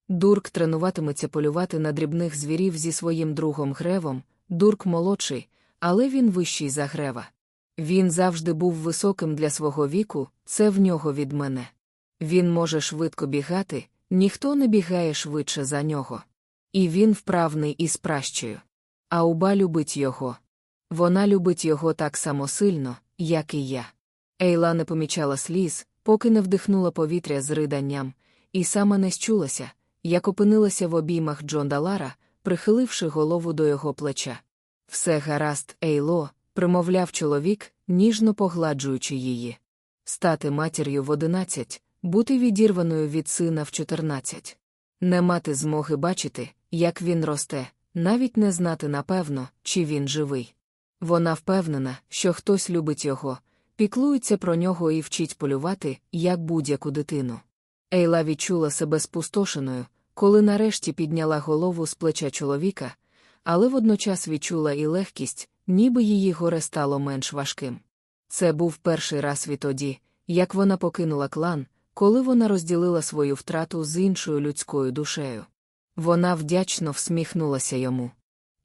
Дурк тренуватиметься полювати на дрібних звірів зі своїм другом Гревом, дурк молодший, але він вищий за Грева. Він завжди був високим для свого віку, це в нього від мене. Він може швидко бігати, ніхто не бігає швидше за нього. І він вправний із пращею. А уба любить його. Вона любить його так само сильно, як і я. Ейла не помічала сліз, поки не вдихнула повітря з риданням, і саме не щулася, як опинилася в обіймах Джон Далара, прихиливши голову до його плеча. Все гаразд, Ейло, примовляв чоловік, ніжно погладжуючи її. Стати матір'ю в одинадцять, бути відірваною від сина в чотирнадцять. Не мати змоги бачити, як він росте, навіть не знати напевно, чи він живий. Вона впевнена, що хтось любить його, піклується про нього і вчить полювати, як будь-яку дитину. Ейла відчула себе спустошеною, коли нарешті підняла голову з плеча чоловіка, але водночас відчула і легкість, ніби її горе стало менш важким. Це був перший раз відтоді, як вона покинула клан, коли вона розділила свою втрату з іншою людською душею. Вона вдячно всміхнулася йому.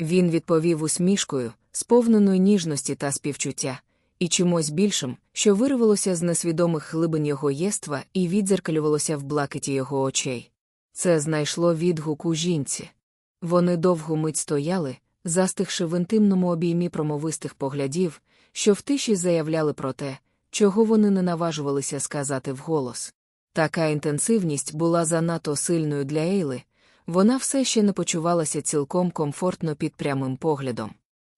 Він відповів усмішкою, сповненою ніжності та співчуття, і чимось більшим, що вирвалося з несвідомих глибин його єства і відзеркалювалося в блакиті його очей. Це знайшло відгук у жінці. Вони довгу мить стояли, застигши в інтимному обіймі промовистих поглядів, що в тиші заявляли про те, чого вони не наважувалися сказати вголос. Така інтенсивність була занадто сильною для Ейли, вона все ще не почувалася цілком комфортно під прямим поглядом.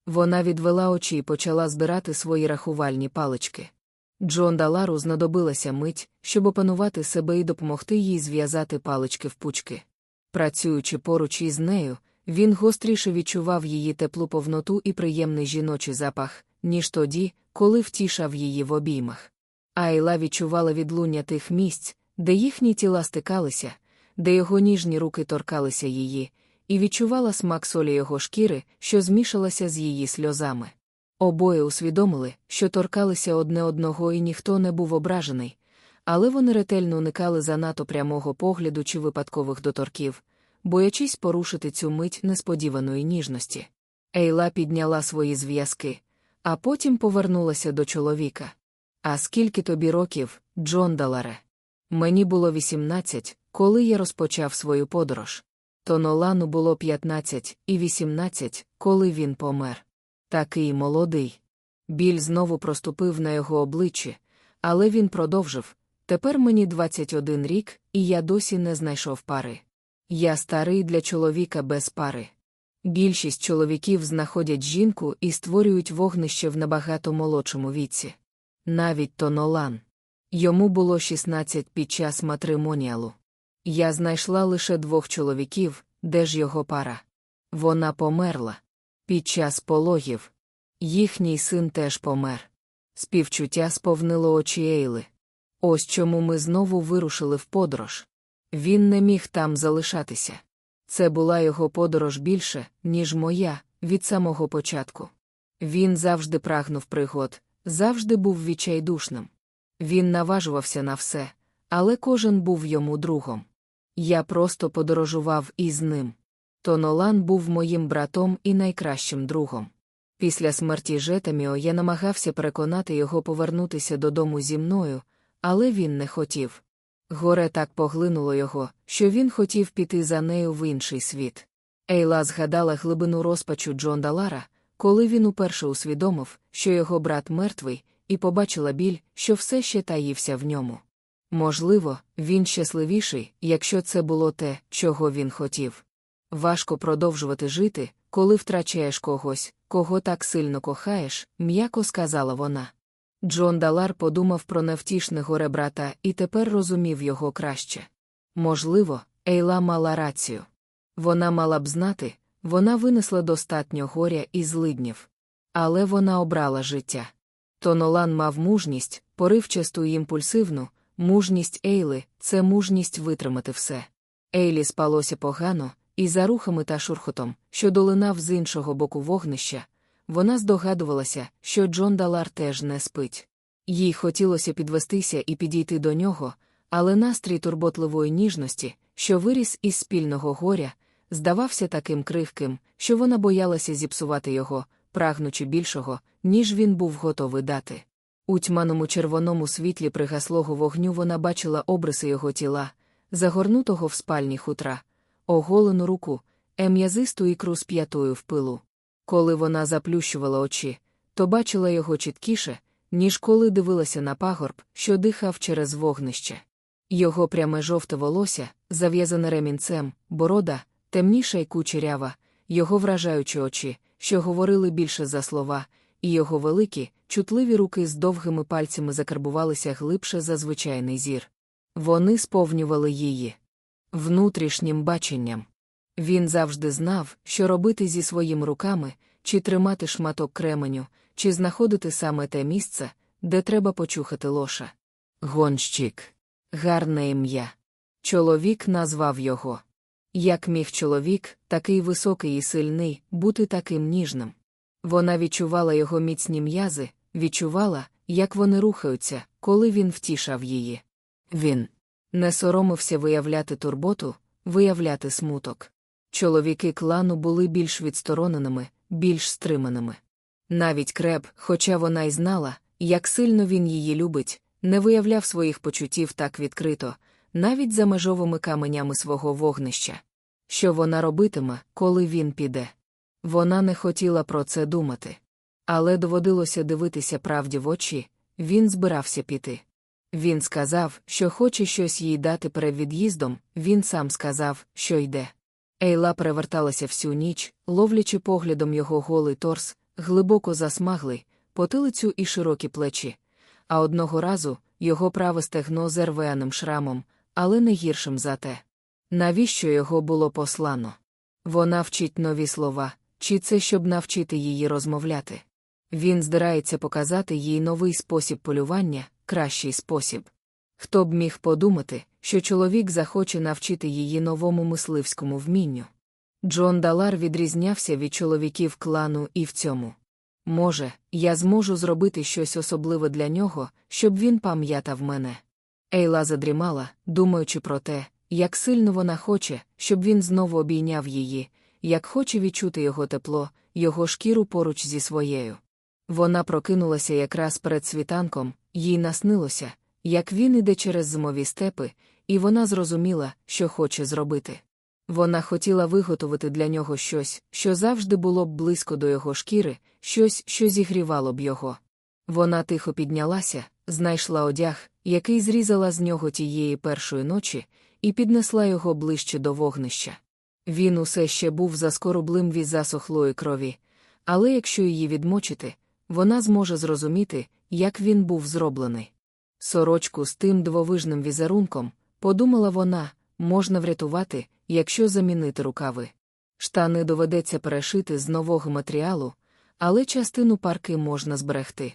Вона відвела очі і почала збирати свої рахувальні палички. Джон Далару знадобилася мить, щоб опанувати себе і допомогти їй зв'язати палички в пучки. Працюючи поруч із нею, він гостріше відчував її теплу повноту і приємний жіночий запах, ніж тоді, коли втішав її в обіймах. Айла відчувала відлуння тих місць, де їхні тіла стикалися, де його ніжні руки торкалися її, і відчувала смак солі його шкіри, що змішалася з її сльозами. Обоє усвідомили, що торкалися одне одного і ніхто не був ображений, але вони ретельно уникали занадто прямого погляду чи випадкових доторків, боячись порушити цю мить несподіваної ніжності. Ейла підняла свої зв'язки, а потім повернулася до чоловіка. А скільки тобі років, Джон Даларе? Мені було 18, коли я розпочав свою подорож. То Нолану було 15 і 18, коли він помер. Такий молодий. Біль знову проступив на його обличчі, але він продовжив тепер мені 21 рік, і я досі не знайшов пари. Я старий для чоловіка без пари. Більшість чоловіків знаходять жінку і створюють вогнище в набагато молодшому віці. Навіть то Нолан. Йому було 16 під час матримоніалу. Я знайшла лише двох чоловіків, де ж його пара. Вона померла. Під час пологів. Їхній син теж помер. Співчуття сповнило очі Ейли. Ось чому ми знову вирушили в подорож. Він не міг там залишатися. Це була його подорож більше, ніж моя, від самого початку. Він завжди прагнув пригод, завжди був відчайдушним. Він наважувався на все, але кожен був йому другом. Я просто подорожував із ним. Тонолан був моїм братом і найкращим другом. Після смерті Жетаміо я намагався переконати його повернутися додому зі мною, але він не хотів. Горе так поглинуло його, що він хотів піти за нею в інший світ. Ейла згадала глибину розпачу Джон Далара, коли він уперше усвідомив, що його брат мертвий, і побачила біль, що все ще таївся в ньому. Можливо, він щасливіший, якщо це було те, чого він хотів. Важко продовжувати жити, коли втрачаєш когось, кого так сильно кохаєш, м'яко сказала вона. Джон Далар подумав про невтішне горе брата і тепер розумів його краще. Можливо, Ейла мала рацію. Вона мала б знати, вона винесла достатньо горя і злиднів. Але вона обрала життя. Тонолан мав мужність, поривчасту і імпульсивну, мужність Ейли це мужність витримати все. Ейлі спалося погано, і за рухами та шурхотом, що долинав з іншого боку вогнища, вона здогадувалася, що Джон Далар теж не спить. Їй хотілося підвестися і підійти до нього, але настрій турботливої ніжності, що виріс із спільного горя, здавався таким крихким, що вона боялася зіпсувати його, прагнучи більшого, ніж він був готовий дати. У тьманому червоному світлі пригаслого вогню вона бачила обриси його тіла, загорнутого в спальні хутра, оголену руку, ем'язисту ікру з п'ятою в пилу. Коли вона заплющувала очі, то бачила його чіткіше, ніж коли дивилася на пагорб, що дихав через вогнище. Його пряме жовте волосся, зав'язане ремінцем, борода, темніша й кучерява, його вражаючі очі, що говорили більше за слова, і його великі, чутливі руки з довгими пальцями закарбувалися глибше за звичайний зір. Вони сповнювали її внутрішнім баченням. Він завжди знав, що робити зі своїми руками, чи тримати шматок кременю, чи знаходити саме те місце, де треба почухати лоша. Гонщик. Гарне ім'я. Чоловік назвав його. Як міг чоловік, такий високий і сильний, бути таким ніжним? Вона відчувала його міцні м'язи, відчувала, як вони рухаються, коли він втішав її. Він не соромився виявляти турботу, виявляти смуток. Чоловіки клану були більш відстороненими, більш стриманими. Навіть креб, хоча вона й знала, як сильно він її любить, не виявляв своїх почуттів так відкрито, навіть за межовими каменями свого вогнища. Що вона робитиме, коли він піде? Вона не хотіла про це думати. Але доводилося дивитися правді в очі, він збирався піти. Він сказав, що хоче щось їй дати перед від'їздом, він сам сказав, що йде. Ейла переверталася всю ніч, ловлячи поглядом його голий торс, глибоко засмаглий, потилицю і широкі плечі. А одного разу його праве стегно з рвеним шрамом, але не гіршим за те. Навіщо його було послано? Вона вчить нові слова, чи це щоб навчити її розмовляти? Він здирається показати їй новий спосіб полювання, кращий спосіб. Хто б міг подумати, що чоловік захоче навчити її новому мисливському вмінню? Джон Далар відрізнявся від чоловіків клану і в цьому. Може, я зможу зробити щось особливе для нього, щоб він пам'ятав мене. Ейла задрімала, думаючи про те, як сильно вона хоче, щоб він знову обійняв її, як хоче відчути його тепло, його шкіру поруч зі своєю. Вона прокинулася якраз перед світанком, їй наснилося, як він іде через зимові степи, і вона зрозуміла, що хоче зробити. Вона хотіла виготовити для нього щось, що завжди було б близько до його шкіри, щось, що зігрівало б його. Вона тихо піднялася, знайшла одяг, який зрізала з нього тієї першої ночі, і піднесла його ближче до вогнища. Він усе ще був заскороблим від засохлої крові, але якщо її відмочити, вона зможе зрозуміти, як він був зроблений. Сорочку з тим двовижним візерунком, подумала вона, можна врятувати, якщо замінити рукави. Штани доведеться перешити з нового матеріалу, але частину парки можна зберегти.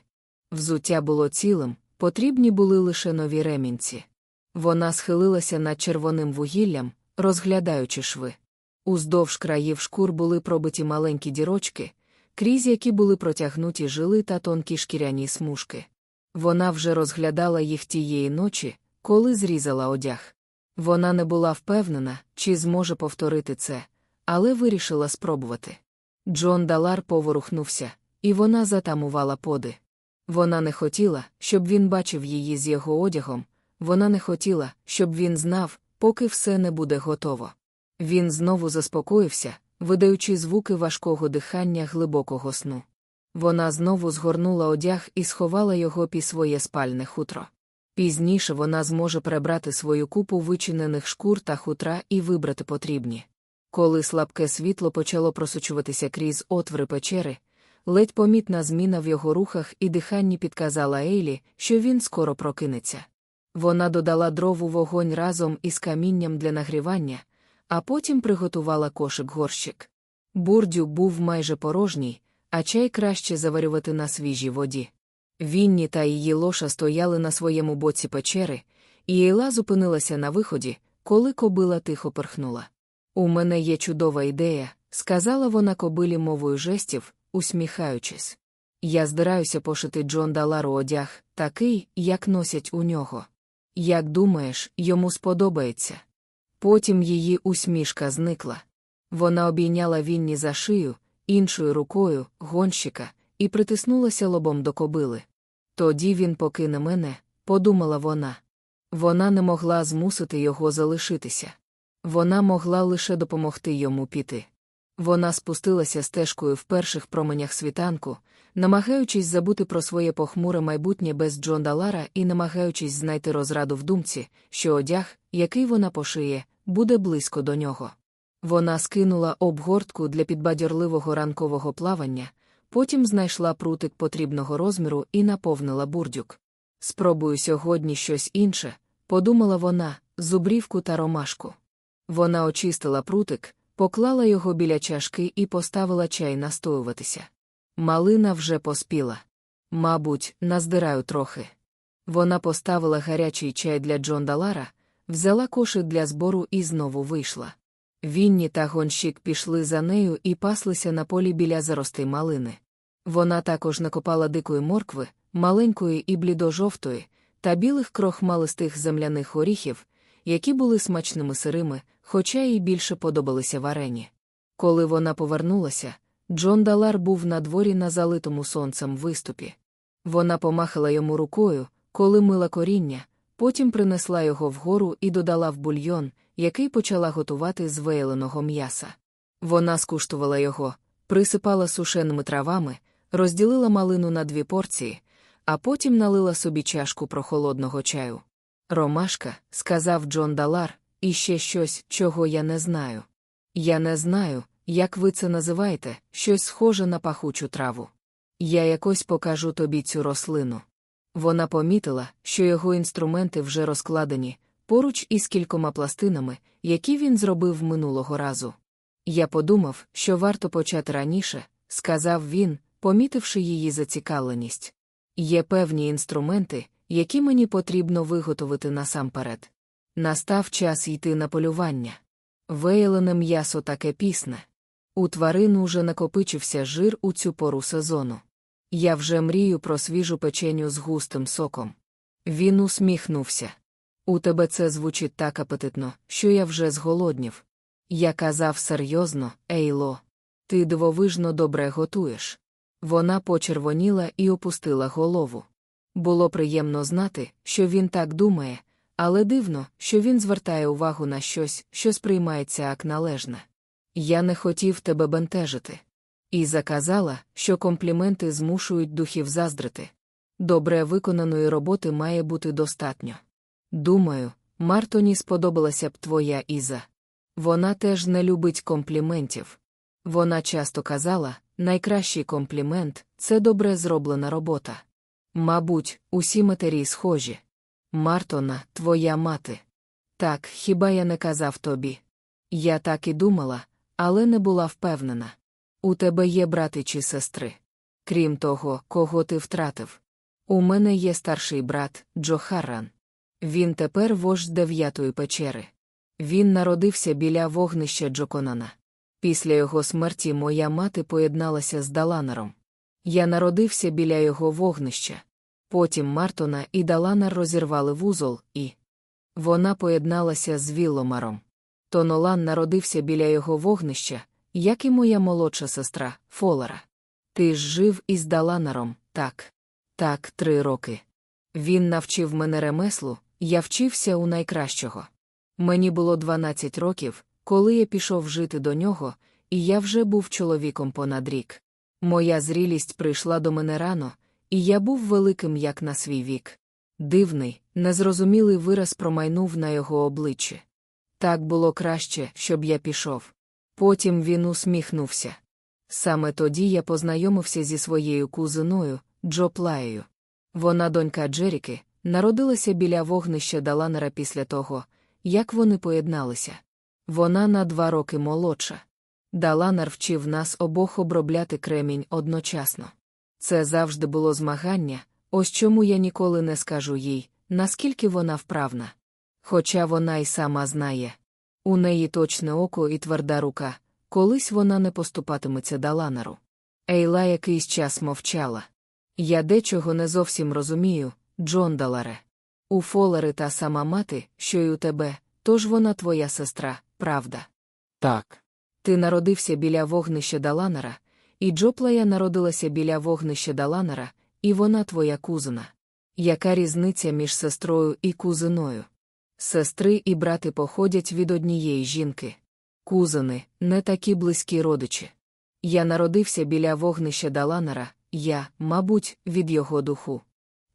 Взуття було цілим, потрібні були лише нові ремінці. Вона схилилася над червоним вугіллям, розглядаючи шви. Уздовж країв шкур були пробиті маленькі дірочки, крізь які були протягнуті жили та тонкі шкіряні смужки. Вона вже розглядала їх тієї ночі, коли зрізала одяг. Вона не була впевнена, чи зможе повторити це, але вирішила спробувати. Джон Далар поворухнувся, і вона затамувала поди. Вона не хотіла, щоб він бачив її з його одягом, вона не хотіла, щоб він знав, поки все не буде готово. Він знову заспокоївся, видаючи звуки важкого дихання глибокого сну. Вона знову згорнула одяг і сховала його під своє спальне хутро. Пізніше вона зможе перебрати свою купу вичинених шкур та хутра і вибрати потрібні. Коли слабке світло почало просочуватися крізь отвори печери, ледь помітна зміна в його рухах і диханні підказала Ейлі, що він скоро прокинеться. Вона додала дров вогонь разом із камінням для нагрівання, а потім приготувала кошик горщик. Бурдюк був майже порожній, а чай краще заварювати на свіжій воді. Вінні та її лоша стояли на своєму боці печери, і Ейла зупинилася на виході, коли кобила тихо перхнула. У мене є чудова ідея, сказала вона кобилі мовою жестів, усміхаючись. Я здираюся пошити Джон Далару одяг, такий, як носять у нього. Як думаєш, йому сподобається? Потім її усмішка зникла. Вона обійняла Вінні за шию, іншою рукою, гонщика, і притиснулася лобом до кобили. Тоді він покине мене, подумала вона. Вона не могла змусити його залишитися. Вона могла лише допомогти йому піти. Вона спустилася стежкою в перших променях світанку, намагаючись забути про своє похмуре майбутнє без Джон Далара і намагаючись знайти розраду в думці, що одяг, який вона пошиє, буде близько до нього. Вона скинула обгортку для підбадьорливого ранкового плавання, потім знайшла прутик потрібного розміру і наповнила бурдюк. Спробую сьогодні щось інше, подумала вона, зубрівку та ромашку. Вона очистила прутик, поклала його біля чашки і поставила чай настоюватися. Малина вже поспіла. Мабуть, наздираю трохи. Вона поставила гарячий чай для Джон Далара, взяла кошик для збору і знову вийшла. Вінні та гонщик пішли за нею і паслися на полі біля заростей малини. Вона також накопала дикої моркви, маленької і блідо-жовтої, та білих крохмалистих земляних горіхів, які були смачними сирими, хоча їй більше подобалися варені. Коли вона повернулася, Джон Далар був на дворі на залитому сонцем виступі. Вона помахала йому рукою, коли мила коріння, потім принесла його вгору і додала в бульйон, який почала готувати з вейленого м'яса. Вона скуштувала його, присипала сушеними травами, розділила малину на дві порції, а потім налила собі чашку прохолодного чаю. Ромашка, сказав Джон Далар, і ще щось, чого я не знаю. Я не знаю, як ви це називаєте, щось схоже на пахучу траву. Я якось покажу тобі цю рослину. Вона помітила, що його інструменти вже розкладені, поруч із кількома пластинами, які він зробив минулого разу. Я подумав, що варто почати раніше, сказав він, помітивши її зацікавленість. Є певні інструменти, які мені потрібно виготовити насамперед. Настав час йти на полювання. Вейлене м'ясо таке пісне. У тварин уже накопичився жир у цю пору сезону. Я вже мрію про свіжу печеню з густим соком. Він усміхнувся. У тебе це звучить так апетитно, що я вже зголоднів. Я казав серйозно, Ейло. Ти дивовижно добре готуєш. Вона почервоніла і опустила голову. Було приємно знати, що він так думає, але дивно, що він звертає увагу на щось, що сприймається як належне. Я не хотів тебе бентежити. І заказала, що компліменти змушують духів заздрити. Добре виконаної роботи має бути достатньо. Думаю, Мартоні сподобалася б твоя Іза. Вона теж не любить компліментів. Вона часто казала найкращий комплімент це добре зроблена робота. Мабуть, усі матері схожі. Мартона, твоя мати. Так, хіба я не казав тобі? Я так і думала, але не була впевнена. У тебе є брати чи сестри. Крім того, кого ти втратив. У мене є старший брат Джо Харран. Він тепер вождь дев'ятої печери. Він народився біля вогнища Джоконана. Після його смерті моя мати поєдналася з Даланером. Я народився біля його вогнища. Потім Мартона і Даланар розірвали вузол, і вона поєдналася з Вілломаром. Тонолан народився біля його вогнища, як і моя молодша сестра, Фолара. Ти ж жив із Даланаром, так. Так, три роки. Він навчив мене ремеслу, я вчився у найкращого. Мені було 12 років, коли я пішов жити до нього, і я вже був чоловіком понад рік. Моя зрілість прийшла до мене рано, і я був великим як на свій вік. Дивний, незрозумілий вираз промайнув на його обличчі. Так було краще, щоб я пішов. Потім він усміхнувся. Саме тоді я познайомився зі своєю кузиною, Джо Плаєю. Вона, донька Джеріки, народилася біля вогнища Даланера після того, як вони поєдналися. Вона на два роки молодша. Даланер вчив нас обох обробляти кремінь одночасно. Це завжди було змагання, ось чому я ніколи не скажу їй, наскільки вона вправна. Хоча вона й сама знає. У неї точне око і тверда рука, колись вона не поступатиметься Даланеру. Ейла якийсь час мовчала. Я дечого не зовсім розумію, Джон Даларе. У Фолери та сама мати, що й у тебе, тож вона твоя сестра, правда. Так. Ти народився біля вогнища Даланера, і Джоплая народилася біля вогнища Даланера, і вона твоя кузина. Яка різниця між сестрою і кузиною? Сестри і брати походять від однієї жінки. Кузини не такі близькі родичі. Я народився біля вогнища Даланера, я, мабуть, від його духу.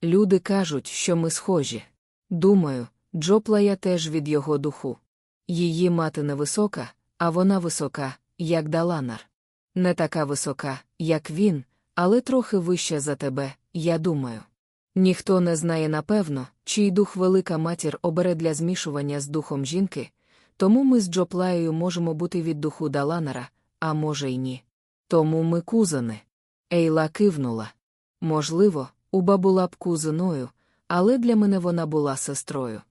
Люди кажуть, що ми схожі. Думаю, Джоплая теж від його духу. Її мати невисока, а вона висока, як Даланар. Не така висока, як він, але трохи вища за тебе, я думаю. Ніхто не знає напевно, чий дух велика матір обере для змішування з духом жінки, тому ми з Джоплаєю можемо бути від духу Даланара, а може й ні. Тому ми кузини. Ейла кивнула. Можливо, Уба була б кузиною, але для мене вона була сестрою.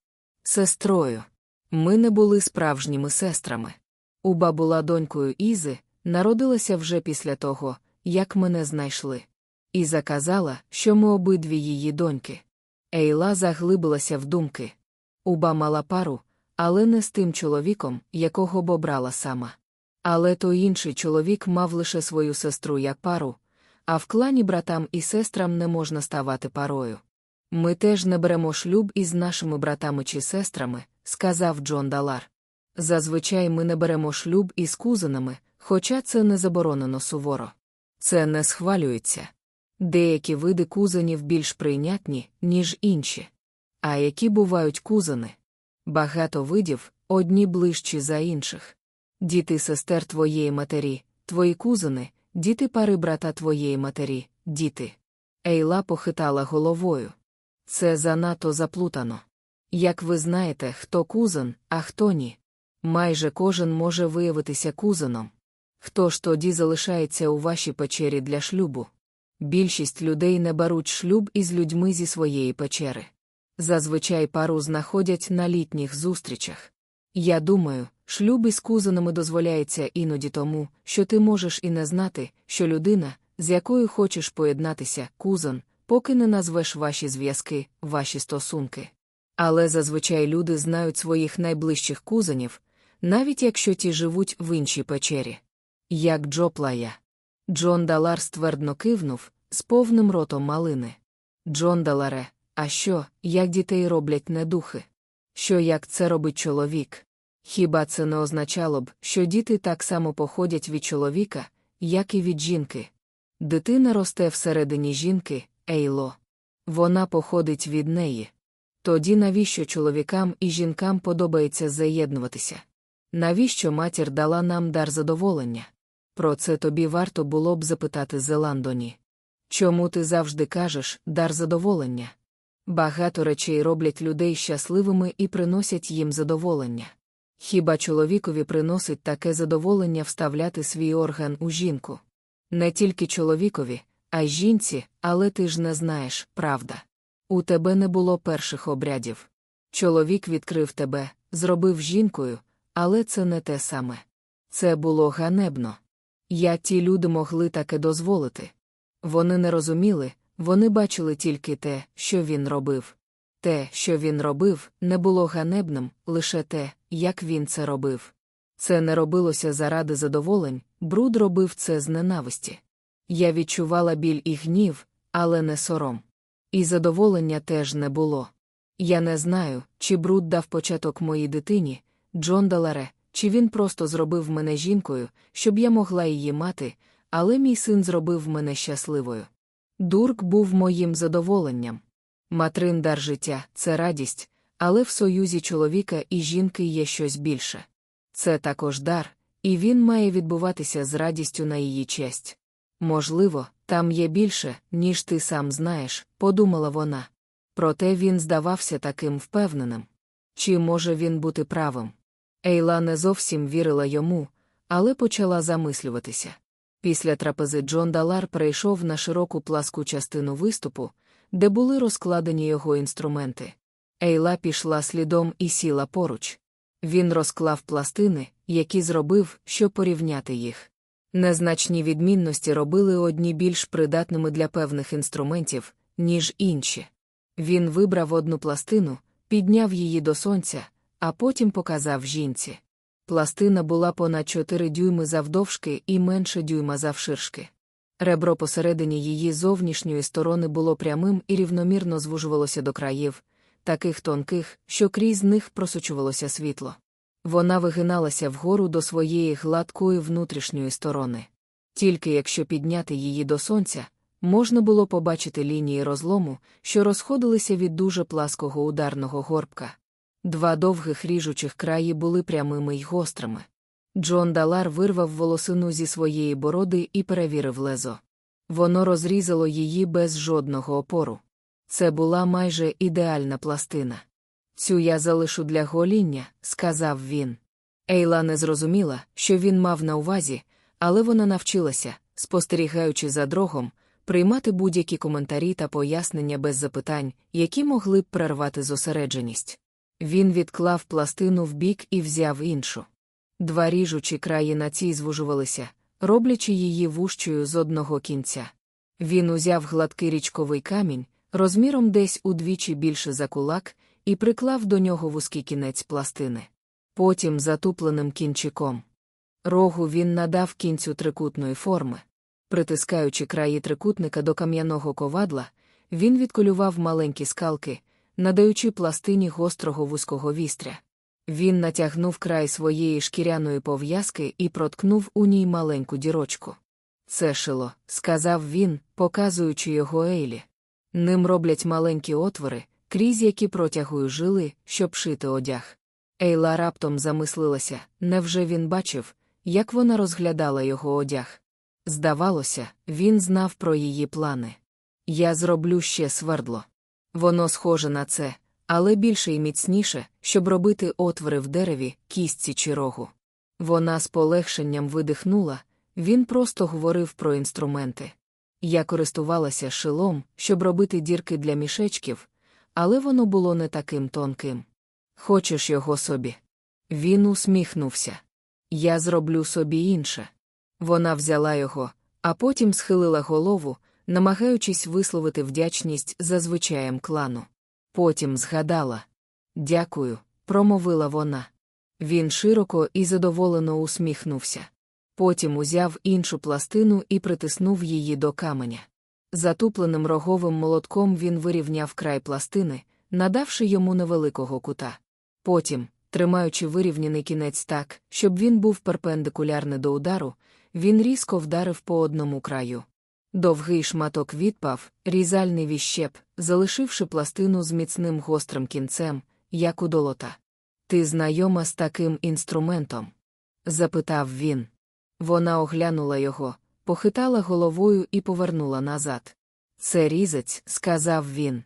Сестрою. Ми не були справжніми сестрами. Уба була донькою Ізи, народилася вже після того, як мене знайшли. І заказала, що ми обидві її доньки. Ейла заглибилася в думки. Уба мала пару, але не з тим чоловіком, якого б обрала сама. Але той інший чоловік мав лише свою сестру як пару, а в клані братам і сестрам не можна ставати парою. Ми теж не беремо шлюб із нашими братами чи сестрами, сказав Джон Далар. Зазвичай ми не беремо шлюб із кузинами, хоча це не заборонено суворо. Це не схвалюється. Деякі види кузинів більш прийнятні, ніж інші. А які бувають кузини? Багато видів, одні ближчі за інших. Діти сестер твоєї матері, твої кузини, діти пари брата твоєї матері, діти. Ейла похитала головою. Це занадто заплутано. Як ви знаєте, хто кузен, а хто ні. Майже кожен може виявитися кузеном. Хто ж тоді залишається у вашій печері для шлюбу? Більшість людей не беруть шлюб із людьми зі своєї печери. Зазвичай пару знаходять на літніх зустрічах. Я думаю, шлюб із кузенами дозволяється іноді тому, що ти можеш і не знати, що людина, з якою хочеш поєднатися, кузен, поки не назвеш ваші зв'язки, ваші стосунки. Але зазвичай люди знають своїх найближчих кузенів, навіть якщо ті живуть в іншій печері. Як Джо Плая. Джон Далар ствердно кивнув, з повним ротом малини. Джон Даларе, а що, як дітей роблять недухи? Що як це робить чоловік? Хіба це не означало б, що діти так само походять від чоловіка, як і від жінки? Дитина росте всередині жінки, Ейло. Вона походить від неї. Тоді навіщо чоловікам і жінкам подобається заєднуватися? Навіщо матір дала нам дар задоволення? Про це тобі варто було б запитати Зеландоні. Чому ти завжди кажеш дар задоволення? Багато речей роблять людей щасливими і приносять їм задоволення. Хіба чоловікові приносить таке задоволення вставляти свій орган у жінку? Не тільки чоловікові, а й жінці, але ти ж не знаєш, правда. У тебе не було перших обрядів. Чоловік відкрив тебе, зробив жінкою, але це не те саме. Це було ганебно. Я ті люди могли таке дозволити. Вони не розуміли, вони бачили тільки те, що він робив. Те, що він робив, не було ганебним, лише те, як він це робив. Це не робилося заради задоволень, бруд робив це з ненависті. Я відчувала біль і гнів, але не сором. І задоволення теж не було. Я не знаю, чи бруд дав початок моїй дитині, Джон Даларе, чи він просто зробив мене жінкою, щоб я могла її мати, але мій син зробив мене щасливою. Дурк був моїм задоволенням. Матрин дар життя це радість, але в союзі чоловіка і жінки є щось більше. Це також дар, і він має відбуватися з радістю на її честь. Можливо, там є більше, ніж ти сам знаєш, подумала вона. Проте він здавався таким впевненим. Чи може він бути правим? Ейла не зовсім вірила йому, але почала замислюватися. Після трапези Джон Далар перейшов на широку пласку частину виступу, де були розкладені його інструменти. Ейла пішла слідом і сіла поруч. Він розклав пластини, які зробив, щоб порівняти їх. Незначні відмінності робили одні більш придатними для певних інструментів, ніж інші. Він вибрав одну пластину, підняв її до сонця, а потім показав жінці. Пластина була понад 4 дюйми завдовжки і менше дюйма завширшки. Ребро посередині її зовнішньої сторони було прямим і рівномірно звужувалося до країв, таких тонких, що крізь них просочувалося світло. Вона вигиналася вгору до своєї гладкої внутрішньої сторони. Тільки якщо підняти її до сонця, можна було побачити лінії розлому, що розходилися від дуже плаского ударного горбка. Два довгих ріжучих краї були прямими й гострими. Джон Далар вирвав волосину зі своєї бороди і перевірив лезо. Воно розрізало її без жодного опору. Це була майже ідеальна пластина. Цю я залишу для гоління, сказав він. Ейла не зрозуміла, що він мав на увазі, але вона навчилася, спостерігаючи за дрогом, приймати будь-які коментарі та пояснення без запитань, які могли б прервати зосередженість. Він відклав пластину в бік і взяв іншу. Два ріжучі краї на цій звужувалися, роблячи її вущою з одного кінця. Він узяв гладкий річковий камінь, розміром десь удвічі більше за кулак, і приклав до нього вузький кінець пластини. Потім затупленим кінчиком. Рогу він надав кінцю трикутної форми. Притискаючи краї трикутника до кам'яного ковадла, він відколював маленькі скалки, надаючи пластині гострого вузького вістря. Він натягнув край своєї шкіряної пов'язки і проткнув у ній маленьку дірочку. Це шило, сказав він, показуючи його Ейлі. Ним роблять маленькі отвори, крізь які протягують жили, щоб шити одяг. Ейла раптом замислилася, невже він бачив, як вона розглядала його одяг. Здавалося, він знав про її плани. Я зроблю ще свердло. Воно схоже на це, але більше і міцніше, щоб робити отвори в дереві, кістці чи рогу. Вона з полегшенням видихнула, він просто говорив про інструменти. Я користувалася шилом, щоб робити дірки для мішечків, але воно було не таким тонким. Хочеш його собі? Він усміхнувся. Я зроблю собі інше. Вона взяла його, а потім схилила голову, намагаючись висловити вдячність за звичаєм клану. Потім згадала Дякую, промовила вона. Він широко і задоволено усміхнувся. Потім узяв іншу пластину і притиснув її до каменя. Затупленим роговим молотком він вирівняв край пластини, надавши йому невеликого кута. Потім, тримаючи вирівняний кінець так, щоб він був перпендикулярний до удару, він різко вдарив по одному краю. Довгий шматок відпав, різальний віщеп, залишивши пластину з міцним гострим кінцем, як у долота. Ти знайома з таким інструментом? запитав він. Вона оглянула його, похитала головою і повернула назад. Це різець, сказав він.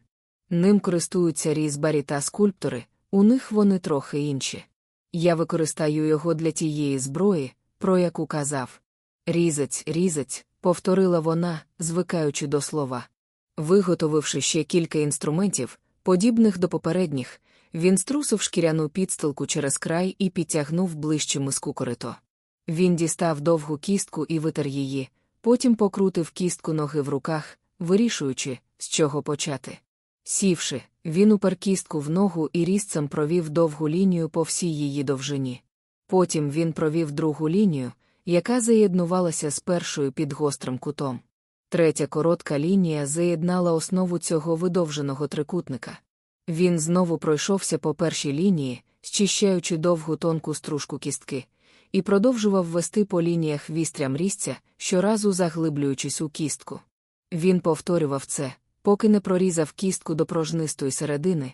Ним користуються різбарі та скульптори, у них вони трохи інші. Я використаю його для тієї зброї, про яку казав. Різець, різець, повторила вона, звикаючи до слова. Виготовивши ще кілька інструментів, подібних до попередніх, він струсив шкіряну підстилку через край і підтягнув ближче миску корито. Він дістав довгу кістку і витер її, потім покрутив кістку ноги в руках, вирішуючи, з чого почати. Сівши, він упер кістку в ногу і різцем провів довгу лінію по всій її довжині. Потім він провів другу лінію, яка заєднувалася з першою під гострим кутом. Третя коротка лінія заєднала основу цього видовженого трикутника. Він знову пройшовся по першій лінії, зчищаючи довгу тонку стружку кістки, і продовжував вести по лініях вістрям різця, щоразу заглиблюючись у кістку. Він повторював це, поки не прорізав кістку до прожнистої середини,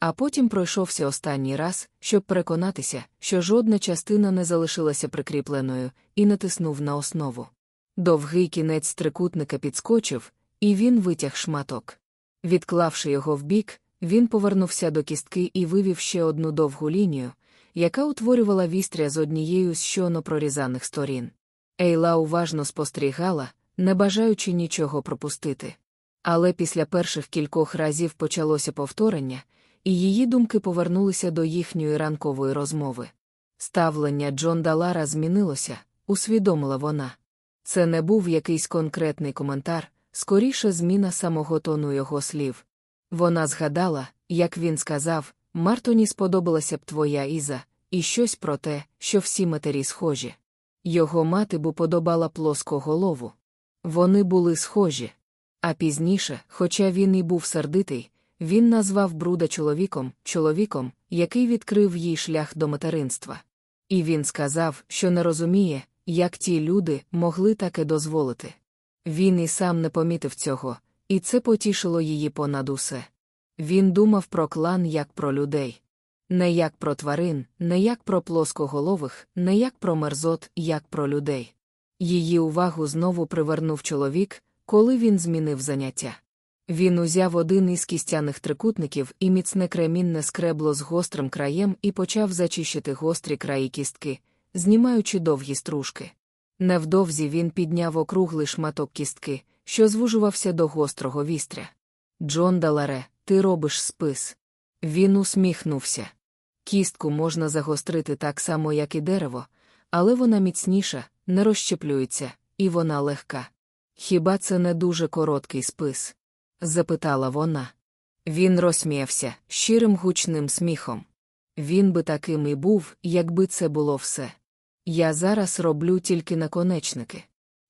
а потім пройшовся останній раз, щоб переконатися, що жодна частина не залишилася прикріпленою, і натиснув на основу. Довгий кінець трикутника підскочив, і він витяг шматок. Відклавши його вбік, він повернувся до кістки і вивів ще одну довгу лінію, яка утворювала вістря з однією з щоно прорізаних сторін. Ейла уважно спостерігала, не бажаючи нічого пропустити. Але після перших кількох разів почалося повторення, і її думки повернулися до їхньої ранкової розмови. Ставлення Джон Далара змінилося, усвідомила вона. Це не був якийсь конкретний коментар, скоріше зміна самого тону його слів. Вона згадала, як він сказав Мартоні сподобалася б твоя Іза, і щось про те, що всі матері схожі. Його мати б уподобала плоску голову. Вони були схожі. А пізніше, хоча він і був сердитий, він назвав Бруда чоловіком, чоловіком, який відкрив їй шлях до материнства. І він сказав, що не розуміє, як ті люди могли таке дозволити. Він і сам не помітив цього, і це потішило її понад усе. Він думав про клан як про людей. Не як про тварин, не як про плоскоголових, не як про мерзот, як про людей. Її увагу знову привернув чоловік, коли він змінив заняття. Він узяв один із кістяних трикутників і міцне кремінне скребло з гострим краєм і почав зачищити гострі краї кістки, знімаючи довгі стружки. Невдовзі він підняв округлий шматок кістки, що звужувався до гострого вістря. Джон Даларе, ти робиш спис. Він усміхнувся. Кістку можна загострити так само, як і дерево, але вона міцніша, не розщеплюється, і вона легка. Хіба це не дуже короткий спис? Запитала вона. Він розсміявся щирим гучним сміхом. Він би таким і був, якби це було все. Я зараз роблю тільки наконечники.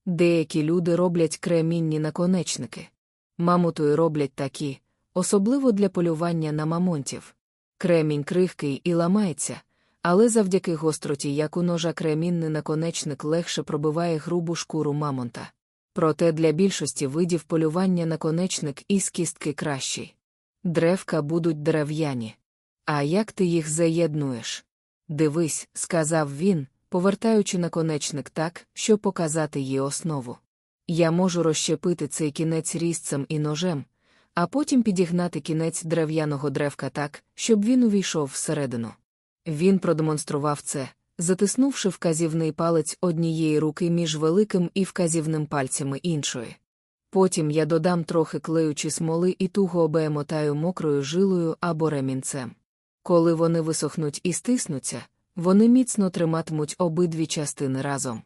Деякі люди роблять кремінні наконечники. Мамутої роблять такі, особливо для полювання на мамонтів. Кремінь крихкий і ламається, але завдяки гостроті, як у ножа кремінний наконечник легше пробиває грубу шкуру мамонта. Проте для більшості видів полювання наконечник із кістки кращий. Древка будуть дерев'яні. А як ти їх заєднуєш? Дивись, сказав він, повертаючи наконечник так, щоб показати її основу. Я можу розщепити цей кінець різцем і ножем, а потім підігнати кінець дерев'яного древка так, щоб він увійшов всередину. Він продемонстрував це, затиснувши вказівний палець однієї руки між великим і вказівним пальцями іншої. Потім я додам трохи клеючи смоли і туго обемотаю мокрою жилою або ремінцем. Коли вони висохнуть і стиснуться, вони міцно триматимуть обидві частини разом.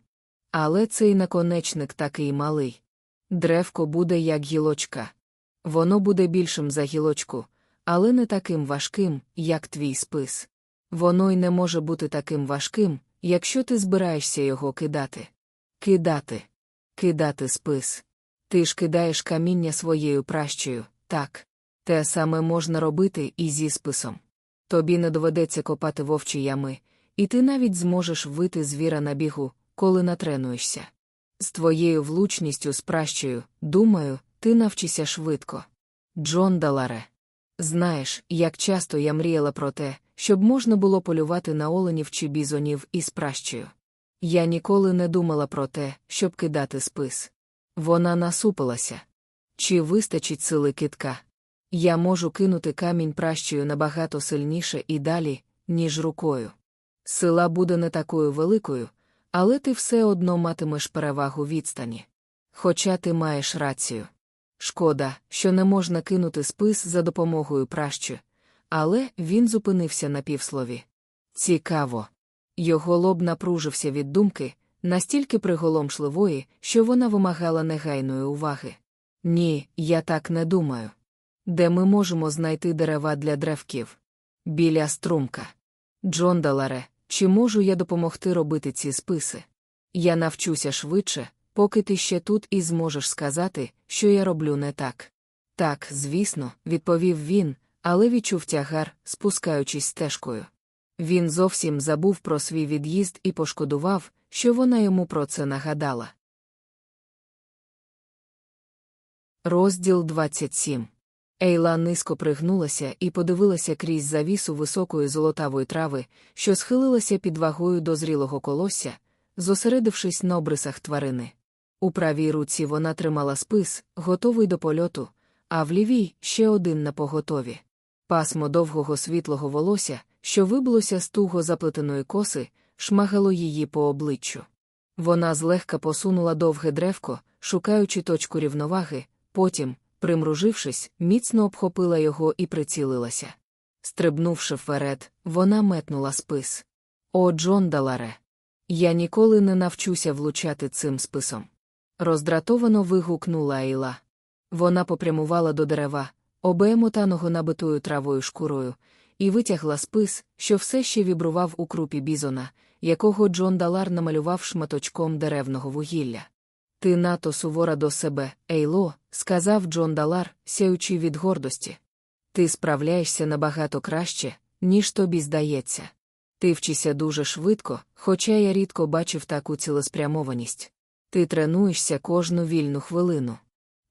Але цей наконечник такий малий. Древко буде як гілочка. Воно буде більшим за гілочку, але не таким важким, як твій спис. Воно й не може бути таким важким, якщо ти збираєшся його кидати. Кидати. Кидати спис. Ти ж кидаєш каміння своєю пращею, так. Те саме можна робити і зі списом. Тобі не доведеться копати вовчі ями, і ти навіть зможеш вити звіра на бігу, коли натренуєшся. З твоєю влучністю з пращею, думаю, ти навчишся швидко. Джон Даларе. Знаєш, як часто я мріяла про те, щоб можна було полювати на оленів чи бізонів із пращею. Я ніколи не думала про те, щоб кидати спис. Вона насупилася. Чи вистачить сили китка? Я можу кинути камінь пращею набагато сильніше і далі, ніж рукою. Сила буде не такою великою, але ти все одно матимеш перевагу відстані. Хоча ти маєш рацію. Шкода, що не можна кинути спис за допомогою пращу, але він зупинився на півслові. Цікаво. Його лоб напружився від думки, настільки приголомшливої, що вона вимагала негайної уваги. Ні, я так не думаю. Де ми можемо знайти дерева для древків? Біля струмка. Джон Даларе, чи можу я допомогти робити ці списи? Я навчуся швидше, поки ти ще тут і зможеш сказати, що я роблю не так. Так, звісно, відповів він, але відчув тягар, спускаючись стежкою. Він зовсім забув про свій від'їзд і пошкодував, що вона йому про це нагадала. Розділ 27 Ейла низько пригнулася і подивилася крізь завісу високої золотавої трави, що схилилася під вагою дозрілого колосся, зосередившись на обрисах тварини. У правій руці вона тримала спис, готовий до польоту, а в лівій ще один на поготові. Пасмо довгого світлого волосся, що вибилося з туго заплетеної коси, шмагало її по обличчю. Вона злегка посунула довге древко, шукаючи точку рівноваги, потім, примружившись, міцно обхопила його і прицілилася. Стрибнувши вперед, вона метнула спис. О, Джон Даларе! Я ніколи не навчуся влучати цим списом. роздратовано вигукнула Айла. Вона попрямувала до дерева, обемотаного набитою травою шкурою, і витягла спис, що все ще вібрував у крупі бізона, якого Джон Далар намалював шматочком деревного вугілля. Ти нато сувора до себе, Ейло, сказав Джон Далар, сяючи від гордості. Ти справляєшся набагато краще, ніж тобі здається. Ти вчишся дуже швидко, хоча я рідко бачив таку цілеспрямованість. Ти тренуєшся кожну вільну хвилину.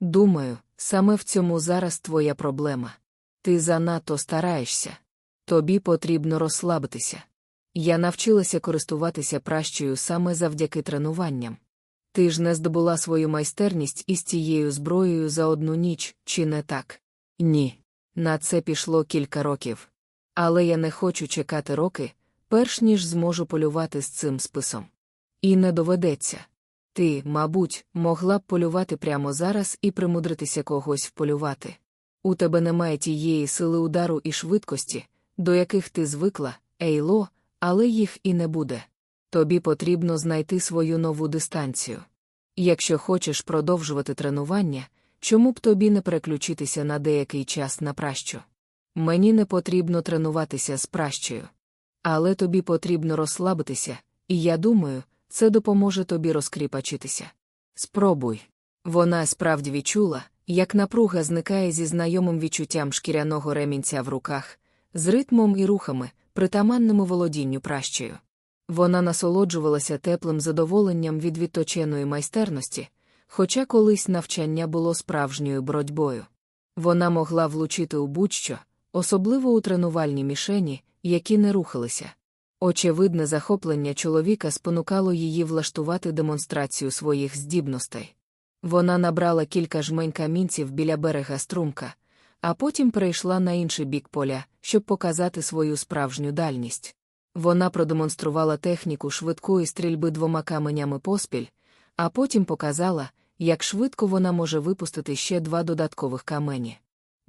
Думаю, саме в цьому зараз твоя проблема. Ти занадто стараєшся. Тобі потрібно розслабитися. Я навчилася користуватися пращою саме завдяки тренуванням. Ти ж не здобула свою майстерність із цією зброєю за одну ніч, чи не так? Ні. На це пішло кілька років. Але я не хочу чекати роки, перш ніж зможу полювати з цим списом. І не доведеться. Ти, мабуть, могла б полювати прямо зараз і примудритися когось вполювати. У тебе немає тієї сили удару і швидкості, до яких ти звикла, Ейло, але їх і не буде. Тобі потрібно знайти свою нову дистанцію. Якщо хочеш продовжувати тренування, чому б тобі не переключитися на деякий час на пращу? Мені не потрібно тренуватися з пращою. Але тобі потрібно розслабитися, і я думаю, це допоможе тобі розкріпачитися. Спробуй. Вона справді відчула, як напруга зникає зі знайомим відчуттям шкіряного ремінця в руках, з ритмом і рухами, притаманними володінню пращею. Вона насолоджувалася теплим задоволенням від відточеної майстерності, хоча колись навчання було справжньою боротьбою. Вона могла влучити у будь-що, особливо у тренувальні мішені, які не рухалися. Очевидне захоплення чоловіка спонукало її влаштувати демонстрацію своїх здібностей. Вона набрала кілька жмень камінців біля берега струмка, а потім перейшла на інший бік поля, щоб показати свою справжню дальність. Вона продемонструвала техніку швидкої стрільби двома каменями поспіль, а потім показала, як швидко вона може випустити ще два додаткових камені.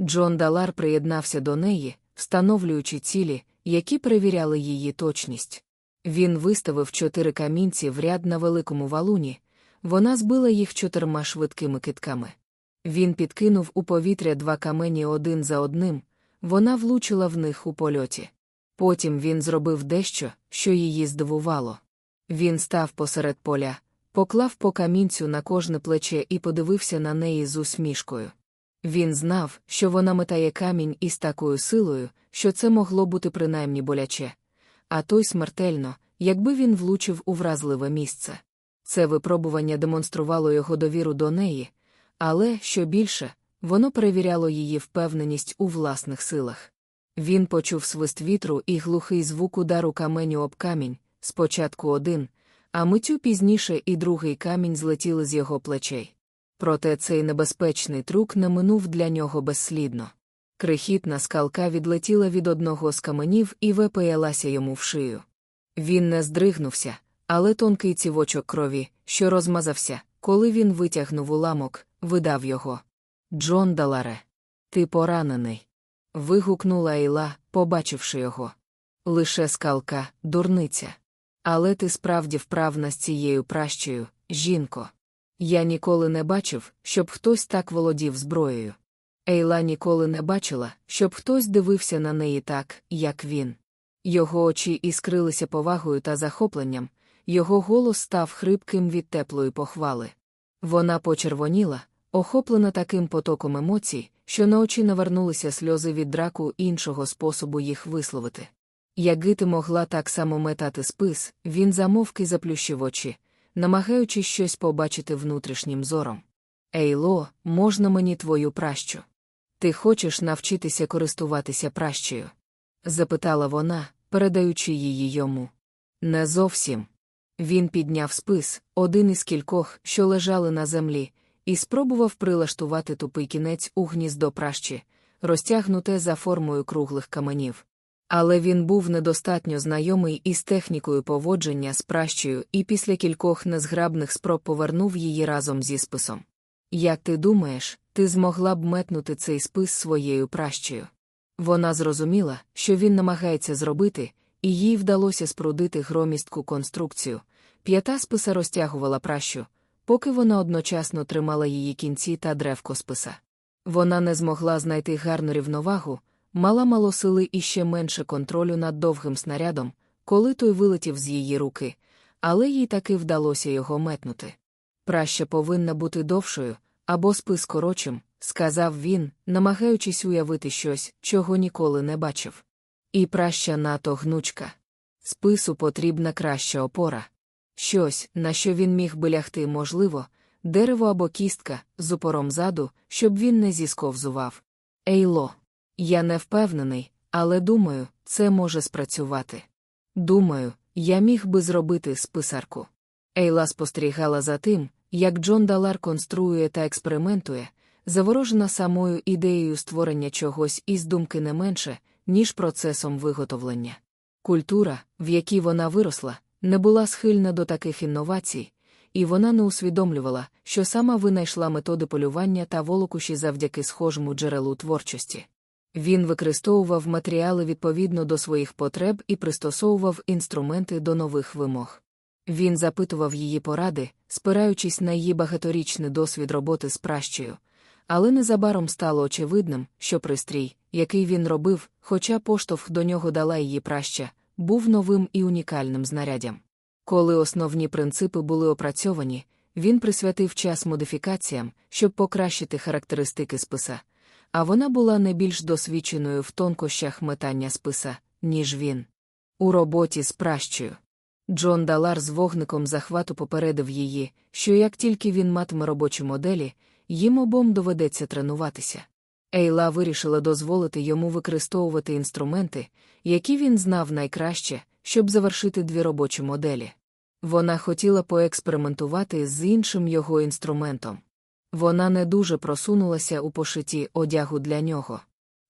Джон Далар приєднався до неї, встановлюючи цілі, які перевіряли її точність. Він виставив чотири камінці в ряд на великому валуні, вона збила їх чотирма швидкими китками. Він підкинув у повітря два камені один за одним, вона влучила в них у польоті. Потім він зробив дещо, що її здивувало. Він став посеред поля, поклав по камінцю на кожне плече і подивився на неї з усмішкою. Він знав, що вона метає камінь із такою силою, що це могло бути принаймні боляче, а той смертельно, якби він влучив у вразливе місце. Це випробування демонструвало його довіру до неї, але, що більше, воно перевіряло її впевненість у власних силах. Він почув свист вітру і глухий звук удару каменю об камінь, спочатку один, а митю пізніше і другий камінь злетіли з його плечей. Проте цей небезпечний трук не минув для нього безслідно. Крихітна скалка відлетіла від одного з каменів і випаялася йому в шию. Він не здригнувся, але тонкий цівочок крові, що розмазався, коли він витягнув уламок, видав його. Джон Даларе. Ти поранений. вигукнула Іла, побачивши його. Лише скалка, дурниця. Але ти справді вправна з цією пращею, жінко. Я ніколи не бачив, щоб хтось так володів зброєю. Ейла ніколи не бачила, щоб хтось дивився на неї так, як він. Його очі іскрилися повагою та захопленням, його голос став хрипким від теплої похвали. Вона почервоніла, охоплена таким потоком емоцій, що на очі навернулися сльози від драку іншого способу їх висловити. Якби ти могла так само метати спис, він замовки заплющив очі, намагаючись щось побачити внутрішнім зором. Ейло, можна мені твою пращу? Ти хочеш навчитися користуватися пращею? запитала вона, передаючи її йому. Не зовсім. Він підняв спис, один із кількох, що лежали на землі, і спробував прилаштувати тупий кінець у гніздо пращі, розтягнуте за формою круглих каменів. Але він був недостатньо знайомий із технікою поводження з пращею і після кількох незграбних спроб повернув її разом зі списом. Як ти думаєш, ти змогла б метнути цей спис своєю пращею? Вона зрозуміла, що він намагається зробити, і їй вдалося спрудити громістку конструкцію. П'ята списа розтягувала пращу, поки вона одночасно тримала її кінці та древко списа. Вона не змогла знайти гарну рівновагу, мала мало сили і ще менше контролю над довгим снарядом, коли той вилетів з її руки, але їй таки вдалося його метнути. Праща повинна бути довшою або спис коротшим, сказав він, намагаючись уявити щось, чого ніколи не бачив. І праща нато гнучка. Спису потрібна краща опора. Щось, на що він міг би лягти, можливо, дерево або кістка з упором заду, щоб він не зісковзував. Ейло. Я не впевнений, але думаю, це може спрацювати. Думаю, я міг би зробити списарку. Ейла спостерігала за тим, як Джон Далар конструює та експериментує, заворожена самою ідеєю створення чогось із думки не менше, ніж процесом виготовлення. Культура, в якій вона виросла, не була схильна до таких інновацій, і вона не усвідомлювала, що сама винайшла методи полювання та волокуші завдяки схожому джерелу творчості. Він використовував матеріали відповідно до своїх потреб і пристосовував інструменти до нових вимог. Він запитував її поради, спираючись на її багаторічний досвід роботи з пращею, але незабаром стало очевидним, що пристрій, який він робив, хоча поштовх до нього дала її праща, був новим і унікальним знаряддям. Коли основні принципи були опрацьовані, він присвятив час модифікаціям, щоб покращити характеристики списа, а вона була не більш досвідченою в тонкощах метання списа, ніж він. У роботі з пращою. Джон Далар з вогником захвату попередив її, що як тільки він матиме робочі моделі, їм обом доведеться тренуватися. Ейла вирішила дозволити йому використовувати інструменти, які він знав найкраще, щоб завершити дві робочі моделі. Вона хотіла поекспериментувати з іншим його інструментом. Вона не дуже просунулася у пошитті одягу для нього.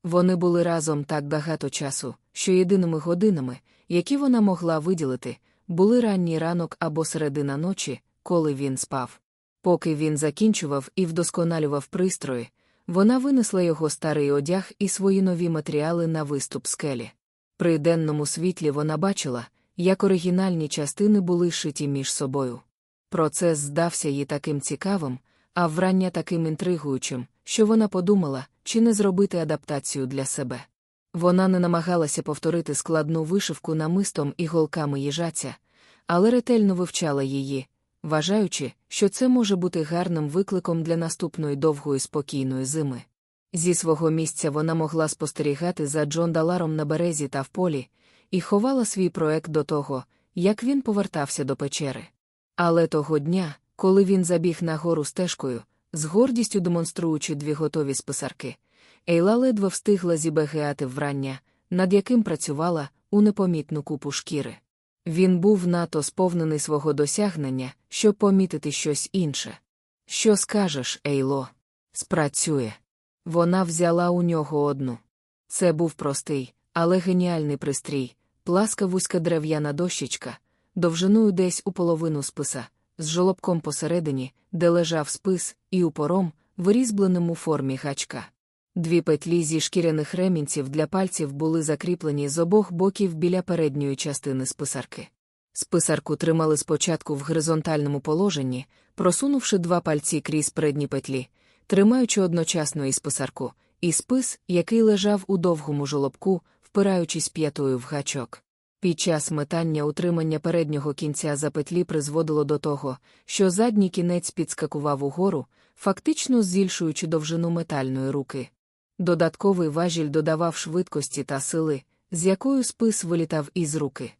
Вони були разом так багато часу, що єдиними годинами, які вона могла виділити, були ранній ранок або середина ночі, коли він спав. Поки він закінчував і вдосконалював пристрої, вона винесла його старий одяг і свої нові матеріали на виступ скелі. При денному світлі вона бачила, як оригінальні частини були шиті між собою. Процес здався їй таким цікавим, а врання таким інтригуючим, що вона подумала, чи не зробити адаптацію для себе. Вона не намагалася повторити складну вишивку намистом і голками їжаця, але ретельно вивчала її, вважаючи, що це може бути гарним викликом для наступної довгої спокійної зими. Зі свого місця вона могла спостерігати за Джон Даларом на березі та в полі, і ховала свій проект до того, як він повертався до печери. Але того дня, коли він забіг на гору стежкою, з гордістю демонструючи дві готові списарки, Ейла ледве встигла зібегеати врання, над яким працювала у непомітну купу шкіри. Він був надто сповнений свого досягнення, щоб помітити щось інше. Що скажеш, Ейло? Спрацює. Вона взяла у нього одну. Це був простий, але геніальний пристрій, пласка вузька дерев'яна дощечка, довжиною десь у половину списа, з жолобком посередині, де лежав спис, і упором, вирізбленим у формі гачка. Дві петлі зі шкіряних ремінців для пальців були закріплені з обох боків біля передньої частини списарки. Списарку тримали спочатку в горизонтальному положенні, просунувши два пальці крізь передні петлі, тримаючи одночасно і списарку, і спис, який лежав у довгому жолобку, впираючись п'ятою в гачок. Під час метання утримання переднього кінця за петлі призводило до того, що задній кінець підскакував угору, фактично збільшуючи довжину метальної руки. Додатковий важіль додавав швидкості та сили, з якою спис вилітав із руки.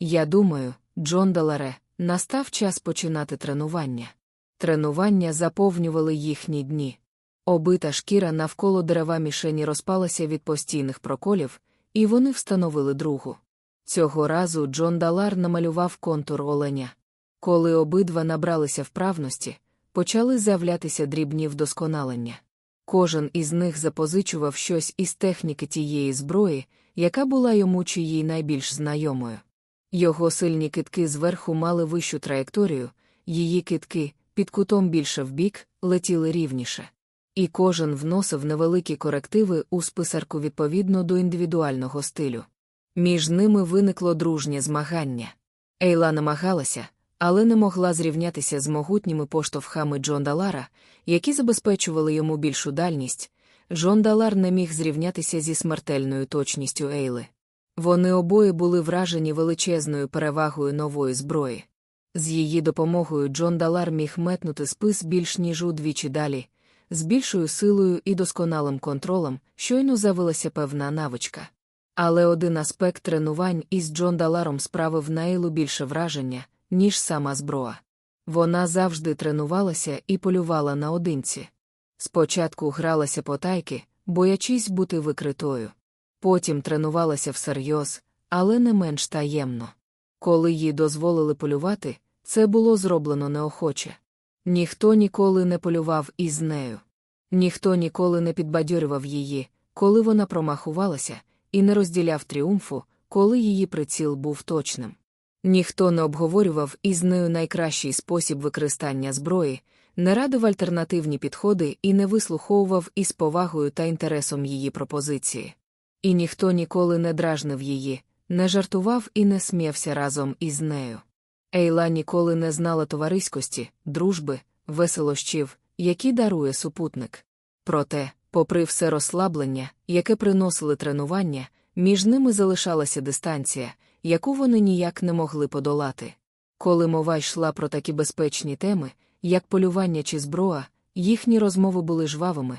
Я думаю, Джон Даларе, настав час починати тренування. Тренування заповнювали їхні дні. Обита шкіра навколо дерева мішені розпалася від постійних проколів, і вони встановили другу. Цього разу Джон Далар намалював контур оленя. Коли обидва набралися вправності, почали з'являтися дрібні вдосконалення. Кожен із них запозичував щось із техніки тієї зброї, яка була йому чи їй найбільш знайомою. Його сильні китки зверху мали вищу траєкторію, її китки, під кутом більше вбік, летіли рівніше. І кожен вносив невеликі корективи у списарку відповідно до індивідуального стилю. Між ними виникло дружнє змагання. Ейла намагалася, але не могла зрівнятися з могутніми поштовхами Джондалара, які забезпечували йому більшу дальність. Джондалар не міг зрівнятися зі смертельною точністю Ейли. Вони обоє були вражені величезною перевагою нової зброї. З її допомогою Джон Далар міг метнути спис більш ніж удвічі далі, з більшою силою і досконалим контролем, щойно завилася певна навичка. Але один аспект тренувань із Джон Даларом справив на Ейлу більше враження, ніж сама зброя. Вона завжди тренувалася і полювала наодинці. Спочатку гралася потайки, боячись бути викритою. Потім тренувалася всерйоз, але не менш таємно. Коли їй дозволили полювати, це було зроблено неохоче. Ніхто ніколи не полював із нею. Ніхто ніколи не підбадьорював її, коли вона промахувалася, і не розділяв тріумфу, коли її приціл був точним. Ніхто не обговорював із нею найкращий спосіб використання зброї, не радив альтернативні підходи і не вислуховував із повагою та інтересом її пропозиції. І ніхто ніколи не дражнив її, не жартував і не сміявся разом із нею. Ейла ніколи не знала товариськості, дружби, веселощів, які дарує супутник. Проте, попри все розслаблення, яке приносили тренування, між ними залишалася дистанція, яку вони ніяк не могли подолати. Коли мова йшла про такі безпечні теми, як полювання чи зброя, їхні розмови були жвавими,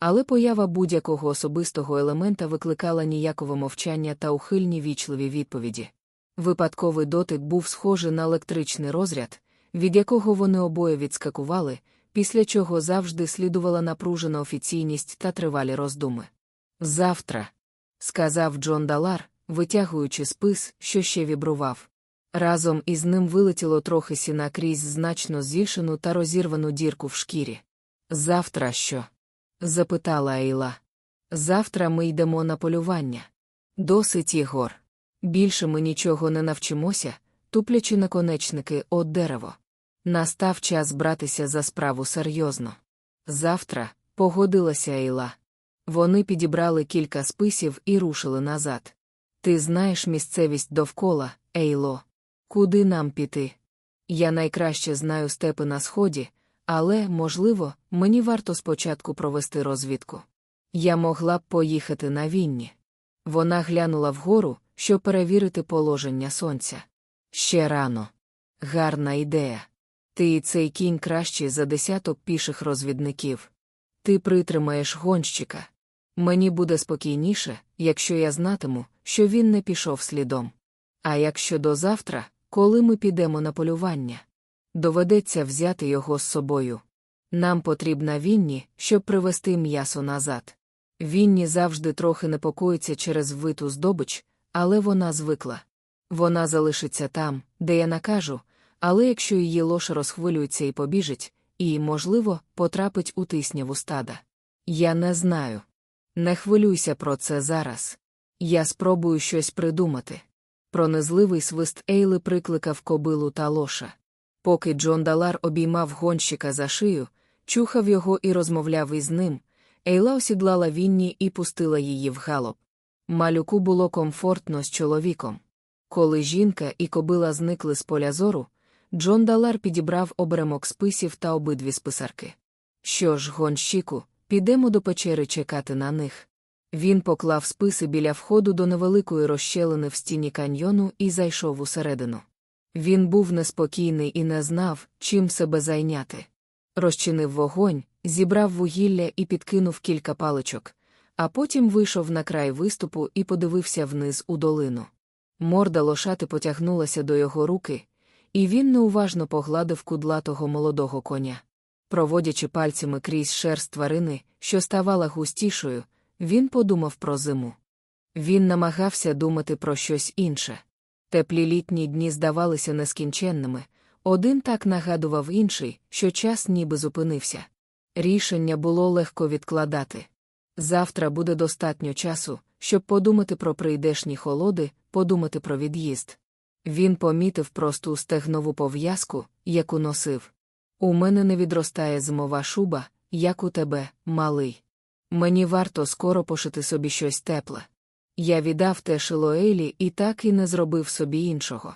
але поява будь-якого особистого елемента викликала ніякове мовчання та ухильні вічливі відповіді. Випадковий дотик був схожий на електричний розряд, від якого вони обоє відскакували, після чого завжди слідувала напружена офіційність та тривалі роздуми. Завтра, сказав Джон Далар, витягуючи спис, що ще вібрував. Разом із ним вилетіло трохи сіна крізь значно зільшену та розірвану дірку в шкірі. Завтра що? запитала Ейла. Завтра ми йдемо на полювання. Досить Ігор. Більше ми нічого не навчимося, туплячи наконечники от дерево. Настав час братися за справу серйозно. Завтра погодилася Ейла. Вони підібрали кілька списів і рушили назад. Ти знаєш місцевість довкола, Ейло. Куди нам піти? Я найкраще знаю степи на сході, але, можливо, мені варто спочатку провести розвідку. Я могла б поїхати на вінні. Вона глянула вгору, щоб перевірити положення сонця. Ще рано. Гарна ідея. Ти і цей кінь кращий за десяток піших розвідників. Ти притримаєш гонщика. Мені буде спокійніше, якщо я знатиму, що він не пішов слідом. А якщо до завтра, коли ми підемо на полювання, доведеться взяти його з собою. Нам потрібна Вінні, щоб привезти м'ясо назад. Вінні завжди трохи непокоїться через виту здобич, але вона звикла. Вона залишиться там, де я накажу, але якщо її лоша розхвилюється і побіжить, і, можливо, потрапить у тисняву стада. Я не знаю. Не хвилюйся про це зараз. Я спробую щось придумати. Пронизливий свист Ейли прикликав кобилу та лоша. Поки Джон Далар обіймав гонщика за шию, чухав його і розмовляв із ним, Ейла осідлала Вінні і пустила її в галоп. Малюку було комфортно з чоловіком. Коли жінка і кобила зникли з поля зору, Джон Далар підібрав обремок списів та обидві списарки. Що ж, гонщику, підемо до печери чекати на них. Він поклав списи біля входу до невеликої розщелини в стіні каньйону і зайшов усередину. Він був неспокійний і не знав, чим себе зайняти. Розчинив вогонь, зібрав вугілля і підкинув кілька паличок, а потім вийшов на край виступу і подивився вниз у долину. Морда лошати потягнулася до його руки, і він неуважно погладив кудлатого молодого коня. Проводячи пальцями крізь шерсть тварини, що ставала густішою, він подумав про зиму. Він намагався думати про щось інше. Теплі літні дні здавалися нескінченними, один так нагадував інший, що час ніби зупинився. Рішення було легко відкладати. Завтра буде достатньо часу, щоб подумати про прийдешні холоди, подумати про від'їзд. Він помітив просту стегнову пов'язку, яку носив. У мене не відростає зимова шуба, як у тебе, малий. Мені варто скоро пошити собі щось тепле. Я віддав те шило Ейлі і так і не зробив собі іншого.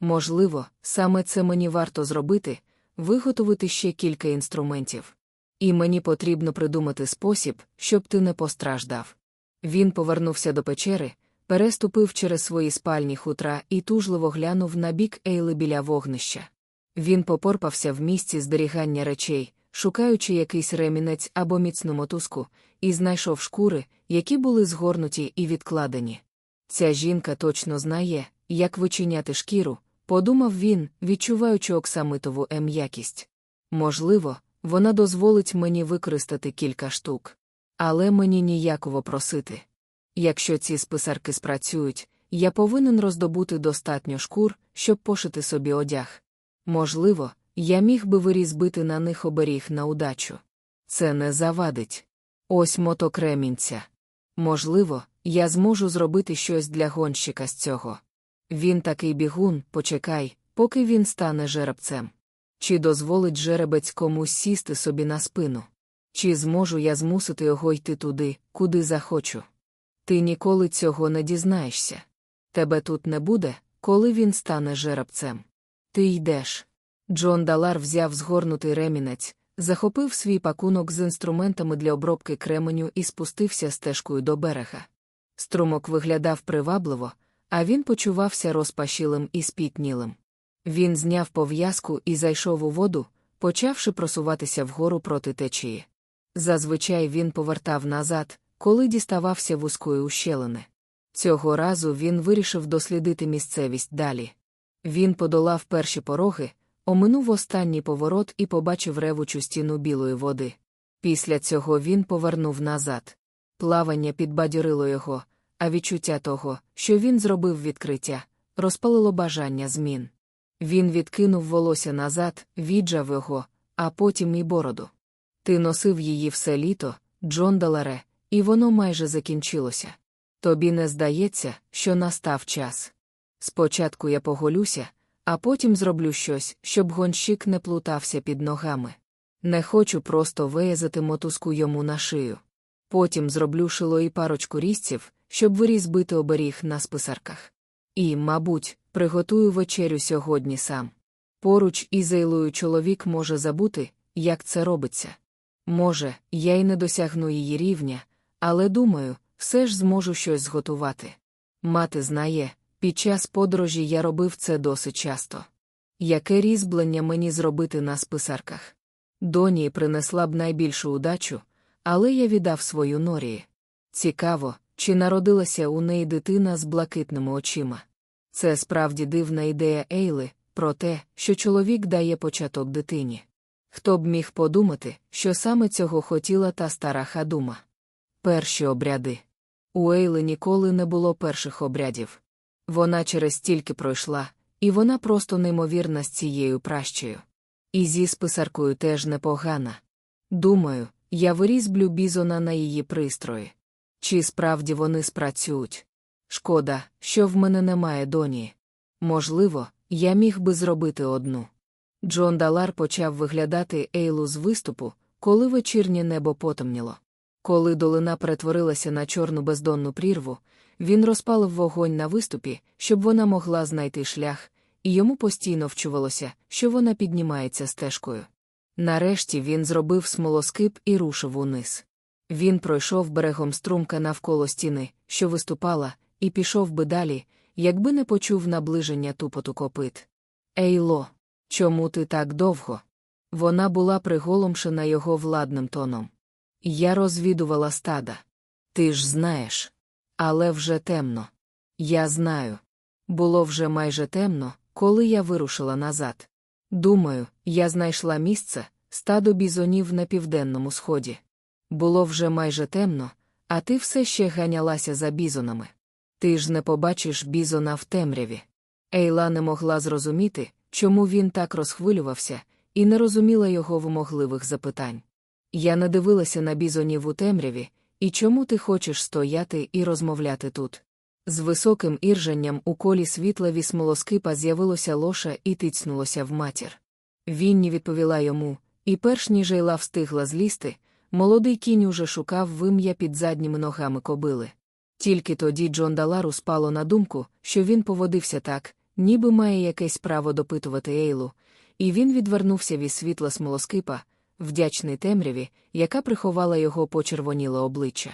Можливо, саме це мені варто зробити, виготовити ще кілька інструментів. І мені потрібно придумати спосіб, щоб ти не постраждав. Він повернувся до печери, переступив через свої спальні хутра і тужливо глянув на бік Ейли біля вогнища. Він попорпався в місці зберігання речей, шукаючи якийсь ремінець або міцну мотузку, і знайшов шкури, які були згорнуті і відкладені. Ця жінка точно знає, як вичиняти шкіру, подумав він, відчуваючи оксамитову ем'якість. Можливо, вона дозволить мені використати кілька штук. Але мені ніяково просити. Якщо ці списарки спрацюють, я повинен роздобути достатньо шкур, щоб пошити собі одяг. Можливо, я міг би вирізбити на них оберіг на удачу. Це не завадить. Ось моток ремінця. Можливо, я зможу зробити щось для гонщика з цього. Він такий бігун, почекай, поки він стане жеребцем. Чи дозволить жеребець комусь сісти собі на спину? Чи зможу я змусити його йти туди, куди захочу? Ти ніколи цього не дізнаєшся. Тебе тут не буде, коли він стане жеребцем. Ти йдеш. Джон Далар взяв згорнутий ремінець, захопив свій пакунок з інструментами для обробки кременю і спустився стежкою до берега. Струмок виглядав привабливо, а він почувався розпашілим і спітнілим. Він зняв пов'язку і зайшов у воду, почавши просуватися вгору проти течії. Зазвичай він повертав назад, коли діставався вузької ущелини. Цього разу він вирішив дослідити місцевість далі. Він подолав перші пороги, оминув останній поворот і побачив ревучу стіну білої води. Після цього він повернув назад. Плавання підбадьорило його, а відчуття того, що він зробив відкриття, розпалило бажання змін. Він відкинув волосся назад, віджав його, а потім і бороду. Ти носив її все літо, Джон Даларе, і воно майже закінчилося. Тобі не здається, що настав час. Спочатку я поголюся, а потім зроблю щось, щоб гонщик не плутався під ногами. Не хочу просто виязати мотузку йому на шию. Потім зроблю шило і парочку різців, щоб вирізбити оберіг на списарках. І, мабуть, приготую вечерю сьогодні сам. Поруч із Ейлою чоловік може забути, як це робиться. Може, я й не досягну її рівня, але думаю, все ж зможу щось зготувати. Мати знає, під час подорожі я робив це досить часто. Яке різьблення мені зробити на списарках? Доні принесла б найбільшу удачу, але я віддав свою норії. Цікаво, чи народилася у неї дитина з блакитними очима. Це справді дивна ідея Ейли про те, що чоловік дає початок дитині. Хто б міг подумати, що саме цього хотіла та стара хадума? Перші обряди. У Ейли ніколи не було перших обрядів. Вона через стільки пройшла, і вона просто неймовірна з цією пращею. І зі списаркою теж непогана. Думаю, я вирізблю бізона на її пристрої. Чи справді вони спрацюють? Шкода, що в мене немає доні. Можливо, я міг би зробити одну. Джон Далар почав виглядати Ейлу з виступу, коли вечірнє небо потемніло. Коли долина перетворилася на чорну бездонну прірву, він розпалив вогонь на виступі, щоб вона могла знайти шлях, і йому постійно вчувалося, що вона піднімається стежкою. Нарешті він зробив смолоскип і рушив униз. Він пройшов берегом струмка навколо стіни, що виступала, і пішов би далі, якби не почув наближення тупоту копит. Ейло, чому ти так довго? Вона була приголомшена його владним тоном. Я розвідувала стада. Ти ж знаєш. Але вже темно. Я знаю. Було вже майже темно, коли я вирушила назад. Думаю, я знайшла місце, стадо бізонів на південному сході. Було вже майже темно, а ти все ще ганялася за бізонами. Ти ж не побачиш бізона в темряві. Ейла не могла зрозуміти, чому він так розхвилювався, і не розуміла його вимогливих запитань. Я не дивилася на бізонів у темряві, і чому ти хочеш стояти і розмовляти тут? З високим іржанням у колі світла смолоскипа з'явилося лоша і тицнулося в матір. Вінні відповіла йому, і перш ніж Ейла встигла злізти, молодий кінь уже шукав вим'я під задніми ногами кобили. Тільки тоді Джон Далару спало на думку, що він поводився так, ніби має якесь право допитувати Ейлу, і він відвернувся від світла смолоскипа, вдячний темряві, яка приховала його почервоніле обличчя.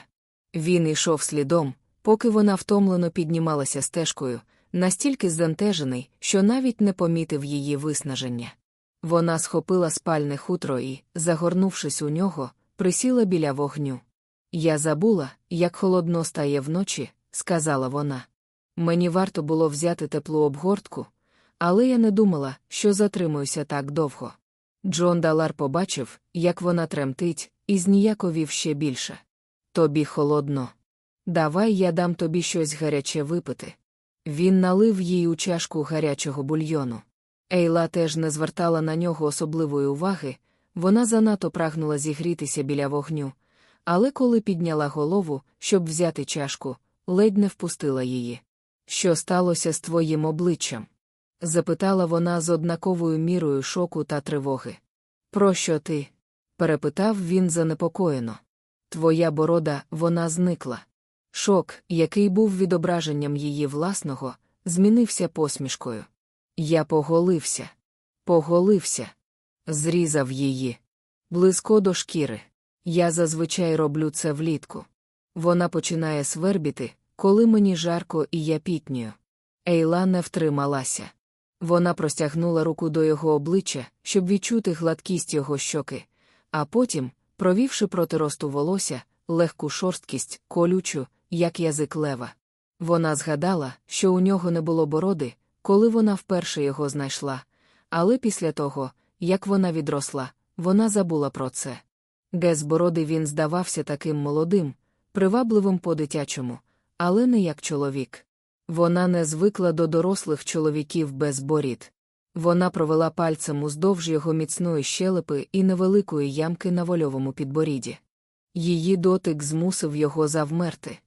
Він йшов слідом, поки вона втомлено піднімалася стежкою, настільки здентежений, що навіть не помітив її виснаження. Вона схопила спальне хутро і, загорнувшись у нього, присіла біля вогню. Я забула, як холодно стає вночі, сказала вона. Мені варто було взяти теплу обгортку, але я не думала, що затримуюся так довго. Джон Далар побачив, як вона тремтить, і зніяковів ще більше. Тобі холодно. Давай я дам тобі щось гаряче випити. Він налив їй у чашку гарячого бульйону. Ейла теж не звертала на нього особливої уваги, вона занадто прагнула зігрітися біля вогню, але коли підняла голову, щоб взяти чашку, ледь не впустила її. Що сталося з твоїм обличчям? Запитала вона з однаковою мірою шоку та тривоги. Про що ти? перепитав він занепокоєно. Твоя борода, вона зникла. Шок, який був відображенням її власного, змінився посмішкою. Я поголився. Поголився. Зрізав її. Близько до шкіри. Я зазвичай роблю це влітку. Вона починає свербіти, коли мені жарко і я пітнюю. Ейла не втрималася. Вона простягнула руку до його обличчя, щоб відчути гладкість його щоки, а потім, провівши проти росту волосся, легку шорсткість, колючу, як язик лева. Вона згадала, що у нього не було бороди, коли вона вперше його знайшла, але після того, як вона відросла, вона забула про це. Без бороди він здавався таким молодим, привабливим по-дитячому, але не як чоловік. Вона не звикла до дорослих чоловіків без борід. Вона провела пальцем уздовж його міцної щелепи і невеликої ямки на вольовому підборіді. Її дотик змусив його завмерти.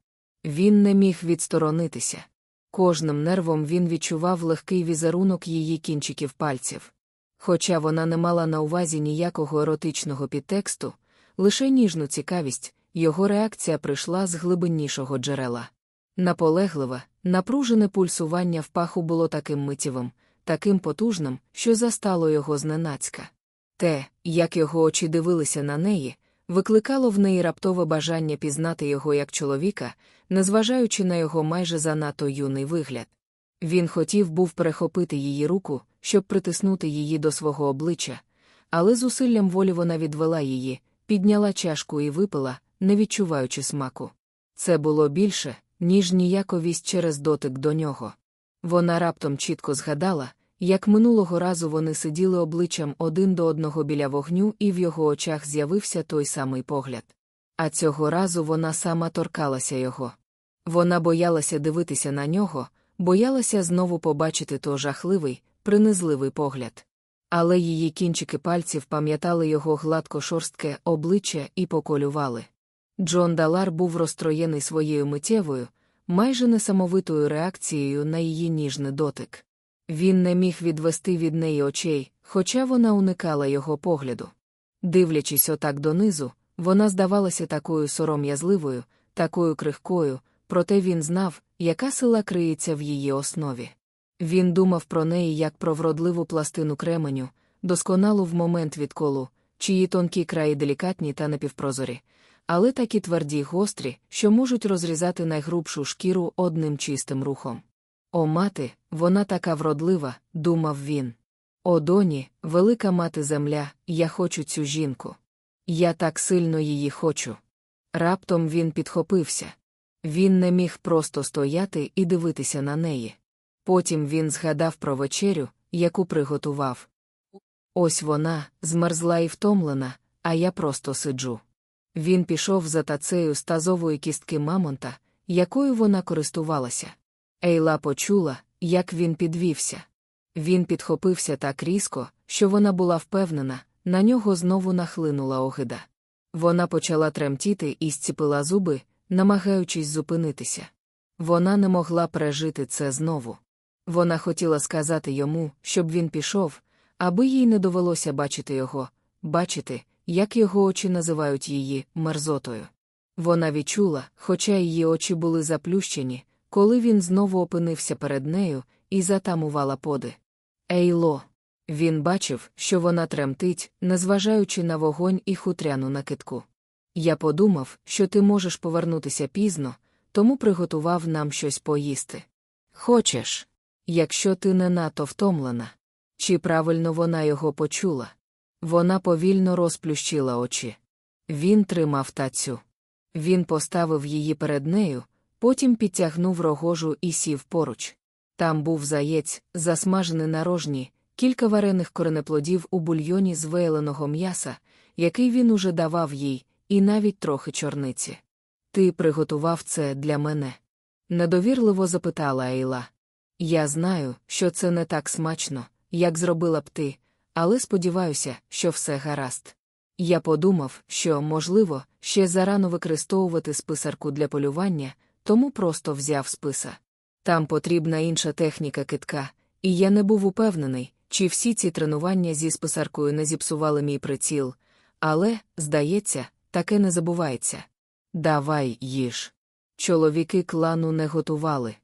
Він не міг відсторонитися. Кожним нервом він відчував легкий візерунок її кінчиків пальців. Хоча вона не мала на увазі ніякого еротичного підтексту, лише ніжну цікавість, його реакція прийшла з глибиннішого джерела. Наполегливе, напружене пульсування в паху було таким миттєвим, таким потужним, що застало його зненацька. Те, як його очі дивилися на неї, викликало в неї раптове бажання пізнати його як чоловіка, незважаючи на його майже занадто юний вигляд. Він хотів був перехопити її руку, щоб притиснути її до свого обличчя, але зусиллям волі вона відвела її, підняла чашку і випила, не відчуваючи смаку. Це було більше, ніж ніяковість через дотик до нього. Вона раптом чітко згадала, як минулого разу вони сиділи обличчям один до одного біля вогню, і в його очах з'явився той самий погляд. А цього разу вона сама торкалася його. Вона боялася дивитися на нього, боялася знову побачити той жахливий, принизливий погляд. Але її кінчики пальців пам'ятали його гладко шорстке обличчя і поколювали. Джон Далар був розстроєний своєю миттєвою, майже несамовитою реакцією на її ніжний дотик. Він не міг відвести від неї очей, хоча вона уникала його погляду. Дивлячись отак донизу, вона здавалася такою сором'язливою, такою крихкою, проте він знав, яка сила криється в її основі. Він думав про неї як про вродливу пластину кременю, досконалу в момент відколу, чиї тонкі краї делікатні та напівпрозорі, але такі тверді й гострі, що можуть розрізати найгрубшу шкіру одним чистим рухом. О, мати, вона така вродлива, думав він. О, доні, велика мати земля, я хочу цю жінку. Я так сильно її хочу. Раптом він підхопився. Він не міг просто стояти і дивитися на неї. Потім він згадав про вечерю, яку приготував. Ось вона, змерзла і втомлена, а я просто сиджу. Він пішов за тацею з тазової кістки Мамонта, якою вона користувалася. Ейла почула, як він підвівся. Він підхопився так різко, що вона була впевнена, на нього знову нахлинула огида. Вона почала тремтіти і зціпила зуби, намагаючись зупинитися. Вона не могла пережити це знову. Вона хотіла сказати йому, щоб він пішов, аби їй не довелося бачити його, бачити, як його очі називають її мерзотою. Вона відчула, хоча її очі були заплющені, коли він знову опинився перед нею, і затамувала поди. Ейло. Він бачив, що вона тремтить, незважаючи на вогонь і хутряну накидку. Я подумав, що ти можеш повернутися пізно, тому приготував нам щось поїсти. Хочеш, якщо ти не надто втомлена. Чи правильно вона його почула? Вона повільно розплющила очі. Він тримав тацю. Він поставив її перед нею, потім підтягнув рогожу і сів поруч. Там був заєць, засмажений на рожні, кілька варених коренеплодів у бульйоні з вейленого м'яса, який він уже давав їй, і навіть трохи чорниці. Ти приготував це для мене? недовірливо запитала Ейла. Я знаю, що це не так смачно, як зробила б ти, але сподіваюся, що все гаразд. Я подумав, що, можливо, ще зарано використовувати списарку для полювання, тому просто взяв списа. Там потрібна інша техніка китка, і я не був упевнений, чи всі ці тренування зі списаркою не зіпсували мій приціл, але, здається, таке не забувається. Давай їж. Чоловіки клану не готували.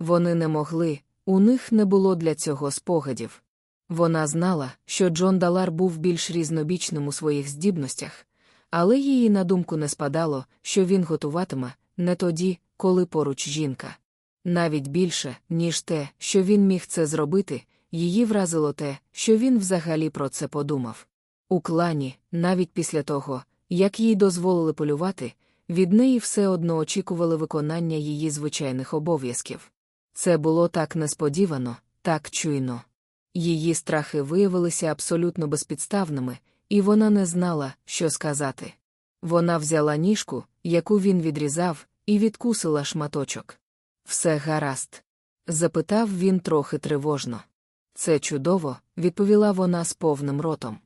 Вони не могли, у них не було для цього спогадів. Вона знала, що Джон Далар був більш різнобічним у своїх здібностях, але її на думку не спадало, що він готуватиме не тоді, коли поруч жінка. Навіть більше, ніж те, що він міг це зробити, її вразило те, що він взагалі про це подумав. У клані, навіть після того, як їй дозволили полювати, від неї все одно очікували виконання її звичайних обов'язків. Це було так несподівано, так чуйно. Її страхи виявилися абсолютно безпідставними, і вона не знала, що сказати. Вона взяла ніжку, яку він відрізав, і відкусила шматочок. Все гаразд? запитав він трохи тривожно. Це чудово, відповіла вона з повним ротом.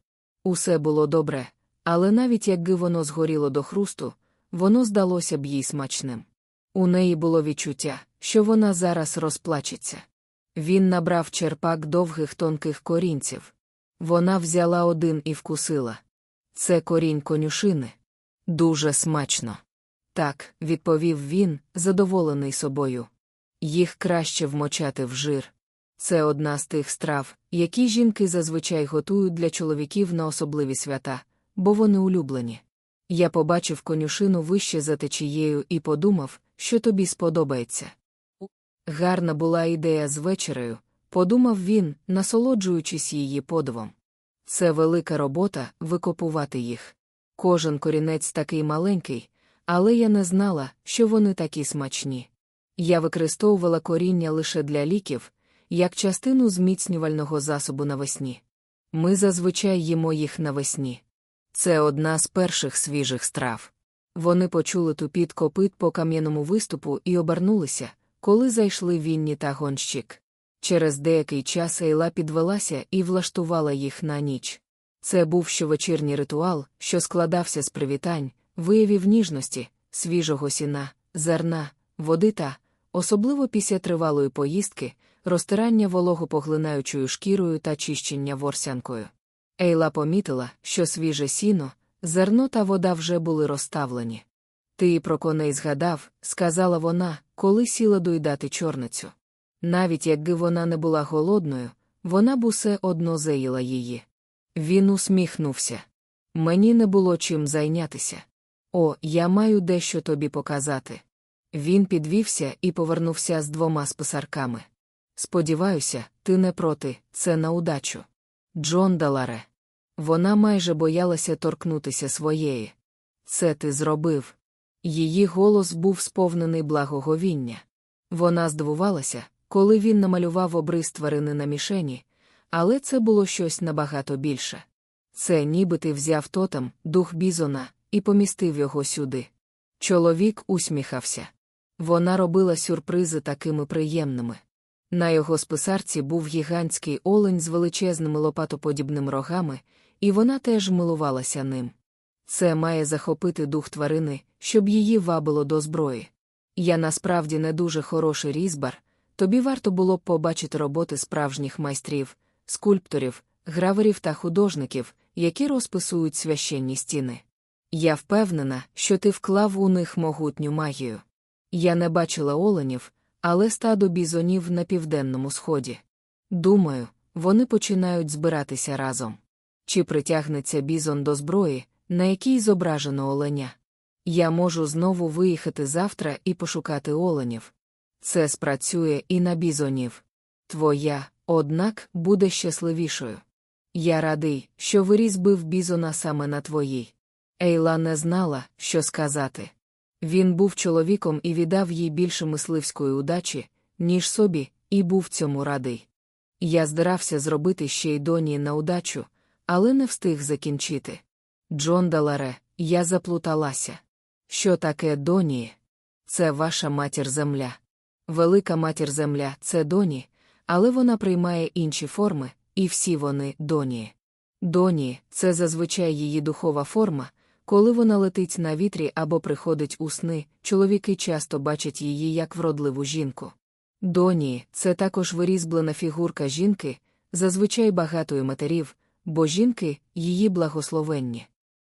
Усе було добре, але навіть якби воно згоріло до хрусту, воно здалося б їй смачним. У неї було відчуття, що вона зараз розплачеться. Він набрав черпак довгих тонких корінців. Вона взяла один і вкусила. Це корінь конюшини. Дуже смачно. Так, відповів він, задоволений собою. Їх краще вмочати в жир. Це одна з тих страв, які жінки зазвичай готують для чоловіків на особливі свята, бо вони улюблені. Я побачив конюшину вище за течією і подумав, що тобі сподобається. Гарна була ідея з вечерею, подумав він, насолоджуючись її подивом. Це велика робота викопувати їх. Кожен корінець такий маленький, але я не знала, що вони такі смачні. Я використовувала коріння лише для ліків, як частину зміцнювального засобу навесні. Ми зазвичай їмо їх навесні. Це одна з перших свіжих страв. Вони почули тупіт копит по кам'яному виступу і обернулися, коли зайшли Вінні та гонщик. Через деякий час Ейла підвелася і влаштувала їх на ніч. Це був щовечірній ритуал, що складався з привітань, виявів ніжності, свіжого сіна, зерна, води та, особливо після тривалої поїздки, розтирання вологопоглинаючою шкірою та чищення ворсянкою. Ейла помітила, що свіже сіно, зерно та вода вже були розставлені. Ти про коней згадав, сказала вона, коли сіла доїдати чорницю. Навіть якби вона не була голодною, вона б усе одно заїла її. Він усміхнувся. Мені не було чим зайнятися. О, я маю дещо тобі показати. Він підвівся і повернувся з двома списарками. Сподіваюся, ти не проти, це на удачу. Джон Даларе. Вона майже боялася торкнутися своєї. Це ти зробив. Її голос був сповнений благоговіння. Вона здивувалася, коли він намалював обрис тварини на мішені, але це було щось набагато більше. Це ніби ти взяв тотем, дух бізона, і помістив його сюди. Чоловік усміхався. Вона робила сюрпризи такими приємними. На його списарці був гігантський олень з величезними лопатоподібними рогами, і вона теж милувалася ним. Це має захопити дух тварини, щоб її вабило до зброї. Я насправді не дуже хороший різьбар, тобі варто було б побачити роботи справжніх майстрів, скульпторів, граверів та художників, які розписують священні стіни. Я впевнена, що ти вклав у них могутню магію. Я не бачила оленів, але стадо бізонів на південному сході. Думаю, вони починають збиратися разом. Чи притягнеться бізон до зброї, на якій зображено оленя? Я можу знову виїхати завтра і пошукати оленів. Це спрацює і на бізонів. Твоя, однак, буде щасливішою. Я радий, що виріс бив бізона саме на твоїй. Ейла не знала, що сказати. Він був чоловіком і віддав їй більше мисливської удачі, ніж собі, і був цьому радий. Я здирався зробити ще й доні на удачу, але не встиг закінчити. Джон Даларе, я заплуталася. Що таке доні? Це ваша матір земля. Велика матір земля це доні, але вона приймає інші форми, і всі вони доні. Доні це зазвичай її духова форма, коли вона летить на вітрі або приходить у сни, чоловіки часто бачать її як вродливу жінку. Доні це також вирізблена фігурка жінки, зазвичай багатої матерів, бо жінки її благословенні.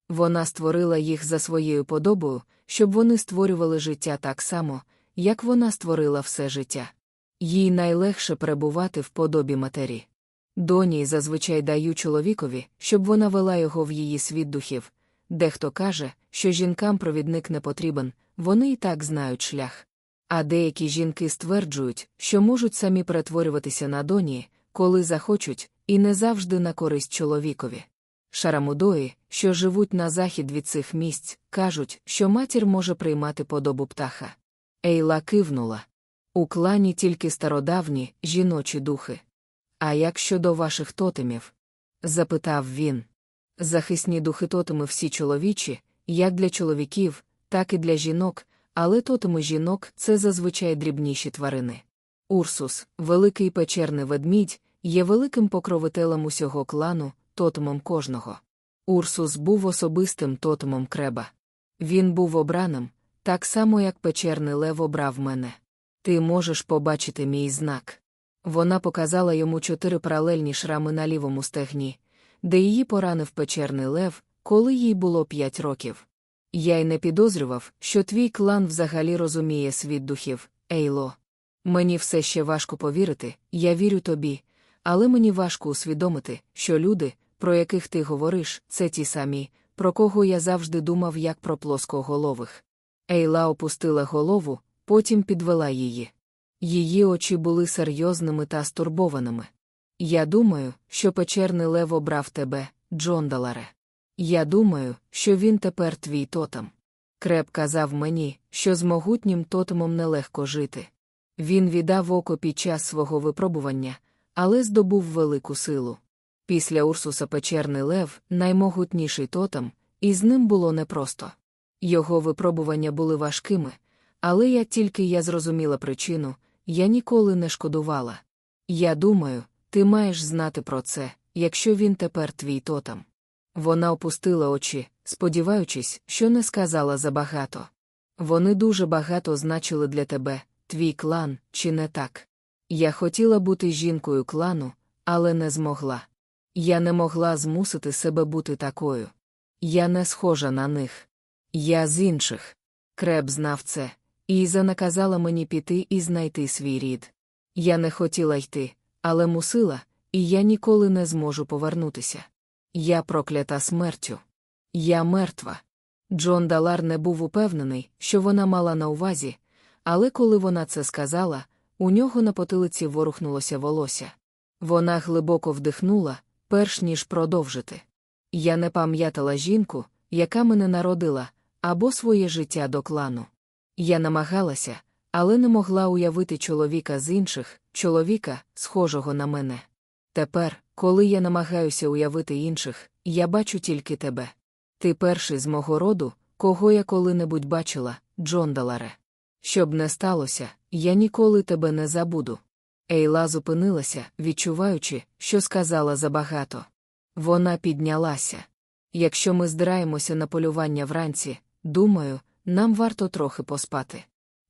Вона створила їх за своєю подобою, щоб вони створювали життя так само, як вона створила все життя. Їй найлегше перебувати в подобі матері. Доні зазвичай даю чоловікові, щоб вона вела його в її світ духів. Дехто каже, що жінкам провідник не потрібен, вони і так знають шлях. А деякі жінки стверджують, що можуть самі перетворюватися на доні, коли захочуть, і не завжди на користь чоловікові. Шарамудої, що живуть на захід від цих місць, кажуть, що матір може приймати подобу птаха. Ейла кивнула. У клані тільки стародавні жіночі духи. А як щодо ваших тотемів? запитав він. Захисні духи тотеми всі чоловічі, як для чоловіків, так і для жінок, але тотеми жінок це зазвичай дрібніші тварини. Урсус, великий печерний ведмідь, є великим покровителем усього клану, тотемом кожного. Урсус був особистим тотемом креба. Він був обраним, так само, як печерний лев обрав мене. Ти можеш побачити мій знак. Вона показала йому чотири паралельні шрами на лівому стегні, де її поранив печерний лев, коли їй було п'ять років. Я й не підозрював, що твій клан взагалі розуміє світ духів, Ейло. Мені все ще важко повірити, я вірю тобі, але мені важко усвідомити, що люди, про яких ти говориш, це ті самі, про кого я завжди думав як про плоскоголових. Ейла опустила голову, потім підвела її. Її очі були серйозними та стурбованими. Я думаю, що печерний лев обрав тебе, Джондаларе. Я думаю, що він тепер твій тотем. Креп казав мені, що з могутнім тотемом нелегко жити. Він віддав око під час свого випробування, але здобув велику силу. Після Урсуса Печерний Лев наймогутніший тотем, і з ним було непросто. Його випробування були важкими, але як тільки я зрозуміла причину, я ніколи не шкодувала. Я думаю, ти маєш знати про це, якщо він тепер твій тотем. Вона опустила очі, сподіваючись, що не сказала забагато. Вони дуже багато значили для тебе, твій клан, чи не так? Я хотіла бути жінкою клану, але не змогла. Я не могла змусити себе бути такою. Я не схожа на них. Я з інших. Креб знав це, і Іза наказала мені піти і знайти свій рід. Я не хотіла йти, але мусила, і я ніколи не зможу повернутися. Я проклята смертю. Я мертва. Джон Далар не був упевнений, що вона мала на увазі, але коли вона це сказала, у нього на потилиці ворухнулося волосся. Вона глибоко вдихнула, перш ніж продовжити. Я не пам'ятала жінку, яка мене народила, або своє життя до клану. Я намагалася, але не могла уявити чоловіка з інших, чоловіка, схожого на мене. Тепер, коли я намагаюся уявити інших, я бачу тільки тебе. Ти перший з мого роду, кого я коли-небудь бачила, Джондаларе. Щоб не сталося, я ніколи тебе не забуду. Ейла зупинилася, відчуваючи, що сказала забагато. Вона піднялася. Якщо ми здираємося на полювання вранці, думаю, нам варто трохи поспати.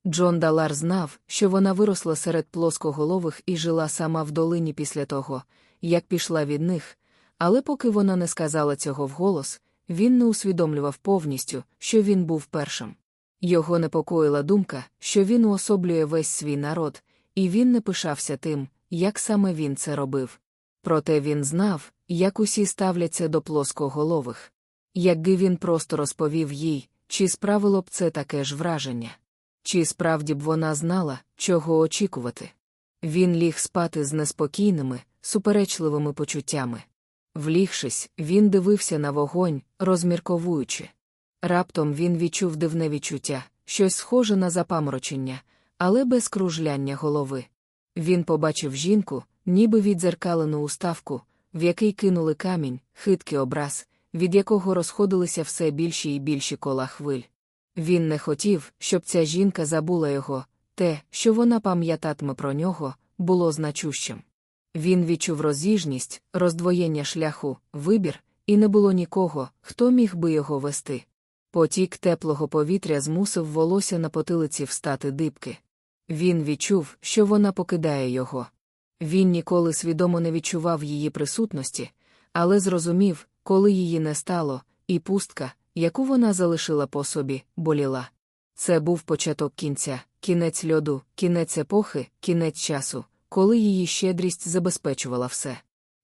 Джон Далар знав, що вона виросла серед плоскоголових і жила сама в долині після того, як пішла від них, але поки вона не сказала цього вголос, він не усвідомлював повністю, що він був першим. Його непокоїла думка, що він уособлює весь свій народ, і він не пишався тим, як саме він це робив. Проте він знав, як усі ставляться до плоскоголових. Якби він просто розповів їй, чи справило б це таке ж враження, чи справді б вона знала, чого очікувати. Він ліг спати з неспокійними, суперечливими почуттями. Влігшись, він дивився на вогонь, розмірковуючи. Раптом він відчув дивне відчуття, щось схоже на запаморочення, але без кружляння голови. Він побачив жінку, ніби відзеркалену уставку, в який кинули камінь, хиткий образ, від якого розходилися все більші і більші кола хвиль. Він не хотів, щоб ця жінка забула його, те, що вона пам'ятатиме про нього, було значущим. Він відчув розіжність, роздвоєння шляху, вибір, і не було нікого, хто міг би його вести. Потік теплого повітря змусив волосся на потилиці встати дибки. Він відчув, що вона покидає його. Він ніколи свідомо не відчував її присутності, але зрозумів, коли її не стало, і пустка, яку вона залишила по собі, боліла. Це був початок кінця, кінець льоду, кінець епохи, кінець часу, коли її щедрість забезпечувала все.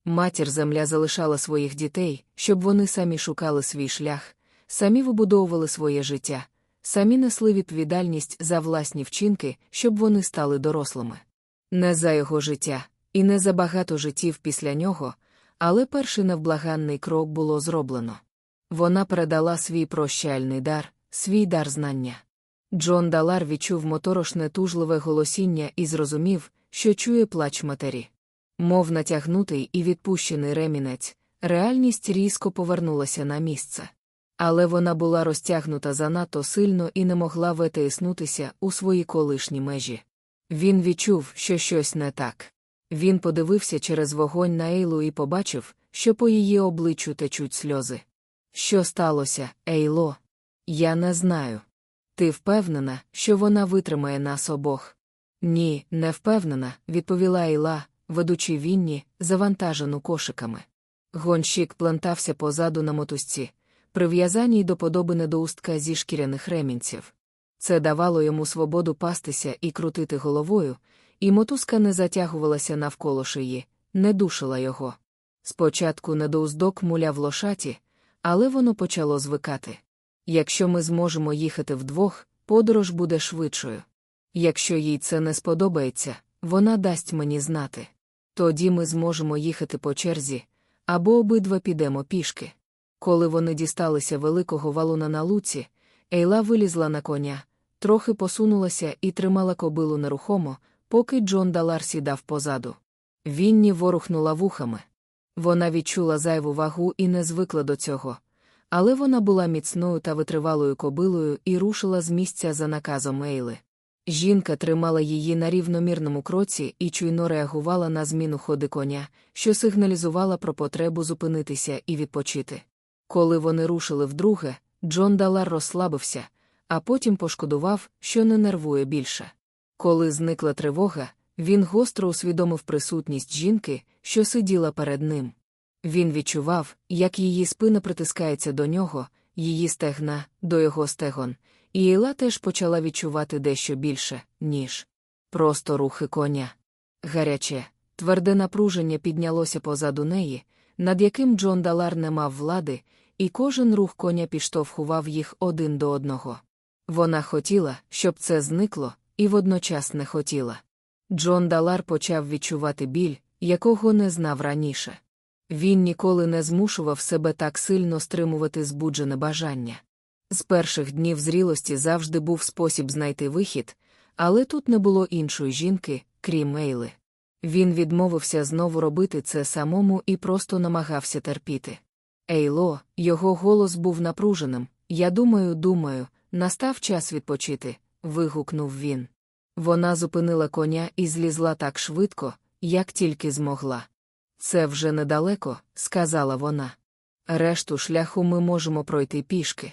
Матір земля залишала своїх дітей, щоб вони самі шукали свій шлях, самі вибудовували своє життя, самі несли відповідальність за власні вчинки, щоб вони стали дорослими. Не за його життя, і не за багато життів після нього, але перший невблаганний крок було зроблено. Вона передала свій прощальний дар, свій дар знання. Джон Далар відчув моторошне тужливе голосіння і зрозумів, що чує плач матері. Мов натягнутий і відпущений ремінець, реальність різко повернулася на місце. Але вона була розтягнута занадто сильно і не могла витиснутися у свої колишні межі. Він відчув, що щось не так. Він подивився через вогонь на Ейлу і побачив, що по її обличчю течуть сльози. Що сталося, Ейло? Я не знаю. Ти впевнена, що вона витримає нас обох? Ні, не впевнена, відповіла Ейла, ведучи вінні, завантажену кошиками. Гонщик плентався позаду на мотузці, прив'язаній до подобини до устка зі шкіряних ремінців. Це давало йому свободу пастися і крутити головою, і мотузка не затягувалася навколо шиї, не душила його. Спочатку недоуздок муляв лошаті, але воно почало звикати. Якщо ми зможемо їхати вдвох, подорож буде швидшою. Якщо їй це не сподобається, вона дасть мені знати. Тоді ми зможемо їхати по черзі, або обидва підемо пішки. Коли вони дісталися великого валуна на луці, Ейла вилізла на коня, трохи посунулася і тримала кобилу нерухомо, поки Джон Далар сідав позаду. Вінні ворухнула вухами. Вона відчула зайву вагу і не звикла до цього. Але вона була міцною та витривалою кобилою і рушила з місця за наказом Ейли. Жінка тримала її на рівномірному кроці і чуйно реагувала на зміну ходи коня, що сигналізувала про потребу зупинитися і відпочити. Коли вони рушили вдруге, Джон Далар розслабився, а потім пошкодував, що не нервує більше. Коли зникла тривога, він гостро усвідомив присутність жінки, що сиділа перед ним. Він відчував, як її спина притискається до нього, її стегна, до його стегон, і Іла теж почала відчувати дещо більше, ніж просто рухи коня. Гаряче, тверде напруження піднялося позаду неї, над яким Джон Далар не мав влади, і кожен рух коня підштовхував їх один до одного. Вона хотіла, щоб це зникло, і водночас не хотіла. Джон Далар почав відчувати біль, якого не знав раніше. Він ніколи не змушував себе так сильно стримувати збуджене бажання. З перших днів зрілості завжди був спосіб знайти вихід, але тут не було іншої жінки, крім Ейли. Він відмовився знову робити це самому і просто намагався терпіти. Ейло, його голос був напруженим. Я думаю, думаю, настав час відпочити. вигукнув він. Вона зупинила коня і злізла так швидко, як тільки змогла. Це вже недалеко, сказала вона. Решту шляху ми можемо пройти пішки.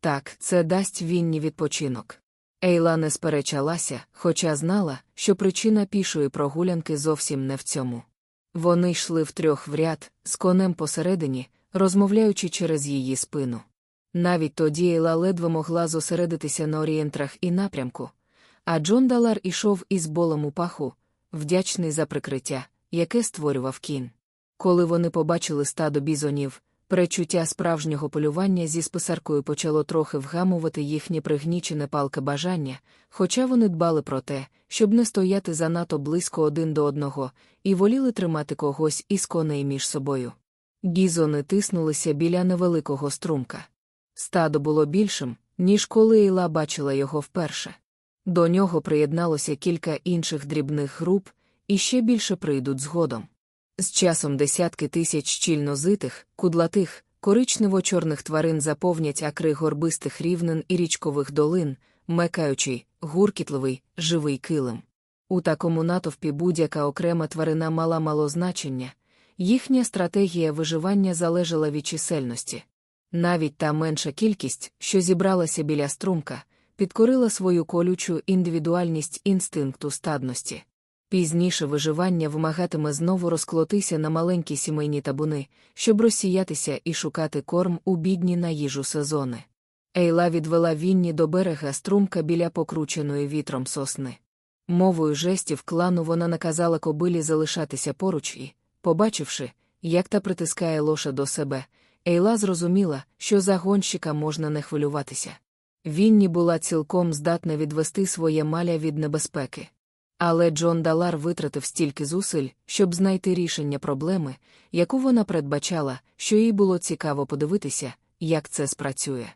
Так, це дасть вінні відпочинок. Ейла не сперечалася, хоча знала, що причина пішої прогулянки зовсім не в цьому. Вони йшли втрьох в ряд, з конем посередині, розмовляючи через її спину. Навіть тоді Ейла ледве могла зосередитися на орієнтрах і напрямку, а Джон Далар ішов із болем у паху, вдячний за прикриття, яке створював кін. Коли вони побачили стадо бізонів, перечуття справжнього полювання зі списаркою почало трохи вгамувати їхнє пригнічене палке бажання, хоча вони дбали про те, щоб не стояти занадто близько один до одного, і воліли тримати когось із коней між собою. Бізони тиснулися біля невеликого струмка. Стадо було більшим, ніж коли Іла бачила його вперше. До нього приєдналося кілька інших дрібних груп, і ще більше прийдуть згодом. З часом десятки тисяч щільнозитих, кудлатих, коричнево-чорних тварин заповнять акри горбистих рівнин і річкових долин, мекаючий, гуркітливий, живий килим. У такому натовпі будь-яка окрема тварина мала мало значення, їхня стратегія виживання залежала від чисельності. Навіть та менша кількість, що зібралася біля струмка, підкорила свою колючу індивідуальність інстинкту стадності. Пізніше виживання вимагатиме знову розклотися на маленькі сімейні табуни, щоб розсіятися і шукати корм у бідні на їжу сезони. Ейла відвела вінні до берега струмка біля покрученої вітром сосни. Мовою жестів клану вона наказала кобилі залишатися поруч і, побачивши, як та притискає лоша до себе, Ейла зрозуміла, що за гонщика можна не хвилюватися. Вінні була цілком здатна відвести своє маля від небезпеки. Але Джон Далар витратив стільки зусиль, щоб знайти рішення проблеми, яку вона передбачала, що їй було цікаво подивитися, як це спрацює.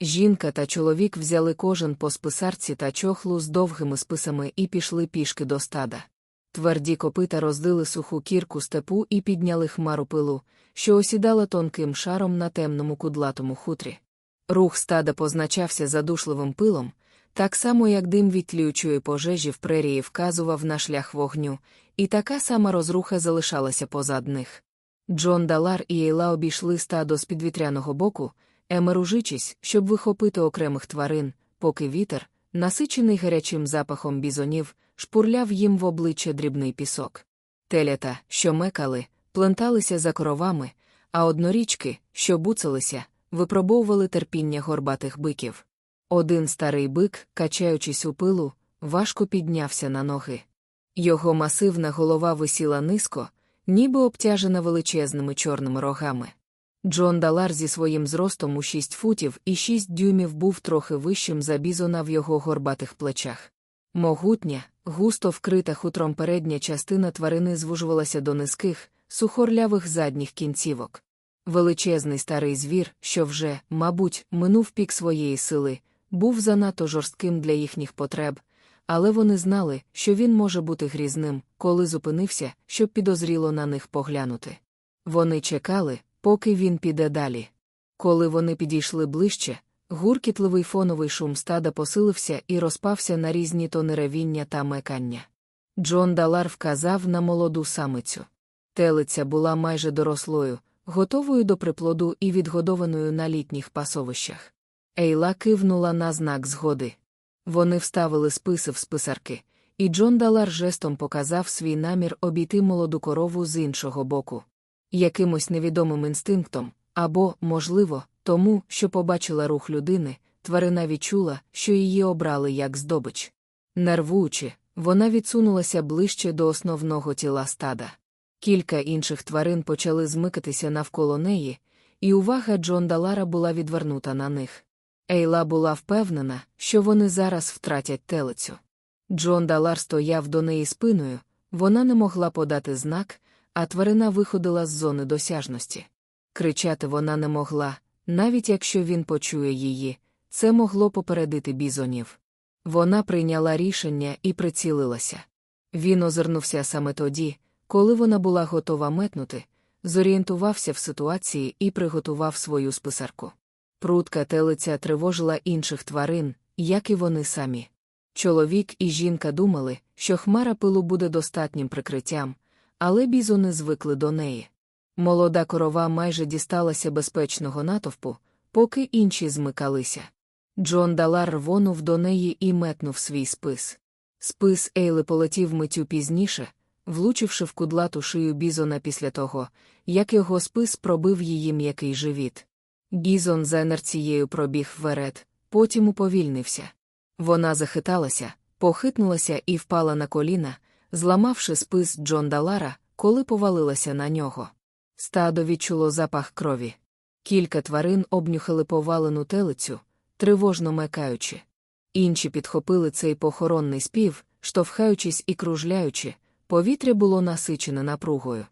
Жінка та чоловік взяли кожен по списарці та чохлу з довгими списами і пішли пішки до стада. Тверді копита роздили суху кірку степу і підняли хмару пилу, що осідала тонким шаром на темному кудлатому хутрі. Рух стада позначався задушливим пилом, так само як дим від тлюючої пожежі в прерії вказував на шлях вогню, і така сама розруха залишалася позад них. Джон Далар і Ейла обійшли стадо з підвітряного боку, емеружичись, щоб вихопити окремих тварин, поки вітер, насичений гарячим запахом бізонів, шпурляв їм в обличчя дрібний пісок. Телята, що мекали, пленталися за коровами, а однорічки, що буцалися, випробовували терпіння горбатих биків. Один старий бик, качаючись у пилу, важко піднявся на ноги. Його масивна голова висіла низько, ніби обтяжена величезними чорними рогами. Джон Далар зі своїм зростом у шість футів і шість дюймів був трохи вищим за бізона в його горбатих плечах. Могутня, густо вкрита хутром передня частина тварини звужувалася до низьких, сухорлявих задніх кінцівок. Величезний старий звір, що вже, мабуть, минув пік своєї сили, був занадто жорстким для їхніх потреб, але вони знали, що він може бути грізним, коли зупинився, щоб підозріло на них поглянути. Вони чекали, поки він піде далі. Коли вони підійшли ближче, гуркітливий фоновий шум стада посилився і розпався на різні тони ревіння та мекання. Джон Далар вказав на молоду самицю. Телиця була майже дорослою, готовою до приплоду і відгодованою на літніх пасовищах. Ейла кивнула на знак згоди. Вони вставили списи в списарки, і Джон Далар жестом показав свій намір обійти молоду корову з іншого боку. Якимось невідомим інстинктом, або, можливо, тому, що побачила рух людини, тварина відчула, що її обрали як здобич. Нервуючи, вона відсунулася ближче до основного тіла стада. Кілька інших тварин почали змикатися навколо неї, і увага Джон Далара була відвернута на них. Ейла була впевнена, що вони зараз втратять телицю. Джон Далар стояв до неї спиною, вона не могла подати знак, а тварина виходила з зони досяжності. Кричати вона не могла, навіть якщо він почує її, це могло попередити бізонів. Вона прийняла рішення і прицілилася. Він озирнувся саме тоді, коли вона була готова метнути, зорієнтувався в ситуації і приготував свою списарку. Прутка телиця тривожила інших тварин, як і вони самі. Чоловік і жінка думали, що хмара пилу буде достатнім прикриттям, але бізони звикли до неї. Молода корова майже дісталася безпечного натовпу, поки інші змикалися. Джон Далар рвонув до неї і метнув свій спис. Спис Ейли полетів миттю пізніше, влучивши в кудлату шию бізона після того, як його спис пробив її м'який живіт. Гізон за інерцією пробіг вперед, потім уповільнився. Вона захиталася, похитнулася і впала на коліна, зламавши спис Джон Далара, коли повалилася на нього. Стадо відчуло запах крові. Кілька тварин обнюхали повалену телицю, тривожно мекаючи. Інші підхопили цей похоронний спів, штовхаючись і кружляючи, повітря було насичене напругою.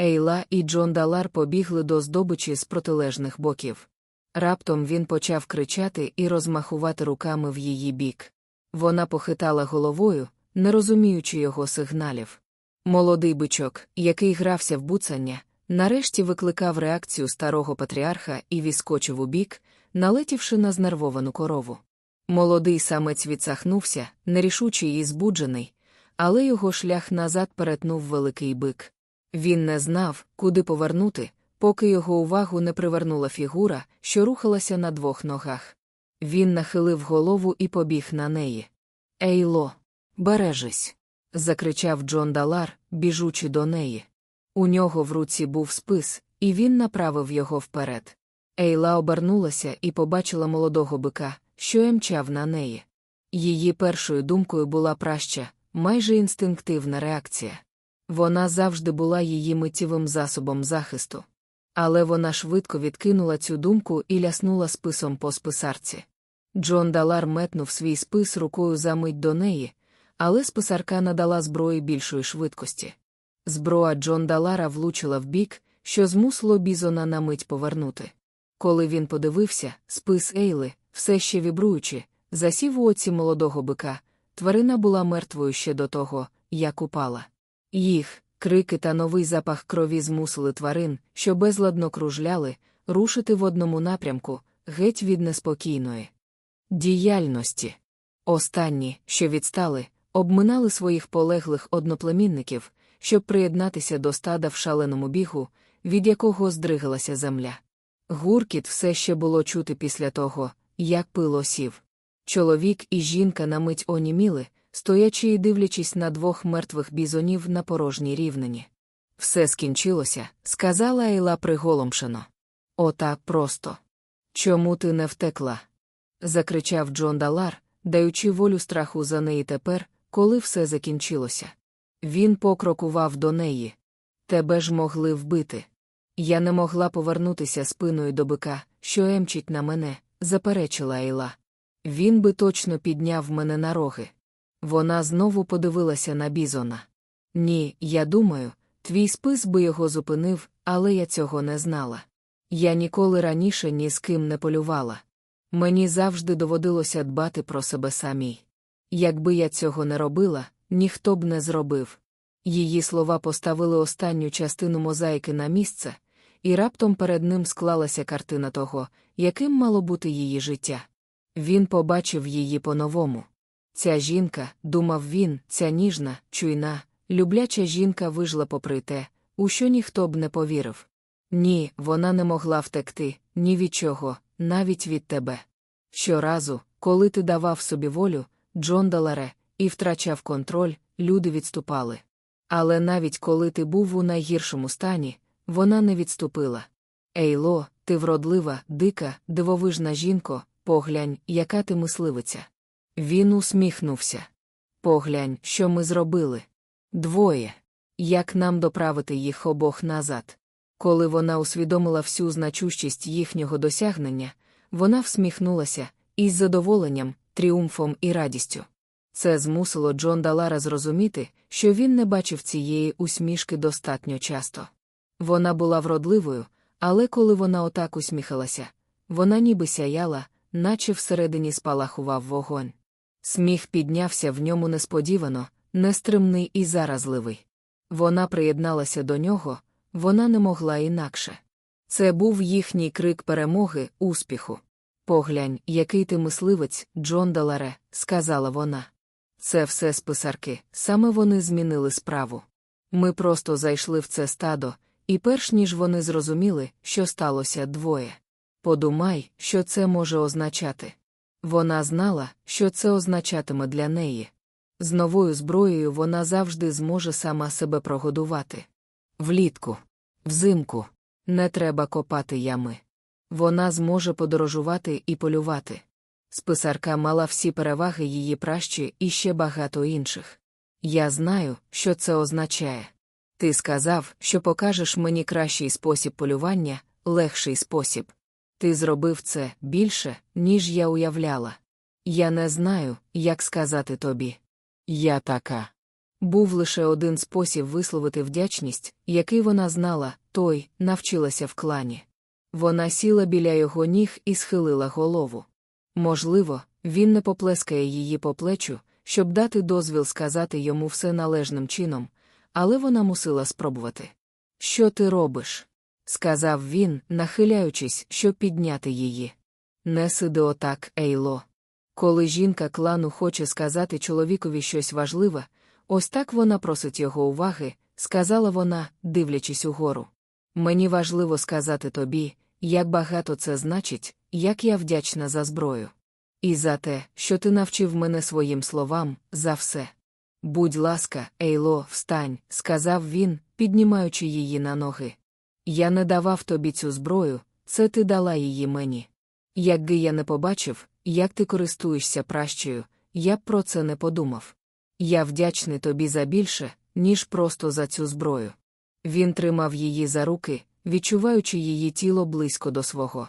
Ейла і Джон Далар побігли до здобичі з протилежних боків. Раптом він почав кричати і розмахувати руками в її бік. Вона похитала головою, не розуміючи його сигналів. Молодий бичок, який грався в буцання, нарешті викликав реакцію старого патріарха і віскочив у бік, налетівши на знервовану корову. Молодий самець відсахнувся, нерішучий і збуджений, але його шлях назад перетнув великий бик. Він не знав, куди повернути, поки його увагу не привернула фігура, що рухалася на двох ногах. Він нахилив голову і побіг на неї. Ейло, бережись. закричав Джон Далар, біжучи до неї. У нього в руці був спис, і він направив його вперед. Ейла обернулася і побачила молодого бика, що емчав на неї. Її першою думкою була праща, майже інстинктивна реакція. Вона завжди була її миттєвим засобом захисту. Але вона швидко відкинула цю думку і ляснула списом по списарці. Джон Далар метнув свій спис рукою за мить до неї, але списарка надала зброї більшої швидкості. Зброя Джон Далара влучила в бік, що змусило бізона на мить повернути. Коли він подивився, спис Ейли, все ще вібруючи, засів у оці молодого бика, тварина була мертвою ще до того, як упала. Їх, крики та новий запах крові змусили тварин, що безладно кружляли, рушити в одному напрямку, геть від неспокійної діяльності. Останні, що відстали, обминали своїх полеглих одноплемінників, щоб приєднатися до стада в шаленому бігу, від якого здригалася земля. Гуркіт все ще було чути після того, як пило сів. Чоловік і жінка на мить оніміли, стоячи і дивлячись на двох мертвих бізонів на порожній рівнині. Все скінчилося, сказала Ейла приголомшено. Отак просто. Чому ти не втекла? закричав Джон Далар, даючи волю страху за неї тепер, коли все закінчилося. Він покрокував до неї. Тебе ж могли вбити. Я не могла повернутися спиною до бика, що емчить на мене, заперечила Ейла. Він би точно підняв мене на роги. Вона знову подивилася на бізона. Ні, я думаю, твій спис би його зупинив, але я цього не знала. Я ніколи раніше ні з ким не полювала. Мені завжди доводилося дбати про себе самій. Якби я цього не робила, ніхто б не зробив. Її слова поставили останню частину мозаїки на місце, і раптом перед ним склалася картина того, яким мало бути її життя. Він побачив її по-новому. Ця жінка, думав він, ця ніжна, чуйна, любляча жінка вижила попри те, у що ніхто б не повірив. Ні, вона не могла втекти, ні від чого, навіть від тебе. Щоразу, коли ти давав собі волю, Джон Даларе, і втрачав контроль, люди відступали. Але навіть коли ти був у найгіршому стані, вона не відступила. Ейло, ти вродлива, дика, дивовижна жінко, поглянь, яка ти мисливиця. Він усміхнувся. Поглянь, що ми зробили. Двоє. Як нам доправити їх обох назад? Коли вона усвідомила всю значущість їхнього досягнення, вона всміхнулася із задоволенням, тріумфом і радістю. Це змусило Джон Далара зрозуміти, що він не бачив цієї усмішки достатньо часто. Вона була вродливою, але коли вона отак усміхалася, вона ніби сяяла, наче всередині спалахував вогонь. Сміх піднявся в ньому несподівано, нестримний і заразливий. Вона приєдналася до нього, вона не могла інакше. Це був їхній крик перемоги, успіху. Поглянь, який ти мисливець, Джон Даларе, сказала вона. Це все списарки, саме вони змінили справу. Ми просто зайшли в це стадо, і перш ніж вони зрозуміли, що сталося двоє. Подумай, що це може означати. Вона знала, що це означатиме для неї. З новою зброєю вона завжди зможе сама себе прогодувати. Влітку, взимку, не треба копати ями. Вона зможе подорожувати і полювати. Списарка мала всі переваги її пращі і ще багато інших. Я знаю, що це означає. Ти сказав, що покажеш мені кращий спосіб полювання, легший спосіб. Ти зробив це більше, ніж я уявляла. Я не знаю, як сказати тобі. Я така. Був лише один спосіб висловити вдячність, який вона знала, той навчилася в клані. Вона сіла біля його ніг і схилила голову. Можливо, він не поплескає її по плечу, щоб дати дозвіл сказати йому все належним чином, але вона мусила спробувати. Що ти робиш? Сказав він, нахиляючись, щоб підняти її. Не сиди отак, Ейло. Коли жінка клану хоче сказати чоловікові щось важливе, ось так вона просить його уваги, сказала вона, дивлячись угору. Мені важливо сказати тобі, як багато це значить, як я вдячна за зброю. І за те, що ти навчив мене своїм словам, за все. Будь ласка, Ейло, встань, сказав він, піднімаючи її на ноги. Я не давав тобі цю зброю, це ти дала її мені. Якби я не побачив, як ти користуєшся пращею, я б про це не подумав. Я вдячний тобі за більше, ніж просто за цю зброю. Він тримав її за руки, відчуваючи її тіло близько до свого.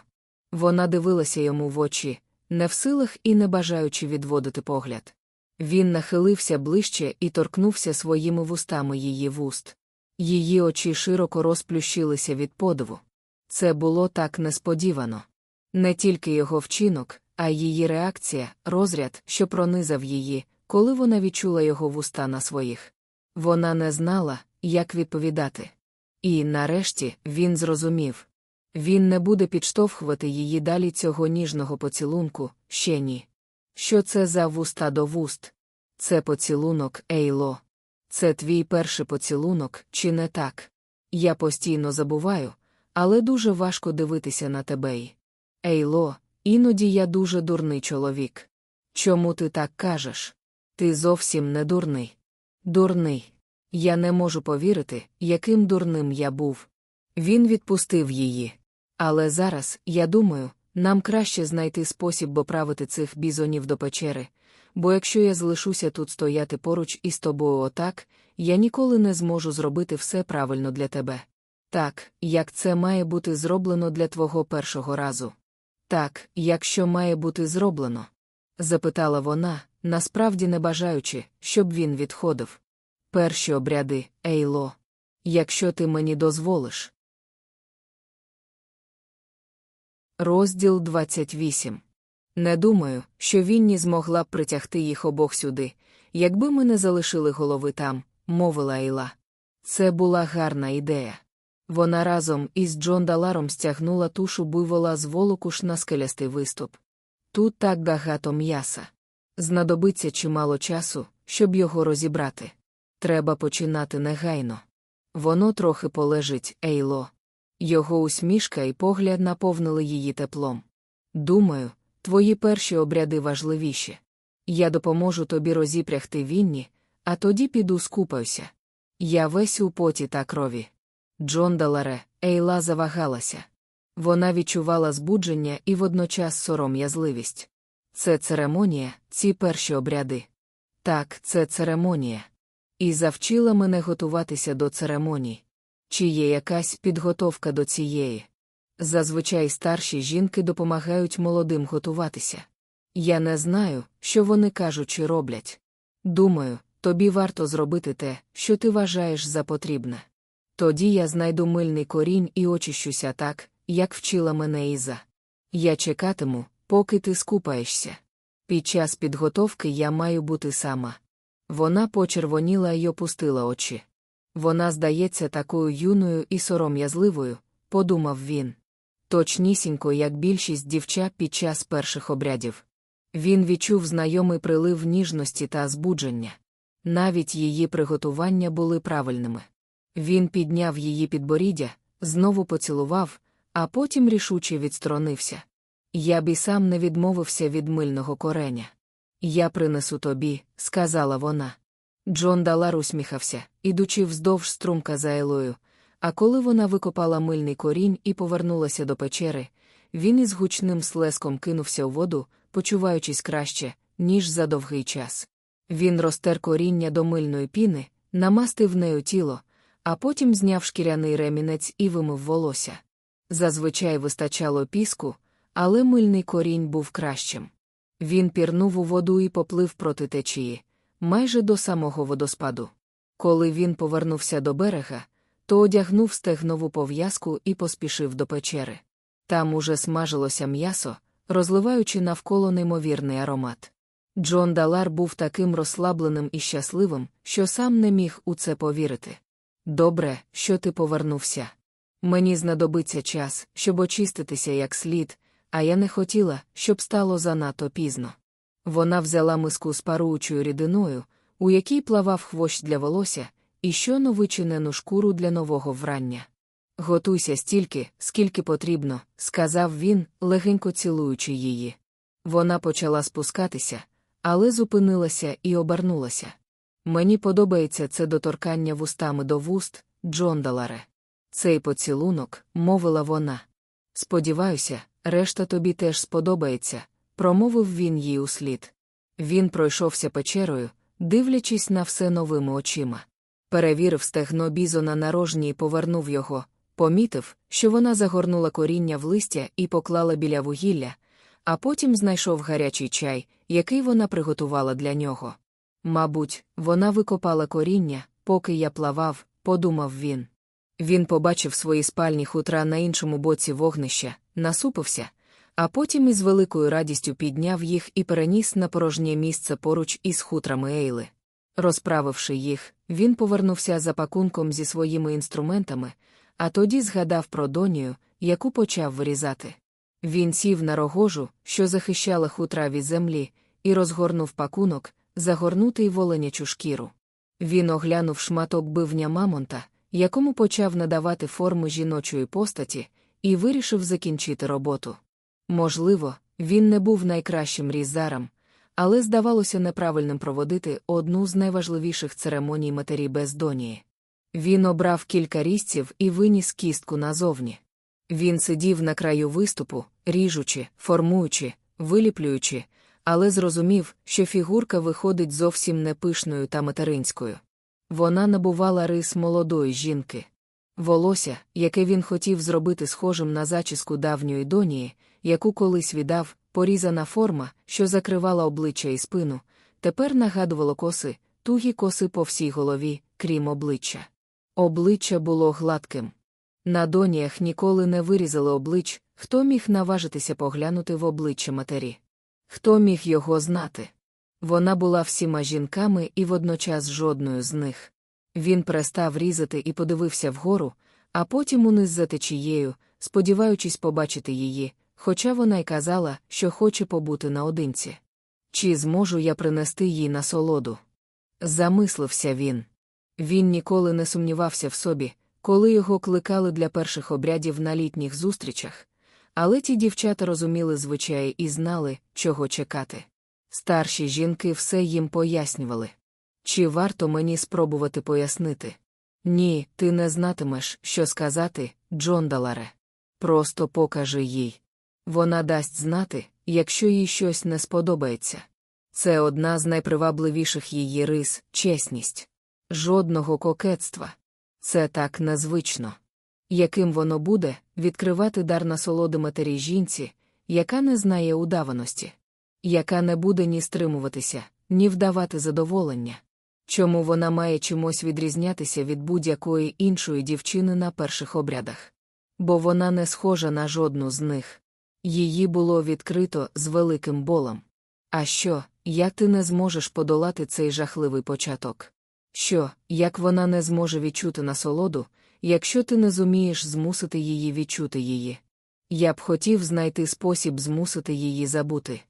Вона дивилася йому в очі, не в силах і не бажаючи відводити погляд. Він нахилився ближче і торкнувся своїми вустами її вуст. Її очі широко розплющилися від подиву. Це було так несподівано. Не тільки його вчинок, а її реакція, розряд, що пронизав її, коли вона відчула його вуста на своїх. Вона не знала, як відповідати. І, нарешті, він зрозумів він не буде підштовхувати її далі цього ніжного поцілунку, ще ні. Що це за вуста до вуст? Це поцілунок, Ейло. Це твій перший поцілунок, чи не так? Я постійно забуваю, але дуже важко дивитися на тебе. й. Ейло, іноді я дуже дурний чоловік. Чому ти так кажеш? Ти зовсім не дурний. Дурний. Я не можу повірити, яким дурним я був. Він відпустив її. Але зараз, я думаю, нам краще знайти спосіб поправити цих бізонів до печери, бо якщо я залишуся тут стояти поруч із тобою отак, я ніколи не зможу зробити все правильно для тебе. Так, як це має бути зроблено для твого першого разу. Так, якщо має бути зроблено? запитала вона, насправді не бажаючи, щоб він відходив. Перші обряди, Ейло. Якщо ти мені дозволиш. Розділ 28 Не думаю, що Вінні змогла б притягти їх обох сюди, якби ми не залишили голови там, мовила Ейла. Це була гарна ідея. Вона разом із Джон Даларом стягнула тушу буйвола з волокуш на скелястий виступ. Тут так багато м'яса. Знадобиться чимало часу, щоб його розібрати. Треба починати негайно. Воно трохи полежить, Ейло. Його усмішка і погляд наповнили її теплом. Думаю, твої перші обряди важливіші. Я допоможу тобі розіпрягти вінні, а тоді піду скупаюся. Я весь у поті та крові. Джон Даларе, Ейла завагалася. Вона відчувала збудження і водночас сором'язливість. Це церемонія, ці перші обряди. Так, це церемонія. І завчила мене готуватися до церемоній. Чи є якась підготовка до цієї? Зазвичай старші жінки допомагають молодим готуватися. Я не знаю, що вони кажуть чи роблять. Думаю, тобі варто зробити те, що ти вважаєш за потрібне. Тоді я знайду мильний корінь і очищуся так, як вчила мене Іза. Я чекатиму, поки ти скупаєшся. Під час підготовки я маю бути сама. Вона почервоніла й опустила очі. Вона здається такою юною і сором'язливою, подумав він. Точнісінько, як більшість дівчат під час перших обрядів. Він відчув знайомий прилив ніжності та збудження. Навіть її приготування були правильними. Він підняв її підборіддя, знову поцілував, а потім рішуче відсторонився. Я б і сам не відмовився від мильного кореня. Я принесу тобі, сказала вона. Джон Далар усміхався, ідучи вздовж струмка за Елою, а коли вона викопала мильний корінь і повернулася до печери, він із гучним слеском кинувся у воду, почуваючись краще, ніж за довгий час. Він розтер коріння до мильної піни, намастив нею тіло, а потім зняв шкіряний ремінець і вимив волосся. Зазвичай вистачало піску, але мильний корінь був кращим. Він пірнув у воду і поплив проти течії, майже до самого водоспаду. Коли він повернувся до берега, то одягнув стегнову пов'язку і поспішив до печери. Там уже смажилося м'ясо, розливаючи навколо неймовірний аромат. Джон Далар був таким розслабленим і щасливим, що сам не міг у це повірити. Добре, що ти повернувся. Мені знадобиться час, щоб очиститися як слід, а я не хотіла, щоб стало занадто пізно. Вона взяла миску з паруючою рідиною, у якій плавав хвощ для волосся, і щойно вичинену шкуру для нового врання. Готуйся стільки, скільки потрібно, сказав він, легенько цілуючи її. Вона почала спускатися, але зупинилася і обернулася. Мені подобається це доторкання вустами до вуст, Джондаларе. Цей поцілунок, мовила вона. Сподіваюся, решта тобі теж сподобається, промовив він їй услід. Він пройшовся печерою, дивлячись на все новими очима. Перевірив стегно бізона на рожні і повернув його, помітив, що вона загорнула коріння в листя і поклала біля вугілля, а потім знайшов гарячий чай, який вона приготувала для нього. Мабуть, вона викопала коріння, поки я плавав, подумав він. Він побачив свої спальні хутра на іншому боці вогнища, насупився, а потім із великою радістю підняв їх і переніс на порожнє місце поруч із хутрами Ейли. Розправивши їх, він повернувся за пакунком зі своїми інструментами, а тоді згадав про донію, яку почав вирізати. Він сів на рогожу, що захищала хутра від землі, і розгорнув пакунок, загорнутий в оленячу шкіру. Він оглянув шматок бивня Мамонта, якому почав надавати форми жіночої постаті, і вирішив закінчити роботу. Можливо, він не був найкращим різаром, але здавалося неправильним проводити одну з найважливіших церемоній матері бездонії. Він обрав кілька різців і виніс кістку назовні. Він сидів на краю виступу, ріжучи, формуючи, виліплюючи, але зрозумів, що фігурка виходить зовсім не пишною та материнською. Вона набувала рис молодої жінки. Волосся, яке він хотів зробити схожим на зачіску давньої донії, яку колись віддав, порізана форма, що закривала обличчя і спину, тепер нагадувало коси, тугі коси по всій голові, крім обличчя. Обличчя було гладким. На доніях ніколи не вирізали облич, хто міг наважитися поглянути в обличчя матері. Хто міг його знати? Вона була всіма жінками і водночас жодною з них. Він перестав різати і подивився вгору, а потім униз за течією, сподіваючись побачити її, хоча вона й казала, що хоче побути наодинці. Чи зможу я принести їй насолоду? Замислився він. Він ніколи не сумнівався в собі, коли його кликали для перших обрядів на літніх зустрічах, але ті дівчата розуміли звичаї і знали, чого чекати. Старші жінки все їм пояснювали. Чи варто мені спробувати пояснити? Ні, ти не знатимеш, що сказати, Джондаларе. Просто покажи їй. Вона дасть знати, якщо їй щось не сподобається. Це одна з найпривабливіших її рис чесність. Жодного кокетства. Це так незвично. Яким воно буде відкривати дар насолоди матері жінці, яка не знає удаваності, яка не буде ні стримуватися, ні вдавати задоволення. Чому вона має чимось відрізнятися від будь-якої іншої дівчини на перших обрядах? Бо вона не схожа на жодну з них. Її було відкрито з великим болем. А що, як ти не зможеш подолати цей жахливий початок? Що, як вона не зможе відчути насолоду, якщо ти не зумієш змусити її відчути її? Я б хотів знайти спосіб змусити її забути.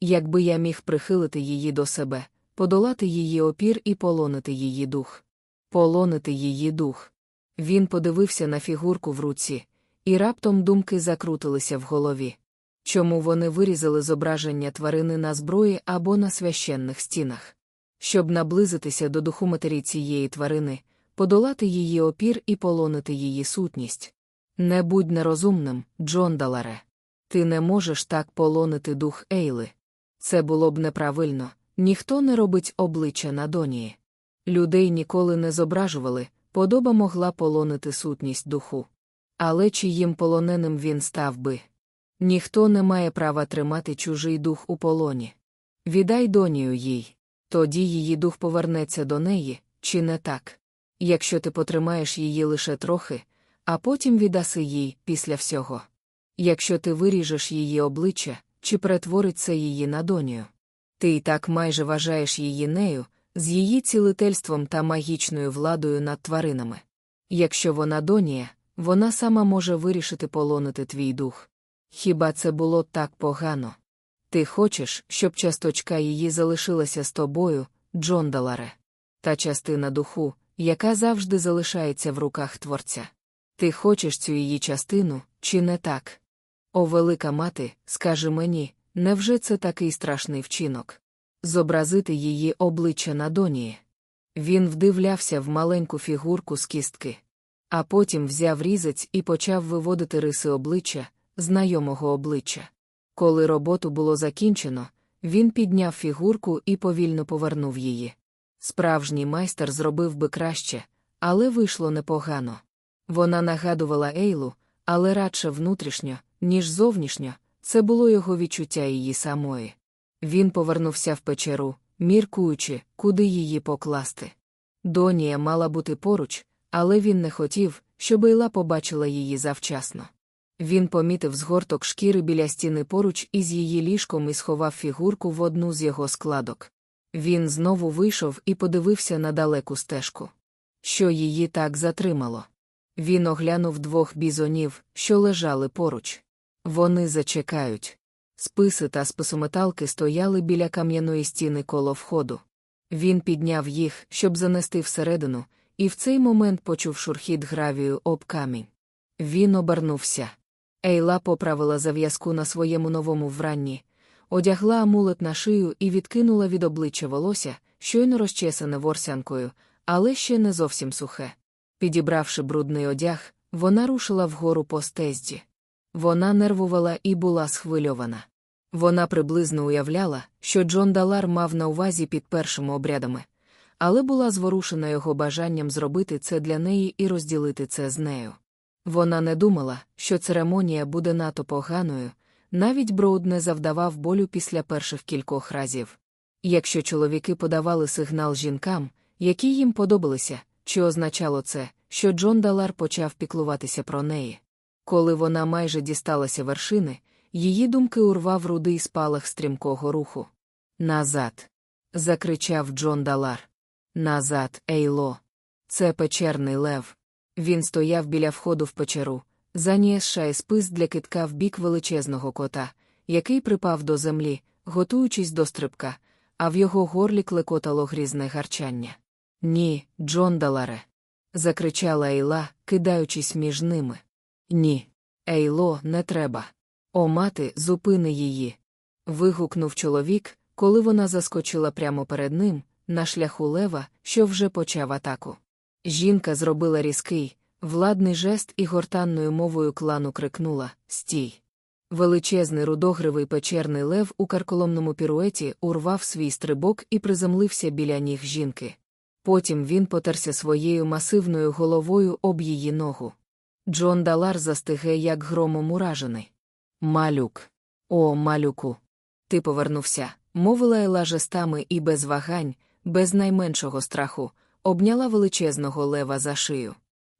Якби я міг прихилити її до себе, подолати її опір і полонити її дух. Полонити її дух. Він подивився на фігурку в руці, і раптом думки закрутилися в голові. Чому вони вирізали зображення тварини на зброї або на священних стінах? Щоб наблизитися до духу матері цієї тварини, подолати її опір і полонити її сутність. Не будь нерозумним, Джон Даларе. Ти не можеш так полонити дух Ейли. Це було б неправильно, ніхто не робить обличчя на донії. Людей ніколи не зображували, подоба могла полонити сутність духу. Але чиїм полоненим він став би? Ніхто не має права тримати чужий дух у полоні. Віддай донію їй. Тоді її дух повернеться до неї, чи не так? Якщо ти потримаєш її лише трохи, а потім віддаси їй після всього. Якщо ти виріжеш її обличчя, чи перетвориться її на донію. Ти й так майже вважаєш її нею, з її цілительством та магічною владою над тваринами. Якщо вона донія, вона сама може вирішити полонити твій дух. Хіба це було так погано? Ти хочеш, щоб часточка її залишилася з тобою, Джон Даларе. Та частина духу, яка завжди залишається в руках творця. Ти хочеш цю її частину, чи не так? О, велика мати, скажи мені, невже це такий страшний вчинок? Зобразити її обличчя на донії. Він вдивлявся в маленьку фігурку з кістки, а потім взяв різець і почав виводити риси обличчя, знайомого обличчя. Коли роботу було закінчено, він підняв фігурку і повільно повернув її. Справжній майстер зробив би краще, але вийшло непогано. Вона нагадувала Ейлу, але радше внутрішньо, ніж зовнішньо, це було його відчуття її самої. Він повернувся в печеру, міркуючи, куди її покласти. Донія мала бути поруч, але він не хотів, щоб Ейла побачила її завчасно. Він помітив згорток шкіри біля стіни поруч із її ліжком і сховав фігурку в одну з його складок. Він знову вийшов і подивився на далеку стежку. Що її так затримало? Він оглянув двох бізонів, що лежали поруч. Вони зачекають. Списи та списометалки стояли біля кам'яної стіни коло входу. Він підняв їх, щоб занести всередину, і в цей момент почув шурхіт гравію об камінь. Він обернувся. Ейла поправила зав'язку на своєму новому вранні, одягла амулет на шию і відкинула від обличчя волосся, щойно розчесане ворсянкою, але ще не зовсім сухе. Підібравши брудний одяг, вона рушила вгору по стезді. Вона нервувала і була схвильована. Вона приблизно уявляла, що Джон Далар мав на увазі під першими обрядами, але була зворушена його бажанням зробити це для неї і розділити це з нею. Вона не думала, що церемонія буде надто поганою, навіть Броуд не завдавав болю після перших кількох разів. Якщо чоловіки подавали сигнал жінкам, які їм подобалися, чи означало це, що Джон Далар почав піклуватися про неї. Коли вона майже дісталася вершини, її думки урвав рудий спалах стрімкого руху. Назад. закричав Джон Далар. Назад, Ейло. Це печерний лев. Він стояв біля входу в печеру, занісшає спис для китка в бік величезного кота, який припав до землі, готуючись до стрибка, а в його горлі клекотало грізне гарчання. Ні, Джон Даларе. закричала Ейла, кидаючись між ними. Ні. Ейло, не треба. О, мати, зупини її. вигукнув чоловік, коли вона заскочила прямо перед ним, на шляху лева, що вже почав атаку. Жінка зробила різкий, владний жест і гортанною мовою клану крикнула Стій. Величезний рудогривий печерний лев у карколомному піруеті урвав свій стрибок і приземлився біля ніг жінки. Потім він потерся своєю масивною головою об її ногу. Джон Далар застиге, як громом уражений. Малюк. О, малюку. Ти повернувся, мовила Ела жестами і без вагань, без найменшого страху, обняла величезного лева за шию.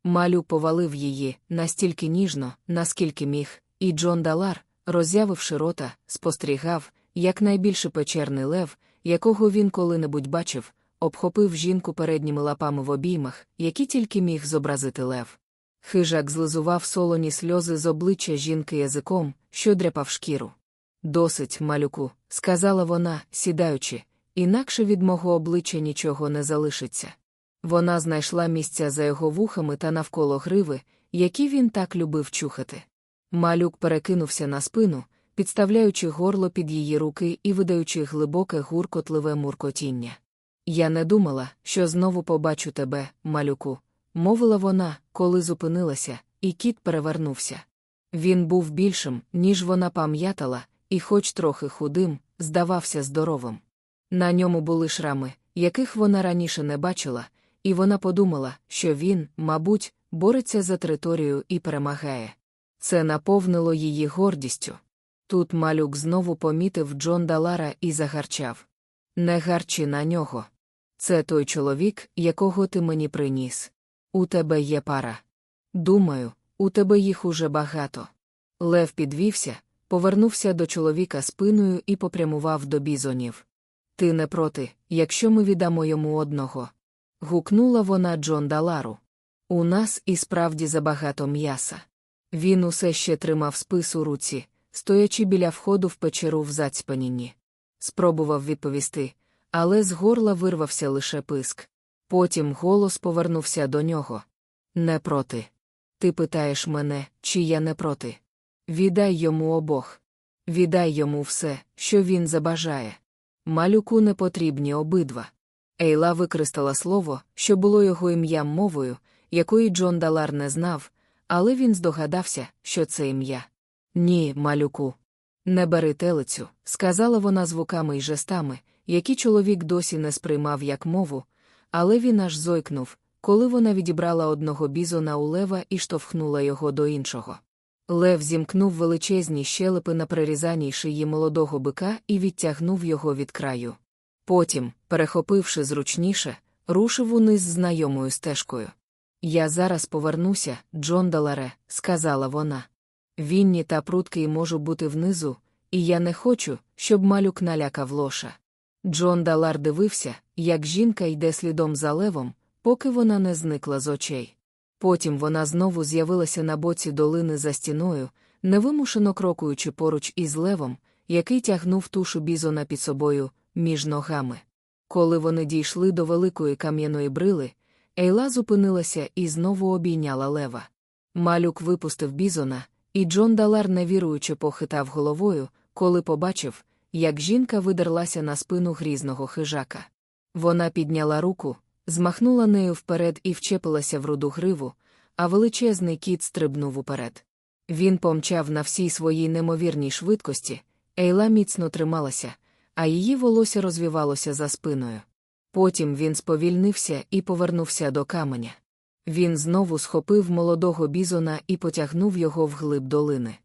Малю повалив її настільки ніжно, наскільки міг, і Джон Далар, роззявивши рота, спостерігав, як найбільше печерний лев, якого він коли-небудь бачив, обхопив жінку передніми лапами в обіймах, які тільки міг зобразити лев. Хижак злизував солоні сльози з обличчя жінки язиком, що дряпав шкіру. Досить, малюку, сказала вона, сідаючи, інакше від мого обличчя нічого не залишиться. Вона знайшла місця за його вухами та навколо гриви, які він так любив чухати. Малюк перекинувся на спину, підставляючи горло під її руки і видаючи глибоке гуркотливе муркотіння. Я не думала, що знову побачу тебе, малюку, мовила вона, коли зупинилася, і кіт перевернувся. Він був більшим, ніж вона пам'ятала, і, хоч трохи худим, здавався здоровим. На ньому були шрами, яких вона раніше не бачила, і вона подумала, що він, мабуть, бореться за територію і перемагає. Це наповнило її гордістю. Тут малюк знову помітив Джон Далара і загарчав. Не гарчи на нього. Це той чоловік, якого ти мені приніс. У тебе є пара. Думаю, у тебе їх уже багато. Лев підвівся, повернувся до чоловіка спиною і попрямував до бізонів. Ти не проти, якщо ми віддамо йому одного. Гукнула вона Джон Далару. У нас і справді забагато м'яса. Він усе ще тримав спис у руці, стоячи біля входу в печеру в зацьпанінні. Спробував відповісти, але з горла вирвався лише писк. Потім голос повернувся до нього. Не проти. Ти питаєш мене, чи я не проти. Віддай йому обох. Віддай йому все, що він забажає. Малюку не потрібні обидва. Ейла використала слово, що було його ім'ям мовою, якої Джон Далар не знав, але він здогадався, що це ім'я. Ні, малюку. Не бери телицю, сказала вона звуками й жестами, які чоловік досі не сприймав як мову, але він аж зойкнув, коли вона відібрала одного бізона у лева і штовхнула його до іншого. Лев зімкнув величезні щелепи на прирізаній шиї молодого бика і відтягнув його від краю. Потім, перехопивши зручніше, рушив униз знайомою стежкою. Я зараз повернуся, Джон Даларе, сказала вона. Вінні та прудкий можу бути внизу, і я не хочу, щоб малюк налякав лоша. Джон Далар дивився, як жінка йде слідом за левом, поки вона не зникла з очей. Потім вона знову з'явилася на боці долини за стіною, невимушено крокуючи поруч із левом, який тягнув тушу бізона під собою між ногами. Коли вони дійшли до великої кам'яної брили, Ейла зупинилася і знову обійняла лева. Малюк випустив бізона, і Джон Далар невіруючи похитав головою, коли побачив, як жінка видерлася на спину грізного хижака. Вона підняла руку, змахнула нею вперед і вчепилася в руду гриву, а величезний кіт стрибнув уперед. Він помчав на всій своїй немовірній швидкості, Ейла міцно трималася, а її волосся розвівалося за спиною. Потім він сповільнився і повернувся до каменя. Він знову схопив молодого бізона і потягнув його вглиб долини.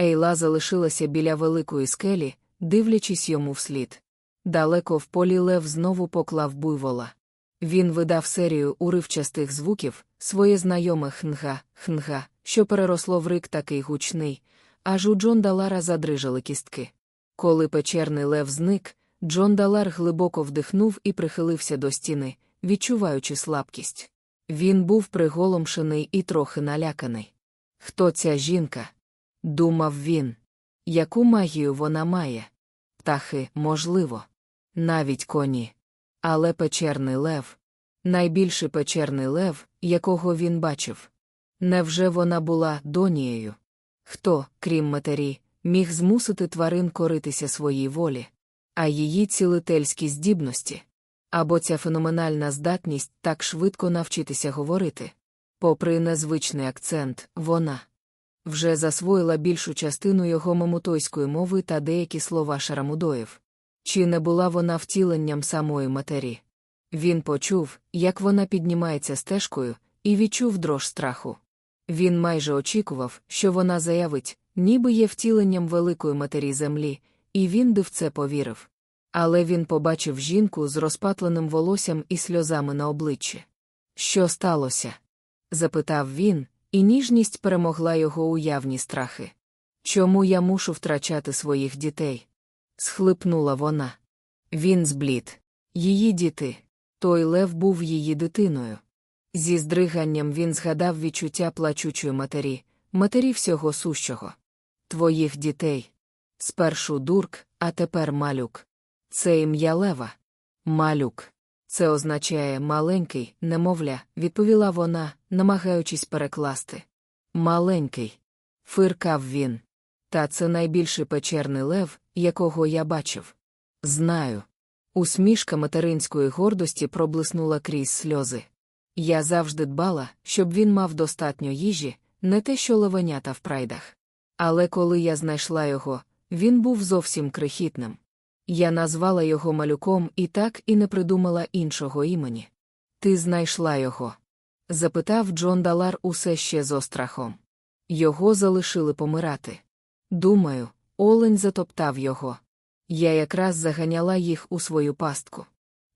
Ейла залишилася біля великої скелі, дивлячись йому вслід. Далеко в полі лев знову поклав буйвола. Він видав серію уривчастих звуків, своє знайоме хнга, хнга, що переросло в рик такий гучний, аж у Джон Далара задрижали кістки. Коли печерний лев зник, Джон Далар глибоко вдихнув і прихилився до стіни, відчуваючи слабкість. Він був приголомшений і трохи наляканий. Хто ця жінка? Думав він. Яку магію вона має? Птахи, можливо, навіть коні. Але печерний лев найбільший печерний лев, якого він бачив. Невже вона була донією? Хто, крім матері, міг змусити тварин коритися своїй волі, а її цілительські здібності? Або ця феноменальна здатність так швидко навчитися говорити? Попри незвичний акцент, вона вже засвоїла більшу частину його мамутойської мови та деякі слова шарамудоїв. Чи не була вона втіленням самої матері? Він почув, як вона піднімається стежкою, і відчув дрож страху. Він майже очікував, що вона заявить, ніби є втіленням великої матері землі, і він би в це повірив. Але він побачив жінку з розпатленим волоссям і сльозами на обличчі. Що сталося? запитав він, і ніжність перемогла його уявні страхи. Чому я мушу втрачати своїх дітей? Схлипнула вона. Він зблід. Її діти. Той лев був її дитиною. Зі здриганням він згадав відчуття плачучої матері, матері всього сущого. Твоїх дітей. Спершу дурк, а тепер малюк. Це ім'я лева. Малюк. Це означає маленький, немовля, відповіла вона, намагаючись перекласти. Маленький. Фиркав він. Та це найбільший печерний лев, якого я бачив. Знаю. Усмішка материнської гордості проблиснула крізь сльози. Я завжди дбала, щоб він мав достатньо їжі, не те, що левенята в прайдах. Але коли я знайшла його, він був зовсім крихітним. Я назвала його малюком і так і не придумала іншого імені. Ти знайшла його? запитав Джон Далар усе ще з острахом. Його залишили помирати. Думаю, олень затоптав його. Я якраз заганяла їх у свою пастку.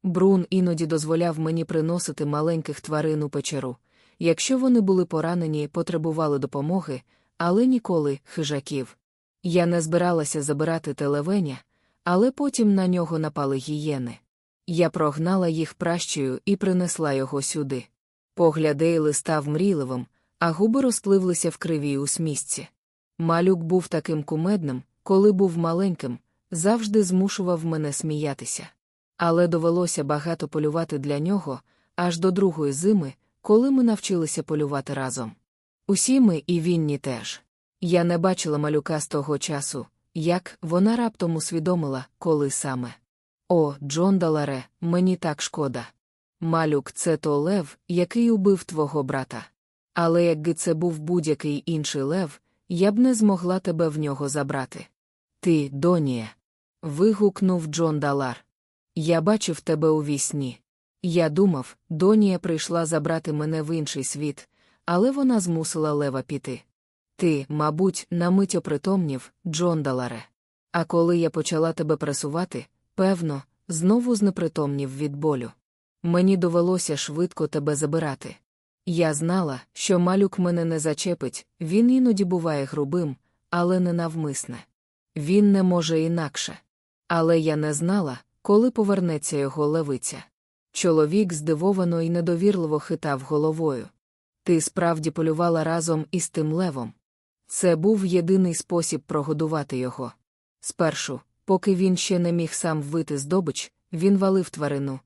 Брун іноді дозволяв мені приносити маленьких тварин у печеру, якщо вони були поранені, потребували допомоги, але ніколи хижаків. Я не збиралася забирати телевеня, але потім на нього напали гієни. Я прогнала їх пращою і принесла його сюди. Погляд Ейли став мрійливим, а губи розпливлися в кривій усмісці. Малюк був таким кумедним, коли був маленьким, завжди змушував мене сміятися. Але довелося багато полювати для нього аж до другої зими, коли ми навчилися полювати разом. Усі ми і Вінні теж. Я не бачила малюка з того часу, як вона раптом усвідомила, коли саме. О, Джон Даларе, мені так шкода. Малюк, це то лев, який убив твого брата. Але якби це був будь-який інший лев, я б не змогла тебе в нього забрати. Ти, Донія. вигукнув Джон Далар. Я бачив тебе у вісні. Я думав, Донія прийшла забрати мене в інший світ, але вона змусила лева піти. Ти, мабуть, на мить опритомнів, Джон Даларе. А коли я почала тебе пресувати, певно, знову знепритомнів від болю. Мені довелося швидко тебе забирати. Я знала, що малюк мене не зачепить, він іноді буває грубим, але не навмисне. Він не може інакше. Але я не знала, коли повернеться його левиця. Чоловік здивовано і недовірливо хитав головою. Ти справді полювала разом із тим левом. Це був єдиний спосіб прогодувати його. Спершу, поки він ще не міг сам вити здобич, він валив тварину,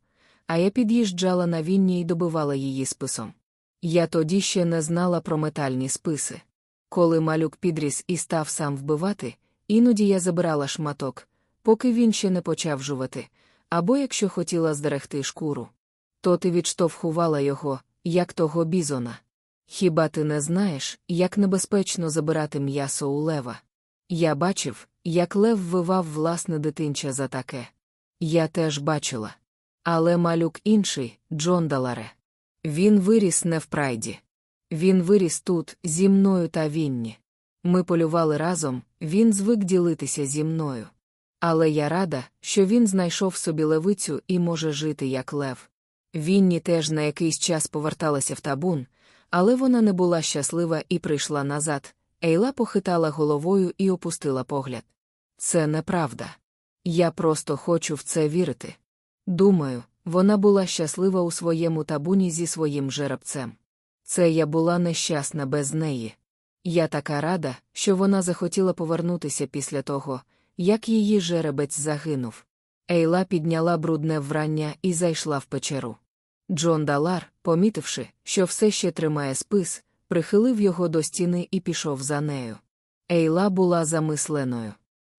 а я під'їжджала на вінні і добивала її списом. Я тоді ще не знала про метальні списи. Коли малюк підріс і став сам вбивати, іноді я забирала шматок, поки він ще не почав жувати, або якщо хотіла здерегти шкуру. То ти відштовхувала його, як того бізона. Хіба ти не знаєш, як небезпечно забирати м'ясо у лева? Я бачив, як лев вивав власне дитинча за таке. Я теж бачила. Але малюк інший, Джон Даларе. Він виріс не в прайді. Він виріс тут, зі мною та Вінні. Ми полювали разом, він звик ділитися зі мною. Але я рада, що він знайшов собі левицю і може жити як лев. Вінні теж на якийсь час поверталася в табун, але вона не була щаслива і прийшла назад. Ейла похитала головою і опустила погляд. Це неправда. Я просто хочу в це вірити. Думаю, вона була щаслива у своєму табуні зі своїм жеребцем. Це я була нещасна без неї. Я така рада, що вона захотіла повернутися після того, як її жеребець загинув. Ейла підняла брудне врання і зайшла в печеру. Джон Далар, помітивши, що все ще тримає спис, прихилив його до стіни і пішов за нею. Ейла була замисленою.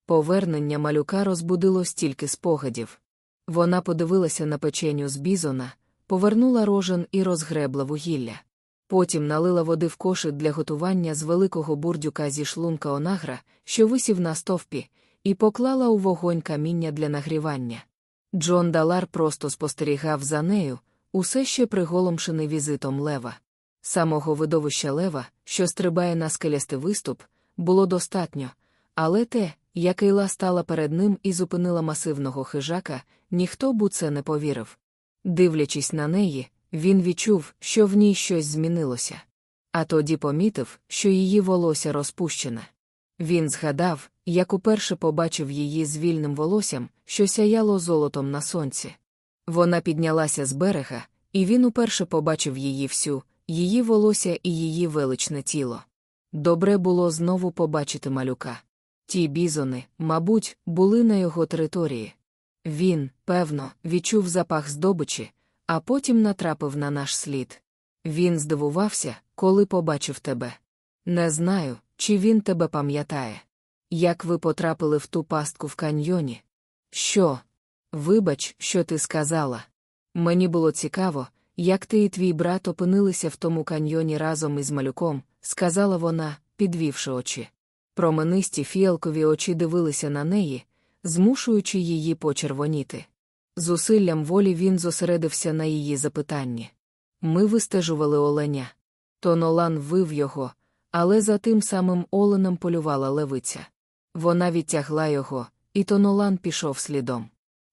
Повернення малюка розбудило стільки спогадів. Вона подивилася на печеню з бізона, повернула рожен і розгребла вугілля. Потім налила води в кошик для готування з великого бурдюка зі шлунка онагра, що висів на стовпі, і поклала у вогонь каміння для нагрівання. Джон Далар просто спостерігав за нею, усе ще приголомшений візитом лева. Самого видовища лева, що стрибає на скелястий виступ, було достатньо, але те, як Ейла стала перед ним і зупинила масивного хижака, ніхто б у це не повірив. Дивлячись на неї, він відчув, що в ній щось змінилося. А тоді помітив, що її волосся розпущене. Він згадав, як уперше побачив її з вільним волоссям, що сяяло золотом на сонці. Вона піднялася з берега, і він уперше побачив її всю, її волосся і її величне тіло. Добре було знову побачити малюка. Ті бізони, мабуть, були на його території. Він, певно, відчув запах здобичі, а потім натрапив на наш слід. Він здивувався, коли побачив тебе. Не знаю, чи він тебе пам'ятає. Як ви потрапили в ту пастку в каньйоні? Що? Вибач, що ти сказала. Мені було цікаво, як ти і твій брат опинилися в тому каньйоні разом із малюком, сказала вона, підвівши очі. Променисті фіалкові очі дивилися на неї, змушуючи її почервоніти. Зусиллям волі він зосередився на її запитанні. Ми вистежували оленя. Тонолан вив його, але за тим самим оленем полювала левиця. Вона відтягла його, і Тонолан пішов слідом.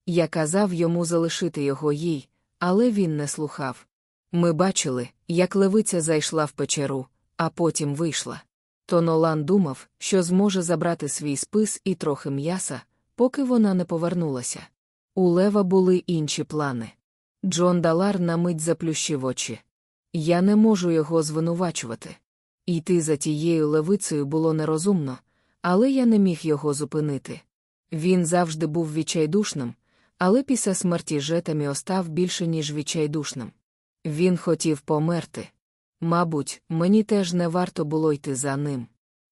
Я казав йому залишити його їй, але він не слухав. Ми бачили, як левиця зайшла в печеру, а потім вийшла. Тонолан думав, що зможе забрати свій спис і трохи м'яса, поки вона не повернулася. У Лева були інші плани. Джон Далар на мить заплющив очі. Я не можу його звинувачувати. Йти за тією левицею було нерозумно, але я не міг його зупинити. Він завжди був відчайдушним, але після смерті жетамі остав більше, ніж відчайдушним. Він хотів померти. Мабуть, мені теж не варто було йти за ним.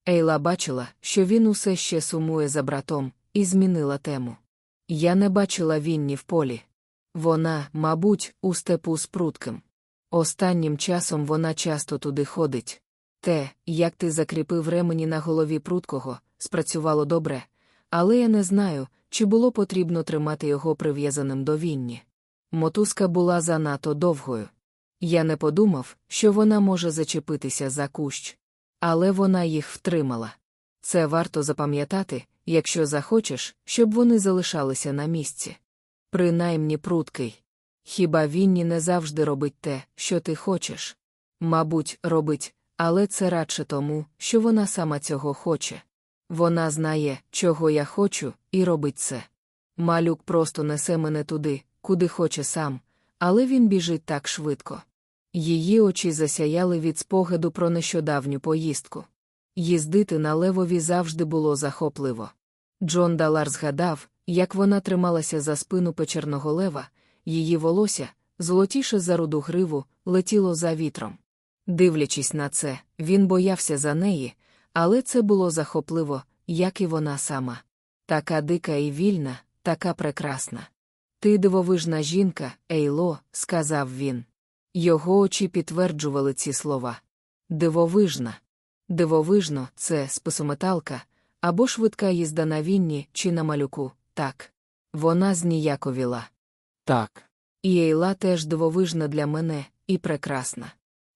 Ейла бачила, що він усе ще сумує за братом, і змінила тему. Я не бачила Вінні в полі. Вона, мабуть, у степу з прутким. Останнім часом вона часто туди ходить. Те, як ти закріпив ремені на голові пруткого, спрацювало добре, але я не знаю, чи було потрібно тримати його прив'язаним до Вінні. Мотузка була занадто довгою. Я не подумав, що вона може зачепитися за кущ. Але вона їх втримала. Це варто запам'ятати, якщо захочеш, щоб вони залишалися на місці. Принаймні пруткий. Хіба Вінні не завжди робить те, що ти хочеш? Мабуть, робить, але це радше тому, що вона сама цього хоче. Вона знає, чого я хочу, і робить це. Малюк просто несе мене туди, куди хоче сам, але він біжить так швидко. Її очі засяяли від спогаду про нещодавню поїздку. Їздити на левові завжди було захопливо. Джон Далар згадав, як вона трималася за спину печерного лева, її волосся, золотіше за руду гриву, летіло за вітром. Дивлячись на це, він боявся за неї, але це було захопливо, як і вона сама. Така дика і вільна, така прекрасна. Ти дивовижна жінка, Ейло, сказав він. Його очі підтверджували ці слова. Дивовижна. Дивовижно, це списометалка, або швидка їзда на вінні чи на малюку, так. Вона зніяковіла. Так. І Ейла теж дивовижна для мене, і прекрасна.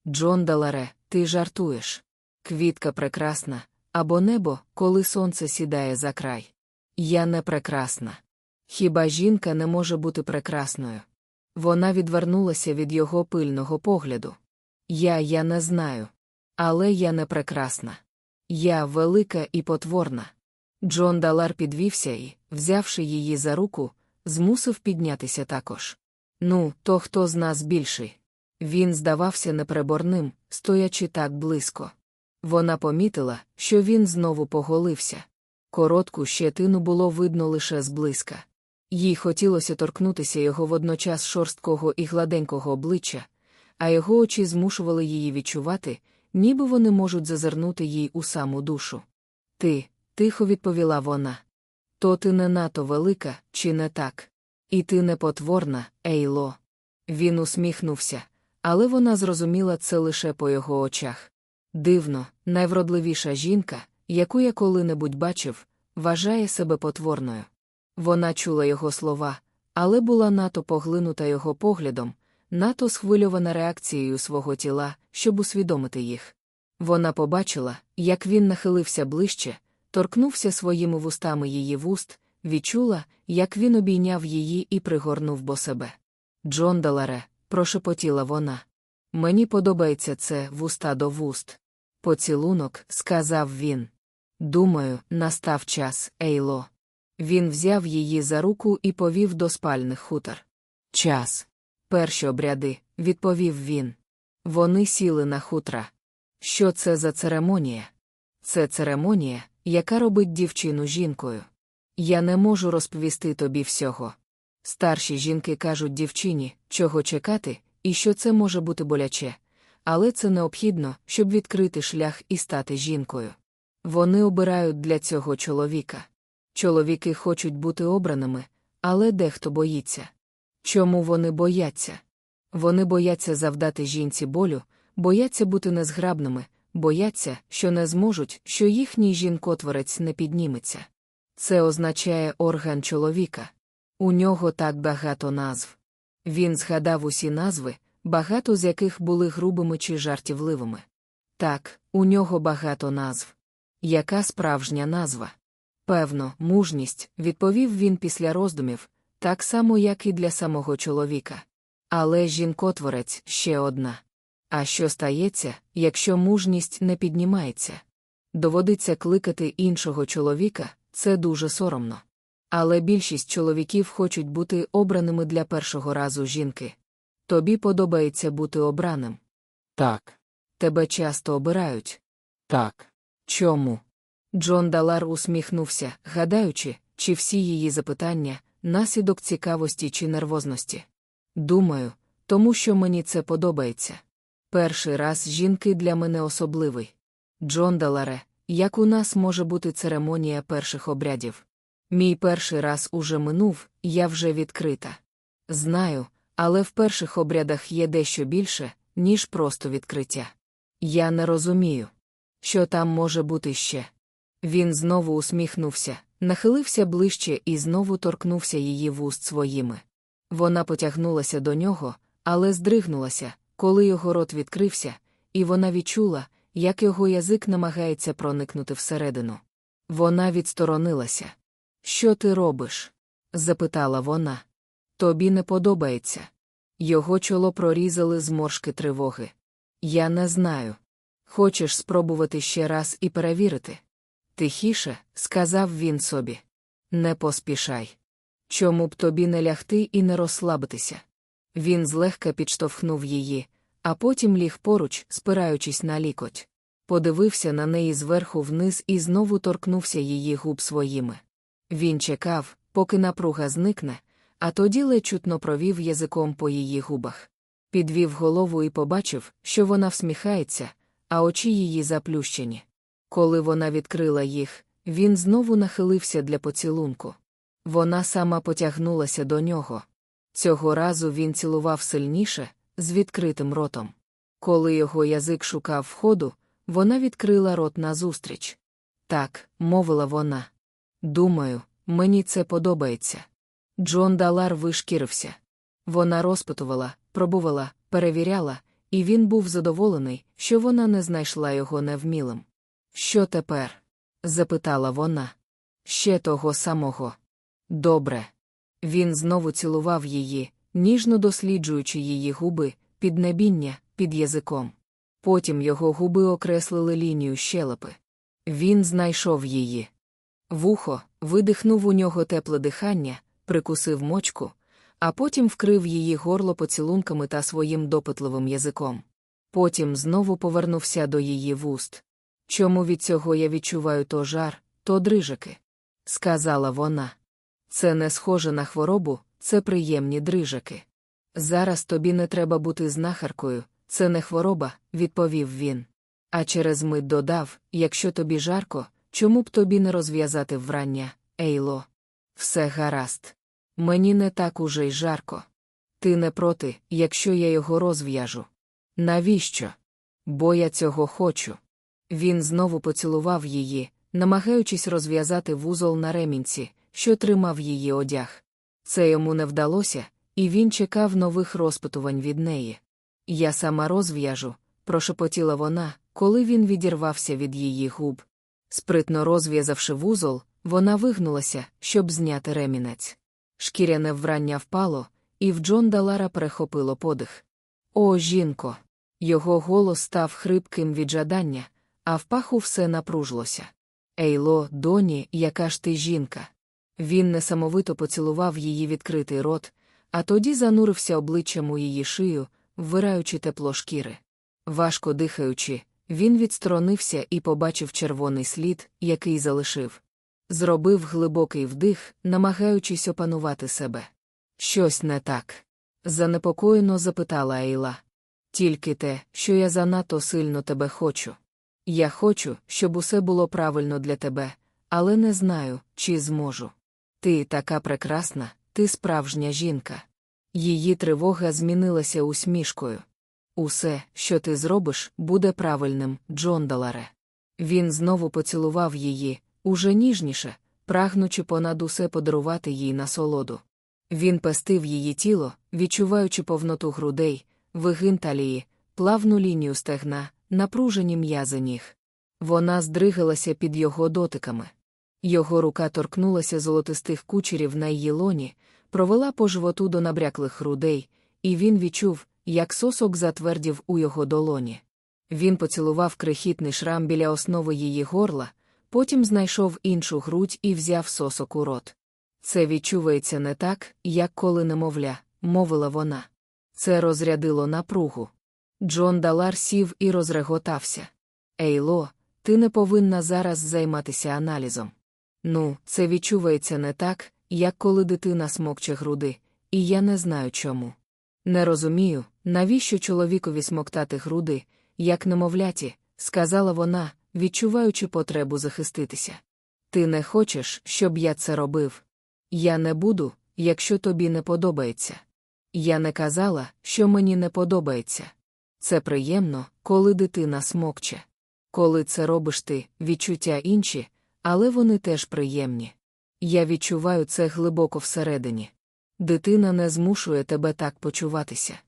Джон Даларе, ти жартуєш. Квітка прекрасна, або небо, коли сонце сідає за край. Я не прекрасна. Хіба жінка не може бути прекрасною? Вона відвернулася від його пильного погляду. Я я не знаю. Але я не прекрасна. Я велика і потворна. Джон Далар підвівся і, взявши її за руку, змусив піднятися також. Ну, то хто з нас більший? Він здавався непреборним, стоячи так близько. Вона помітила, що він знову поголився. Коротку щетину було видно лише зблизька. Їй хотілося торкнутися його водночас шорсткого і гладенького обличчя, а його очі змушували її відчувати, ніби вони можуть зазирнути їй у саму душу. Ти, тихо відповіла вона. То ти не надто велика, чи не так? І ти не потворна, Ейло. Він усміхнувся, але вона зрозуміла це лише по його очах. Дивно, найвродливіша жінка, яку я коли-небудь бачив, вважає себе потворною. Вона чула його слова, але була нато поглинута його поглядом, нато схвильована реакцією свого тіла, щоб усвідомити їх. Вона побачила, як він нахилився ближче, торкнувся своїми вустами її вуст, відчула, як він обійняв її і пригорнув бо себе. Джон Даларе, прошепотіла вона. Мені подобається це вуста до вуст. Поцілунок, сказав він. Думаю, настав час, Ейло. Він взяв її за руку і повів до спальних хутор. Час. Перші обряди, відповів він. Вони сіли на хутра. Що це за церемонія? Це церемонія, яка робить дівчину жінкою. Я не можу розповісти тобі всього. Старші жінки кажуть дівчині, чого чекати, і що це може бути боляче, але це необхідно, щоб відкрити шлях і стати жінкою. Вони обирають для цього чоловіка. Чоловіки хочуть бути обраними, але дехто боїться. Чому вони бояться? Вони бояться завдати жінці болю, бояться бути незграбними, бояться, що не зможуть, що їхній жінкотворець не підніметься. Це означає орган чоловіка. У нього так багато назв. Він згадав усі назви, багато з яких були грубими чи жартівливими. Так, у нього багато назв. Яка справжня назва? Певно, мужність, відповів він після роздумів, так само, як і для самого чоловіка. Але жінкотворець ще одна. А що стається, якщо мужність не піднімається? Доводиться кликати іншого чоловіка, це дуже соромно. Але більшість чоловіків хочуть бути обраними для першого разу жінки. Тобі подобається бути обраним. Так, Тебе часто обирають. так. Чому? Джон Далар усміхнувся, гадаючи, чи всі її запитання наслідок цікавості чи нервозності. Думаю, тому що мені це подобається. Перший раз жінки для мене особливий. Джон Даларе, як у нас може бути церемонія перших обрядів? Мій перший раз уже минув, я вже відкрита. Знаю, але в перших обрядах є дещо більше, ніж просто відкриття. Я не розумію, що там може бути ще. Він знову усміхнувся, нахилився ближче і знову торкнувся її вуст своїми. Вона потягнулася до нього, але здригнулася, коли його рот відкрився, і вона відчула, як його язик намагається проникнути всередину. Вона відсторонилася. Що ти робиш? запитала вона. Тобі не подобається. Його чоло прорізали зморшки тривоги. Я не знаю. Хочеш спробувати ще раз і перевірити? Тихіше, сказав він собі. Не поспішай. Чому б тобі не лягти і не розслабитися? Він злегка підштовхнув її, а потім ліг поруч, спираючись на лікоть. Подивився на неї зверху вниз і знову торкнувся її губ своїми. Він чекав, поки напруга зникне, а тоді ледь чутно провів язиком по її губах. Підвів голову і побачив, що вона всміхається, а очі її заплющені. Коли вона відкрила їх, він знову нахилився для поцілунку. Вона сама потягнулася до нього. Цього разу він цілував сильніше, з відкритим ротом. Коли його язик шукав входу, вона відкрила рот назустріч. Так, мовила вона. Думаю, мені це подобається. Джон Далар вишкірився. Вона розпитувала, пробувала, перевіряла, і він був задоволений, що вона не знайшла його невмілим. Що тепер? запитала вона. Ще того самого. Добре. Він знову цілував її, ніжно досліджуючи її губи, піднебіння, під язиком. Потім його губи окреслили лінію щелепи. Він знайшов її. Вухо, видихнув у нього тепле дихання, прикусив мочку, а потім вкрив її горло поцілунками та своїм допитливим язиком. Потім знову повернувся до її вуст. Чому від цього я відчуваю то жар, то дрижики? сказала вона. Це не схоже на хворобу, це приємні дрижики. Зараз тобі не треба бути знахаркою, це не хвороба, відповів він. А через мить додав якщо тобі жарко, чому б тобі не розв'язати врання, Ейло? Все гаразд. Мені не так уже й жарко. Ти не проти, якщо я його розв'яжу. Навіщо? Бо я цього хочу. Він знову поцілував її, намагаючись розв'язати вузол на ремінці, що тримав її одяг. Це йому не вдалося, і він чекав нових розпитувань від неї. Я сама розв'яжу, прошепотіла вона, коли він відірвався від її губ. Спритно розв'язавши вузол, вона вигнулася, щоб зняти ремінець. Шкіряне врання впало, і в Джон Далара перехопило подих. О, жінко! Його голос став хрипким від жадання, а в паху все напружилося. Ейло, доні, яка ж ти жінка. Він несамовито поцілував її відкритий рот, а тоді занурився обличчям у її шию, ввираючи тепло шкіри. Важко дихаючи, він відсторонився і побачив червоний слід, який залишив. Зробив глибокий вдих, намагаючись опанувати себе. Щось не так. Занепокоєно запитала Ейла. Тільки те, що я занадто сильно тебе хочу. Я хочу, щоб усе було правильно для тебе, але не знаю, чи зможу. Ти така прекрасна, ти справжня жінка. Її тривога змінилася усмішкою. Усе, що ти зробиш, буде правильним, Джон Даларе. Він знову поцілував її, уже ніжніше, прагнучи понад усе подарувати їй насолоду. Він пестив її тіло, відчуваючи повноту грудей, вигин талії, плавну лінію стегна, напружені м'язи ніг. Вона здригалася під його дотиками. Його рука торкнулася золотистих кучерів на її лоні, провела по животу до набряклих грудей, і він відчув, як сосок затвердів у його долоні. Він поцілував крихітний шрам біля основи її горла, потім знайшов іншу грудь і взяв сосок у рот. Це відчувається не так, як коли немовля, мовила вона. Це розрядило напругу. Джон Далар сів і розреготався. Ейло, ти не повинна зараз займатися аналізом. Ну, це відчувається не так, як коли дитина смокче груди, і я не знаю чому. Не розумію, навіщо чоловікові смоктати груди, як немовляті, сказала вона, відчуваючи потребу захиститися. Ти не хочеш, щоб я це робив? Я не буду, якщо тобі не подобається. Я не казала, що мені не подобається. Це приємно, коли дитина смокче. Коли це робиш ти, відчуття інші, але вони теж приємні. Я відчуваю це глибоко всередині. Дитина не змушує тебе так почуватися.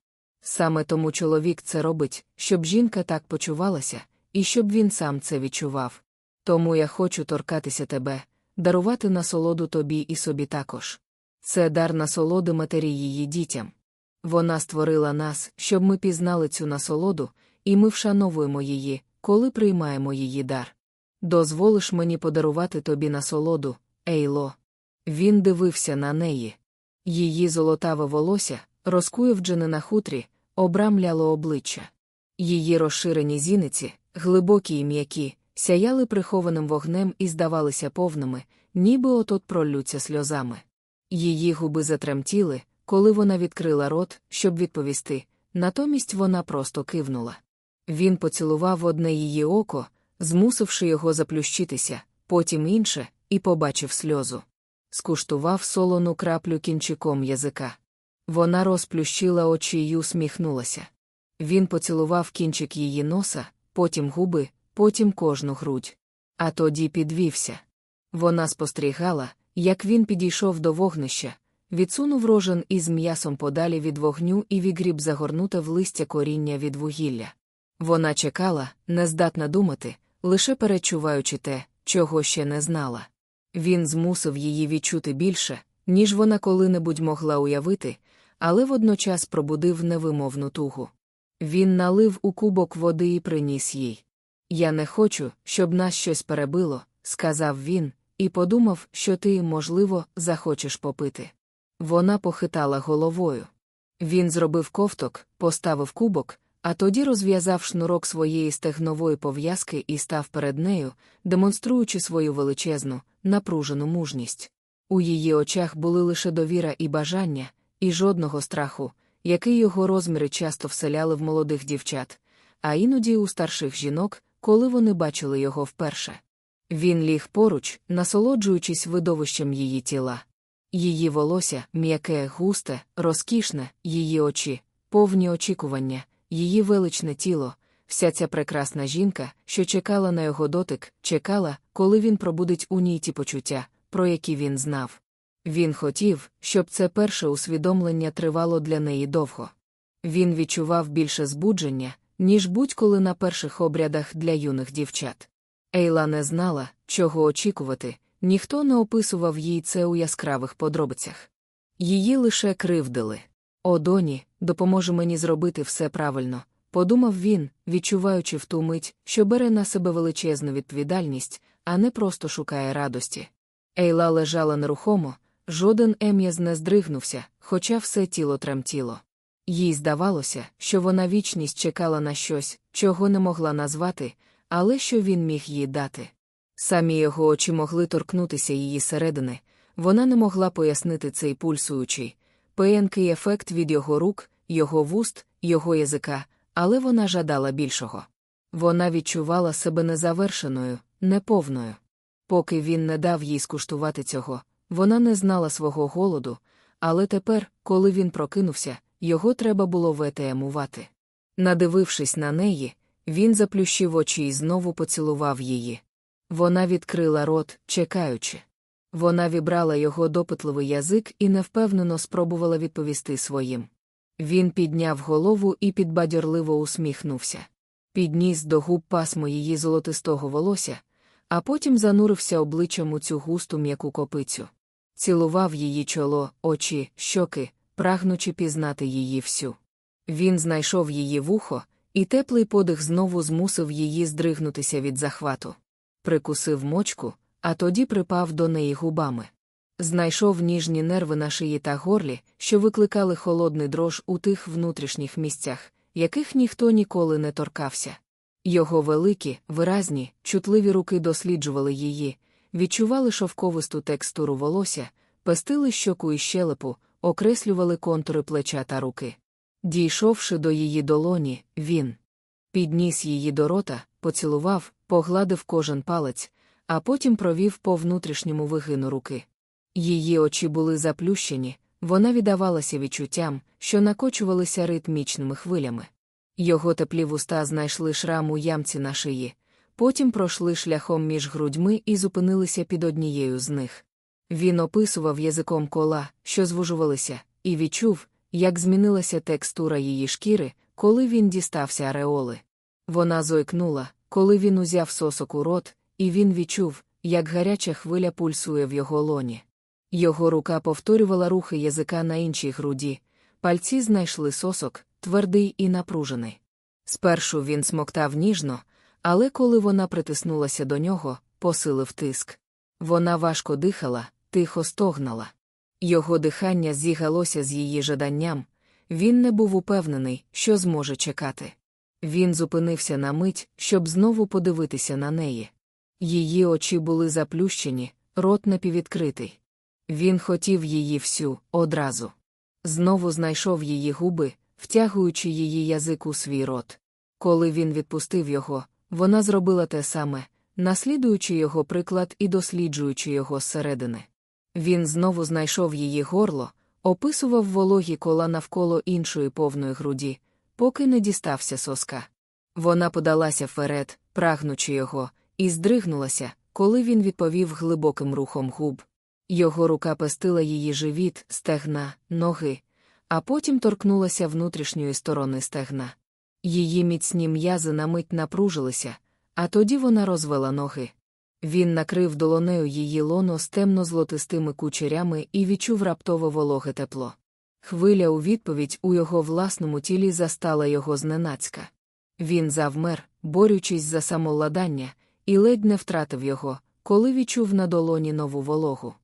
Саме тому чоловік це робить, щоб жінка так почувалася, і щоб він сам це відчував. Тому я хочу торкатися тебе, дарувати насолоду тобі і собі також. Це дар насолоди матері її дітям. Вона створила нас, щоб ми пізнали цю насолоду, і ми вшановуємо її, коли приймаємо її дар. Дозволиш мені подарувати тобі насолоду, Ейло. Він дивився на неї. Її золотаве волосся, розкуєвджене на хутрі, обрамляло обличчя. Її розширені зіниці, глибокі і м'які, сяяли прихованим вогнем і здавалися повними, ніби отот проллються сльозами. Її губи затремтіли, коли вона відкрила рот, щоб відповісти, натомість вона просто кивнула. Він поцілував одне її око, змусивши його заплющитися, потім інше, і побачив сльозу. Скуштував солону краплю кінчиком язика. Вона розплющила очі й усміхнулася. Він поцілував кінчик її носа, потім губи, потім кожну грудь. А тоді підвівся. Вона спостерігала, як він підійшов до вогнища, відсунув рожен із м'ясом подалі від вогню і відгріб загорнуте в листя коріння від вугілля. Вона чекала, нездатна думати, лише перечуваючи те, чого ще не знала. Він змусив її відчути більше, ніж вона коли-небудь могла уявити, але водночас пробудив невимовну тугу. Він налив у кубок води і приніс їй. Я не хочу, щоб нас щось перебило, сказав він, і подумав, що ти, можливо, захочеш попити. Вона похитала головою. Він зробив ковток, поставив кубок, а тоді розв'язав шнурок своєї стегнової пов'язки і став перед нею, демонструючи свою величезну, напружену мужність. У її очах були лише довіра і бажання, і жодного страху, який його розміри часто вселяли в молодих дівчат, а іноді у старших жінок, коли вони бачили його вперше. Він ліг поруч, насолоджуючись видовищем її тіла. Її волосся м'яке, густе, розкішне, її очі, повні очікування, її величне тіло, вся ця прекрасна жінка, що чекала на його дотик, чекала, коли він пробудить у ній ті почуття, про які він знав. Він хотів, щоб це перше усвідомлення тривало для неї довго. Він відчував більше збудження, ніж будь-коли на перших обрядах для юних дівчат. Ейла не знала, чого очікувати, ніхто не описував їй це у яскравих подробицях. Її лише кривдили. О, доні, допоможе мені зробити все правильно, подумав він, відчуваючи в ту мить, що бере на себе величезну відповідальність, а не просто шукає радості. Ейла лежала нерухомо, жоден ем'яз не здригнувся, хоча все тіло тремтіло. Їй здавалося, що вона вічність чекала на щось, чого не могла назвати, але що він міг їй дати. Самі його очі могли торкнутися її середини, вона не могла пояснити цей пульсуючий, пиянкий ефект від його рук, його вуст, його язика, але вона жадала більшого. Вона відчувала себе незавершеною, неповною. Поки він не дав їй скуштувати цього, вона не знала свого голоду, але тепер, коли він прокинувся, його треба було ветеямувати. Надивившись на неї, він заплющив очі і знову поцілував її. Вона відкрила рот, чекаючи. Вона вібрала його допитливий язик і невпевнено спробувала відповісти своїм. Він підняв голову і підбадьорливо усміхнувся. Підніс до губ пасмо її золотистого волосся, а потім занурився обличчям у цю густу м'яку копицю. Цілував її чоло, очі, щоки, прагнучи пізнати її всю. Він знайшов її вухо, і теплий подих знову змусив її здригнутися від захвату. Прикусив мочку, а тоді припав до неї губами. Знайшов ніжні нерви на шиї та горлі, що викликали холодний дрож у тих внутрішніх місцях, яких ніхто ніколи не торкався. Його великі, виразні, чутливі руки досліджували її, відчували шовковисту текстуру волосся, пестили щоку і щелепу, окреслювали контури плеча та руки. Дійшовши до її долоні, він підніс її до рота, поцілував, погладив кожен палець, а потім провів по внутрішньому вигину руки. Її очі були заплющені, вона віддавалася відчуттям, що накочувалися ритмічними хвилями. Його теплі вуста знайшли шрам у ямці на шиї, потім пройшли шляхом між грудьми і зупинилися під однією з них. Він описував язиком кола, що звужувалися, і відчув, як змінилася текстура її шкіри, коли він дістався ареоли. Вона зойкнула, коли він узяв сосок у рот, і він відчув, як гаряча хвиля пульсує в його лоні. Його рука повторювала рухи язика на іншій груді, пальці знайшли сосок, твердий і напружений. Спершу він смоктав ніжно, але коли вона притиснулася до нього, посилив тиск. Вона важко дихала, тихо стогнала. Його дихання зігалося з її жаданням, він не був упевнений, що зможе чекати. Він зупинився на мить, щоб знову подивитися на неї. Її очі були заплющені, рот напіввідкритий. Він хотів її всю одразу. Знову знайшов її губи, втягуючи її язик у свій рот. Коли він відпустив його, вона зробила те саме, наслідуючи його приклад і досліджуючи його зсередини. Він знову знайшов її горло, описував вологі кола навколо іншої повної груді, поки не дістався соска. Вона подалася вперед, прагнучи його, і здригнулася, коли він відповів глибоким рухом губ. Його рука пестила її живіт, стегна, ноги, а потім торкнулася внутрішньої сторони стегна. Її міцні м'язи на мить напружилися, а тоді вона розвела ноги. Він накрив долонею її лоно з темно-злотистими кучерями і відчув раптово вологе тепло. Хвиля у відповідь у його власному тілі застала його зненацька. Він завмер, борючись за самовладання, і ледь не втратив його, коли відчув на долоні нову вологу.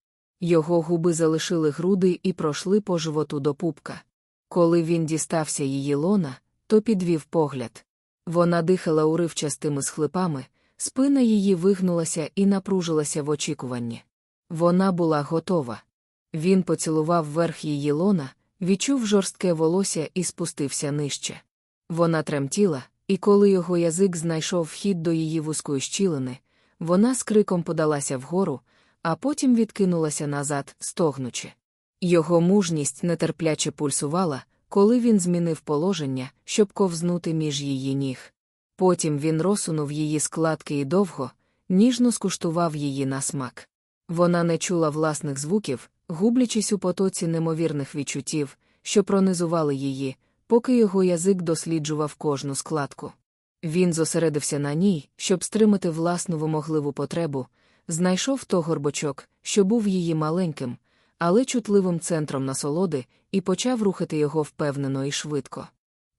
Його губи залишили груди і пройшли по животу до пупка. Коли він дістався її лона, то підвів погляд. Вона дихала уривчастими схлипами, спина її вигнулася і напружилася в очікуванні. Вона була готова. Він поцілував верх її лона, відчув жорстке волосся і спустився нижче. Вона тремтіла, і коли його язик знайшов вхід до її вузької щілини, вона з криком подалася вгору, а потім відкинулася назад, стогнучи. Його мужність нетерпляче пульсувала, коли він змінив положення, щоб ковзнути між її ніг. Потім він розсунув її складки і довго, ніжно скуштував її на смак. Вона не чула власних звуків, гублячись у потоці немовірних відчуттів, що пронизували її, поки його язик досліджував кожну складку. Він зосередився на ній, щоб стримати власну вимогливу потребу, знайшов то горбочок, що був її маленьким, але чутливим центром насолоди, і почав рухати його впевнено і швидко.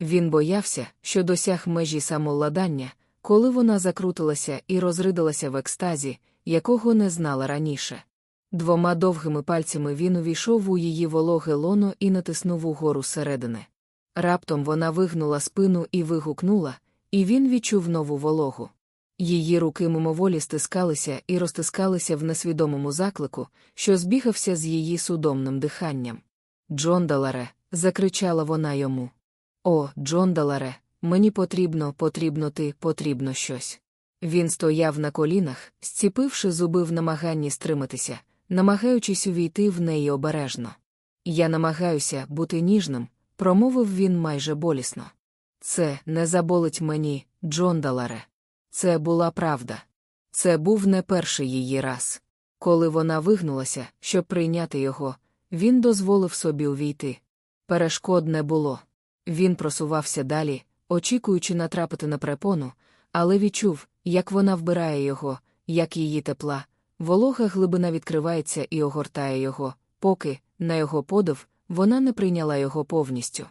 Він боявся, що досяг межі самовладання, коли вона закрутилася і розридалася в екстазі, якого не знала раніше. Двома довгими пальцями він увійшов у її вологе лоно і натиснув угору середини. Раптом вона вигнула спину і вигукнула, і він відчув нову вологу. Її руки мимоволі стискалися і розтискалися в несвідомому заклику, що збігався з її судомним диханням. Джон Даларе, закричала вона йому. О, Джон Даларе, мені потрібно, потрібно ти, потрібно щось. Він стояв на колінах, зціпивши зуби в намаганні стриматися, намагаючись увійти в неї обережно. Я намагаюся бути ніжним, промовив він майже болісно. Це не заболить мені, Джондаларе. Це була правда. Це був не перший її раз. Коли вона вигнулася, щоб прийняти його, він дозволив собі увійти. Перешкод не було. Він просувався далі, очікуючи натрапити на препону, але відчув, як вона вбирає його, як її тепла, волога глибина відкривається і огортає його, поки, на його подив, вона не прийняла його повністю.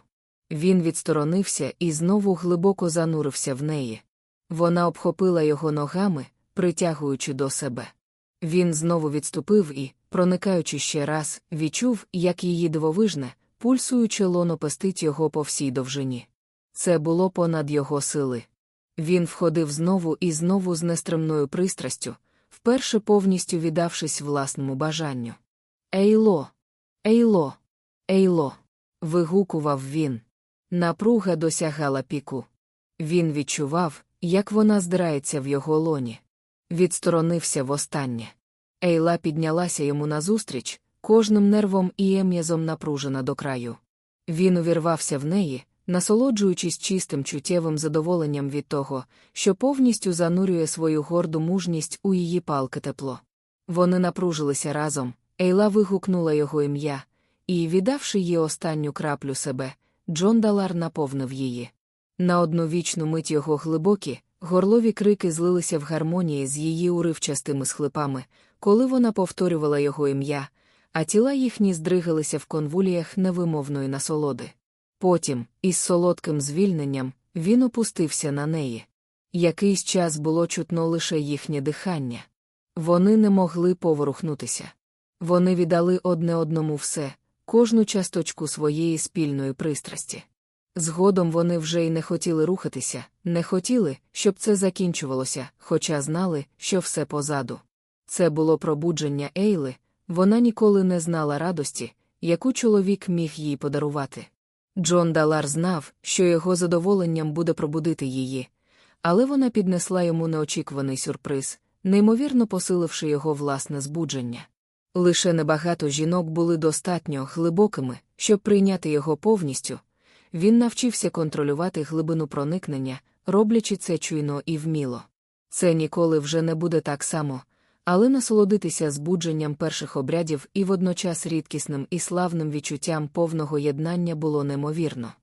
Він відсторонився і знову глибоко занурився в неї. Вона обхопила його ногами, притягуючи до себе. Він знову відступив і, проникаючи ще раз, відчув, як її дивовижне, пульсуюче лоно пестить його по всій довжині. Це було понад його сили. Він входив знову і знову з нестримною пристрастю, вперше повністю віддавшись власному бажанню. Ейло, ейло, ейло. вигукував він. Напруга досягала піку. Він відчував, як вона здирається в його лоні. Відсторонився востаннє. Ейла піднялася йому назустріч, кожним нервом і ем'язом напружена до краю. Він увірвався в неї, насолоджуючись чистим чуттєвим задоволенням від того, що повністю занурює свою горду мужність у її палке тепло. Вони напружилися разом, Ейла вигукнула його ім'я, і, віддавши їй останню краплю себе, Джон Далар наповнив її. На одну вічну мить його глибокі, горлові крики злилися в гармонії з її уривчастими схлипами, коли вона повторювала його ім'я, а тіла їхні здригалися в конвуліях невимовної насолоди. Потім, із солодким звільненням, він опустився на неї. Якийсь час було чутно лише їхнє дихання. Вони не могли поворухнутися. Вони віддали одне одному все, кожну часточку своєї спільної пристрасті. Згодом вони вже й не хотіли рухатися, не хотіли, щоб це закінчувалося, хоча знали, що все позаду. Це було пробудження Ейли, вона ніколи не знала радості, яку чоловік міг їй подарувати. Джон Далар знав, що його задоволенням буде пробудити її, але вона піднесла йому неочікуваний сюрприз, неймовірно посиливши його власне збудження. Лише небагато жінок були достатньо глибокими, щоб прийняти його повністю. Він навчився контролювати глибину проникнення, роблячи це чуйно і вміло. Це ніколи вже не буде так само, але насолодитися збудженням перших обрядів і водночас рідкісним і славним відчуттям повного єднання було неймовірно.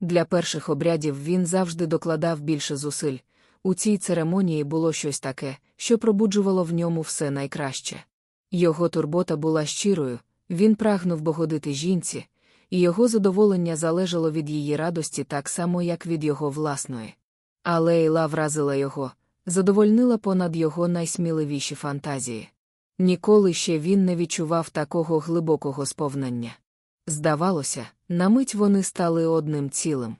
Для перших обрядів він завжди докладав більше зусиль. У цій церемонії було щось таке, що пробуджувало в ньому все найкраще. Його турбота була щирою, він прагнув богодити жінці, і його задоволення залежало від її радості так само, як від його власної. Але Ейла вразила його, задовольнила понад його найсміливіші фантазії. Ніколи ще він не відчував такого глибокого сповнення. Здавалося, на мить вони стали одним цілим.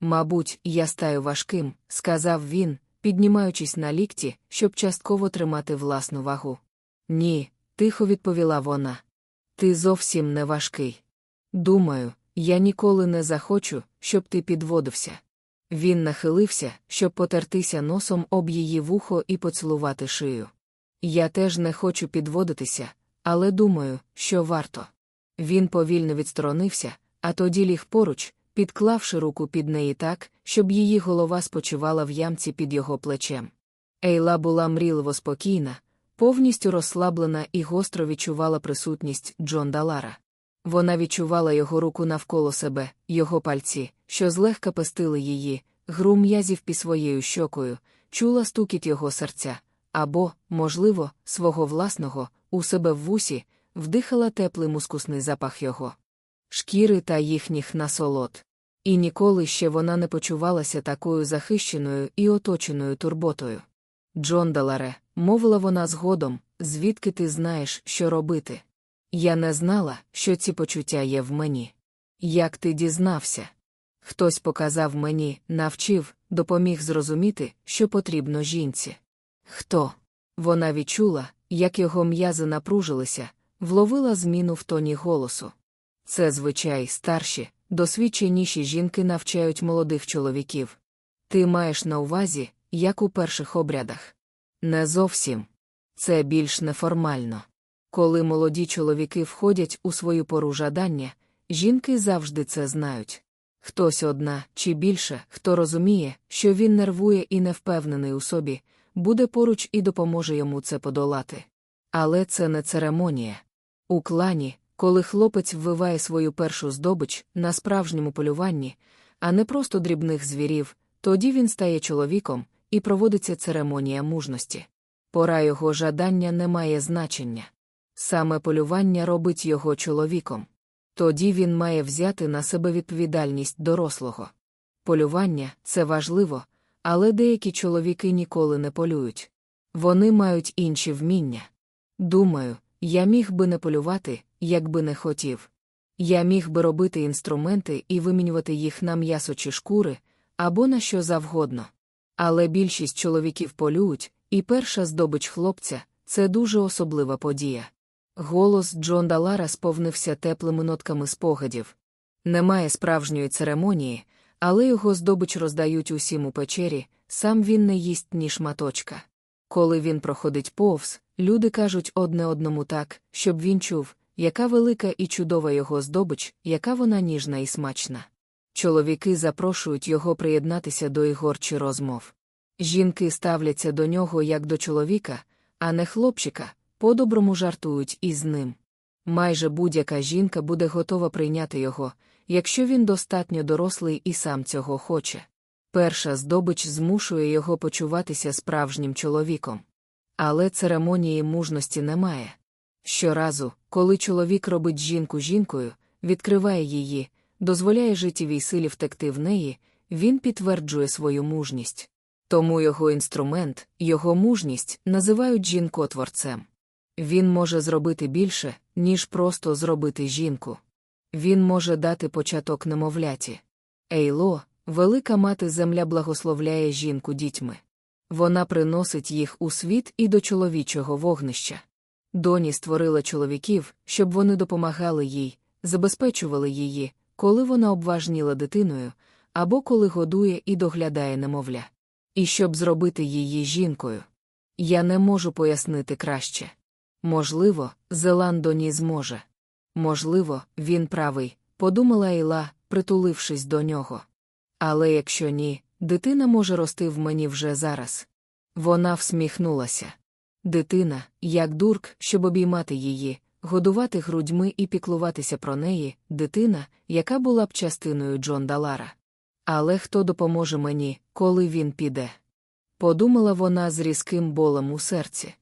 Мабуть, я стаю важким, сказав він, піднімаючись на лікті, щоб частково тримати власну вагу. Ні, тихо відповіла вона. Ти зовсім не важкий. Думаю, я ніколи не захочу, щоб ти підводився. Він нахилився, щоб потертися носом об її вухо і поцілувати шию. Я теж не хочу підводитися, але думаю, що варто. Він повільно відсторонився, а тоді ліг поруч, підклавши руку під неї так, щоб її голова спочивала в ямці під його плечем. Ейла була мрійливо спокійна, повністю розслаблена і гостро відчувала присутність Джон Далара. Вона відчувала його руку навколо себе, його пальці, що злегка пестили її, гру м'язів під своєю щокою, чула стукіт його серця, або, можливо, свого власного, у себе в вусі, вдихала теплий мускусний запах його шкіри та їхніх насолод. І ніколи ще вона не почувалася такою захищеною і оточеною турботою. Джон Даларе, мовила вона згодом, звідки ти знаєш, що робити. Я не знала, що ці почуття є в мені. Як ти дізнався? Хтось показав мені, навчив, допоміг зрозуміти, що потрібно жінці. Хто? Вона відчула, як його м'язи напружилися, вловила зміну в тоні голосу. Це звичай старші, досвідченіші жінки навчають молодих чоловіків. Ти маєш на увазі, як у перших обрядах. Не зовсім. Це більш неформально. Коли молоді чоловіки входять у свою пору жадання, жінки завжди це знають. Хтось одна чи більше, хто розуміє, що він нервує і не впевнений у собі, буде поруч і допоможе йому це подолати. Але це не церемонія. У клані, коли хлопець ввиває свою першу здобич на справжньому полюванні, а не просто дрібних звірів, тоді він стає чоловіком і проводиться церемонія мужності. Пора його жадання не має значення. Саме полювання робить його чоловіком. Тоді він має взяти на себе відповідальність дорослого. Полювання це важливо, але деякі чоловіки ніколи не полюють. Вони мають інші вміння. Думаю, я міг би не полювати, якби не хотів. Я міг би робити інструменти і вимінювати їх на м'ясо чи шкури або на що завгодно. Але більшість чоловіків полюють, і перша здобич хлопця це дуже особлива подія. Голос Джон Далара сповнився теплими нотками спогадів. Немає справжньої церемонії, але його здобич роздають усім у печері, сам він не їсть ні шматочка. Коли він проходить повз, люди кажуть одне одному так, щоб він чув, яка велика і чудова його здобич, яка вона ніжна і смачна. Чоловіки запрошують його приєднатися до ігор чи розмов. Жінки ставляться до нього як до чоловіка, а не хлопчика, по-доброму жартують із ним. Майже будь-яка жінка буде готова прийняти його, якщо він достатньо дорослий і сам цього хоче. Перша здобич змушує його почуватися справжнім чоловіком. Але церемонії мужності немає. Щоразу, коли чоловік робить жінку жінкою, відкриває її, дозволяє життєвій силі втекти в неї, він підтверджує свою мужність. Тому його інструмент, його мужність називають жінкотворцем. Він може зробити більше, ніж просто зробити жінку. Він може дати початок немовляті. Ейло, велика мати земля благословляє жінку дітьми. Вона приносить їх у світ і до чоловічого вогнища. Доні створила чоловіків, щоб вони допомагали їй, забезпечували її, коли вона обважніла дитиною, або коли годує і доглядає немовля. І щоб зробити її жінкою. Я не можу пояснити краще. Можливо, Зеландоні зможе. Можливо, він правий, подумала Іла, притулившись до нього. Але якщо ні, дитина може рости в мені вже зараз. Вона всміхнулася. Дитина, як дурк, щоб обіймати її, годувати грудьми і піклуватися про неї, дитина, яка була б частиною Джон Далара. Але хто допоможе мені, коли він піде? Подумала вона з різким болем у серці.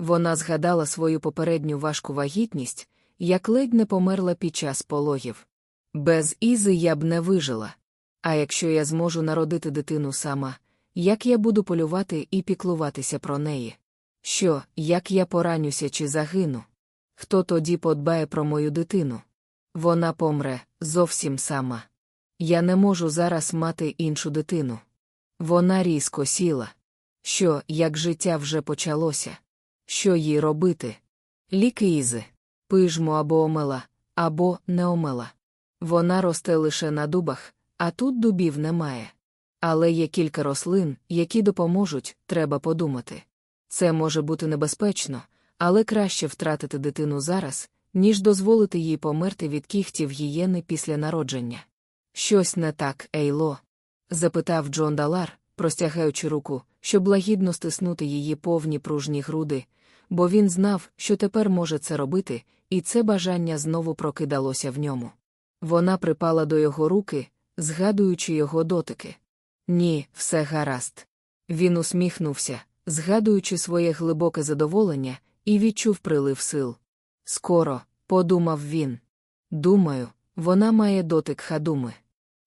Вона згадала свою попередню важку вагітність, як ледь не померла під час пологів. Без Ізи я б не вижила. А якщо я зможу народити дитину сама, як я буду полювати і піклуватися про неї? Що, як я поранюся чи загину? Хто тоді подбає про мою дитину? Вона помре зовсім сама. Я не можу зараз мати іншу дитину. Вона різко сіла. Що, як життя вже почалося? Що їй робити? Ліки Ізи. Пижму або омела, або не омела. Вона росте лише на дубах, а тут дубів немає. Але є кілька рослин, які допоможуть, треба подумати. Це може бути небезпечно, але краще втратити дитину зараз, ніж дозволити їй померти від кіхтів гієни після народження. Щось не так, Ейло? запитав Джон Далар, простягаючи руку, щоб лагідно стиснути її повні пружні груди, бо він знав, що тепер може це робити, і це бажання знову прокидалося в ньому. Вона припала до його руки, згадуючи його дотики. Ні, все гаразд. Він усміхнувся, згадуючи своє глибоке задоволення, і відчув прилив сил. Скоро, подумав він. Думаю, вона має дотик хадуми.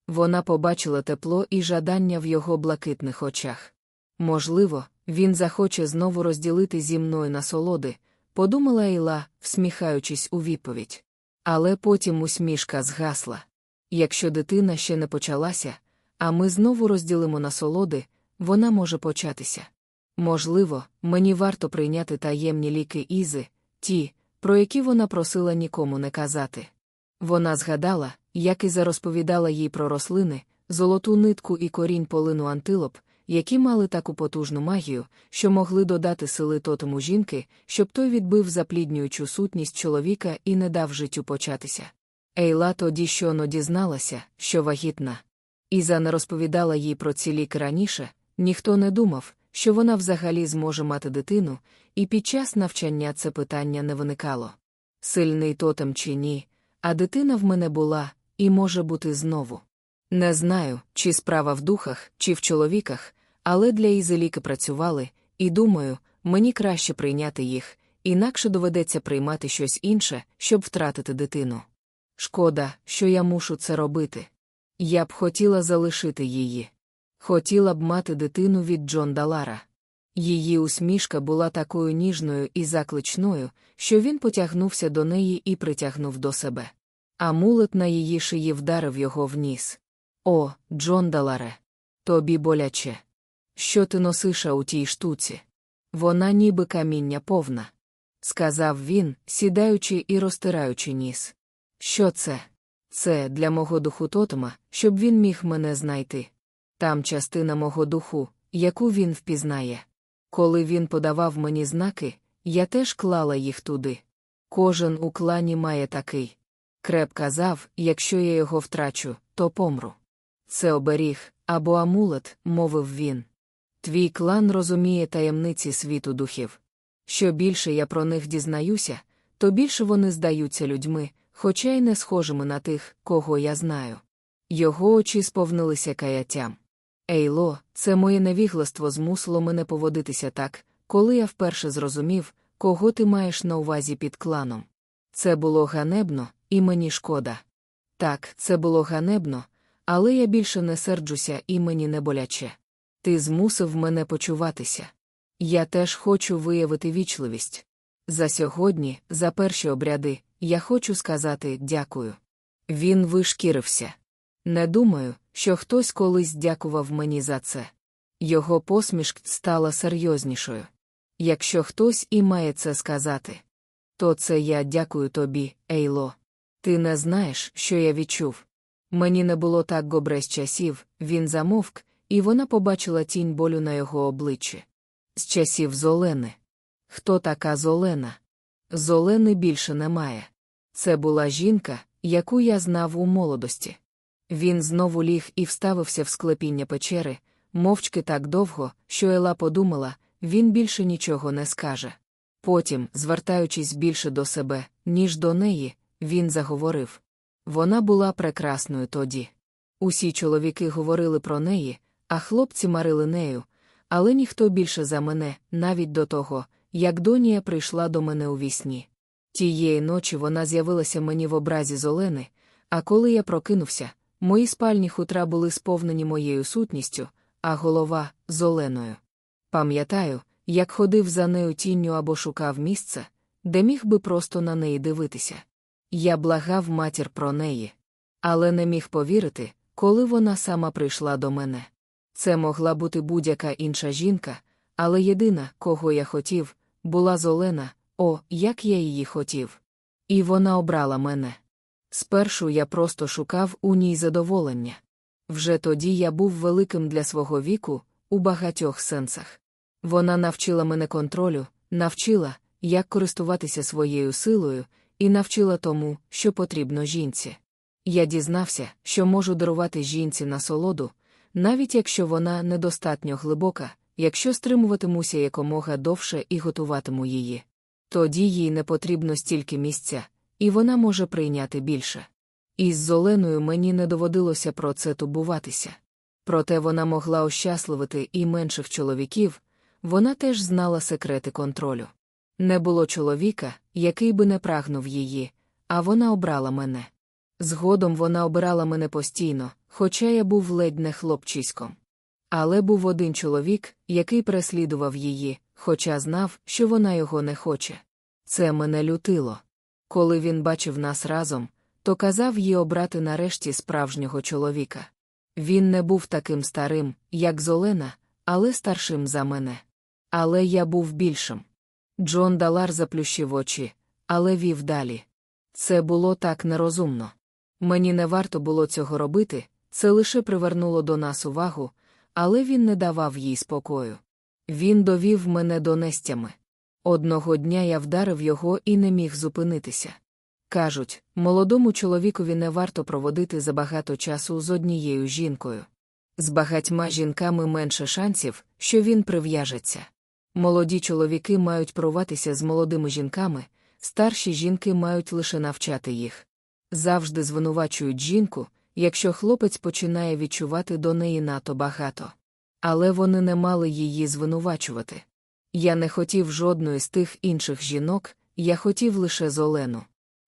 Вона побачила тепло і жадання в його блакитних очах. Можливо, він захоче знову розділити зі мною насолоди, подумала Іла, всміхаючись у відповідь. Але потім усмішка згасла. Якщо дитина ще не почалася, а ми знову розділимо насолоди, вона може початися. Можливо, мені варто прийняти таємні ліки Ізи, ті, про які вона просила нікому не казати. Вона згадала, як і розповідала їй про рослини, золоту нитку і корінь полину антилоп, які мали таку потужну магію, що могли додати сили тотему жінки, щоб той відбив запліднюючу сутність чоловіка і не дав життю початися. Ейла тоді щойно дізналася, що вагітна. Іза не розповідала їй про ці ліки раніше, ніхто не думав, що вона взагалі зможе мати дитину, і під час навчання це питання не виникало. Сильний тотем чи ні, а дитина в мене була, і може бути знову. Не знаю, чи справа в духах, чи в чоловіках, але для Ізи ліки працювали, і думаю, мені краще прийняти їх, інакше доведеться приймати щось інше, щоб втратити дитину. Шкода, що я мушу це робити. Я б хотіла залишити її. Хотіла б мати дитину від Джон Далара. Її усмішка була такою ніжною і закличною, що він потягнувся до неї і притягнув до себе. Амулет на її шиї вдарив його в ніс. О, Джон Даларе, тобі боляче. Що ти носиш у тій штуці? Вона ніби каміння повна. Сказав він, сідаючи і розтираючи ніс. Що це? Це для мого духу тотема, щоб він міг мене знайти. Там частина мого духу, яку він впізнає. Коли він подавав мені знаки, я теж клала їх туди. Кожен у клані має такий. Креп казав, якщо я його втрачу, то помру. Це оберіг або амулет, мовив він. Твій клан розуміє таємниці світу духів. Що більше я про них дізнаюся, то більше вони здаються людьми, хоча й не схожими на тих, кого я знаю. Його очі сповнилися каяттям. Ейло, це моє невігластво змусило мене поводитися так, коли я вперше зрозумів, кого ти маєш на увазі під кланом. Це було ганебно, і мені шкода. Так, це було ганебно, але я більше не серджуся і мені не боляче. Ти змусив мене почуватися. Я теж хочу виявити вічливість. За сьогодні, за перші обряди, я хочу сказати дякую. Він вишкірився. Не думаю, що хтось колись дякував мені за це. Його посмішка стала серйознішою. Якщо хтось і має це сказати, то це я дякую тобі, Ейло. Ти не знаєш, що я відчув. Мені не було так добре з часів, він замовк, і вона побачила тінь болю на його обличчі. З часів Золени. Хто така Золена? Золени більше немає. Це була жінка, яку я знав у молодості. Він знову ліг і вставився в склепіння печери, мовчки так довго, що Ела подумала, він більше нічого не скаже. Потім, звертаючись більше до себе, ніж до неї, він заговорив. Вона була прекрасною тоді. Усі чоловіки говорили про неї, а хлопці марили нею, але ніхто більше за мене, навіть до того, як Донія прийшла до мене у вісні. Тієї ночі вона з'явилася мені в образі золени, а коли я прокинувся, мої спальні хутра були сповнені моєю сутністю, а голова золеною. Пам'ятаю, як ходив за нею тінню або шукав місце, де міг би просто на неї дивитися. Я благав матір про неї, але не міг повірити, коли вона сама прийшла до мене. Це могла бути будь-яка інша жінка, але єдина, кого я хотів, була золена, о, як я її хотів. І вона обрала мене. Спершу я просто шукав у ній задоволення. Вже тоді я був великим для свого віку, у багатьох сенсах. Вона навчила мене контролю, навчила, як користуватися своєю силою, і навчила тому, що потрібно жінці. Я дізнався, що можу дарувати жінці насолоду, навіть якщо вона недостатньо глибока, якщо стримуватимуся якомога довше і готуватиму її. Тоді їй не потрібно стільки місця, і вона може прийняти більше. Із Золеною мені не доводилося про це тубуватися. Проте вона могла ощасливити і менших чоловіків, вона теж знала секрети контролю. Не було чоловіка, який би не прагнув її, а вона обрала мене. Згодом вона обирала мене постійно, хоча я був ледь не хлопчиськом. Але був один чоловік, який переслідував її, хоча знав, що вона його не хоче. Це мене лютило. Коли він бачив нас разом, то казав їй обрати нарешті справжнього чоловіка. Він не був таким старим, як Золена, але старшим за мене. Але я був більшим. Джон Далар заплющив очі, але вів далі. Це було так нерозумно. Мені не варто було цього робити, це лише привернуло до нас увагу, але він не давав їй спокою. Він довів мене до нестями. Одного дня я вдарив його і не міг зупинитися. Кажуть, молодому чоловікові не варто проводити забагато часу з однією жінкою. З багатьма жінками менше шансів, що він прив'яжеться. Молоді чоловіки мають поруватися з молодими жінками, старші жінки мають лише навчати їх. Завжди звинувачують жінку, якщо хлопець починає відчувати до неї надто багато. Але вони не мали її звинувачувати. Я не хотів жодної з тих інших жінок, я хотів лише Золену.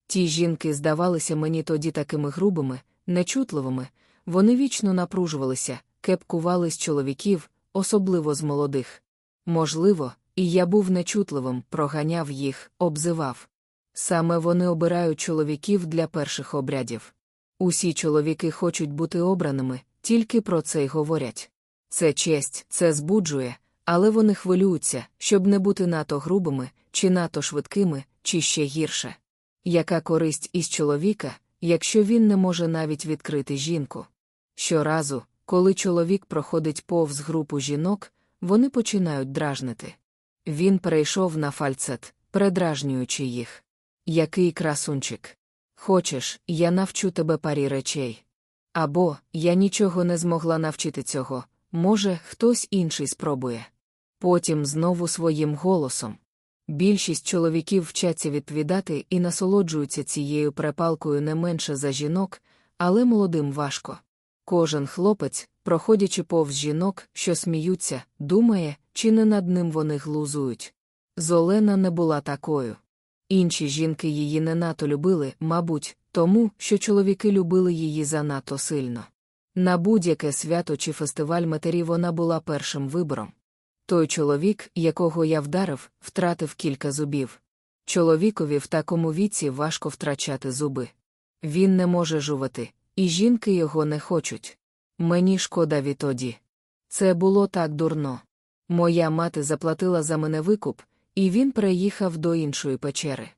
Ті жінки здавалися мені тоді такими грубими, нечутливими, вони вічно напружувалися, кепкували з чоловіків, особливо з молодих. Можливо, і я був нечутливим, проганяв їх, обзивав. Саме вони обирають чоловіків для перших обрядів. Усі чоловіки хочуть бути обраними, тільки про це й говорять. Це честь, це збуджує, але вони хвилюються, щоб не бути надто грубими, чи надто швидкими, чи ще гірше. Яка користь із чоловіка, якщо він не може навіть відкрити жінку? Щоразу, коли чоловік проходить повз групу жінок, вони починають дражнити. Він перейшов на фальцет, передражнюючи їх. Який красунчик. Хочеш, я навчу тебе парі речей. Або я нічого не змогла навчити цього, може, хтось інший спробує. Потім знову своїм голосом. Більшість чоловіків вчаться відповідати і насолоджуються цією препалкою не менше за жінок, але молодим важко. Кожен хлопець, проходячи повз жінок, що сміються, думає, чи не над ним вони глузують. Золена не була такою. Інші жінки її не надто любили, мабуть, тому, що чоловіки любили її занадто сильно. На будь-яке свято чи фестиваль матері вона була першим вибором. Той чоловік, якого я вдарив, втратив кілька зубів. Чоловікові в такому віці важко втрачати зуби. Він не може жувати, і жінки його не хочуть. Мені шкода відтоді. Це було так дурно. Моя мати заплатила за мене викуп, і він переїхав до іншої печери.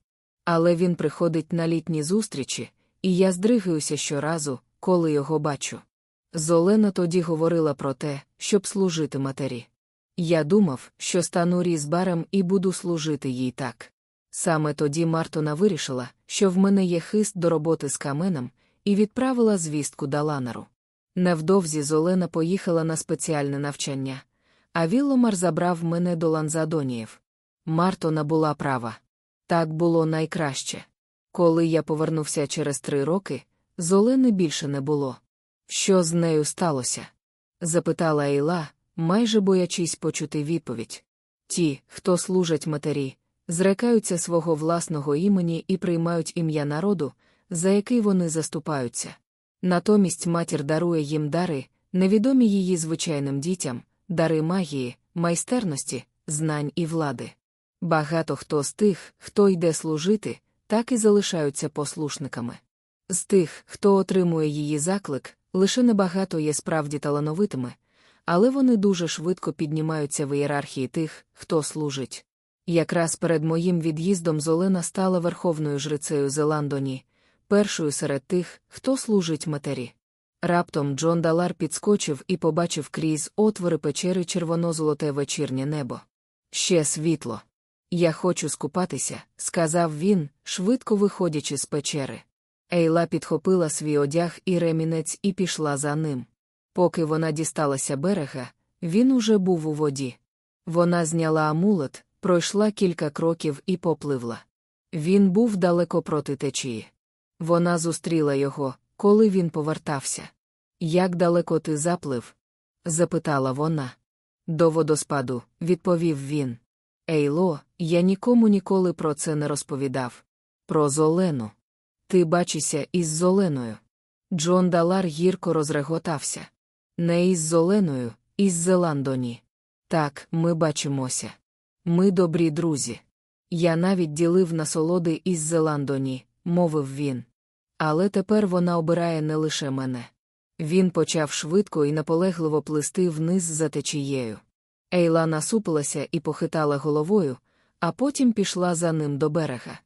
Але він приходить на літні зустрічі, і я здригаюся щоразу, коли його бачу. Золена тоді говорила про те, щоб служити матері. Я думав, що стану різбарем і буду служити їй так. Саме тоді Мартона вирішила, що в мене є хист до роботи з каменом, і відправила звістку Даланару. Невдовзі Золена поїхала на спеціальне навчання, а Вілломар забрав мене до Ланзадоніїв. Мартона була права. Так було найкраще. Коли я повернувся через три роки, Золени більше не було. Що з нею сталося? запитала Ейла, майже боячись почути відповідь. Ті, хто служать матері, зрекаються свого власного імені і приймають ім'я народу, за який вони заступаються. Натомість матір дарує їм дари, невідомі її звичайним дітям, дари магії, майстерності, знань і влади. Багато хто з тих, хто йде служити, так і залишаються послушниками. З тих, хто отримує її заклик, лише небагато є справді талановитими, але вони дуже швидко піднімаються в ієрархії тих, хто служить. Якраз перед моїм від'їздом Золена стала верховною жрицею Зеландоні, першою серед тих, хто служить матері. Раптом Джон Далар підскочив і побачив крізь отвори печери червоно-золоте вечірнє небо. Ще світло. Я хочу скупатися, сказав він, швидко виходячи з печери. Ейла підхопила свій одяг і ремінець і пішла за ним. Поки вона дісталася берега, він уже був у воді. Вона зняла амулет, пройшла кілька кроків і попливла. Він був далеко проти течії. Вона зустріла його, коли він повертався. Як далеко ти заплив? запитала вона. До водоспаду, відповів він. Ейло, я нікому ніколи про це не розповідав. Про Золену. Ти бачишся із Золеною. Джон Далар гірко розреготався. Не із Золеною, із Зеландоні. Так, ми бачимося. Ми добрі друзі. Я навіть ділив насолоди із Зеландоні, мовив він. Але тепер вона обирає не лише мене. Він почав швидко і наполегливо плисти вниз за течією. Ейла насупилася і похитала головою, а потім пішла за ним до берега.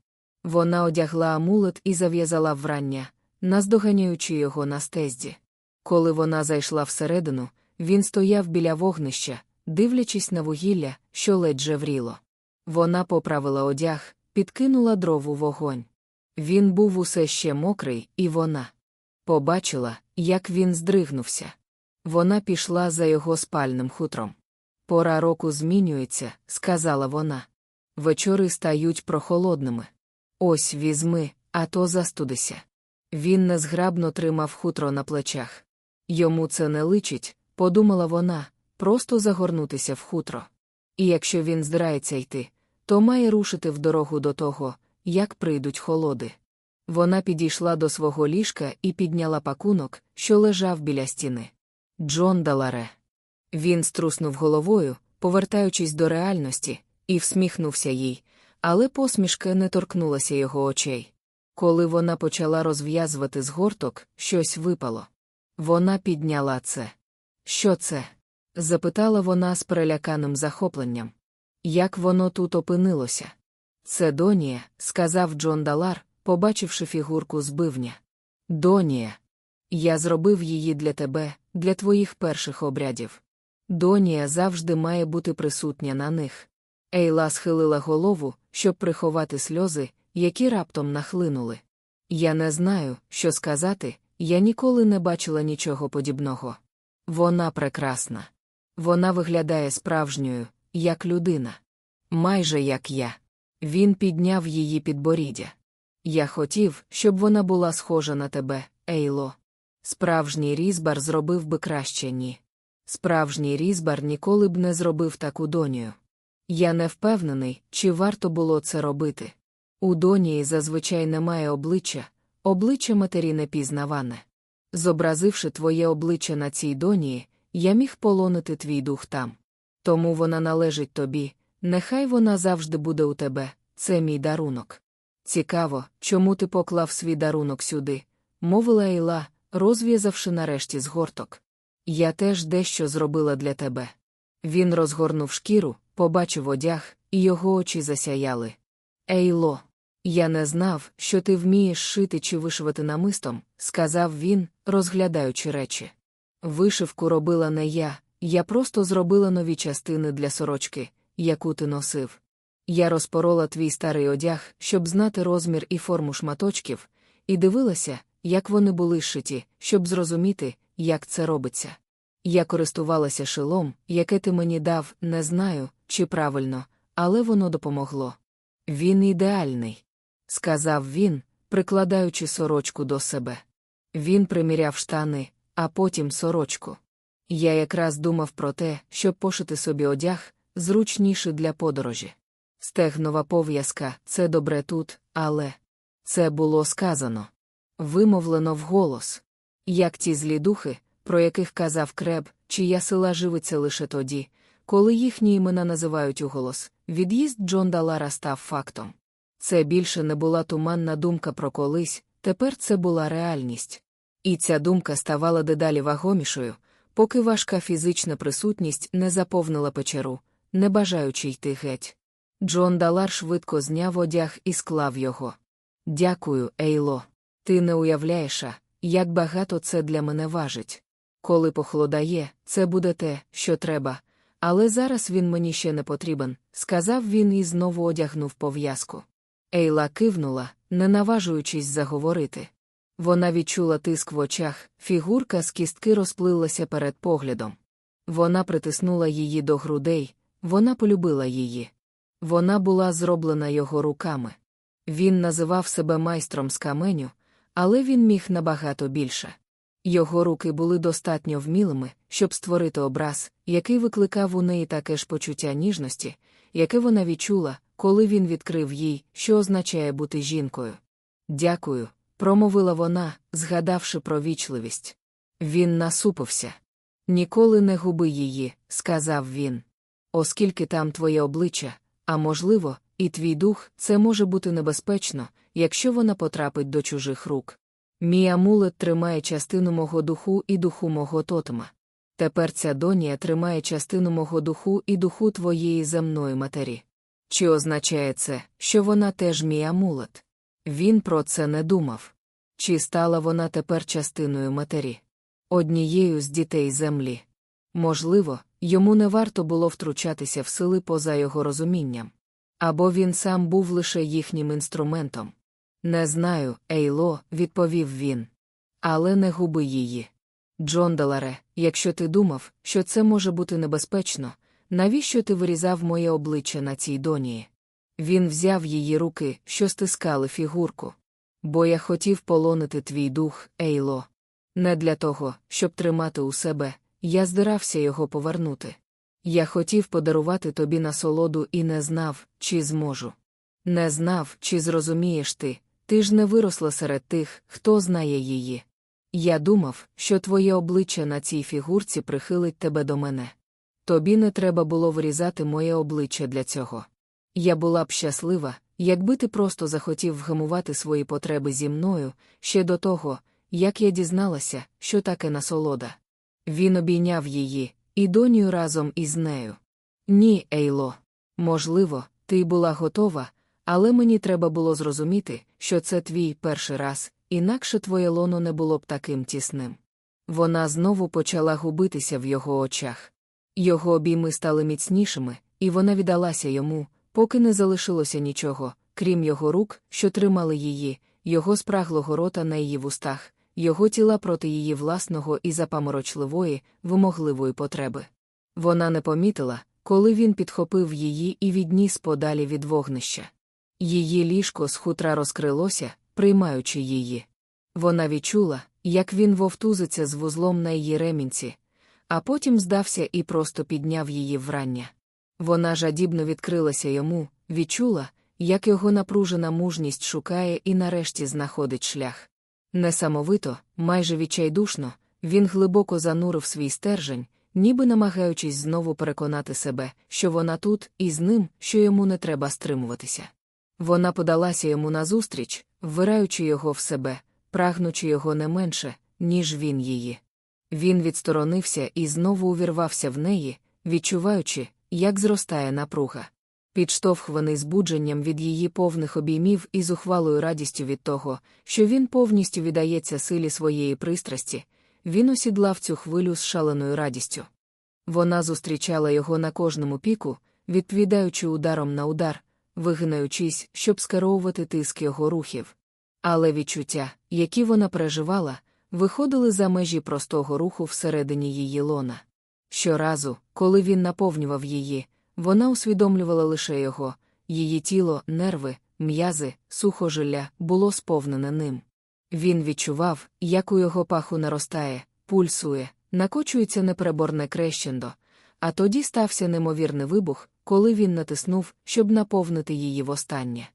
Вона одягла амулет і зав'язала врання, наздоганяючи його на стезді. Коли вона зайшла всередину, він стояв біля вогнища, дивлячись на вугілля, що ледь жевріло. Вона поправила одяг, підкинула дров у вогонь. Він був усе ще мокрий, і вона побачила, як він здригнувся. Вона пішла за його спальним хутром. Пора року змінюється, сказала вона. Вечори стають прохолодними. Ось візьми, а то застудися. Він незграбно тримав хутро на плечах. Йому це не личить, подумала вона, просто загорнутися в хутро. І якщо він здирається йти, то має рушити в дорогу до того, як прийдуть холоди. Вона підійшла до свого ліжка і підняла пакунок, що лежав біля стіни. Джон Даларе. Він струснув головою, повертаючись до реальності, і всміхнувся їй, але посмішка не торкнулася його очей. Коли вона почала розв'язувати згорток, щось випало. Вона підняла це. Що це? запитала вона з переляканим захопленням. Як воно тут опинилося? Це Донія, сказав Джон Далар, побачивши фігурку збивня. Донія. Я зробив її для тебе, для твоїх перших обрядів. Донія завжди має бути присутня на них. Ейла схилила голову, щоб приховати сльози, які раптом нахлинули. Я не знаю, що сказати, я ніколи не бачила нічого подібного. Вона прекрасна. Вона виглядає справжньою, як людина. Майже як я. Він підняв її підборіддя. Я хотів, щоб вона була схожа на тебе, Ейло. Справжній різбар зробив би краще ні. Справжній різбар ніколи б не зробив таку донію. Я не впевнений, чи варто було це робити. У донії зазвичай немає обличчя, обличчя матері непізнаване. Зобразивши твоє обличчя на цій донії, я міг полонити твій дух там. Тому вона належить тобі, нехай вона завжди буде у тебе, це мій дарунок. Цікаво, чому ти поклав свій дарунок сюди, мовила Ейла, розв'язавши нарешті згорток. Я теж дещо зробила для тебе. Він розгорнув шкіру, побачив одяг, і його очі засяяли. Ейло, я не знав, що ти вмієш шити чи вишивати намистом, сказав він, розглядаючи речі. Вишивку робила не я, я просто зробила нові частини для сорочки, яку ти носив. Я розпорола твій старий одяг, щоб знати розмір і форму шматочків, і дивилася, як вони були шиті, щоб зрозуміти, як це робиться. Я користувалася шилом, яке ти мені дав, не знаю, чи правильно, але воно допомогло. Він ідеальний, сказав він, прикладаючи сорочку до себе. Він приміряв штани, а потім сорочку. Я якраз думав про те, щоб пошити собі одяг, зручніше для подорожі. Стегнова пов'язка це добре тут, але це було сказано. Вимовлено вголос. Як ті злі духи, про яких казав креб, чия сила живиться лише тоді, коли їхні імена називають уголос, від'їзд Джон Далара став фактом. Це більше не була туманна думка про колись, тепер це була реальність. І ця думка ставала дедалі вагомішою, поки важка фізична присутність не заповнила печеру, не бажаючи йти геть. Джон Далар швидко зняв одяг і склав його. Дякую, Ейло. Ти не уявляєш, як багато це для мене важить. Коли похолодає, це буде те, що треба, але зараз він мені ще не потрібен, сказав він і знову одягнув пов'язку. Ейла кивнула, не наважуючись заговорити. Вона відчула тиск в очах, фігурка з кістки розплилася перед поглядом. Вона притиснула її до грудей, вона полюбила її. Вона була зроблена його руками. Він називав себе майстром з каменю, але він міг набагато більше. Його руки були достатньо вмілими, щоб створити образ, який викликав у неї таке ж почуття ніжності, яке вона відчула, коли він відкрив їй, що означає бути жінкою. Дякую, промовила вона, згадавши про вічливість. Він насупився. Ніколи не губи її, сказав він. Оскільки там твоє обличчя, а можливо, і твій дух, це може бути небезпечно, якщо вона потрапить до чужих рук. Мій амулет тримає частину мого духу і духу мого тотема. Тепер ця донія тримає частину мого духу і духу твоєї земної матері. Чи означає це, що вона теж мій амулет? Він про це не думав. Чи стала вона тепер частиною матері? Однією з дітей землі. Можливо, йому не варто було втручатися в сили поза його розумінням. Або він сам був лише їхнім інструментом. Не знаю, Ейло, відповів він. Але не губи її. Джон Даларе, якщо ти думав, що це може бути небезпечно, навіщо ти вирізав моє обличчя на цій донії? Він взяв її руки, що стискали фігурку. Бо я хотів полонити твій дух, Ейло. Не для того, щоб тримати у себе, я здирався його повернути. Я хотів подарувати тобі насолоду і не знав, чи зможу. Не знав, чи зрозумієш ти, ти ж не виросла серед тих, хто знає її. Я думав, що твоє обличчя на цій фігурці прихилить тебе до мене. Тобі не треба було вирізати моє обличчя для цього. Я була б щаслива, якби ти просто захотів вгамувати свої потреби зі мною ще до того, як я дізналася, що таке насолода. Він обійняв її, і донію разом із нею. Ні, Ейло. Можливо, ти була готова, але мені треба було зрозуміти, що це твій перший раз, інакше твоє лоно не було б таким тісним. Вона знову почала губитися в його очах. Його обійми стали міцнішими, і вона віддалася йому, поки не залишилося нічого, крім його рук, що тримали її, його спраглого рота на її вустах, його тіла проти її власного і запаморочливої, вимогливої потреби. Вона не помітила, коли він підхопив її і відніс подалі від вогнища. Її ліжко з хутра розкрилося, приймаючи її. Вона відчула, як він вовтузиться з вузлом на її ремінці, а потім здався і просто підняв її врання. Вона жадібно відкрилася йому, відчула, як його напружена мужність шукає і нарешті знаходить шлях. Несамовито, майже відчайдушно, він глибоко занурив свій стержень, ніби намагаючись знову переконати себе, що вона тут, і з ним, що йому не треба стримуватися. Вона подалася йому назустріч, ввираючи його в себе, прагнучи його не менше, ніж він її. Він відсторонився і знову увірвався в неї, відчуваючи, як зростає напруга. Підштовхуваний збудженням від її повних обіймів і зухвалою радістю від того, що він повністю віддається силі своєї пристрасті, він осідлав цю хвилю з шаленою радістю. Вона зустрічала його на кожному піку, відповідаючи ударом на удар, вигинаючись, щоб скеровувати тиск його рухів. Але відчуття, які вона переживала, виходили за межі простого руху всередині її лона. Щоразу, коли він наповнював її, вона усвідомлювала лише його, її тіло, нерви, м'язи, сухожилля було сповнене ним. Він відчував, як у його паху наростає, пульсує, накочується непереборне крещендо, а тоді стався неймовірний вибух, коли він натиснув, щоб наповнити її востаннє.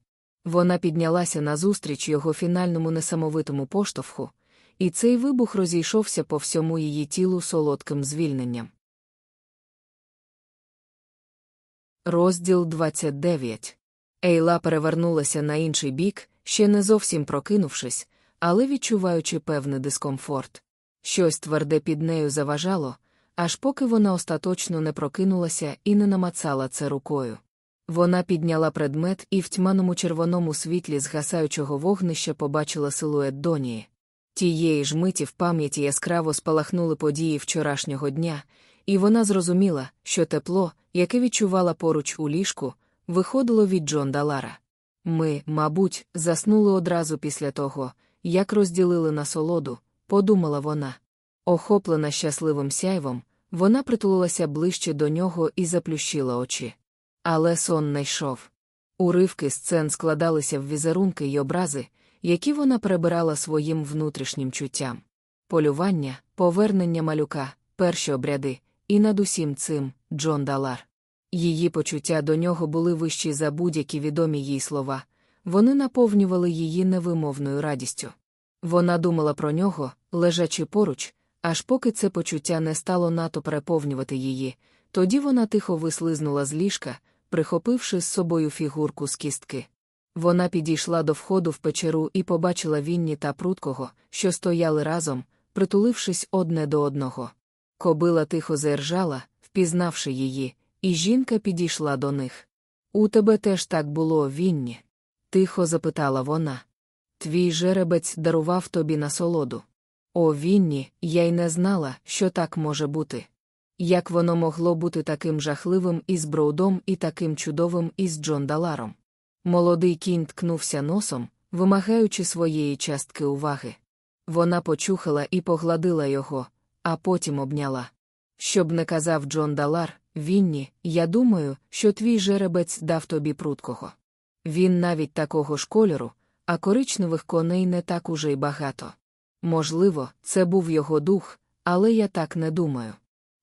Вона піднялася назустріч його фінальному несамовитому поштовху, і цей вибух розійшовся по всьому її тілу солодким звільненням. Розділ 29. Ейла перевернулася на інший бік, ще не зовсім прокинувшись, але відчуваючи певний дискомфорт. Щось тверде під нею заважало, аж поки вона остаточно не прокинулася і не намацала це рукою. Вона підняла предмет і в тьманому червоному світлі згасаючого вогнища побачила силует Донії. Тієї ж миті в пам'яті яскраво спалахнули події вчорашнього дня, і вона зрозуміла, що тепло, яке відчувала поруч у ліжку, виходило від Джон Далара. Ми, мабуть, заснули одразу після того, як розділили насолоду, подумала вона. Охоплена щасливим сяйвом, вона притулилася ближче до нього і заплющила очі. Але сон не йшов. Уривки сцен складалися в візерунки й образи, які вона перебирала своїм внутрішнім чуттям. Полювання, повернення малюка, перші обряди, і над усім цим Джон Далар. Її почуття до нього були вищі за будь-які відомі їй слова, вони наповнювали її невимовною радістю. Вона думала про нього, лежачи поруч, аж поки це почуття не стало нато переповнювати її, тоді вона тихо вислизнула з ліжка, прихопивши з собою фігурку з кістки. Вона підійшла до входу в печеру і побачила Вінні та пруткого, що стояли разом, притулившись одне до одного. Кобила тихо заіржала, впізнавши її, і жінка підійшла до них. У тебе теж так було, Вінні? тихо запитала вона. Твій жеребець дарував тобі насолоду. О, Вінні, я й не знала, що так може бути. Як воно могло бути таким жахливим із Броудом і таким чудовим із Джон Даларом? Молодий кінь ткнувся носом, вимагаючи своєї частки уваги. Вона почухала і погладила його, а потім обняла. Щоб не казав Джон Далар, Вінні, я думаю, що твій жеребець дав тобі пруткого. Він навіть такого ж кольору, а коричневих коней не так уже й багато. Можливо, це був його дух, але я так не думаю.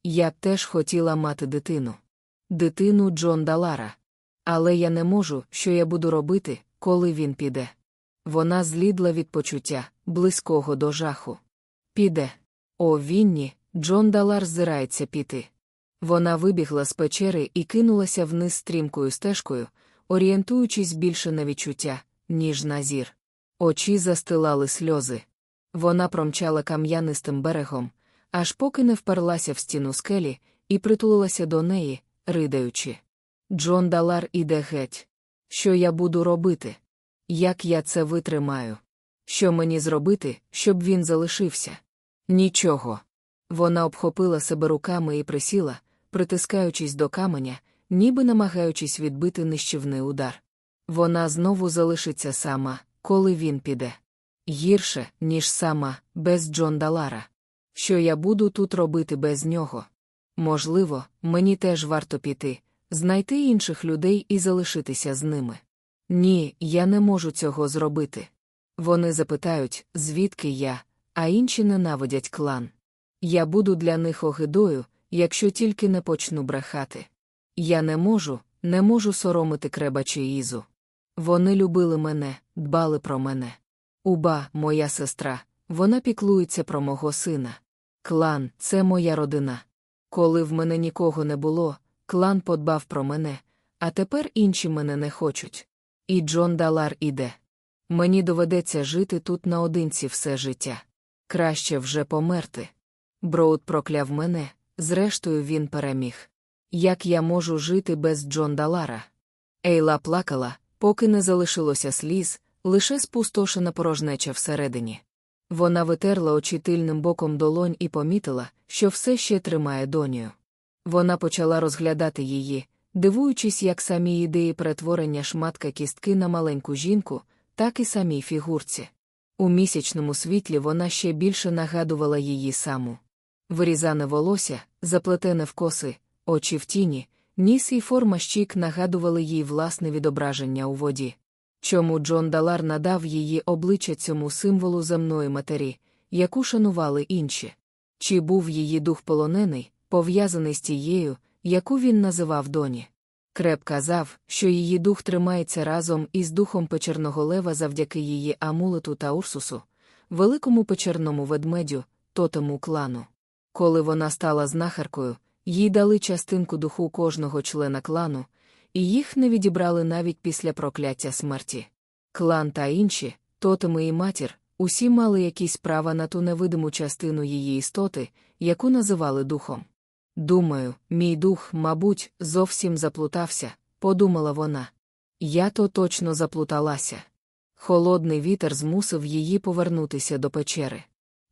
Я б теж хотіла мати дитину. Дитину Джон Далара. Але я не можу, що я буду робити, коли він піде. Вона злідла від почуття, близького до жаху. Піде. О, Вінні, Джон Далар зирається піти. Вона вибігла з печери і кинулася вниз стрімкою стежкою, орієнтуючись більше на відчуття, ніж на зір. Очі застилали сльози. Вона промчала кам'янистим берегом, аж поки не вперлася в стіну скелі і притулилася до неї, ридаючи. Джон Далар іде геть. Що я буду робити? Як я це витримаю? Що мені зробити, щоб він залишився? Нічого. Вона обхопила себе руками і присіла, притискаючись до каменя, ніби намагаючись відбити нищівний удар. Вона знову залишиться сама, коли він піде. Гірше, ніж сама, без Джон Далара. Що я буду тут робити без нього? Можливо, мені теж варто піти, знайти інших людей і залишитися з ними. Ні, я не можу цього зробити. Вони запитають, звідки я, а інші ненавидять клан. Я буду для них огидою, якщо тільки не почну брехати. Я не можу, не можу соромити креба чи Ізу. Вони любили мене, дбали про мене. Уба, моя сестра, вона піклується про мого сина. Клан це моя родина. Коли в мене нікого не було, клан подбав про мене, а тепер інші мене не хочуть. І Джон Далар іде. Мені доведеться жити тут наодинці все життя. Краще вже померти. Броуд прокляв мене, зрештою, він переміг. Як я можу жити без Джон Далара? Ейла плакала, поки не залишилося сліз, лише спустошена порожнеча всередині. Вона витерла очі тильним боком долонь і помітила, що все ще тримає донію. Вона почала розглядати її, дивуючись, як самі ідеї перетворення шматка кістки на маленьку жінку, так і самій фігурці. У місячному світлі вона ще більше нагадувала її саму. Вирізане волосся, заплетене в коси, очі в тіні, ніс і форма щік нагадували їй власне відображення у воді. Чому Джон Далар надав її обличчя цьому символу земної матері, яку шанували інші? Чи був її дух полонений, пов'язаний з тією, яку він називав доні? Креп казав, що її дух тримається разом із духом печерного лева завдяки її амулету та Урсусу, великому печерному ведмедю, тотему клану. Коли вона стала знахаркою, їй дали частинку духу кожного члена клану, і їх не відібрали навіть після прокляття смерті. Клан та інші, тотеми і матір, усі мали якісь права на ту невидиму частину її істоти, яку називали духом. Думаю, мій дух, мабуть, зовсім заплутався, подумала вона. Я то точно заплуталася. Холодний вітер змусив її повернутися до печери.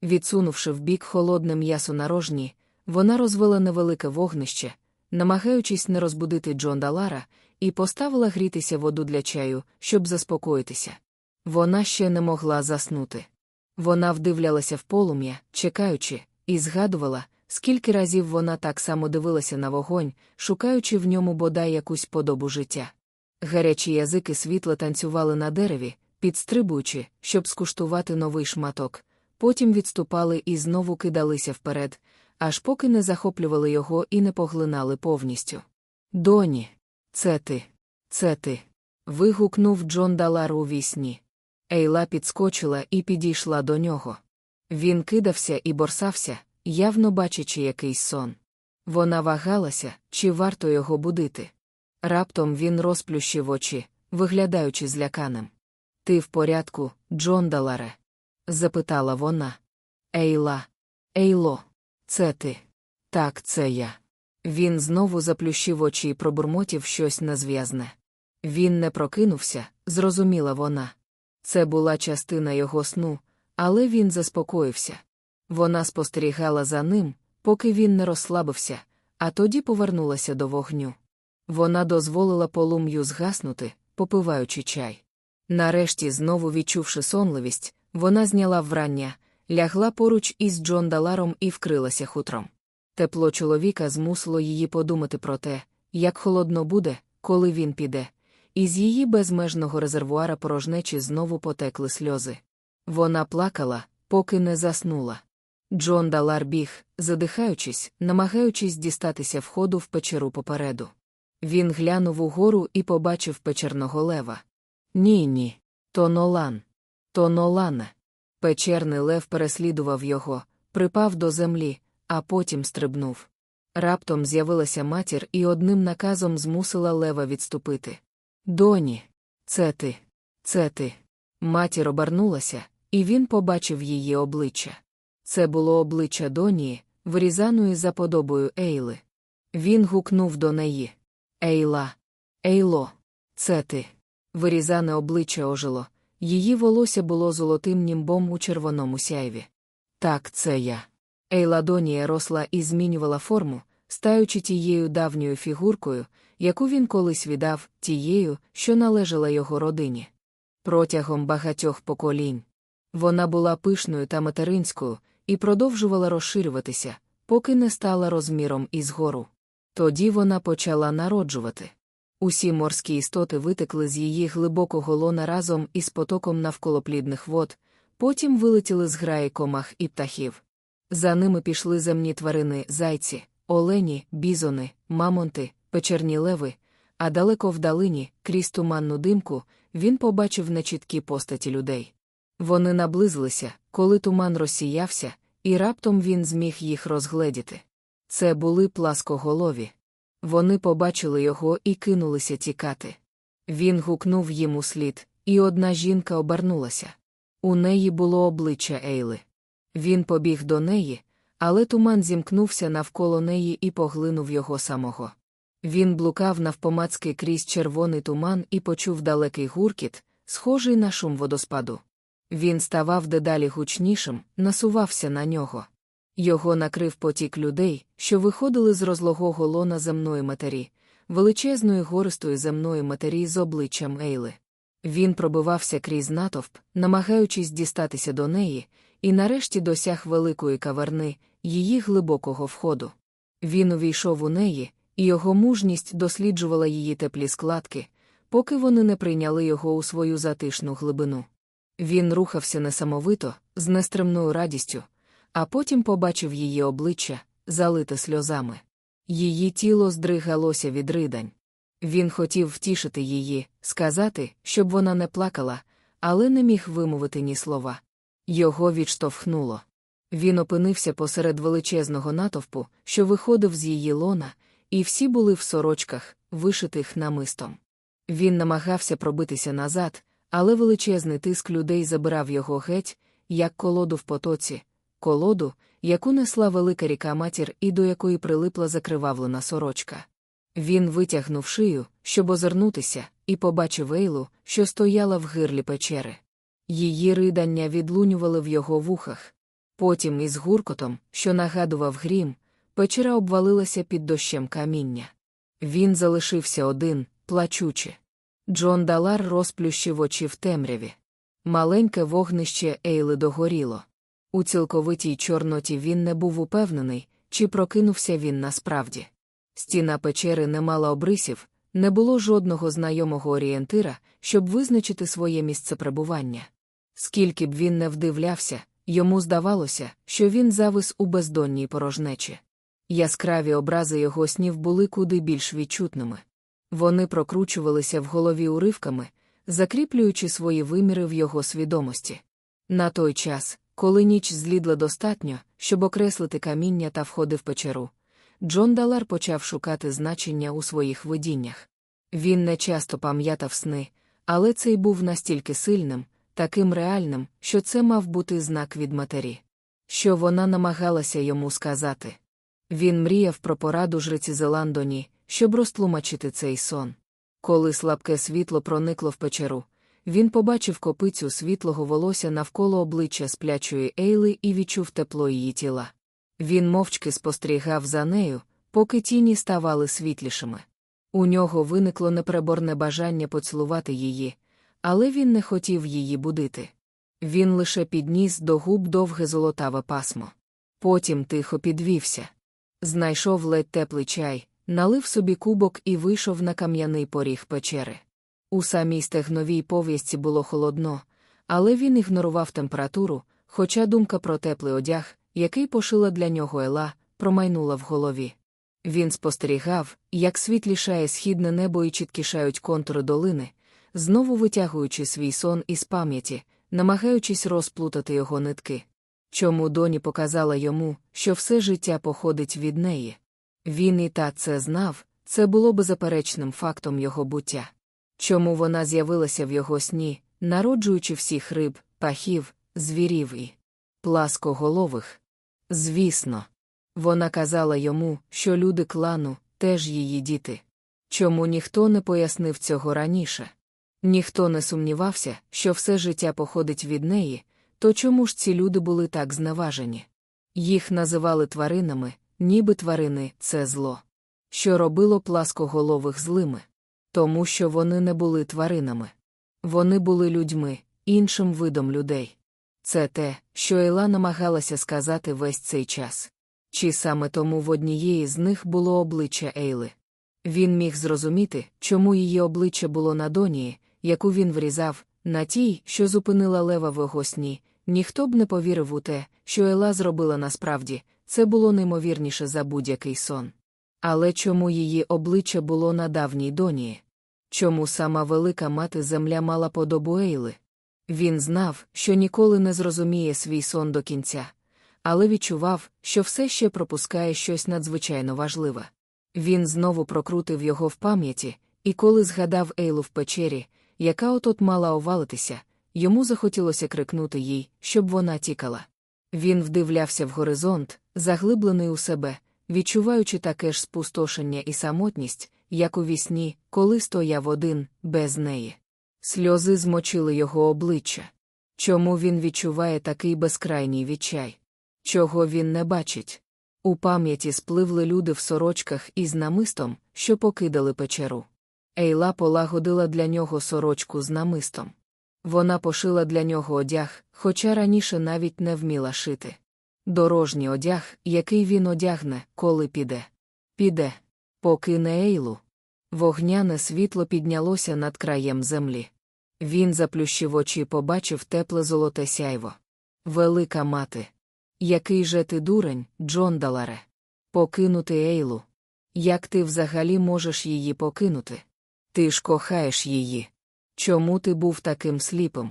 Відсунувши вбік холодне м'ясо на рожні, вона розвела невелике вогнище, намагаючись не розбудити Джон Далара, і поставила грітися воду для чаю, щоб заспокоїтися. Вона ще не могла заснути. Вона вдивлялася в полум'я, чекаючи, і згадувала, скільки разів вона так само дивилася на вогонь, шукаючи в ньому бодай якусь подобу життя. Гарячі язики світла танцювали на дереві, підстрибуючи, щоб скуштувати новий шматок, потім відступали і знову кидалися вперед, аж поки не захоплювали його і не поглинали повністю. Доні, це ти, це ти. вигукнув Джон Далар у вісні. Ейла підскочила і підійшла до нього. Він кидався і борсався, явно бачачи якийсь сон. Вона вагалася, чи варто його будити. Раптом він розплющив очі, виглядаючи зляканим. Ти в порядку, Джон Даларе? запитала вона. Ейла, Ейло. Це ти. Так, це я. Він знову заплющив очі і пробурмотів щось незв'язне. Він не прокинувся, зрозуміла вона. Це була частина його сну, але він заспокоївся. Вона спостерігала за ним, поки він не розслабився, а тоді повернулася до вогню. Вона дозволила полум'ю згаснути, попиваючи чай. Нарешті, знову відчувши сонливість, вона зняла врання, лягла поруч із Джон Даларом і вкрилася хутром. Тепло чоловіка змусило її подумати про те, як холодно буде, коли він піде, і з її безмежного резервуара порожнечі знову потекли сльози. Вона плакала, поки не заснула. Джон Далар біг, задихаючись, намагаючись дістатися входу в печеру попереду. Він глянув угору і побачив печерного лева. Ні, ні. То Нолан. То Нолане. Печерний лев переслідував його, припав до землі, а потім стрибнув. Раптом з'явилася матір і одним наказом змусила лева відступити. Доні, це ти, це ти. Матір обернулася, і він побачив її обличчя. Це було обличчя Донії, вирізаної за подобою Ейли. Він гукнув до неї Ейла, Ейло, це ти. Вирізане обличчя ожило, її волосся було золотим німбом у червоному сяйві. Так, це я. Ейла Донія росла і змінювала форму, стаючи тією давньою фігуркою, яку він колись віддав, тією, що належала його родині. Протягом багатьох поколінь. Вона була пишною та материнською і продовжувала розширюватися, поки не стала розміром із гору. Тоді вона почала народжувати. Усі морські істоти витекли з її глибокого лона разом із потоком навколоплідних вод, потім вилетіли з граї комах і птахів. За ними пішли земні тварини, зайці, олені, бізони, мамонти, печерні леви, а далеко вдалині, крізь туманну димку, він побачив нечіткі постаті людей. Вони наблизилися, коли туман розсіявся, і раптом він зміг їх розгледіти. Це були пласкоголові. Вони побачили його і кинулися тікати. Він гукнув їм у слід, і одна жінка обернулася. У неї було обличчя Ейли. Він побіг до неї, але туман зімкнувся навколо неї і поглинув його самого. Він блукав навпомацки крізь червоний туман і почув далекий гуркіт, схожий на шум водоспаду. Він ставав дедалі гучнішим, насувався на нього. Його накрив потік людей, що виходили з розлогого лона земної матері, величезної гористої земної матері з обличчям Ейли. Він пробивався крізь натовп, намагаючись дістатися до неї, і нарешті досяг великої каверни, її глибокого входу. Він увійшов у неї, і його мужність досліджувала її теплі складки, поки вони не прийняли його у свою затишну глибину. Він рухався несамовито, з нестримною радістю, а потім побачив її обличчя, залите сльозами. Її тіло здригалося від ридань. Він хотів втішити її, сказати, щоб вона не плакала, але не міг вимовити ні слова. Його відштовхнуло. Він опинився посеред величезного натовпу, що виходив з її лона, і всі були в сорочках, вишитих намистом. Він намагався пробитися назад, але величезний тиск людей забирав його геть, як колоду в потоці, колоду, яку несла велика ріка матір і до якої прилипла закривавлена сорочка. Він витягнув шию, щоб озирнутися, і побачив Ейлу, що стояла в гирлі печери. Її ридання відлунювали в його вухах. Потім із гуркотом, що нагадував грім, печера обвалилася під дощем каміння. Він залишився один, плачучи. Джон Далар розплющив очі в темряві. Маленьке вогнище Ейли догоріло. У цілковитій чорноті він не був упевнений, чи прокинувся він насправді. Стіна печери не мала обрисів, не було жодного знайомого орієнтира, щоб визначити своє місце перебування. Скільки б він не вдивлявся, йому здавалося, що він завис у бездонній порожнечі. Яскраві образи його снів були куди більш відчутними. Вони прокручувалися в голові уривками, закріплюючи свої виміри в його свідомості. На той час, коли ніч злідла достатньо, щоб окреслити каміння та входи в печеру, Джон Далар почав шукати значення у своїх видіннях. Він не часто пам'ятав сни, але цей був настільки сильним, таким реальним, що це мав бути знак від матері. Що вона намагалася йому сказати. Він мріяв про пораду жриці Зеландоні, щоб розтлумачити цей сон. Коли слабке світло проникло в печеру, він побачив копицю світлого волосся навколо обличчя сплячої Ейли і відчув тепло її тіла. Він мовчки спостерігав за нею, поки тіні ставали світлішими. У нього виникло непереборне бажання поцілувати її, але він не хотів її будити. Він лише підніс до губ довге золотаве пасмо. Потім тихо підвівся. Знайшов ледь теплий чай, налив собі кубок і вийшов на кам'яний поріг печери. У самій стегновій пов'язці було холодно, але він ігнорував температуру, хоча думка про теплий одяг, який пошила для нього Ела, промайнула в голові. Він спостерігав, як світлішає східне небо і чіткішають контури долини, знову витягуючи свій сон із пам'яті, намагаючись розплутати його нитки. Чому доні показала йому, що все життя походить від неї? Він і та це знав, це було беззаперечним фактом його буття. Чому вона з'явилася в його сні, народжуючи всіх риб, пахів, звірів і пласкоголових? Звісно, вона казала йому, що люди клану теж її діти. Чому ніхто не пояснив цього раніше? Ніхто не сумнівався, що все життя походить від неї, то чому ж ці люди були так зневажені? Їх називали тваринами, ніби тварини це зло. Що робило пласкоголових злими? Тому що вони не були тваринами. Вони були людьми, іншим видом людей. Це те, що Ейла намагалася сказати весь цей час. Чи саме тому в однієї з них було обличчя Ейли? Він міг зрозуміти, чому її обличчя було на донії, яку він врізав, на тій, що зупинила лева в його сні, ніхто б не повірив у те, що Ела зробила насправді, це було неймовірніше за будь-який сон. Але чому її обличчя було на давній донії? Чому сама велика мати земля мала подобу Ейли? Він знав, що ніколи не зрозуміє свій сон до кінця, але відчував, що все ще пропускає щось надзвичайно важливе. Він знову прокрутив його в пам'яті, і коли згадав Ейлу в печері, яка отот мала овалитися, йому захотілося крикнути їй, щоб вона тікала. Він вдивлявся в горизонт, заглиблений у себе, відчуваючи таке ж спустошення і самотність, як у вісні, коли стояв один, без неї. Сльози змочили його обличчя. Чому він відчуває такий безкрайній відчай? Чого він не бачить? У пам'яті спливли люди в сорочках із намистом, що покидали печеру. Ейла полагодила для нього сорочку з намистом. Вона пошила для нього одяг, хоча раніше навіть не вміла шити. Дорожній одяг, який він одягне, коли піде. Піде. Покине Ейлу. Вогняне світло піднялося над краєм землі. Він заплющив очі і побачив тепле золоте сяйво. Велика мати. Який же ти дурень, Джон Даларе? Покинути Ейлу. Як ти взагалі можеш її покинути? Ти ж кохаєш її. Чому ти був таким сліпим?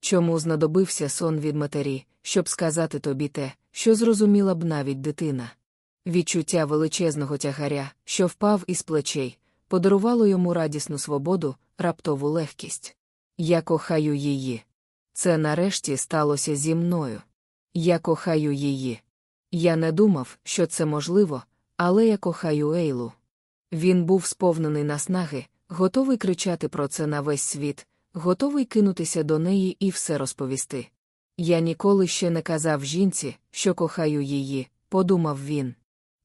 Чому знадобився сон від матері, щоб сказати тобі те, що зрозуміла б навіть дитина? Відчуття величезного тягаря, що впав із плечей, подарувало йому радісну свободу, раптову легкість. Я кохаю її. Це нарешті сталося зі мною. Я кохаю її. Я не думав, що це можливо, але я кохаю Ейлу. Він був сповнений наснаги, готовий кричати про це на весь світ, готовий кинутися до неї і все розповісти. Я ніколи ще не казав жінці, що кохаю її, подумав він.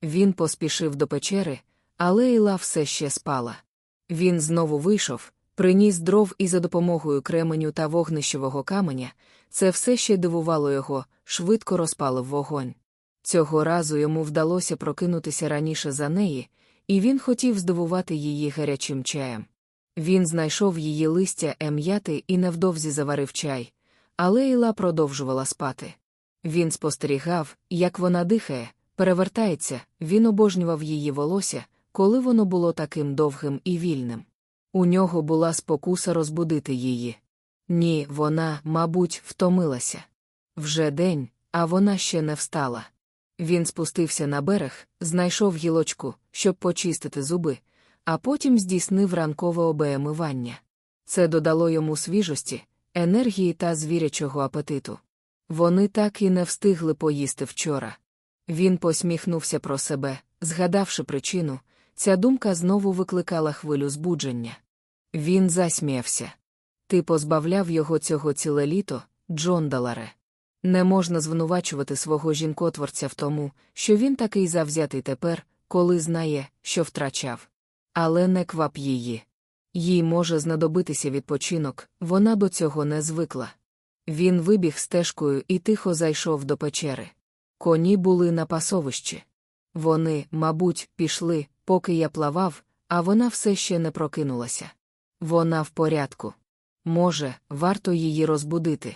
Він поспішив до печери, але Ейла все ще спала. Він знову вийшов, приніс дров і за допомогою кременю та вогнищового каменя, це все ще дивувало його, швидко розпалив вогонь. Цього разу йому вдалося прокинутися раніше за неї, і він хотів здивувати її гарячим чаєм. Він знайшов її листя ем'яти і невдовзі заварив чай, але Іла продовжувала спати. Він спостерігав, як вона дихає, перевертається, він обожнював її волосся, коли воно було таким довгим і вільним. У нього була спокуса розбудити її. Ні, вона, мабуть, втомилася. Вже день, а вона ще не встала. Він спустився на берег, знайшов гілочку, щоб почистити зуби, а потім здійснив ранкове обеємивання. Це додало йому свіжості, енергії та звірячого апетиту. Вони так і не встигли поїсти вчора. Він посміхнувся про себе, згадавши причину, ця думка знову викликала хвилю збудження. Він засміявся. Ти позбавляв його цього ціле літо, Джон Даларе. Не можна звинувачувати свого жінкотворця в тому, що він такий завзятий тепер, коли знає, що втрачав. Але не квап її. Їй може знадобитися відпочинок, вона до цього не звикла. Він вибіг стежкою і тихо зайшов до печери. Коні були на пасовищі. Вони, мабуть, пішли, поки я плавав, а вона все ще не прокинулася. Вона в порядку. Може, варто її розбудити.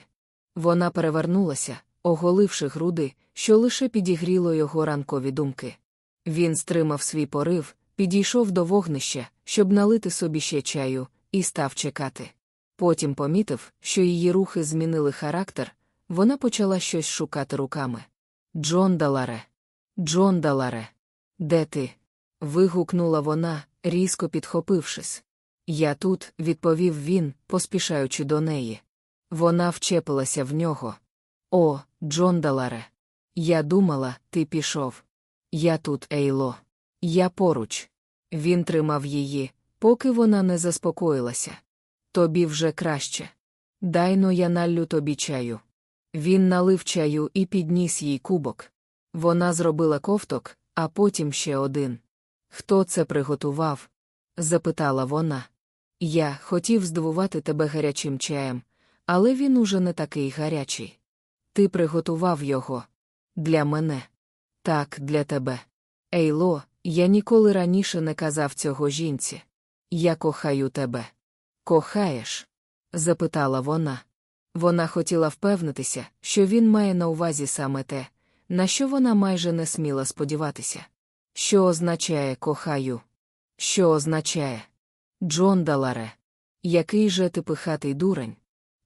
Вона перевернулася, оголивши груди, що лише підігріло його ранкові думки. Він стримав свій порив, підійшов до вогнища, щоб налити собі ще чаю, і став чекати. Потім помітив, що її рухи змінили характер, вона почала щось шукати руками. Джон Даларе. Джон Даларе. Де ти? вигукнула вона, різко підхопившись. Я тут, відповів він, поспішаючи до неї. Вона вчепилася в нього. О, Джон Даларе. Я думала, ти пішов. Я тут, Ейло. Я поруч. Він тримав її, поки вона не заспокоїлася. Тобі вже краще. Дайно я наллю тобі чаю. Він налив чаю і підніс їй кубок. Вона зробила ковток, а потім ще один. Хто це приготував? запитала вона. Я хотів здивувати тебе гарячим чаєм, але він уже не такий гарячий. Ти приготував його. Для мене. Так, для тебе. Ейло, я ніколи раніше не казав цього жінці. Я кохаю тебе. Кохаєш? запитала вона. Вона хотіла впевнитися, що він має на увазі саме те, на що вона майже не сміла сподіватися. Що означає кохаю? Що означає? Джон Даларе. Який же ти пихатий дурень?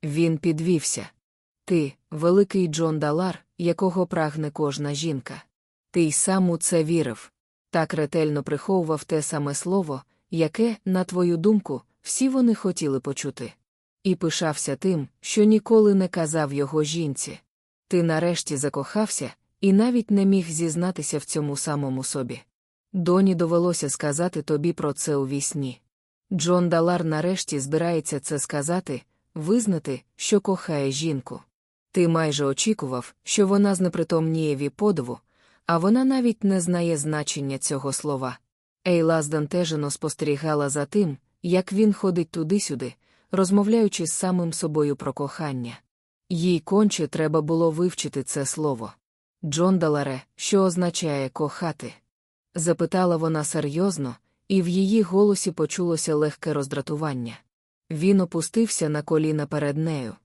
Він підвівся. Ти, великий Джон Далар, якого прагне кожна жінка. Ти й сам у це вірив. Так ретельно приховував те саме слово, яке, на твою думку, всі вони хотіли почути. І пишався тим, що ніколи не казав його жінці. Ти нарешті закохався і навіть не міг зізнатися в цьому самому собі. Доні довелося сказати тобі про це у вісні. Джон Далар нарешті збирається це сказати, визнати, що кохає жінку. Ти майже очікував, що вона знепритомніє від подиву, а вона навіть не знає значення цього слова. Ейла здантежено спостерігала за тим, як він ходить туди-сюди, розмовляючи з самим собою про кохання. Їй конче треба було вивчити це слово. Джон Даларе, що означає кохати? запитала вона серйозно, і в її голосі почулося легке роздратування. Він опустився на коліна перед нею.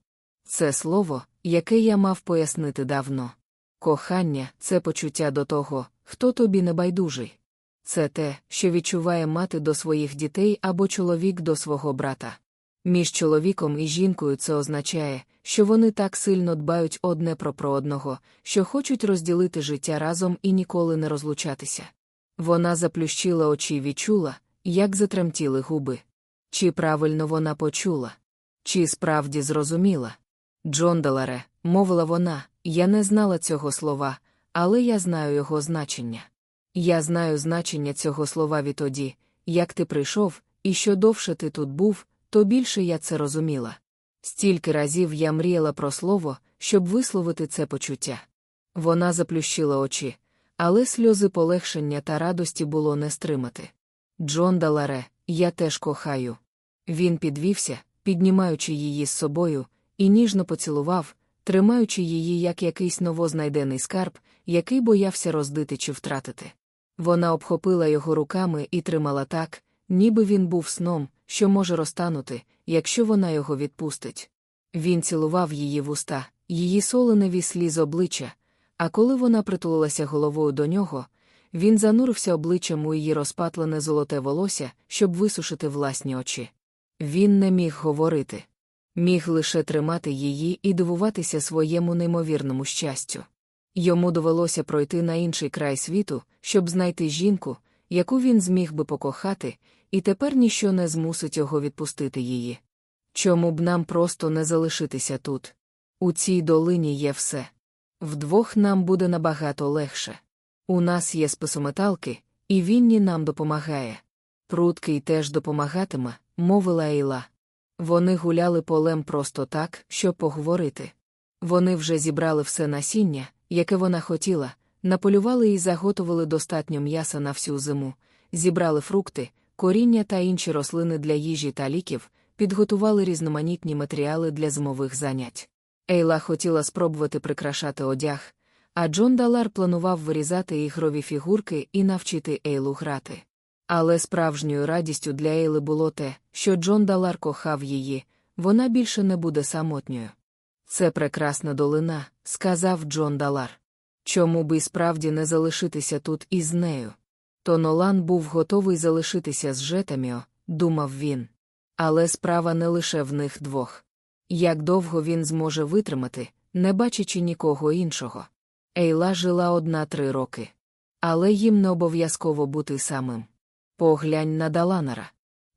Це слово, яке я мав пояснити давно. Кохання це почуття до того, хто тобі не байдужий. Це те, що відчуває мати до своїх дітей або чоловік до свого брата. Між чоловіком і жінкою це означає, що вони так сильно дбають одне про про одного, що хочуть розділити життя разом і ніколи не розлучатися. Вона заплющила очі і відчула, як затремтіли губи. Чи правильно вона почула? Чи справді зрозуміла? Джон Деларе, мовила вона, я не знала цього слова, але я знаю його значення. Я знаю значення цього слова відтоді, як ти прийшов, і що довше ти тут був, то більше я це розуміла. Стільки разів я мріяла про слово, щоб висловити це почуття. Вона заплющила очі, але сльози полегшення та радості було не стримати. Джон Даларе, я теж кохаю. Він підвівся, піднімаючи її з собою, і ніжно поцілував, тримаючи її як якийсь новознайдений скарб, який боявся роздити чи втратити. Вона обхопила його руками і тримала так, ніби він був сном, що може розтанути, якщо вона його відпустить. Він цілував її вуста, її соленеві сліз обличчя, а коли вона притулилася головою до нього, він занурився обличчям у її розпатлене золоте волосся, щоб висушити власні очі. Він не міг говорити, міг лише тримати її і дивуватися своєму неймовірному щастю. Йому довелося пройти на інший край світу, щоб знайти жінку, яку він зміг би покохати, і тепер ніщо не змусить його відпустити її. Чому б нам просто не залишитися тут? У цій долині є все. Вдвох нам буде набагато легше. У нас є списометалки, і Вінні нам допомагає. Прудкий теж допомагатиме, мовила Ейла. Вони гуляли полем просто так, щоб поговорити. Вони вже зібрали все насіння, яке вона хотіла, наполювали і заготовили достатньо м'яса на всю зиму, зібрали фрукти, коріння та інші рослини для їжі та ліків, підготували різноманітні матеріали для зимових занять. Ейла хотіла спробувати прикрашати одяг, а Джон Далар планував вирізати ігрові фігурки і навчити Ейлу грати. Але справжньою радістю для Ейли було те, що Джон Далар кохав її, вона більше не буде самотньою. Це прекрасна долина, сказав Джон Далар. Чому би і справді не залишитися тут із нею? То Нолан був готовий залишитися з Жетаміо, думав він. Але справа не лише в них двох. Як довго він зможе витримати, не бачачи нікого іншого. Ейла жила одна три роки. Але їм не обов'язково бути самим. Поглянь на Даланара.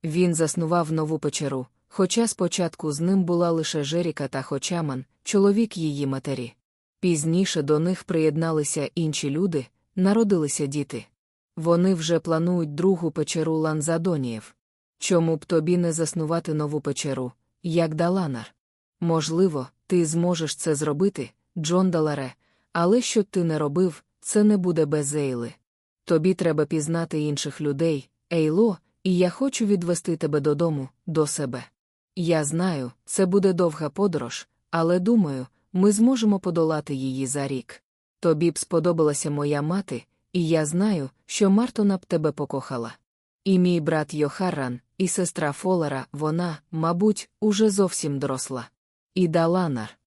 Він заснував нову печеру, хоча спочатку з ним була лише Жеріка та Хочаман, чоловік її матері. Пізніше до них приєдналися інші люди, народилися діти. Вони вже планують другу печеру Ланзадоніїв. Чому б тобі не заснувати нову печеру, як Даланар? Можливо, ти зможеш це зробити, Джон Даларе, але що ти не робив, це не буде без Ейли. Тобі треба пізнати інших людей, Ейло, і я хочу відвести тебе додому, до себе. Я знаю, це буде довга подорож, але думаю, ми зможемо подолати її за рік. Тобі б сподобалася моя мати, і я знаю, що Мартона б тебе покохала. І мій брат Йохарран, і сестра Фолера, вона, мабуть, уже зовсім доросла. І Даланар.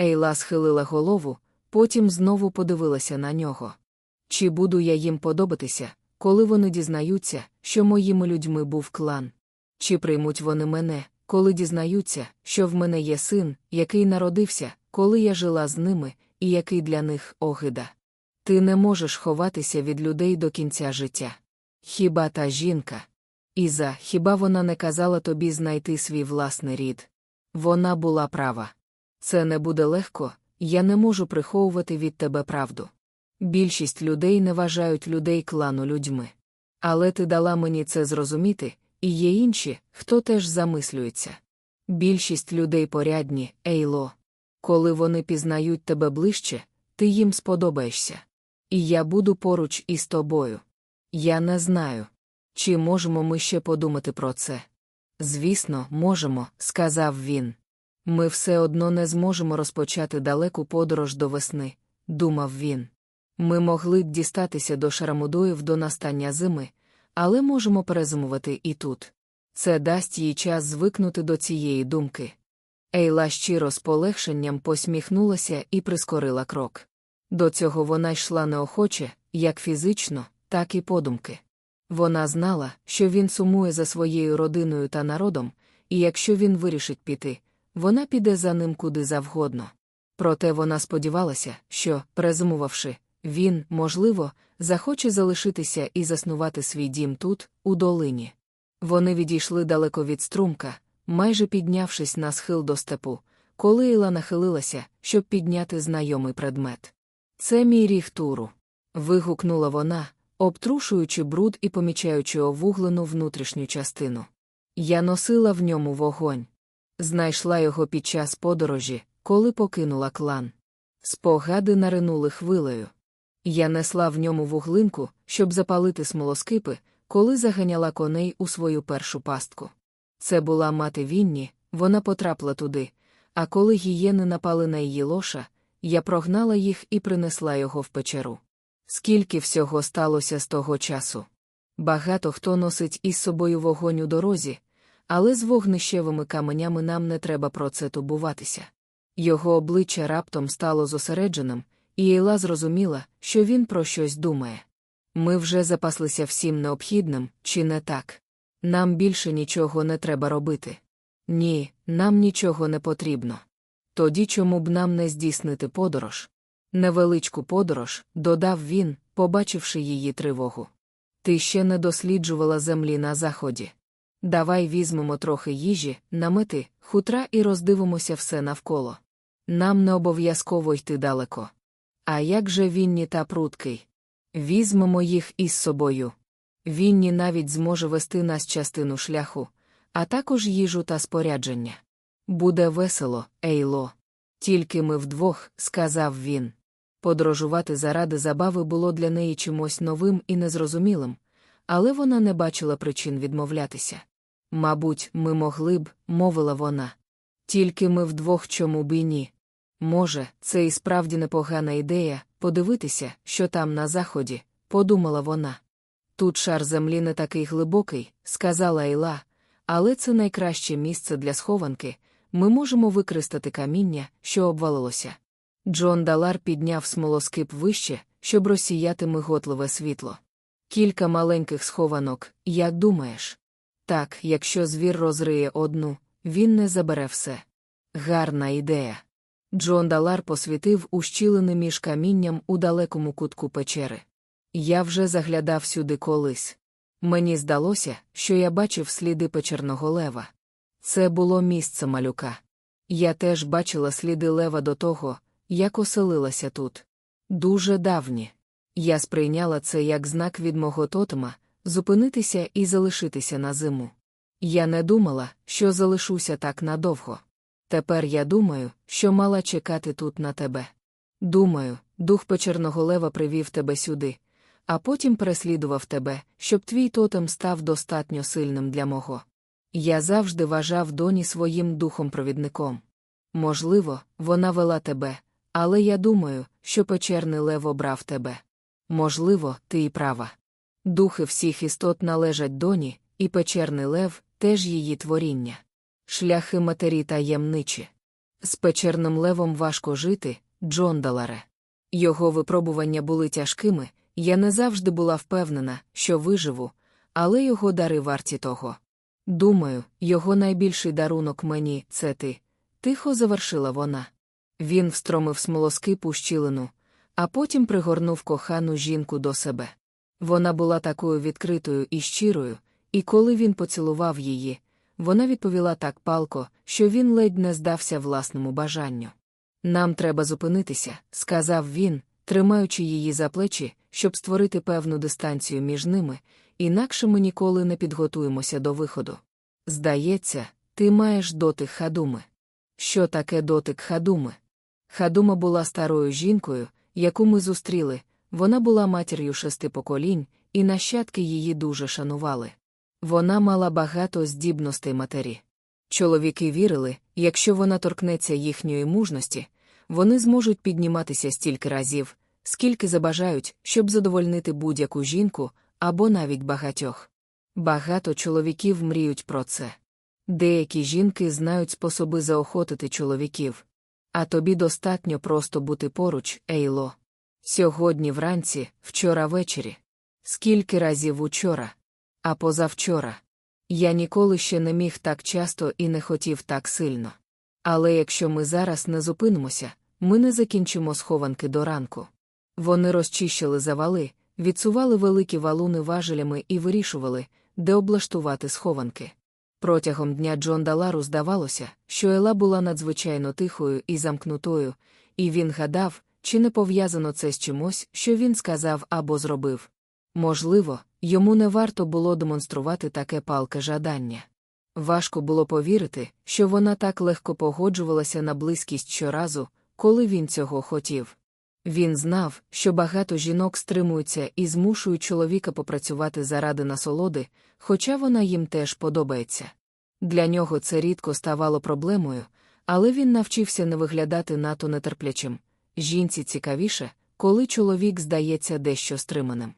Ейла схилила голову, потім знову подивилася на нього. Чи буду я їм подобатися, коли вони дізнаються, що моїми людьми був клан? Чи приймуть вони мене, коли дізнаються, що в мене є син, який народився, коли я жила з ними, і який для них огида? Ти не можеш ховатися від людей до кінця життя. Хіба та жінка? Іза, хіба вона не казала тобі знайти свій власний рід? Вона була права. Це не буде легко, я не можу приховувати від тебе правду. Більшість людей не вважають людей клану людьми. Але ти дала мені це зрозуміти, і є інші, хто теж замислюється. Більшість людей порядні, Ейло. Коли вони пізнають тебе ближче, ти їм сподобаєшся. І я буду поруч із тобою. Я не знаю. Чи можемо ми ще подумати про це? Звісно, можемо, сказав він. Ми все одно не зможемо розпочати далеку подорож до весни, думав він. Ми могли б дістатися до Шарамудоїв до настання зими, але можемо перезимувати і тут. Це дасть їй час звикнути до цієї думки. Ейла щиро з полегшенням посміхнулася і прискорила крок. До цього вона йшла неохоче, як фізично, так і подумки. Вона знала, що він сумує за своєю родиною та народом, і якщо він вирішить піти, вона піде за ним куди завгодно. Проте вона сподівалася, що, презумувавши, він, можливо, захоче залишитися і заснувати свій дім тут, у долині. Вони відійшли далеко від струмка, майже піднявшись на схил до степу, коли Іла нахилилася, щоб підняти знайомий предмет. Це мій ріг туру. вигукнула вона, обтрушуючи бруд і помічаючи овуглену внутрішню частину. Я носила в ньому вогонь. Знайшла його під час подорожі, коли покинула клан. Спогади наринули хвилею. Я несла в ньому вуглинку, щоб запалити смолоскипи, коли заганяла коней у свою першу пастку. Це була мати Вінні, вона потрапила туди, а коли гієни напали на її лоша, я прогнала їх і принесла його в печеру. Скільки всього сталося з того часу? Багато хто носить із собою вогонь у дорозі, але з вогнищевими каменями нам не треба про це тубуватися. Його обличчя раптом стало зосередженим, і Ейла зрозуміла, що він про щось думає. Ми вже запаслися всім необхідним, чи не так? Нам більше нічого не треба робити. Ні, нам нічого не потрібно. Тоді чому б нам не здійснити подорож? Невеличку подорож, додав він, побачивши її тривогу. Ти ще не досліджувала землі на заході. Давай візьмемо трохи їжі, намети, хутра і роздивимося все навколо. Нам не обов'язково йти далеко. А як же Вінні та пруткий? Візьмемо їх із собою. Вінні навіть зможе вести нас частину шляху, а також їжу та спорядження. Буде весело, Ейло. Тільки ми вдвох, сказав він. Подорожувати заради забави було для неї чимось новим і незрозумілим, але вона не бачила причин відмовлятися. Мабуть, ми могли б, мовила вона. Тільки ми вдвох чому б і ні. Може, це і справді непогана ідея подивитися, що там на заході, подумала вона. Тут шар землі не такий глибокий, сказала Ейла, але це найкраще місце для схованки. Ми можемо використати каміння, що обвалилося. Джон Далар підняв смолоскип вище, щоб розсіяти миготливе світло. Кілька маленьких схованок, як думаєш? Так, якщо звір розриє одну, він не забере все. Гарна ідея. Джон Далар посвітив ущілини між камінням у далекому кутку печери. Я вже заглядав сюди колись. Мені здалося, що я бачив сліди печерного лева. Це було місце малюка. Я теж бачила сліди лева до того, як оселилася тут. Дуже давні. Я сприйняла це як знак від мого тотема зупинитися і залишитися на зиму. Я не думала, що залишуся так надовго. Тепер я думаю, що мала чекати тут на тебе. Думаю, дух печерного лева привів тебе сюди, а потім переслідував тебе, щоб твій тотем став достатньо сильним для мого. Я завжди вважав доні своїм духом-провідником. Можливо, вона вела тебе, але я думаю, що печерний лев обрав тебе. Можливо, ти і права. Духи всіх істот належать доні, і печерний лев теж її творіння. Шляхи матері таємничі. З печерним левом важко жити, Джон Даларе. Його випробування були тяжкими, я не завжди була впевнена, що виживу, але його дари варті того. Думаю, його найбільший дарунок мені це ти. Тихо завершила вона. Він встромив смолоскип у щілину, а потім пригорнув кохану жінку до себе. Вона була такою відкритою і щирою, і коли він поцілував її, вона відповіла так палко, що він ледь не здався власному бажанню. Нам треба зупинитися, сказав він, тримаючи її за плечі, щоб створити певну дистанцію між ними, інакше ми ніколи не підготуємося до виходу. Здається, ти маєш дотик хадуми. Що таке дотик хадуми? Хадума була старою жінкою, яку ми зустріли, вона була матір'ю шести поколінь, і нащадки її дуже шанували. Вона мала багато здібностей матері. Чоловіки вірили, якщо вона торкнеться їхньої мужності, вони зможуть підніматися стільки разів, скільки забажають, щоб задовольнити будь-яку жінку або навіть багатьох. Багато чоловіків мріють про це. Деякі жінки знають способи заохотити чоловіків. А тобі достатньо просто бути поруч, Ейло. Сьогодні вранці, вчора ввечері. Скільки разів учора? А позавчора. Я ніколи ще не міг так часто і не хотів так сильно. Але якщо ми зараз не зупинимося, ми не закінчимо схованки до ранку. Вони розчищили завали, відсували великі валуни важелями і вирішували, де облаштувати схованки. Протягом дня Джон Далару здавалося, що Ела була надзвичайно тихою і замкнутою, і він гадав, чи не пов'язано це з чимось, що він сказав або зробив. Можливо, йому не варто було демонструвати таке палке жадання. Важко було повірити, що вона так легко погоджувалася на близькість щоразу, коли він цього хотів. Він знав, що багато жінок стримуються і змушують чоловіка попрацювати заради насолоди, хоча вона їм теж подобається. Для нього це рідко ставало проблемою, але він навчився не виглядати надто нетерплячим. Жінці цікавіше, коли чоловік здається дещо стриманим.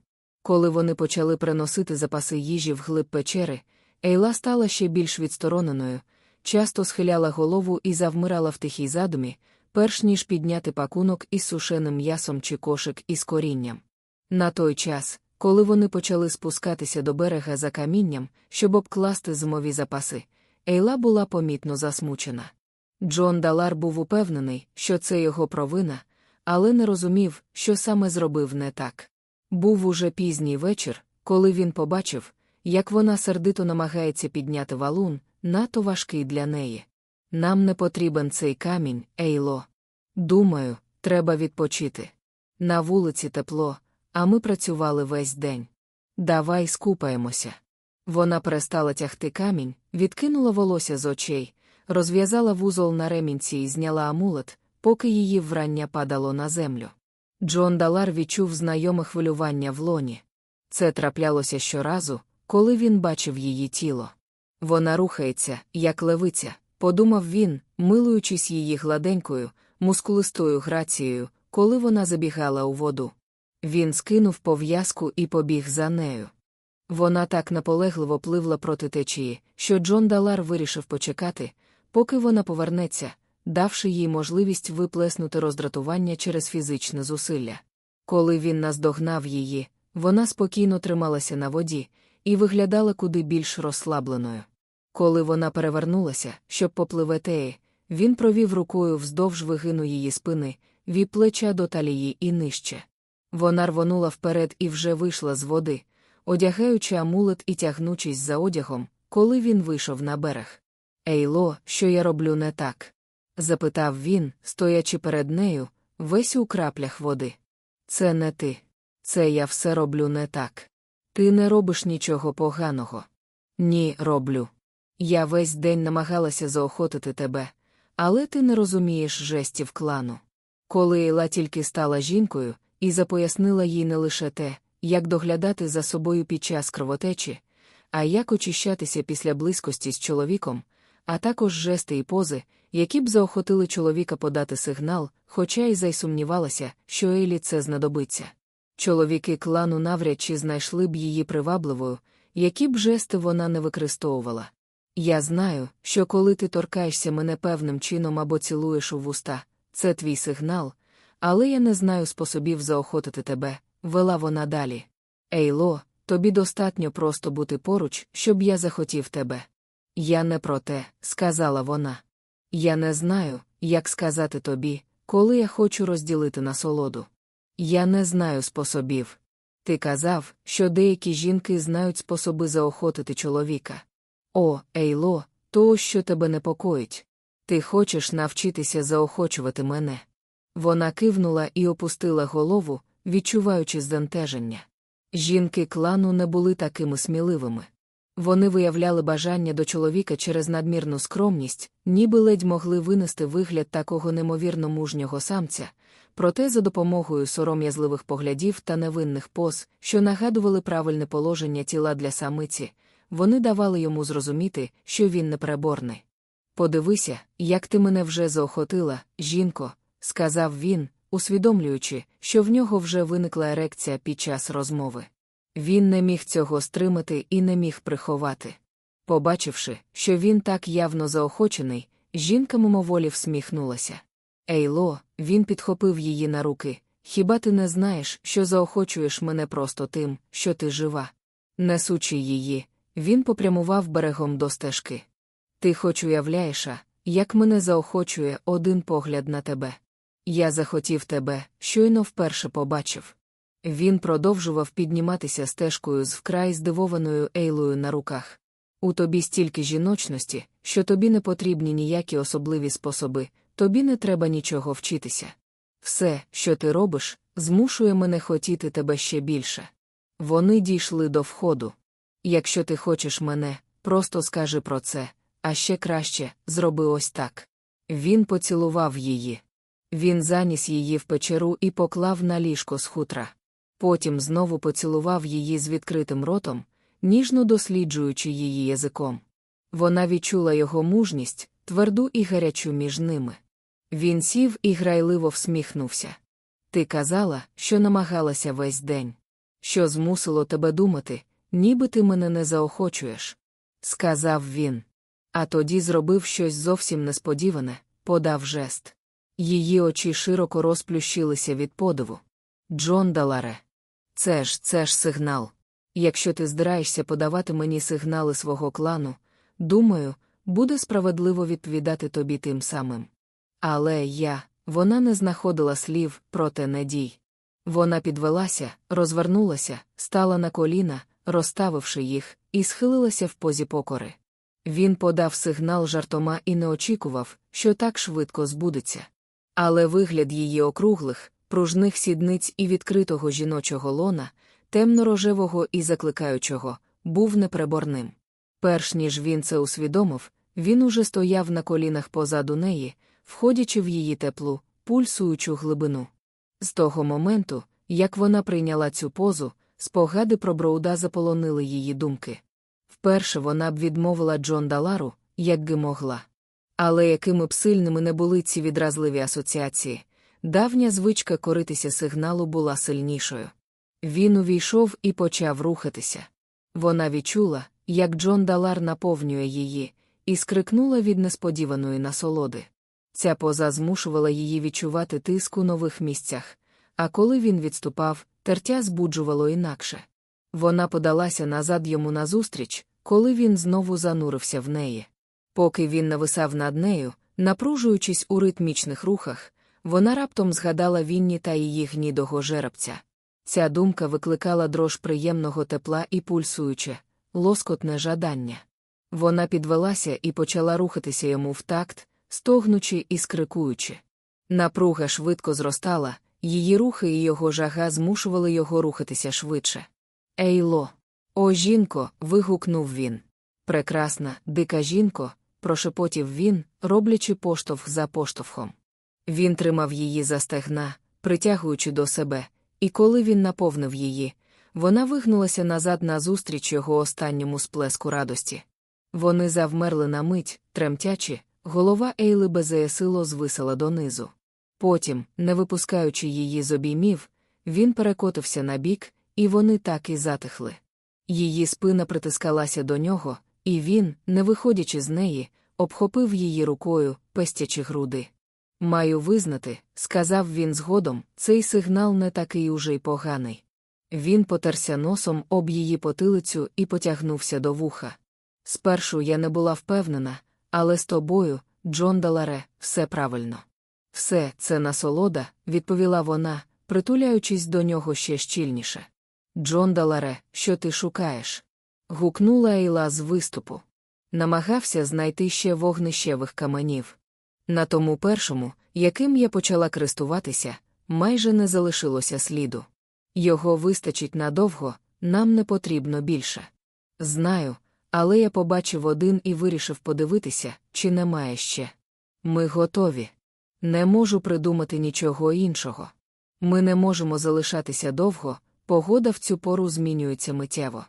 Коли вони почали приносити запаси їжі в глиб печери, Ейла стала ще більш відстороненою, часто схиляла голову і завмирала в тихій задумі, перш ніж підняти пакунок із сушеним м'ясом чи кошик із корінням. На той час, коли вони почали спускатися до берега за камінням, щоб обкласти зимові запаси, Ейла була помітно засмучена. Джон Далар був упевнений, що це його провина, але не розумів, що саме зробив не так. Був уже пізній вечір, коли він побачив, як вона сердито намагається підняти валун, надто важкий для неї. Нам не потрібен цей камінь, Ейло. Думаю, треба відпочити. На вулиці тепло, а ми працювали весь день. Давай скупаємося. Вона перестала тягти камінь, відкинула волосся з очей, розв'язала вузол на ремінці і зняла амулет, поки її врання падало на землю. Джон Далар відчув знайоме хвилювання в лоні. Це траплялося щоразу, коли він бачив її тіло. Вона рухається, як левиця, подумав він, милуючись її гладенькою, мускулистою грацією, коли вона забігала у воду. Він скинув пов'язку і побіг за нею. Вона так наполегливо пливла проти течії, що Джон Далар вирішив почекати, поки вона повернеться, давши їй можливість виплеснути роздратування через фізичне зусилля. Коли він наздогнав її, вона спокійно трималася на воді і виглядала куди більш розслабленою. Коли вона перевернулася, щоб попливе він провів рукою вздовж вигину її спини, від плеча до талії і нижче. Вона рвонула вперед і вже вийшла з води, одягаючи амулет і тягнучись за одягом, коли він вийшов на берег. Ейло, що я роблю не так? Запитав він, стоячи перед нею, весь у краплях води. Це не ти. Це я все роблю не так. Ти не робиш нічого поганого. Ні, роблю. Я весь день намагалася заохотити тебе, але ти не розумієш жестів клану. Коли Ейла тільки стала жінкою, і запояснила їй не лише те, як доглядати за собою під час кровотечі, а як очищатися після близькості з чоловіком, а також жести і пози, які б заохотили чоловіка подати сигнал, хоча й зайсумнівалася, що Ейлі це знадобиться. Чоловіки клану навряд чи знайшли б її привабливою, які б жести вона не використовувала. Я знаю, що коли ти торкаєшся мене певним чином або цілуєш у вуста, це твій сигнал, але я не знаю способів заохотити тебе, вела вона далі. Ейло, тобі достатньо просто бути поруч, щоб я захотів тебе. Я не про те, сказала вона. Я не знаю, як сказати тобі, коли я хочу розділити насолоду. Я не знаю способів. Ти казав, що деякі жінки знають способи заохотити чоловіка. О, Ейло, то, що тебе непокоїть. Ти хочеш навчитися заохочувати мене. Вона кивнула і опустила голову, відчуваючи здентеження. Жінки клану не були такими сміливими. Вони виявляли бажання до чоловіка через надмірну скромність, ніби ледь могли винести вигляд такого немовірно мужнього самця, проте за допомогою сором'язливих поглядів та невинних поз, що нагадували правильне положення тіла для самиці, вони давали йому зрозуміти, що він непереборний. Подивися, як ти мене вже заохотила, жінко, сказав він, усвідомлюючи, що в нього вже виникла ерекція під час розмови. Він не міг цього стримати і не міг приховати. Побачивши, що він так явно заохочений, жінка мимоволі всміхнулася. Ейло, він підхопив її на руки. Хіба ти не знаєш, що заохочуєш мене просто тим, що ти жива? Несучи її, він попрямував берегом до стежки. Ти хоч уявляєш, як мене заохочує один погляд на тебе. Я захотів тебе, щойно вперше побачив. Він продовжував підніматися стежкою з вкрай здивованою Ейлою на руках. У тобі стільки жіночності, що тобі не потрібні ніякі особливі способи, тобі не треба нічого вчитися. Все, що ти робиш, змушує мене хотіти тебе ще більше. Вони дійшли до входу. Якщо ти хочеш мене, просто скажи про це, а ще краще зроби ось так. Він поцілував її. Він заніс її в печеру і поклав на ліжко з хутра. Потім знову поцілував її з відкритим ротом, ніжно досліджуючи її язиком. Вона відчула його мужність, тверду і гарячу між ними. Він сів і грайливо всміхнувся. Ти казала, що намагалася весь день. Що змусило тебе думати, ніби ти мене не заохочуєш, сказав він. А тоді зробив щось зовсім несподіване, подав жест. Її очі широко розплющилися від подиву. Джон Даларе. Це ж, це ж сигнал. Якщо ти здираєшся подавати мені сигнали свого клану, думаю, буде справедливо відповідати тобі тим самим. Але я, вона не знаходила слів, проте не дій. Вона підвелася, розвернулася, стала на коліна, розставивши їх, і схилилася в позі покори. Він подав сигнал жартома і не очікував, що так швидко збудеться. Але вигляд її округлих, пружних сідниць і відкритого жіночого лона, темно-рожевого і закликаючого, був непреборним. Перш ніж він це усвідомив, він уже стояв на колінах позаду неї, входячи в її теплу, пульсуючу глибину. З того моменту, як вона прийняла цю позу, спогади про Броуда заполонили її думки. Вперше вона б відмовила Джон Далару, якби могла. Але якими б сильними не були ці відразливі асоціації, давня звичка коритися сигналу була сильнішою. Він увійшов і почав рухатися. Вона відчула, як Джон Далар наповнює її, і скрикнула від несподіваної насолоди. Ця поза змушувала її відчувати тиск у нових місцях, а коли він відступав, тертя збуджувало інакше. Вона подалася назад йому назустріч, коли він знову занурився в неї. Поки він нависав над нею, напружуючись у ритмічних рухах, вона раптом згадала Вінні та її гнідого жеребця. Ця думка викликала дрож приємного тепла і пульсуюче, лоскотне жадання. Вона підвелася і почала рухатися йому в такт, стогнучи і скрикуючи. Напруга швидко зростала, її рухи і його жага змушували його рухатися швидше. Ейло! О, жінко. вигукнув він. Прекрасна, дика жінко, прошепотів він, роблячи поштовх за поштовхом. Він тримав її за стегна, притягуючи до себе, і коли він наповнив її, вона вигнулася назад назустріч його останньому сплеску радості. Вони завмерли на мить, тремтячи, голова Ейли безеясило звисала донизу. Потім, не випускаючи її з обіймів, він перекотився на бік, і вони так і затихли. Її спина притискалася до нього, і він, не виходячи з неї, обхопив її рукою, пестячи груди. Маю визнати, сказав він згодом, цей сигнал не такий уже й поганий. Він потерся носом об її потилицю і потягнувся до вуха. Спершу я не була впевнена, але з тобою, Джон Даларе, все правильно. Все це насолода, відповіла вона, притуляючись до нього ще щільніше. Джон Даларе, що ти шукаєш? гукнула Ейла з виступу. Намагався знайти ще вогнищевих каменів. На тому першому, яким я почала користуватися, майже не залишилося сліду. Його вистачить надовго, нам не потрібно більше. Знаю, але я побачив один і вирішив подивитися, чи немає ще. Ми готові. Не можу придумати нічого іншого. Ми не можемо залишатися довго, погода в цю пору змінюється миттєво.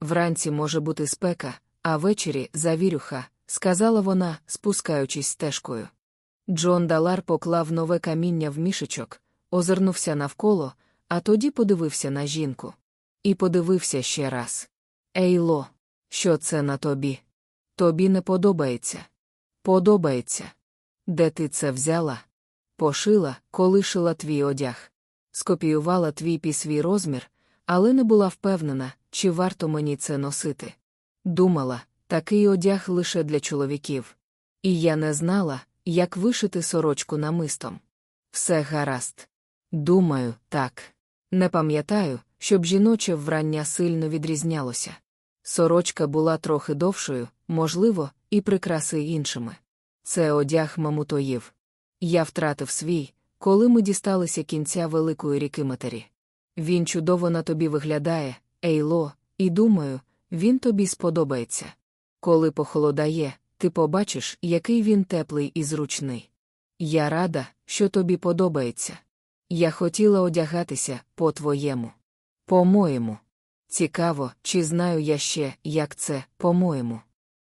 Вранці може бути спека, а ввечері завірюха, сказала вона, спускаючись стежкою. Джон Далар поклав нове каміння в мішечок, озирнувся навколо, а тоді подивився на жінку. І подивився ще раз. Ейло, що це на тобі? Тобі не подобається. Подобається. Де ти це взяла? Пошила, коли шила твій одяг. Скопіювала твій пісвій розмір, але не була впевнена, чи варто мені це носити. Думала, такий одяг лише для чоловіків. І я не знала, як вишити сорочку намистом. Все гаразд. Думаю, так. Не пам'ятаю, щоб жіноче врання сильно відрізнялося. Сорочка була трохи довшою, можливо, і прикраси іншими. Це одяг мамутоїв. Я втратив свій, коли ми дісталися кінця великої ріки матері. Він чудово на тобі виглядає, Ейло, і думаю, він тобі сподобається. Коли похолодає, ти побачиш, який він теплий і зручний. Я рада, що тобі подобається. Я хотіла одягатися по твоєму. По-моєму. Цікаво, чи знаю я ще, як це, по-моєму.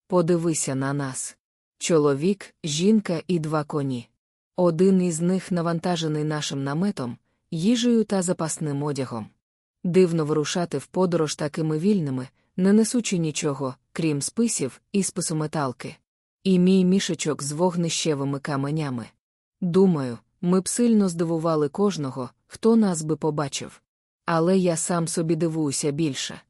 Подивися на нас. Чоловік, жінка і два коні. Один із них навантажений нашим наметом, їжею та запасним одягом. Дивно вирушати в подорож такими вільними, не несучи нічого, крім списів і списометалки. І мій мішечок з вогнищевими каменями. Думаю, ми б сильно здивували кожного, хто нас би побачив. Але я сам собі дивуюся більше.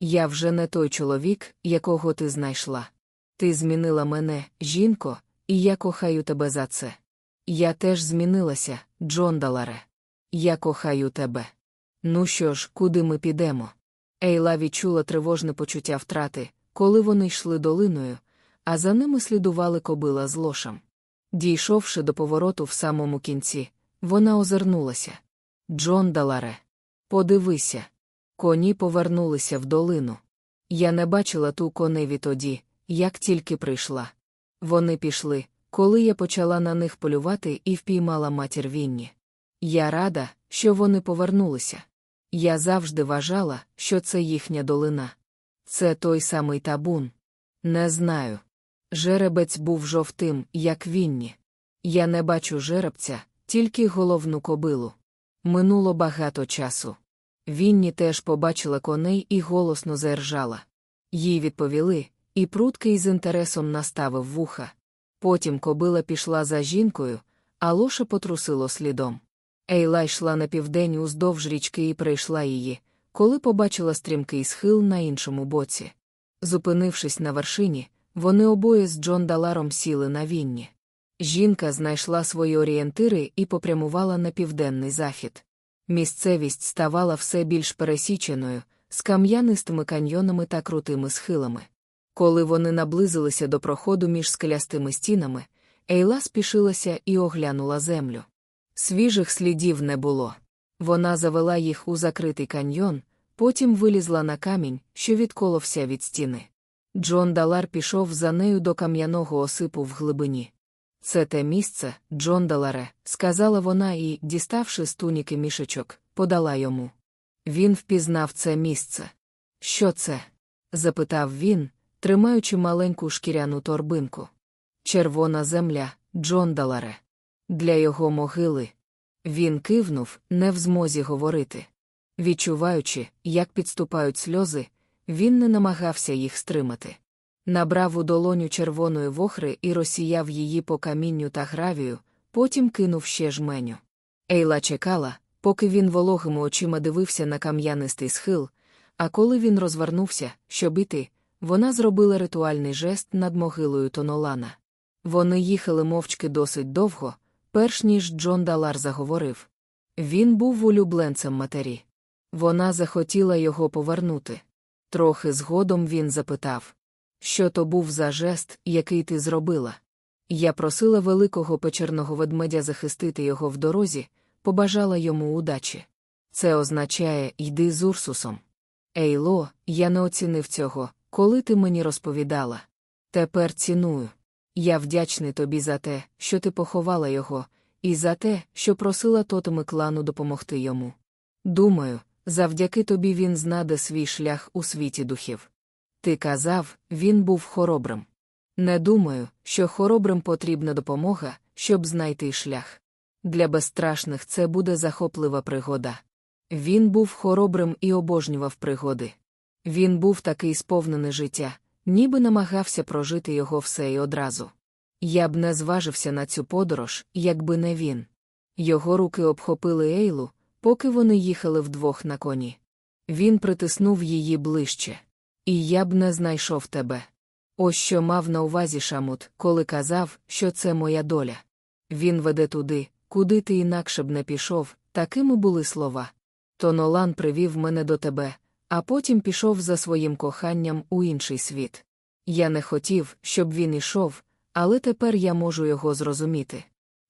Я вже не той чоловік, якого ти знайшла. Ти змінила мене, жінко, і я кохаю тебе за це. Я теж змінилася, Джон Даларе. Я кохаю тебе. Ну що ж, куди ми підемо? Ейла відчула тривожне почуття втрати, коли вони йшли долиною, а за ними слідували кобила з лошем. Дійшовши до повороту в самому кінці, вона озирнулася. Джон Даларе. Подивися. Коні повернулися в долину. Я не бачила ту коневі тоді, як тільки прийшла. Вони пішли, коли я почала на них полювати і впіймала матір Вінні. Я рада, що вони повернулися. Я завжди вважала, що це їхня долина. Це той самий табун. Не знаю. Жеребець був жовтим, як вінні. Я не бачу жеребця, тільки головну кобилу. Минуло багато часу. Вінні теж побачила коней і голосно заержала. Їй відповіли, і пруткий з інтересом наставив вуха. Потім кобила пішла за жінкою, а лоша потрусило слідом. Ейла йшла на південь уздовж річки і прийшла її, коли побачила стрімкий схил на іншому боці. Зупинившись на вершині, вони обоє з Джон Даларом сіли на вінні. Жінка знайшла свої орієнтири і попрямувала на південний захід. Місцевість ставала все більш пересіченою, з кам'янистими каньйонами та крутими схилами. Коли вони наблизилися до проходу між скелястими стінами, Ейла спішилася і оглянула землю. Свіжих слідів не було. Вона завела їх у закритий каньйон, потім вилізла на камінь, що відколовся від стіни. Джон Далар пішов за нею до кам'яного осипу в глибині. Це те місце, Джон Даларе, сказала вона і, діставши з туніки мішечок, подала йому. Він впізнав це місце. Що це? запитав він, тримаючи маленьку шкіряну торбинку. Червона земля, Джон Даларе. Для його могили. Він кивнув, не в змозі говорити. Відчуваючи, як підступають сльози, він не намагався їх стримати. Набрав у долоню червоної вохри і розсіяв її по камінню та гравію, потім кинув ще жменю. Ейла чекала, поки він вологими очима дивився на кам'янистий схил, а коли він розвернувся, щоб іти, вона зробила ритуальний жест над могилою Тонолана. Вони їхали мовчки досить довго, перш ніж Джон Далар заговорив. Він був улюбленцем матері. Вона захотіла його повернути. Трохи згодом він запитав що то був за жест, який ти зробила. Я просила великого печерного ведмедя захистити його в дорозі, побажала йому удачі. Це означає йди з Урсусом. Ейло, я не оцінив цього, коли ти мені розповідала. Тепер ціную. Я вдячний тобі за те, що ти поховала його, і за те, що просила тотеми клану допомогти йому. Думаю, завдяки тобі він знаде свій шлях у світі духів. Ти казав, він був хоробрим. Не думаю, що хоробрим потрібна допомога, щоб знайти шлях. Для безстрашних це буде захоплива пригода. Він був хоробрим і обожнював пригоди. Він був такий сповнений життя, ніби намагався прожити його все і одразу. Я б не зважився на цю подорож, якби не він. Його руки обхопили Ейлу, поки вони їхали вдвох на коні. Він притиснув її ближче. І я б не знайшов тебе. Ось що мав на увазі Шамут, коли казав, що це моя доля. Він веде туди, куди ти інакше б не пішов, такими були слова. Тонолан привів мене до тебе, а потім пішов за своїм коханням у інший світ. Я не хотів, щоб він ішов, але тепер я можу його зрозуміти.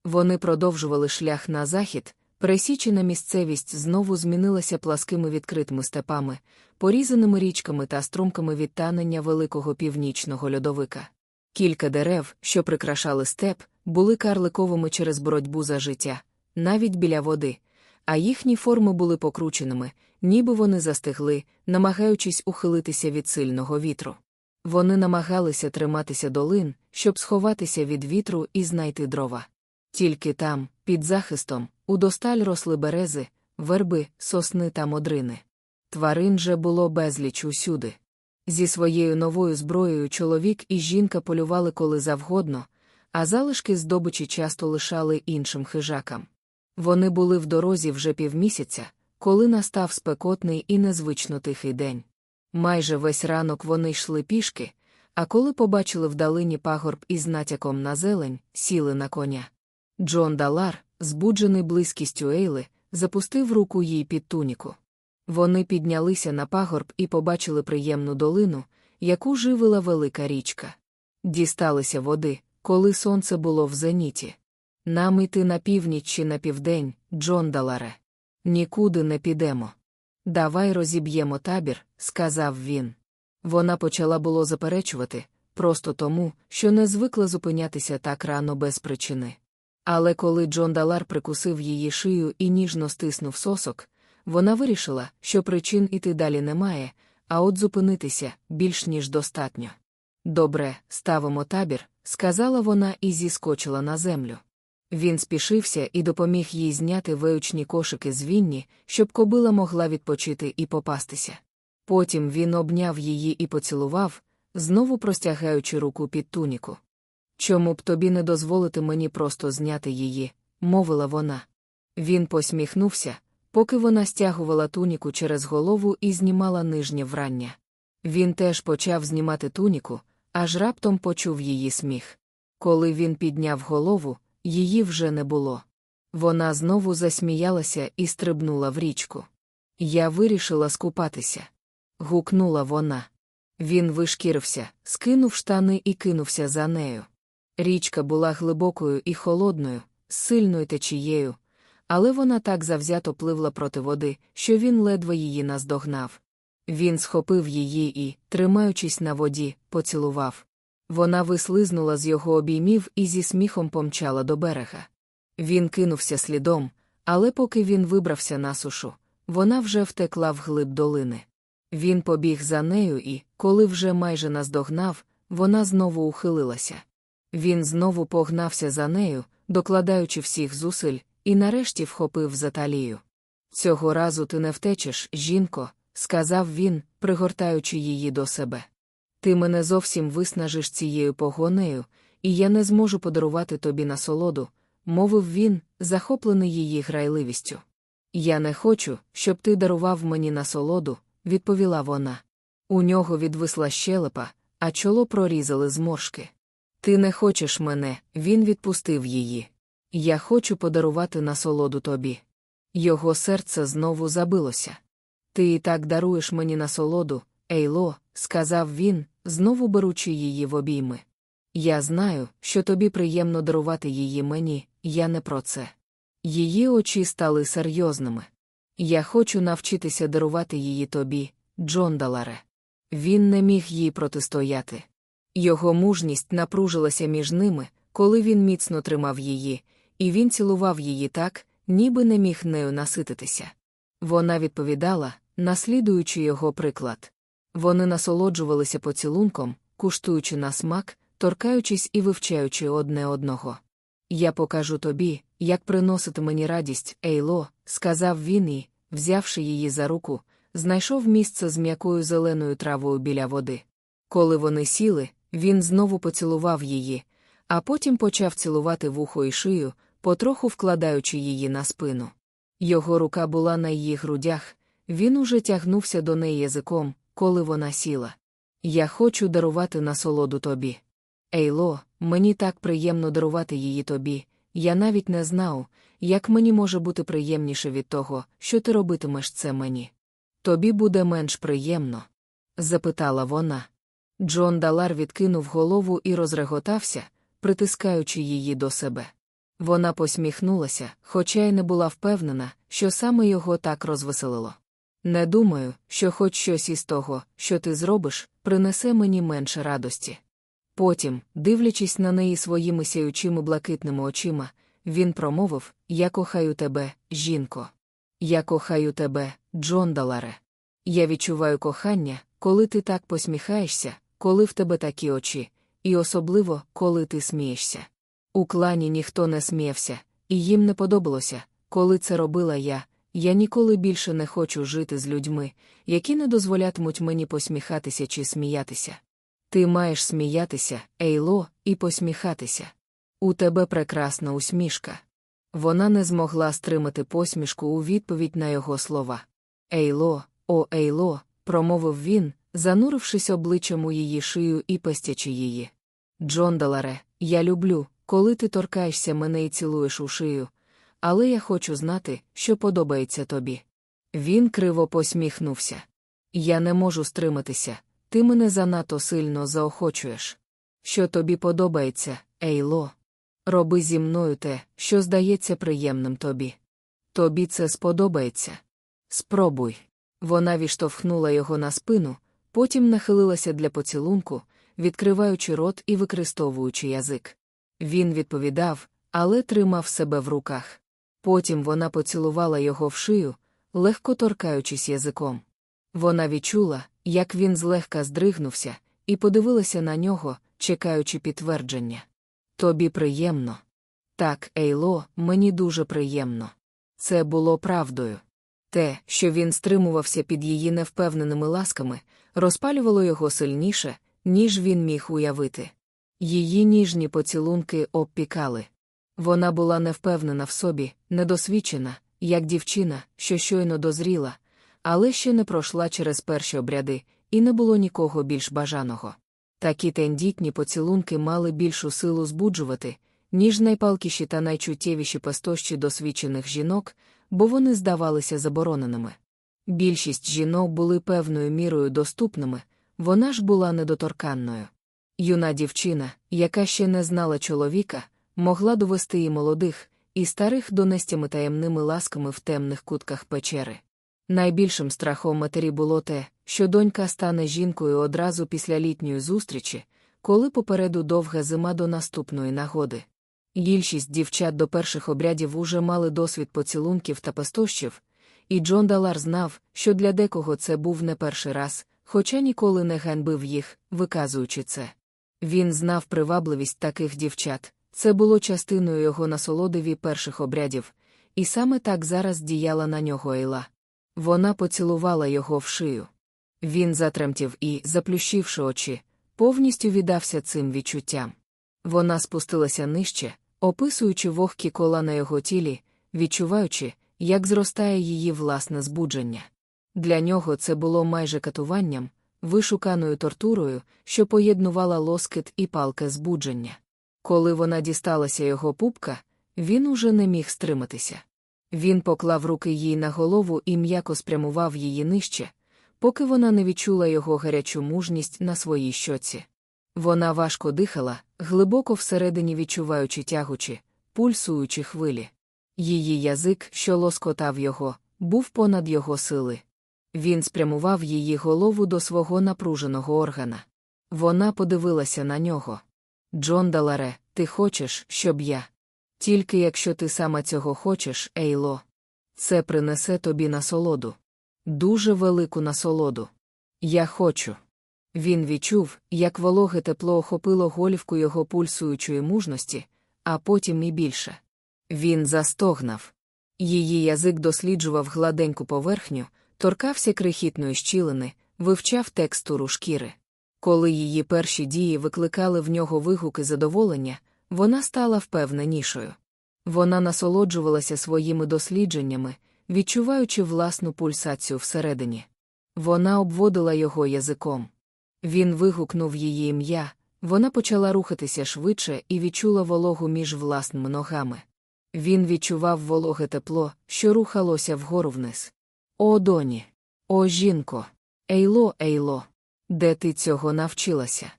Вони продовжували шлях на захід, Пересічена місцевість знову змінилася пласкими відкритими степами, порізаними річками та струмками відтанення великого північного льодовика. Кілька дерев, що прикрашали степ, були карликовими через боротьбу за життя, навіть біля води, а їхні форми були покрученими, ніби вони застигли, намагаючись ухилитися від сильного вітру. Вони намагалися триматися долин, щоб сховатися від вітру і знайти дрова. Тільки там, під захистом, удосталь росли берези, верби, сосни та модрини. Тварин же було безліч усюди. Зі своєю новою зброєю чоловік і жінка полювали коли завгодно, а залишки здобичі часто лишали іншим хижакам. Вони були в дорозі вже півмісяця, коли настав спекотний і незвично тихий день. Майже весь ранок вони йшли пішки, а коли побачили вдалині пагорб із натяком на зелень, сіли на коня. Джон Далар, збуджений близькістю Ейли, запустив руку їй під туніку. Вони піднялися на пагорб і побачили приємну долину, яку живила велика річка. Дісталися води, коли сонце було в зеніті. Нам іти на північ чи на південь, Джон Даларе. Нікуди не підемо. Давай розіб'ємо табір, сказав він. Вона почала було заперечувати, просто тому, що не звикла зупинятися так рано без причини. Але коли Джон Далар прикусив її шию і ніжно стиснув сосок, вона вирішила, що причин іти далі немає, а от зупинитися більш ніж достатньо. Добре, ставимо табір, сказала вона і зіскочила на землю. Він спішився і допоміг їй зняти виючні кошики з вінні, щоб кобила могла відпочити і попастися. Потім він обняв її і поцілував, знову простягаючи руку під туніку. Чому б тобі не дозволити мені просто зняти її, мовила вона. Він посміхнувся, поки вона стягувала туніку через голову і знімала нижнє врання. Він теж почав знімати туніку, аж раптом почув її сміх. Коли він підняв голову, її вже не було. Вона знову засміялася і стрибнула в річку. Я вирішила скупатися. Гукнула вона. Він вишкірився, скинув штани і кинувся за нею. Річка була глибокою і холодною, сильною течією, але вона так завзято пливла проти води, що він ледве її наздогнав. Він схопив її і, тримаючись на воді, поцілував. Вона вислизнула з його обіймів і зі сміхом помчала до берега. Він кинувся слідом, але поки він вибрався на сушу, вона вже втекла вглиб долини. Він побіг за нею і, коли вже майже наздогнав, вона знову ухилилася. Він знову погнався за нею, докладаючи всіх зусиль, і нарешті вхопив за талію. Цього разу ти не втечеш, жінко, сказав він, пригортаючи її до себе. Ти мене зовсім виснажиш цією погонею, і я не зможу подарувати тобі насолоду, мовив він, захоплений її грайливістю. Я не хочу, щоб ти дарував мені насолоду, відповіла вона. У нього відвисла щелепа, а чоло прорізали зморшки. Ти не хочеш мене, він відпустив її. Я хочу подарувати насолоду тобі. Його серце знову забилося. Ти і так даруєш мені насолоду, Ейло, сказав він, знову беручи її в обійми. Я знаю, що тобі приємно дарувати її мені, я не про це. Її очі стали серйозними. Я хочу навчитися дарувати її тобі, Джондаларе. Він не міг їй протистояти. Його мужність напружилася між ними, коли він міцно тримав її, і він цілував її так, ніби не міг нею насититися. Вона відповідала, наслідуючи його приклад. Вони насолоджувалися поцілунком, куштуючи на смак, торкаючись і вивчаючи одне одного. Я покажу тобі, як приносити мені радість, Ейло, сказав він і, взявши її за руку, знайшов місце з м'якою зеленою травою біля води. Коли вони сіли, він знову поцілував її, а потім почав цілувати вухо і шию, потроху вкладаючи її на спину. Його рука була на її грудях, він уже тягнувся до неї язиком, коли вона сіла. Я хочу дарувати насолоду тобі. Ейло, мені так приємно дарувати її тобі, я навіть не знав, як мені може бути приємніше від того, що ти робитимеш це мені. Тобі буде менш приємно? запитала вона. Джон Далар відкинув голову і розреготався, притискаючи її до себе. Вона посміхнулася, хоча й не була впевнена, що саме його так розвеселило. Не думаю, що хоч щось із того, що ти зробиш, принесе мені менше радості. Потім, дивлячись на неї своїми сяючими блакитними очима, він промовив Я кохаю тебе, жінко. Я кохаю тебе, Джондаларе. Я відчуваю кохання, коли ти так посміхаєшся, коли в тебе такі очі, і особливо, коли ти смієшся. У клані ніхто не сміявся, і їм не подобалося, коли це робила я. Я ніколи більше не хочу жити з людьми, які не дозволятимуть мені посміхатися чи сміятися. Ти маєш сміятися, Ейло, і посміхатися. У тебе прекрасна усмішка. Вона не змогла стримати посмішку у відповідь на його слова. Ейло, о, Ейло, промовив він, занурившись обличчям у її шию і пестячи її. Джондаларе, я люблю, коли ти торкаєшся мене і цілуєш у шию, але я хочу знати, що подобається тобі. Він криво посміхнувся. Я не можу стриматися, ти мене занадто сильно заохочуєш. Що тобі подобається, Ейло? Роби зі мною те, що здається приємним тобі. Тобі це сподобається. Спробуй. Вона відштовхнула його на спину, потім нахилилася для поцілунку, відкриваючи рот і використовуючи язик. Він відповідав, але тримав себе в руках. Потім вона поцілувала його в шию, легко торкаючись язиком. Вона відчула, як він злегка здригнувся, і подивилася на нього, чекаючи підтвердження. Тобі приємно. Так, Ейло, мені дуже приємно. Це було правдою. Те, що він стримувався під її невпевненими ласками, розпалювало його сильніше, ніж він міг уявити. Її ніжні поцілунки обпікали. Вона була невпевнена в собі, недосвідчена, як дівчина, що щойно дозріла, але ще не пройшла через перші обряди, і не було нікого більш бажаного. Такі тендітні поцілунки мали більшу силу збуджувати, ніж найпалкіші та найчуттєвіші пестощі досвідчених жінок, бо вони здавалися забороненими. Більшість жінок були певною мірою доступними, вона ж була недоторканною. Юна дівчина, яка ще не знала чоловіка, могла довести і молодих, і старих донестями таємними ласками в темних кутках печери. Найбільшим страхом матері було те, що донька стане жінкою одразу після літньої зустрічі, коли попереду довга зима до наступної нагоди. Більшість дівчат до перших обрядів уже мали досвід поцілунків та пестощів, і Джон Далар знав, що для декого це був не перший раз, хоча ніколи не ганьбив їх, виказуючи це. Він знав привабливість таких дівчат, це було частиною його насолодиві перших обрядів, і саме так зараз діяла на нього Ейла. Вона поцілувала його в шию. Він затремтів і, заплющивши очі, повністю віддався цим відчуттям. Вона спустилася нижче, описуючи вогкі кола на його тілі, відчуваючи, як зростає її власне збудження. Для нього це було майже катуванням, вишуканою тортурою, що поєднувала лоскит і палке збудження. Коли вона дісталася його пупка, він уже не міг стриматися. Він поклав руки їй на голову і м'яко спрямував її нижче, поки вона не відчула його гарячу мужність на своїй щоці. Вона важко дихала, глибоко всередині відчуваючи тягучі, пульсуючі хвилі. Її язик, що лоскотав його, був понад його сили. Він спрямував її голову до свого напруженого органа. Вона подивилася на нього. Джон Даларе, ти хочеш, щоб я. Тільки якщо ти саме цього хочеш, Ейло. Це принесе тобі насолоду. Дуже велику насолоду. Я хочу. Він відчув, як вологе тепло охопило голівку його пульсуючої мужності, а потім і більше. Він застогнав. Її язик досліджував гладеньку поверхню, торкався крихітної щілини, вивчав текстуру шкіри. Коли її перші дії викликали в нього вигуки задоволення, вона стала впевненішою. Вона насолоджувалася своїми дослідженнями, відчуваючи власну пульсацію всередині. Вона обводила його язиком. Він вигукнув її ім'я, вона почала рухатися швидше і відчула вологу між власними ногами. Він відчував вологе тепло, що рухалося вгору вниз. О, доні! О, жінко! Ейло, ейло! Де ти цього навчилася?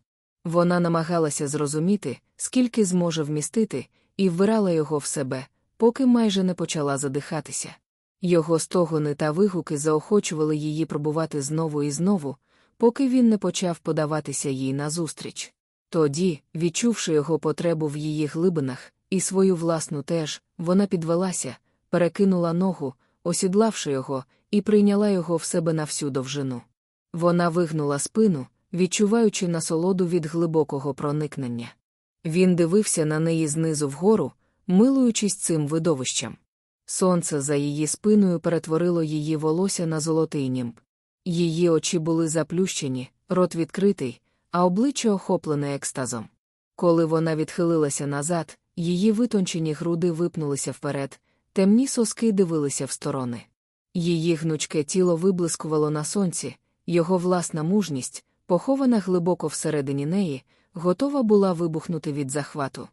Вона намагалася зрозуміти, скільки зможе вмістити, і вбирала його в себе, поки майже не почала задихатися. Його стогони та вигуки заохочували її пробувати знову і знову, поки він не почав подаватися їй назустріч. Тоді, відчувши його потребу в її глибинах, і свою власну теж, вона підвелася, перекинула ногу, осідлавши його, і прийняла його в себе на всю довжину. Вона вигнула спину, відчуваючи насолоду від глибокого проникнення. Він дивився на неї знизу вгору, милуючись цим видовищем. Сонце за її спиною перетворило її волосся на золотий німб. Її очі були заплющені, рот відкритий, а обличчя охоплене екстазом. Коли вона відхилилася назад, її витончені груди випнулися вперед, темні соски дивилися в сторони. Її гнучке тіло виблискувало на сонці, його власна мужність, похована глибоко всередині неї, готова була вибухнути від захвату.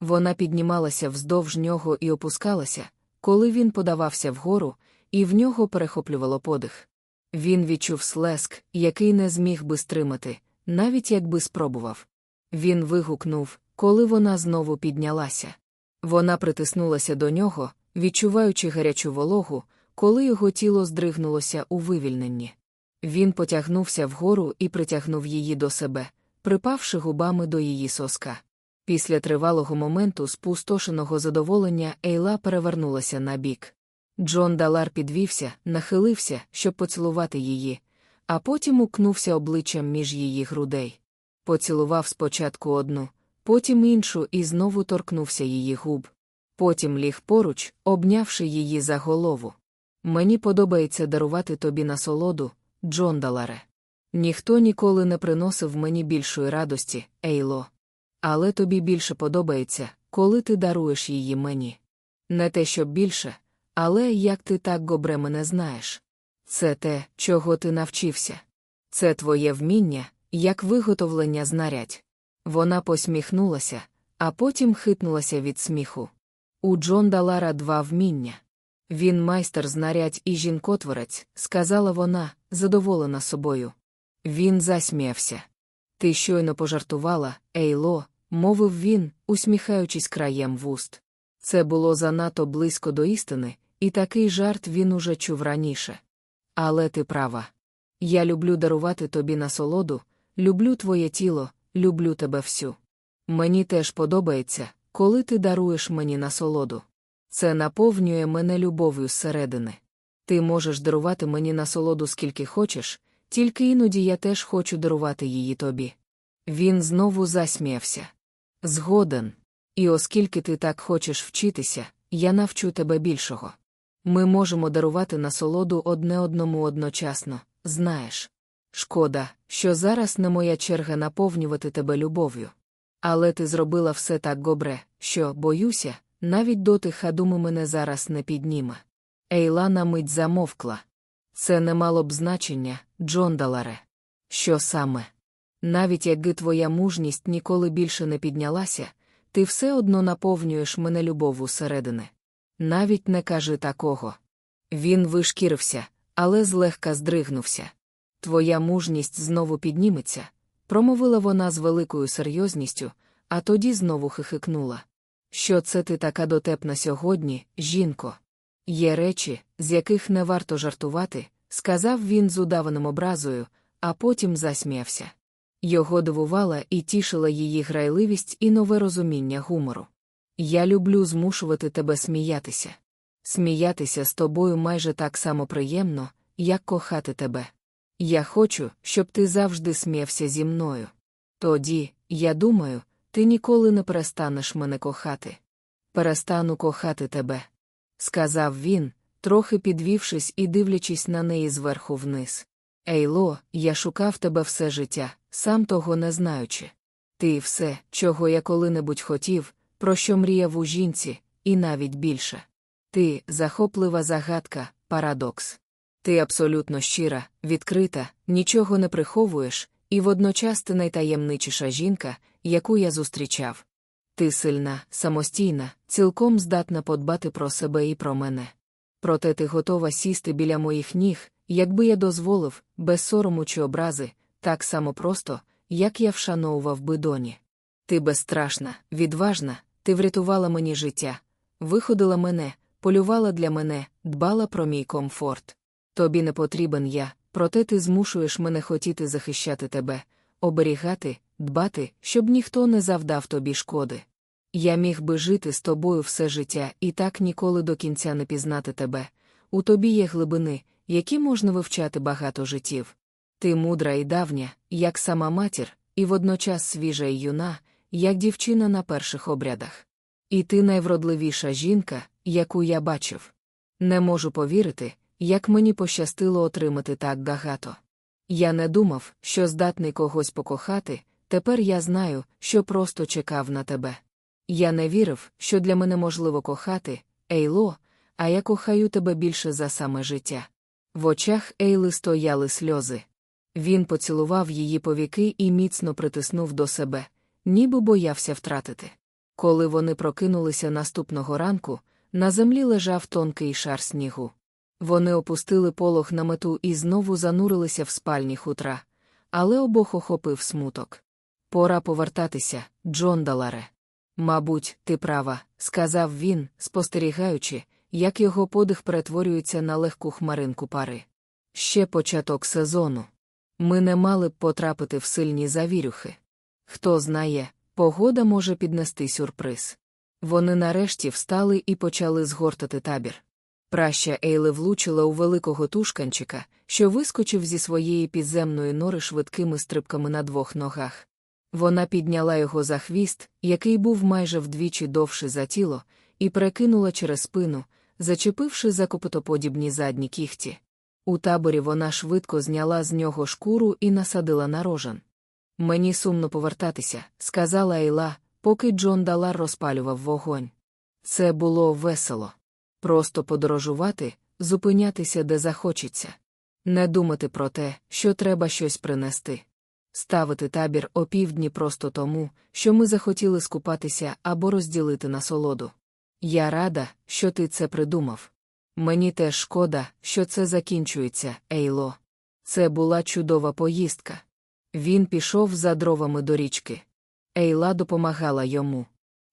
Вона піднімалася вздовж нього і опускалася, коли він подавався вгору, і в нього перехоплювало подих. Він відчув слеск, який не зміг би стримати, навіть якби спробував. Він вигукнув, коли вона знову піднялася. Вона притиснулася до нього, відчуваючи гарячу вологу, коли його тіло здригнулося у вивільненні. Він потягнувся вгору і притягнув її до себе, припавши губами до її соска. Після тривалого моменту спустошеного задоволення Ейла перевернулася на бік. Джон Далар підвівся, нахилився, щоб поцілувати її, а потім укнувся обличчям між її грудей. Поцілував спочатку одну, потім іншу і знову торкнувся її губ. Потім ліг поруч, обнявши її за голову. Мені подобається дарувати тобі насолоду, Джон Даларе. Ніхто ніколи не приносив мені більшої радості, Ейло. Але тобі більше подобається, коли ти даруєш її мені. Не те, щоб більше, але як ти так добре мене знаєш. Це те, чого ти навчився. Це твоє вміння, як виготовлення знарядь. Вона посміхнулася, а потім хитнулася від сміху. У Джон Далара два вміння. Він майстер знарядь і жінкотворець, сказала вона, задоволена собою. Він засміявся. Ти щойно пожартувала, Ейло, мовив він, усміхаючись краєм вуст. Це було занадто близько до істини, і такий жарт він уже чув раніше. Але ти права. Я люблю дарувати тобі насолоду, люблю твоє тіло, люблю тебе всю. Мені теж подобається, коли ти даруєш мені насолоду. Це наповнює мене любов'ю зсередини. Ти можеш дарувати мені насолоду скільки хочеш, тільки іноді я теж хочу дарувати її тобі. Він знову засміявся. Згоден. І оскільки ти так хочеш вчитися, я навчу тебе більшого. Ми можемо дарувати насолоду одне одному одночасно, знаєш. Шкода, що зараз не моя черга наповнювати тебе любов'ю. Але ти зробила все так добре, що, боюся, навіть дотих думи мене зараз не підніме. Ейлана мить замовкла. Це не мало б значення, Джон Даларе. Що саме? Навіть якби твоя мужність ніколи більше не піднялася, ти все одно наповнюєш мене любов'ю середини. Навіть не кажи такого. Він вишкірився, але злегка здригнувся. Твоя мужність знову підніметься, промовила вона з великою серйозністю, а тоді знову хихикнула. Що це ти така дотепна сьогодні, жінко? Є речі, з яких не варто жартувати, сказав він з удаваним образою, а потім засміявся. Його дивувала і тішила її грайливість і нове розуміння гумору. Я люблю змушувати тебе сміятися. Сміятися з тобою майже так само приємно, як кохати тебе. Я хочу, щоб ти завжди сміявся зі мною. Тоді, я думаю, ти ніколи не перестанеш мене кохати. Перестану кохати тебе, сказав він, трохи підвівшись і дивлячись на неї зверху вниз. Ейло, я шукав тебе все життя, сам того не знаючи. Ти все, чого я коли-небудь хотів, про що мріяв у жінці, і навіть більше. Ти захоплива загадка, парадокс. Ти абсолютно щира, відкрита, нічого не приховуєш, і водночас ти найтаємничіша жінка, яку я зустрічав. Ти сильна, самостійна, цілком здатна подбати про себе і про мене. Проте ти готова сісти біля моїх ніг, якби я дозволив, без сорому чи образи, так само просто, як я вшановував би доні. Ти безстрашна, відважна, ти врятувала мені життя, виходила мене, полювала для мене, дбала про мій комфорт. Тобі не потрібен я, проте ти змушуєш мене хотіти захищати тебе, оберігати, дбати, щоб ніхто не завдав тобі шкоди. Я міг би жити з тобою все життя і так ніколи до кінця не пізнати тебе. У тобі є глибини, які можна вивчати багато життів. Ти мудра і давня, як сама матір, і водночас свіжа і юна, як дівчина на перших обрядах. І ти найвродливіша жінка, яку я бачив. Не можу повірити, як мені пощастило отримати так багато. Я не думав, що здатний когось покохати, тепер я знаю, що просто чекав на тебе. Я не вірив, що для мене можливо кохати, Ейло, а я кохаю тебе більше за саме життя. В очах Ейли стояли сльози. Він поцілував її повіки і міцно притиснув до себе, ніби боявся втратити. Коли вони прокинулися наступного ранку, на землі лежав тонкий шар снігу. Вони опустили полох на мету і знову занурилися в спальні хутра, але обох охопив смуток. Пора повертатися, Джон Даларе. Мабуть, ти права, сказав він, спостерігаючи, як його подих перетворюється на легку хмаринку пари. Ще початок сезону. Ми не мали б потрапити в сильні завірюхи. Хто знає, погода може піднести сюрприз. Вони нарешті встали і почали згортати табір. Праща Ейли влучила у великого тушканчика, що вискочив зі своєї підземної нори швидкими стрибками на двох ногах. Вона підняла його за хвіст, який був майже вдвічі довший за тіло, і перекинула через спину, зачепивши за копитоподібні задні кіхті. У таборі вона швидко зняла з нього шкуру і насадила на рожен. Мені сумно повертатися, сказала Ейла, поки Джон Далар розпалював вогонь. Це було весело. Просто подорожувати, зупинятися де захочеться. Не думати про те, що треба щось принести. Ставити табір опівдні просто тому, що ми захотіли скупатися або розділити насолоду. Я рада, що ти це придумав. Мені теж шкода, що це закінчується, Ейло. Це була чудова поїздка. Він пішов за дровами до річки. Ейла допомагала йому.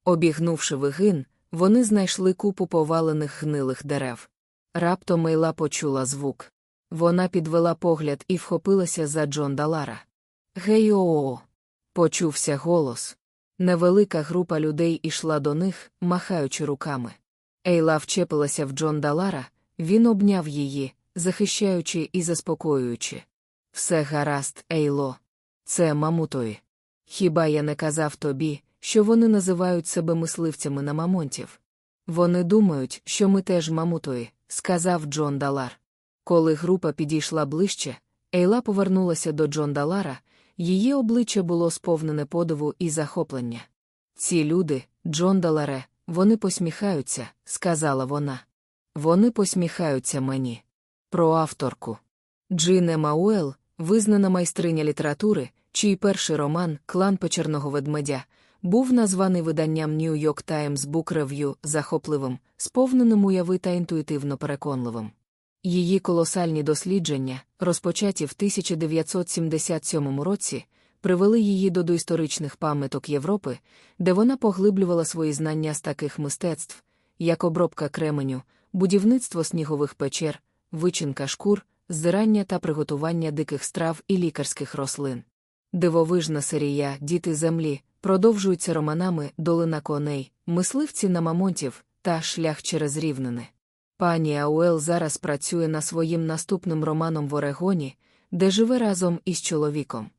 Обігнувши вигин, вони знайшли купу повалених гнилих дерев. Раптом Ейла почула звук. Вона підвела погляд і вхопилася за Джон Далара. Гей о Почувся голос. Невелика група людей ішла до них, махаючи руками. Ейла вчепилася в Джон Далара, він обняв її, захищаючи і заспокоюючи. Все гаразд, Ейло. Це мамутої. Хіба я не казав тобі, що вони називають себе мисливцями на мамонтів? Вони думають, що ми теж мамутої, сказав Джон Далар. Коли група підійшла ближче, Ейла повернулася до Джон Далара, її обличчя було сповнене подиву і захоплення. Ці люди, Джон Даларе, вони посміхаються, сказала вона. Вони посміхаються мені. Про авторку. Джине Мауел, визнана майстриня літератури, чий перший роман Клан печерного ведмедя був названий виданням New York Times Book Review захопливим, сповненим уяви та інтуїтивно переконливим. Її колосальні дослідження, розпочаті в 1977 році, привели її до доісторичних пам'яток Європи, де вона поглиблювала свої знання з таких мистецтв, як обробка кременю, будівництво снігових печер, вичинка шкур, здирання та приготування диких страв і лікарських рослин. Дивовижна серія Діти землі продовжуються романами Долина коней, мисливці на мамонтів та Шлях через рівнини. Пані Ауел зараз працює на своїм наступним романом в Орегоні, де живе разом із чоловіком.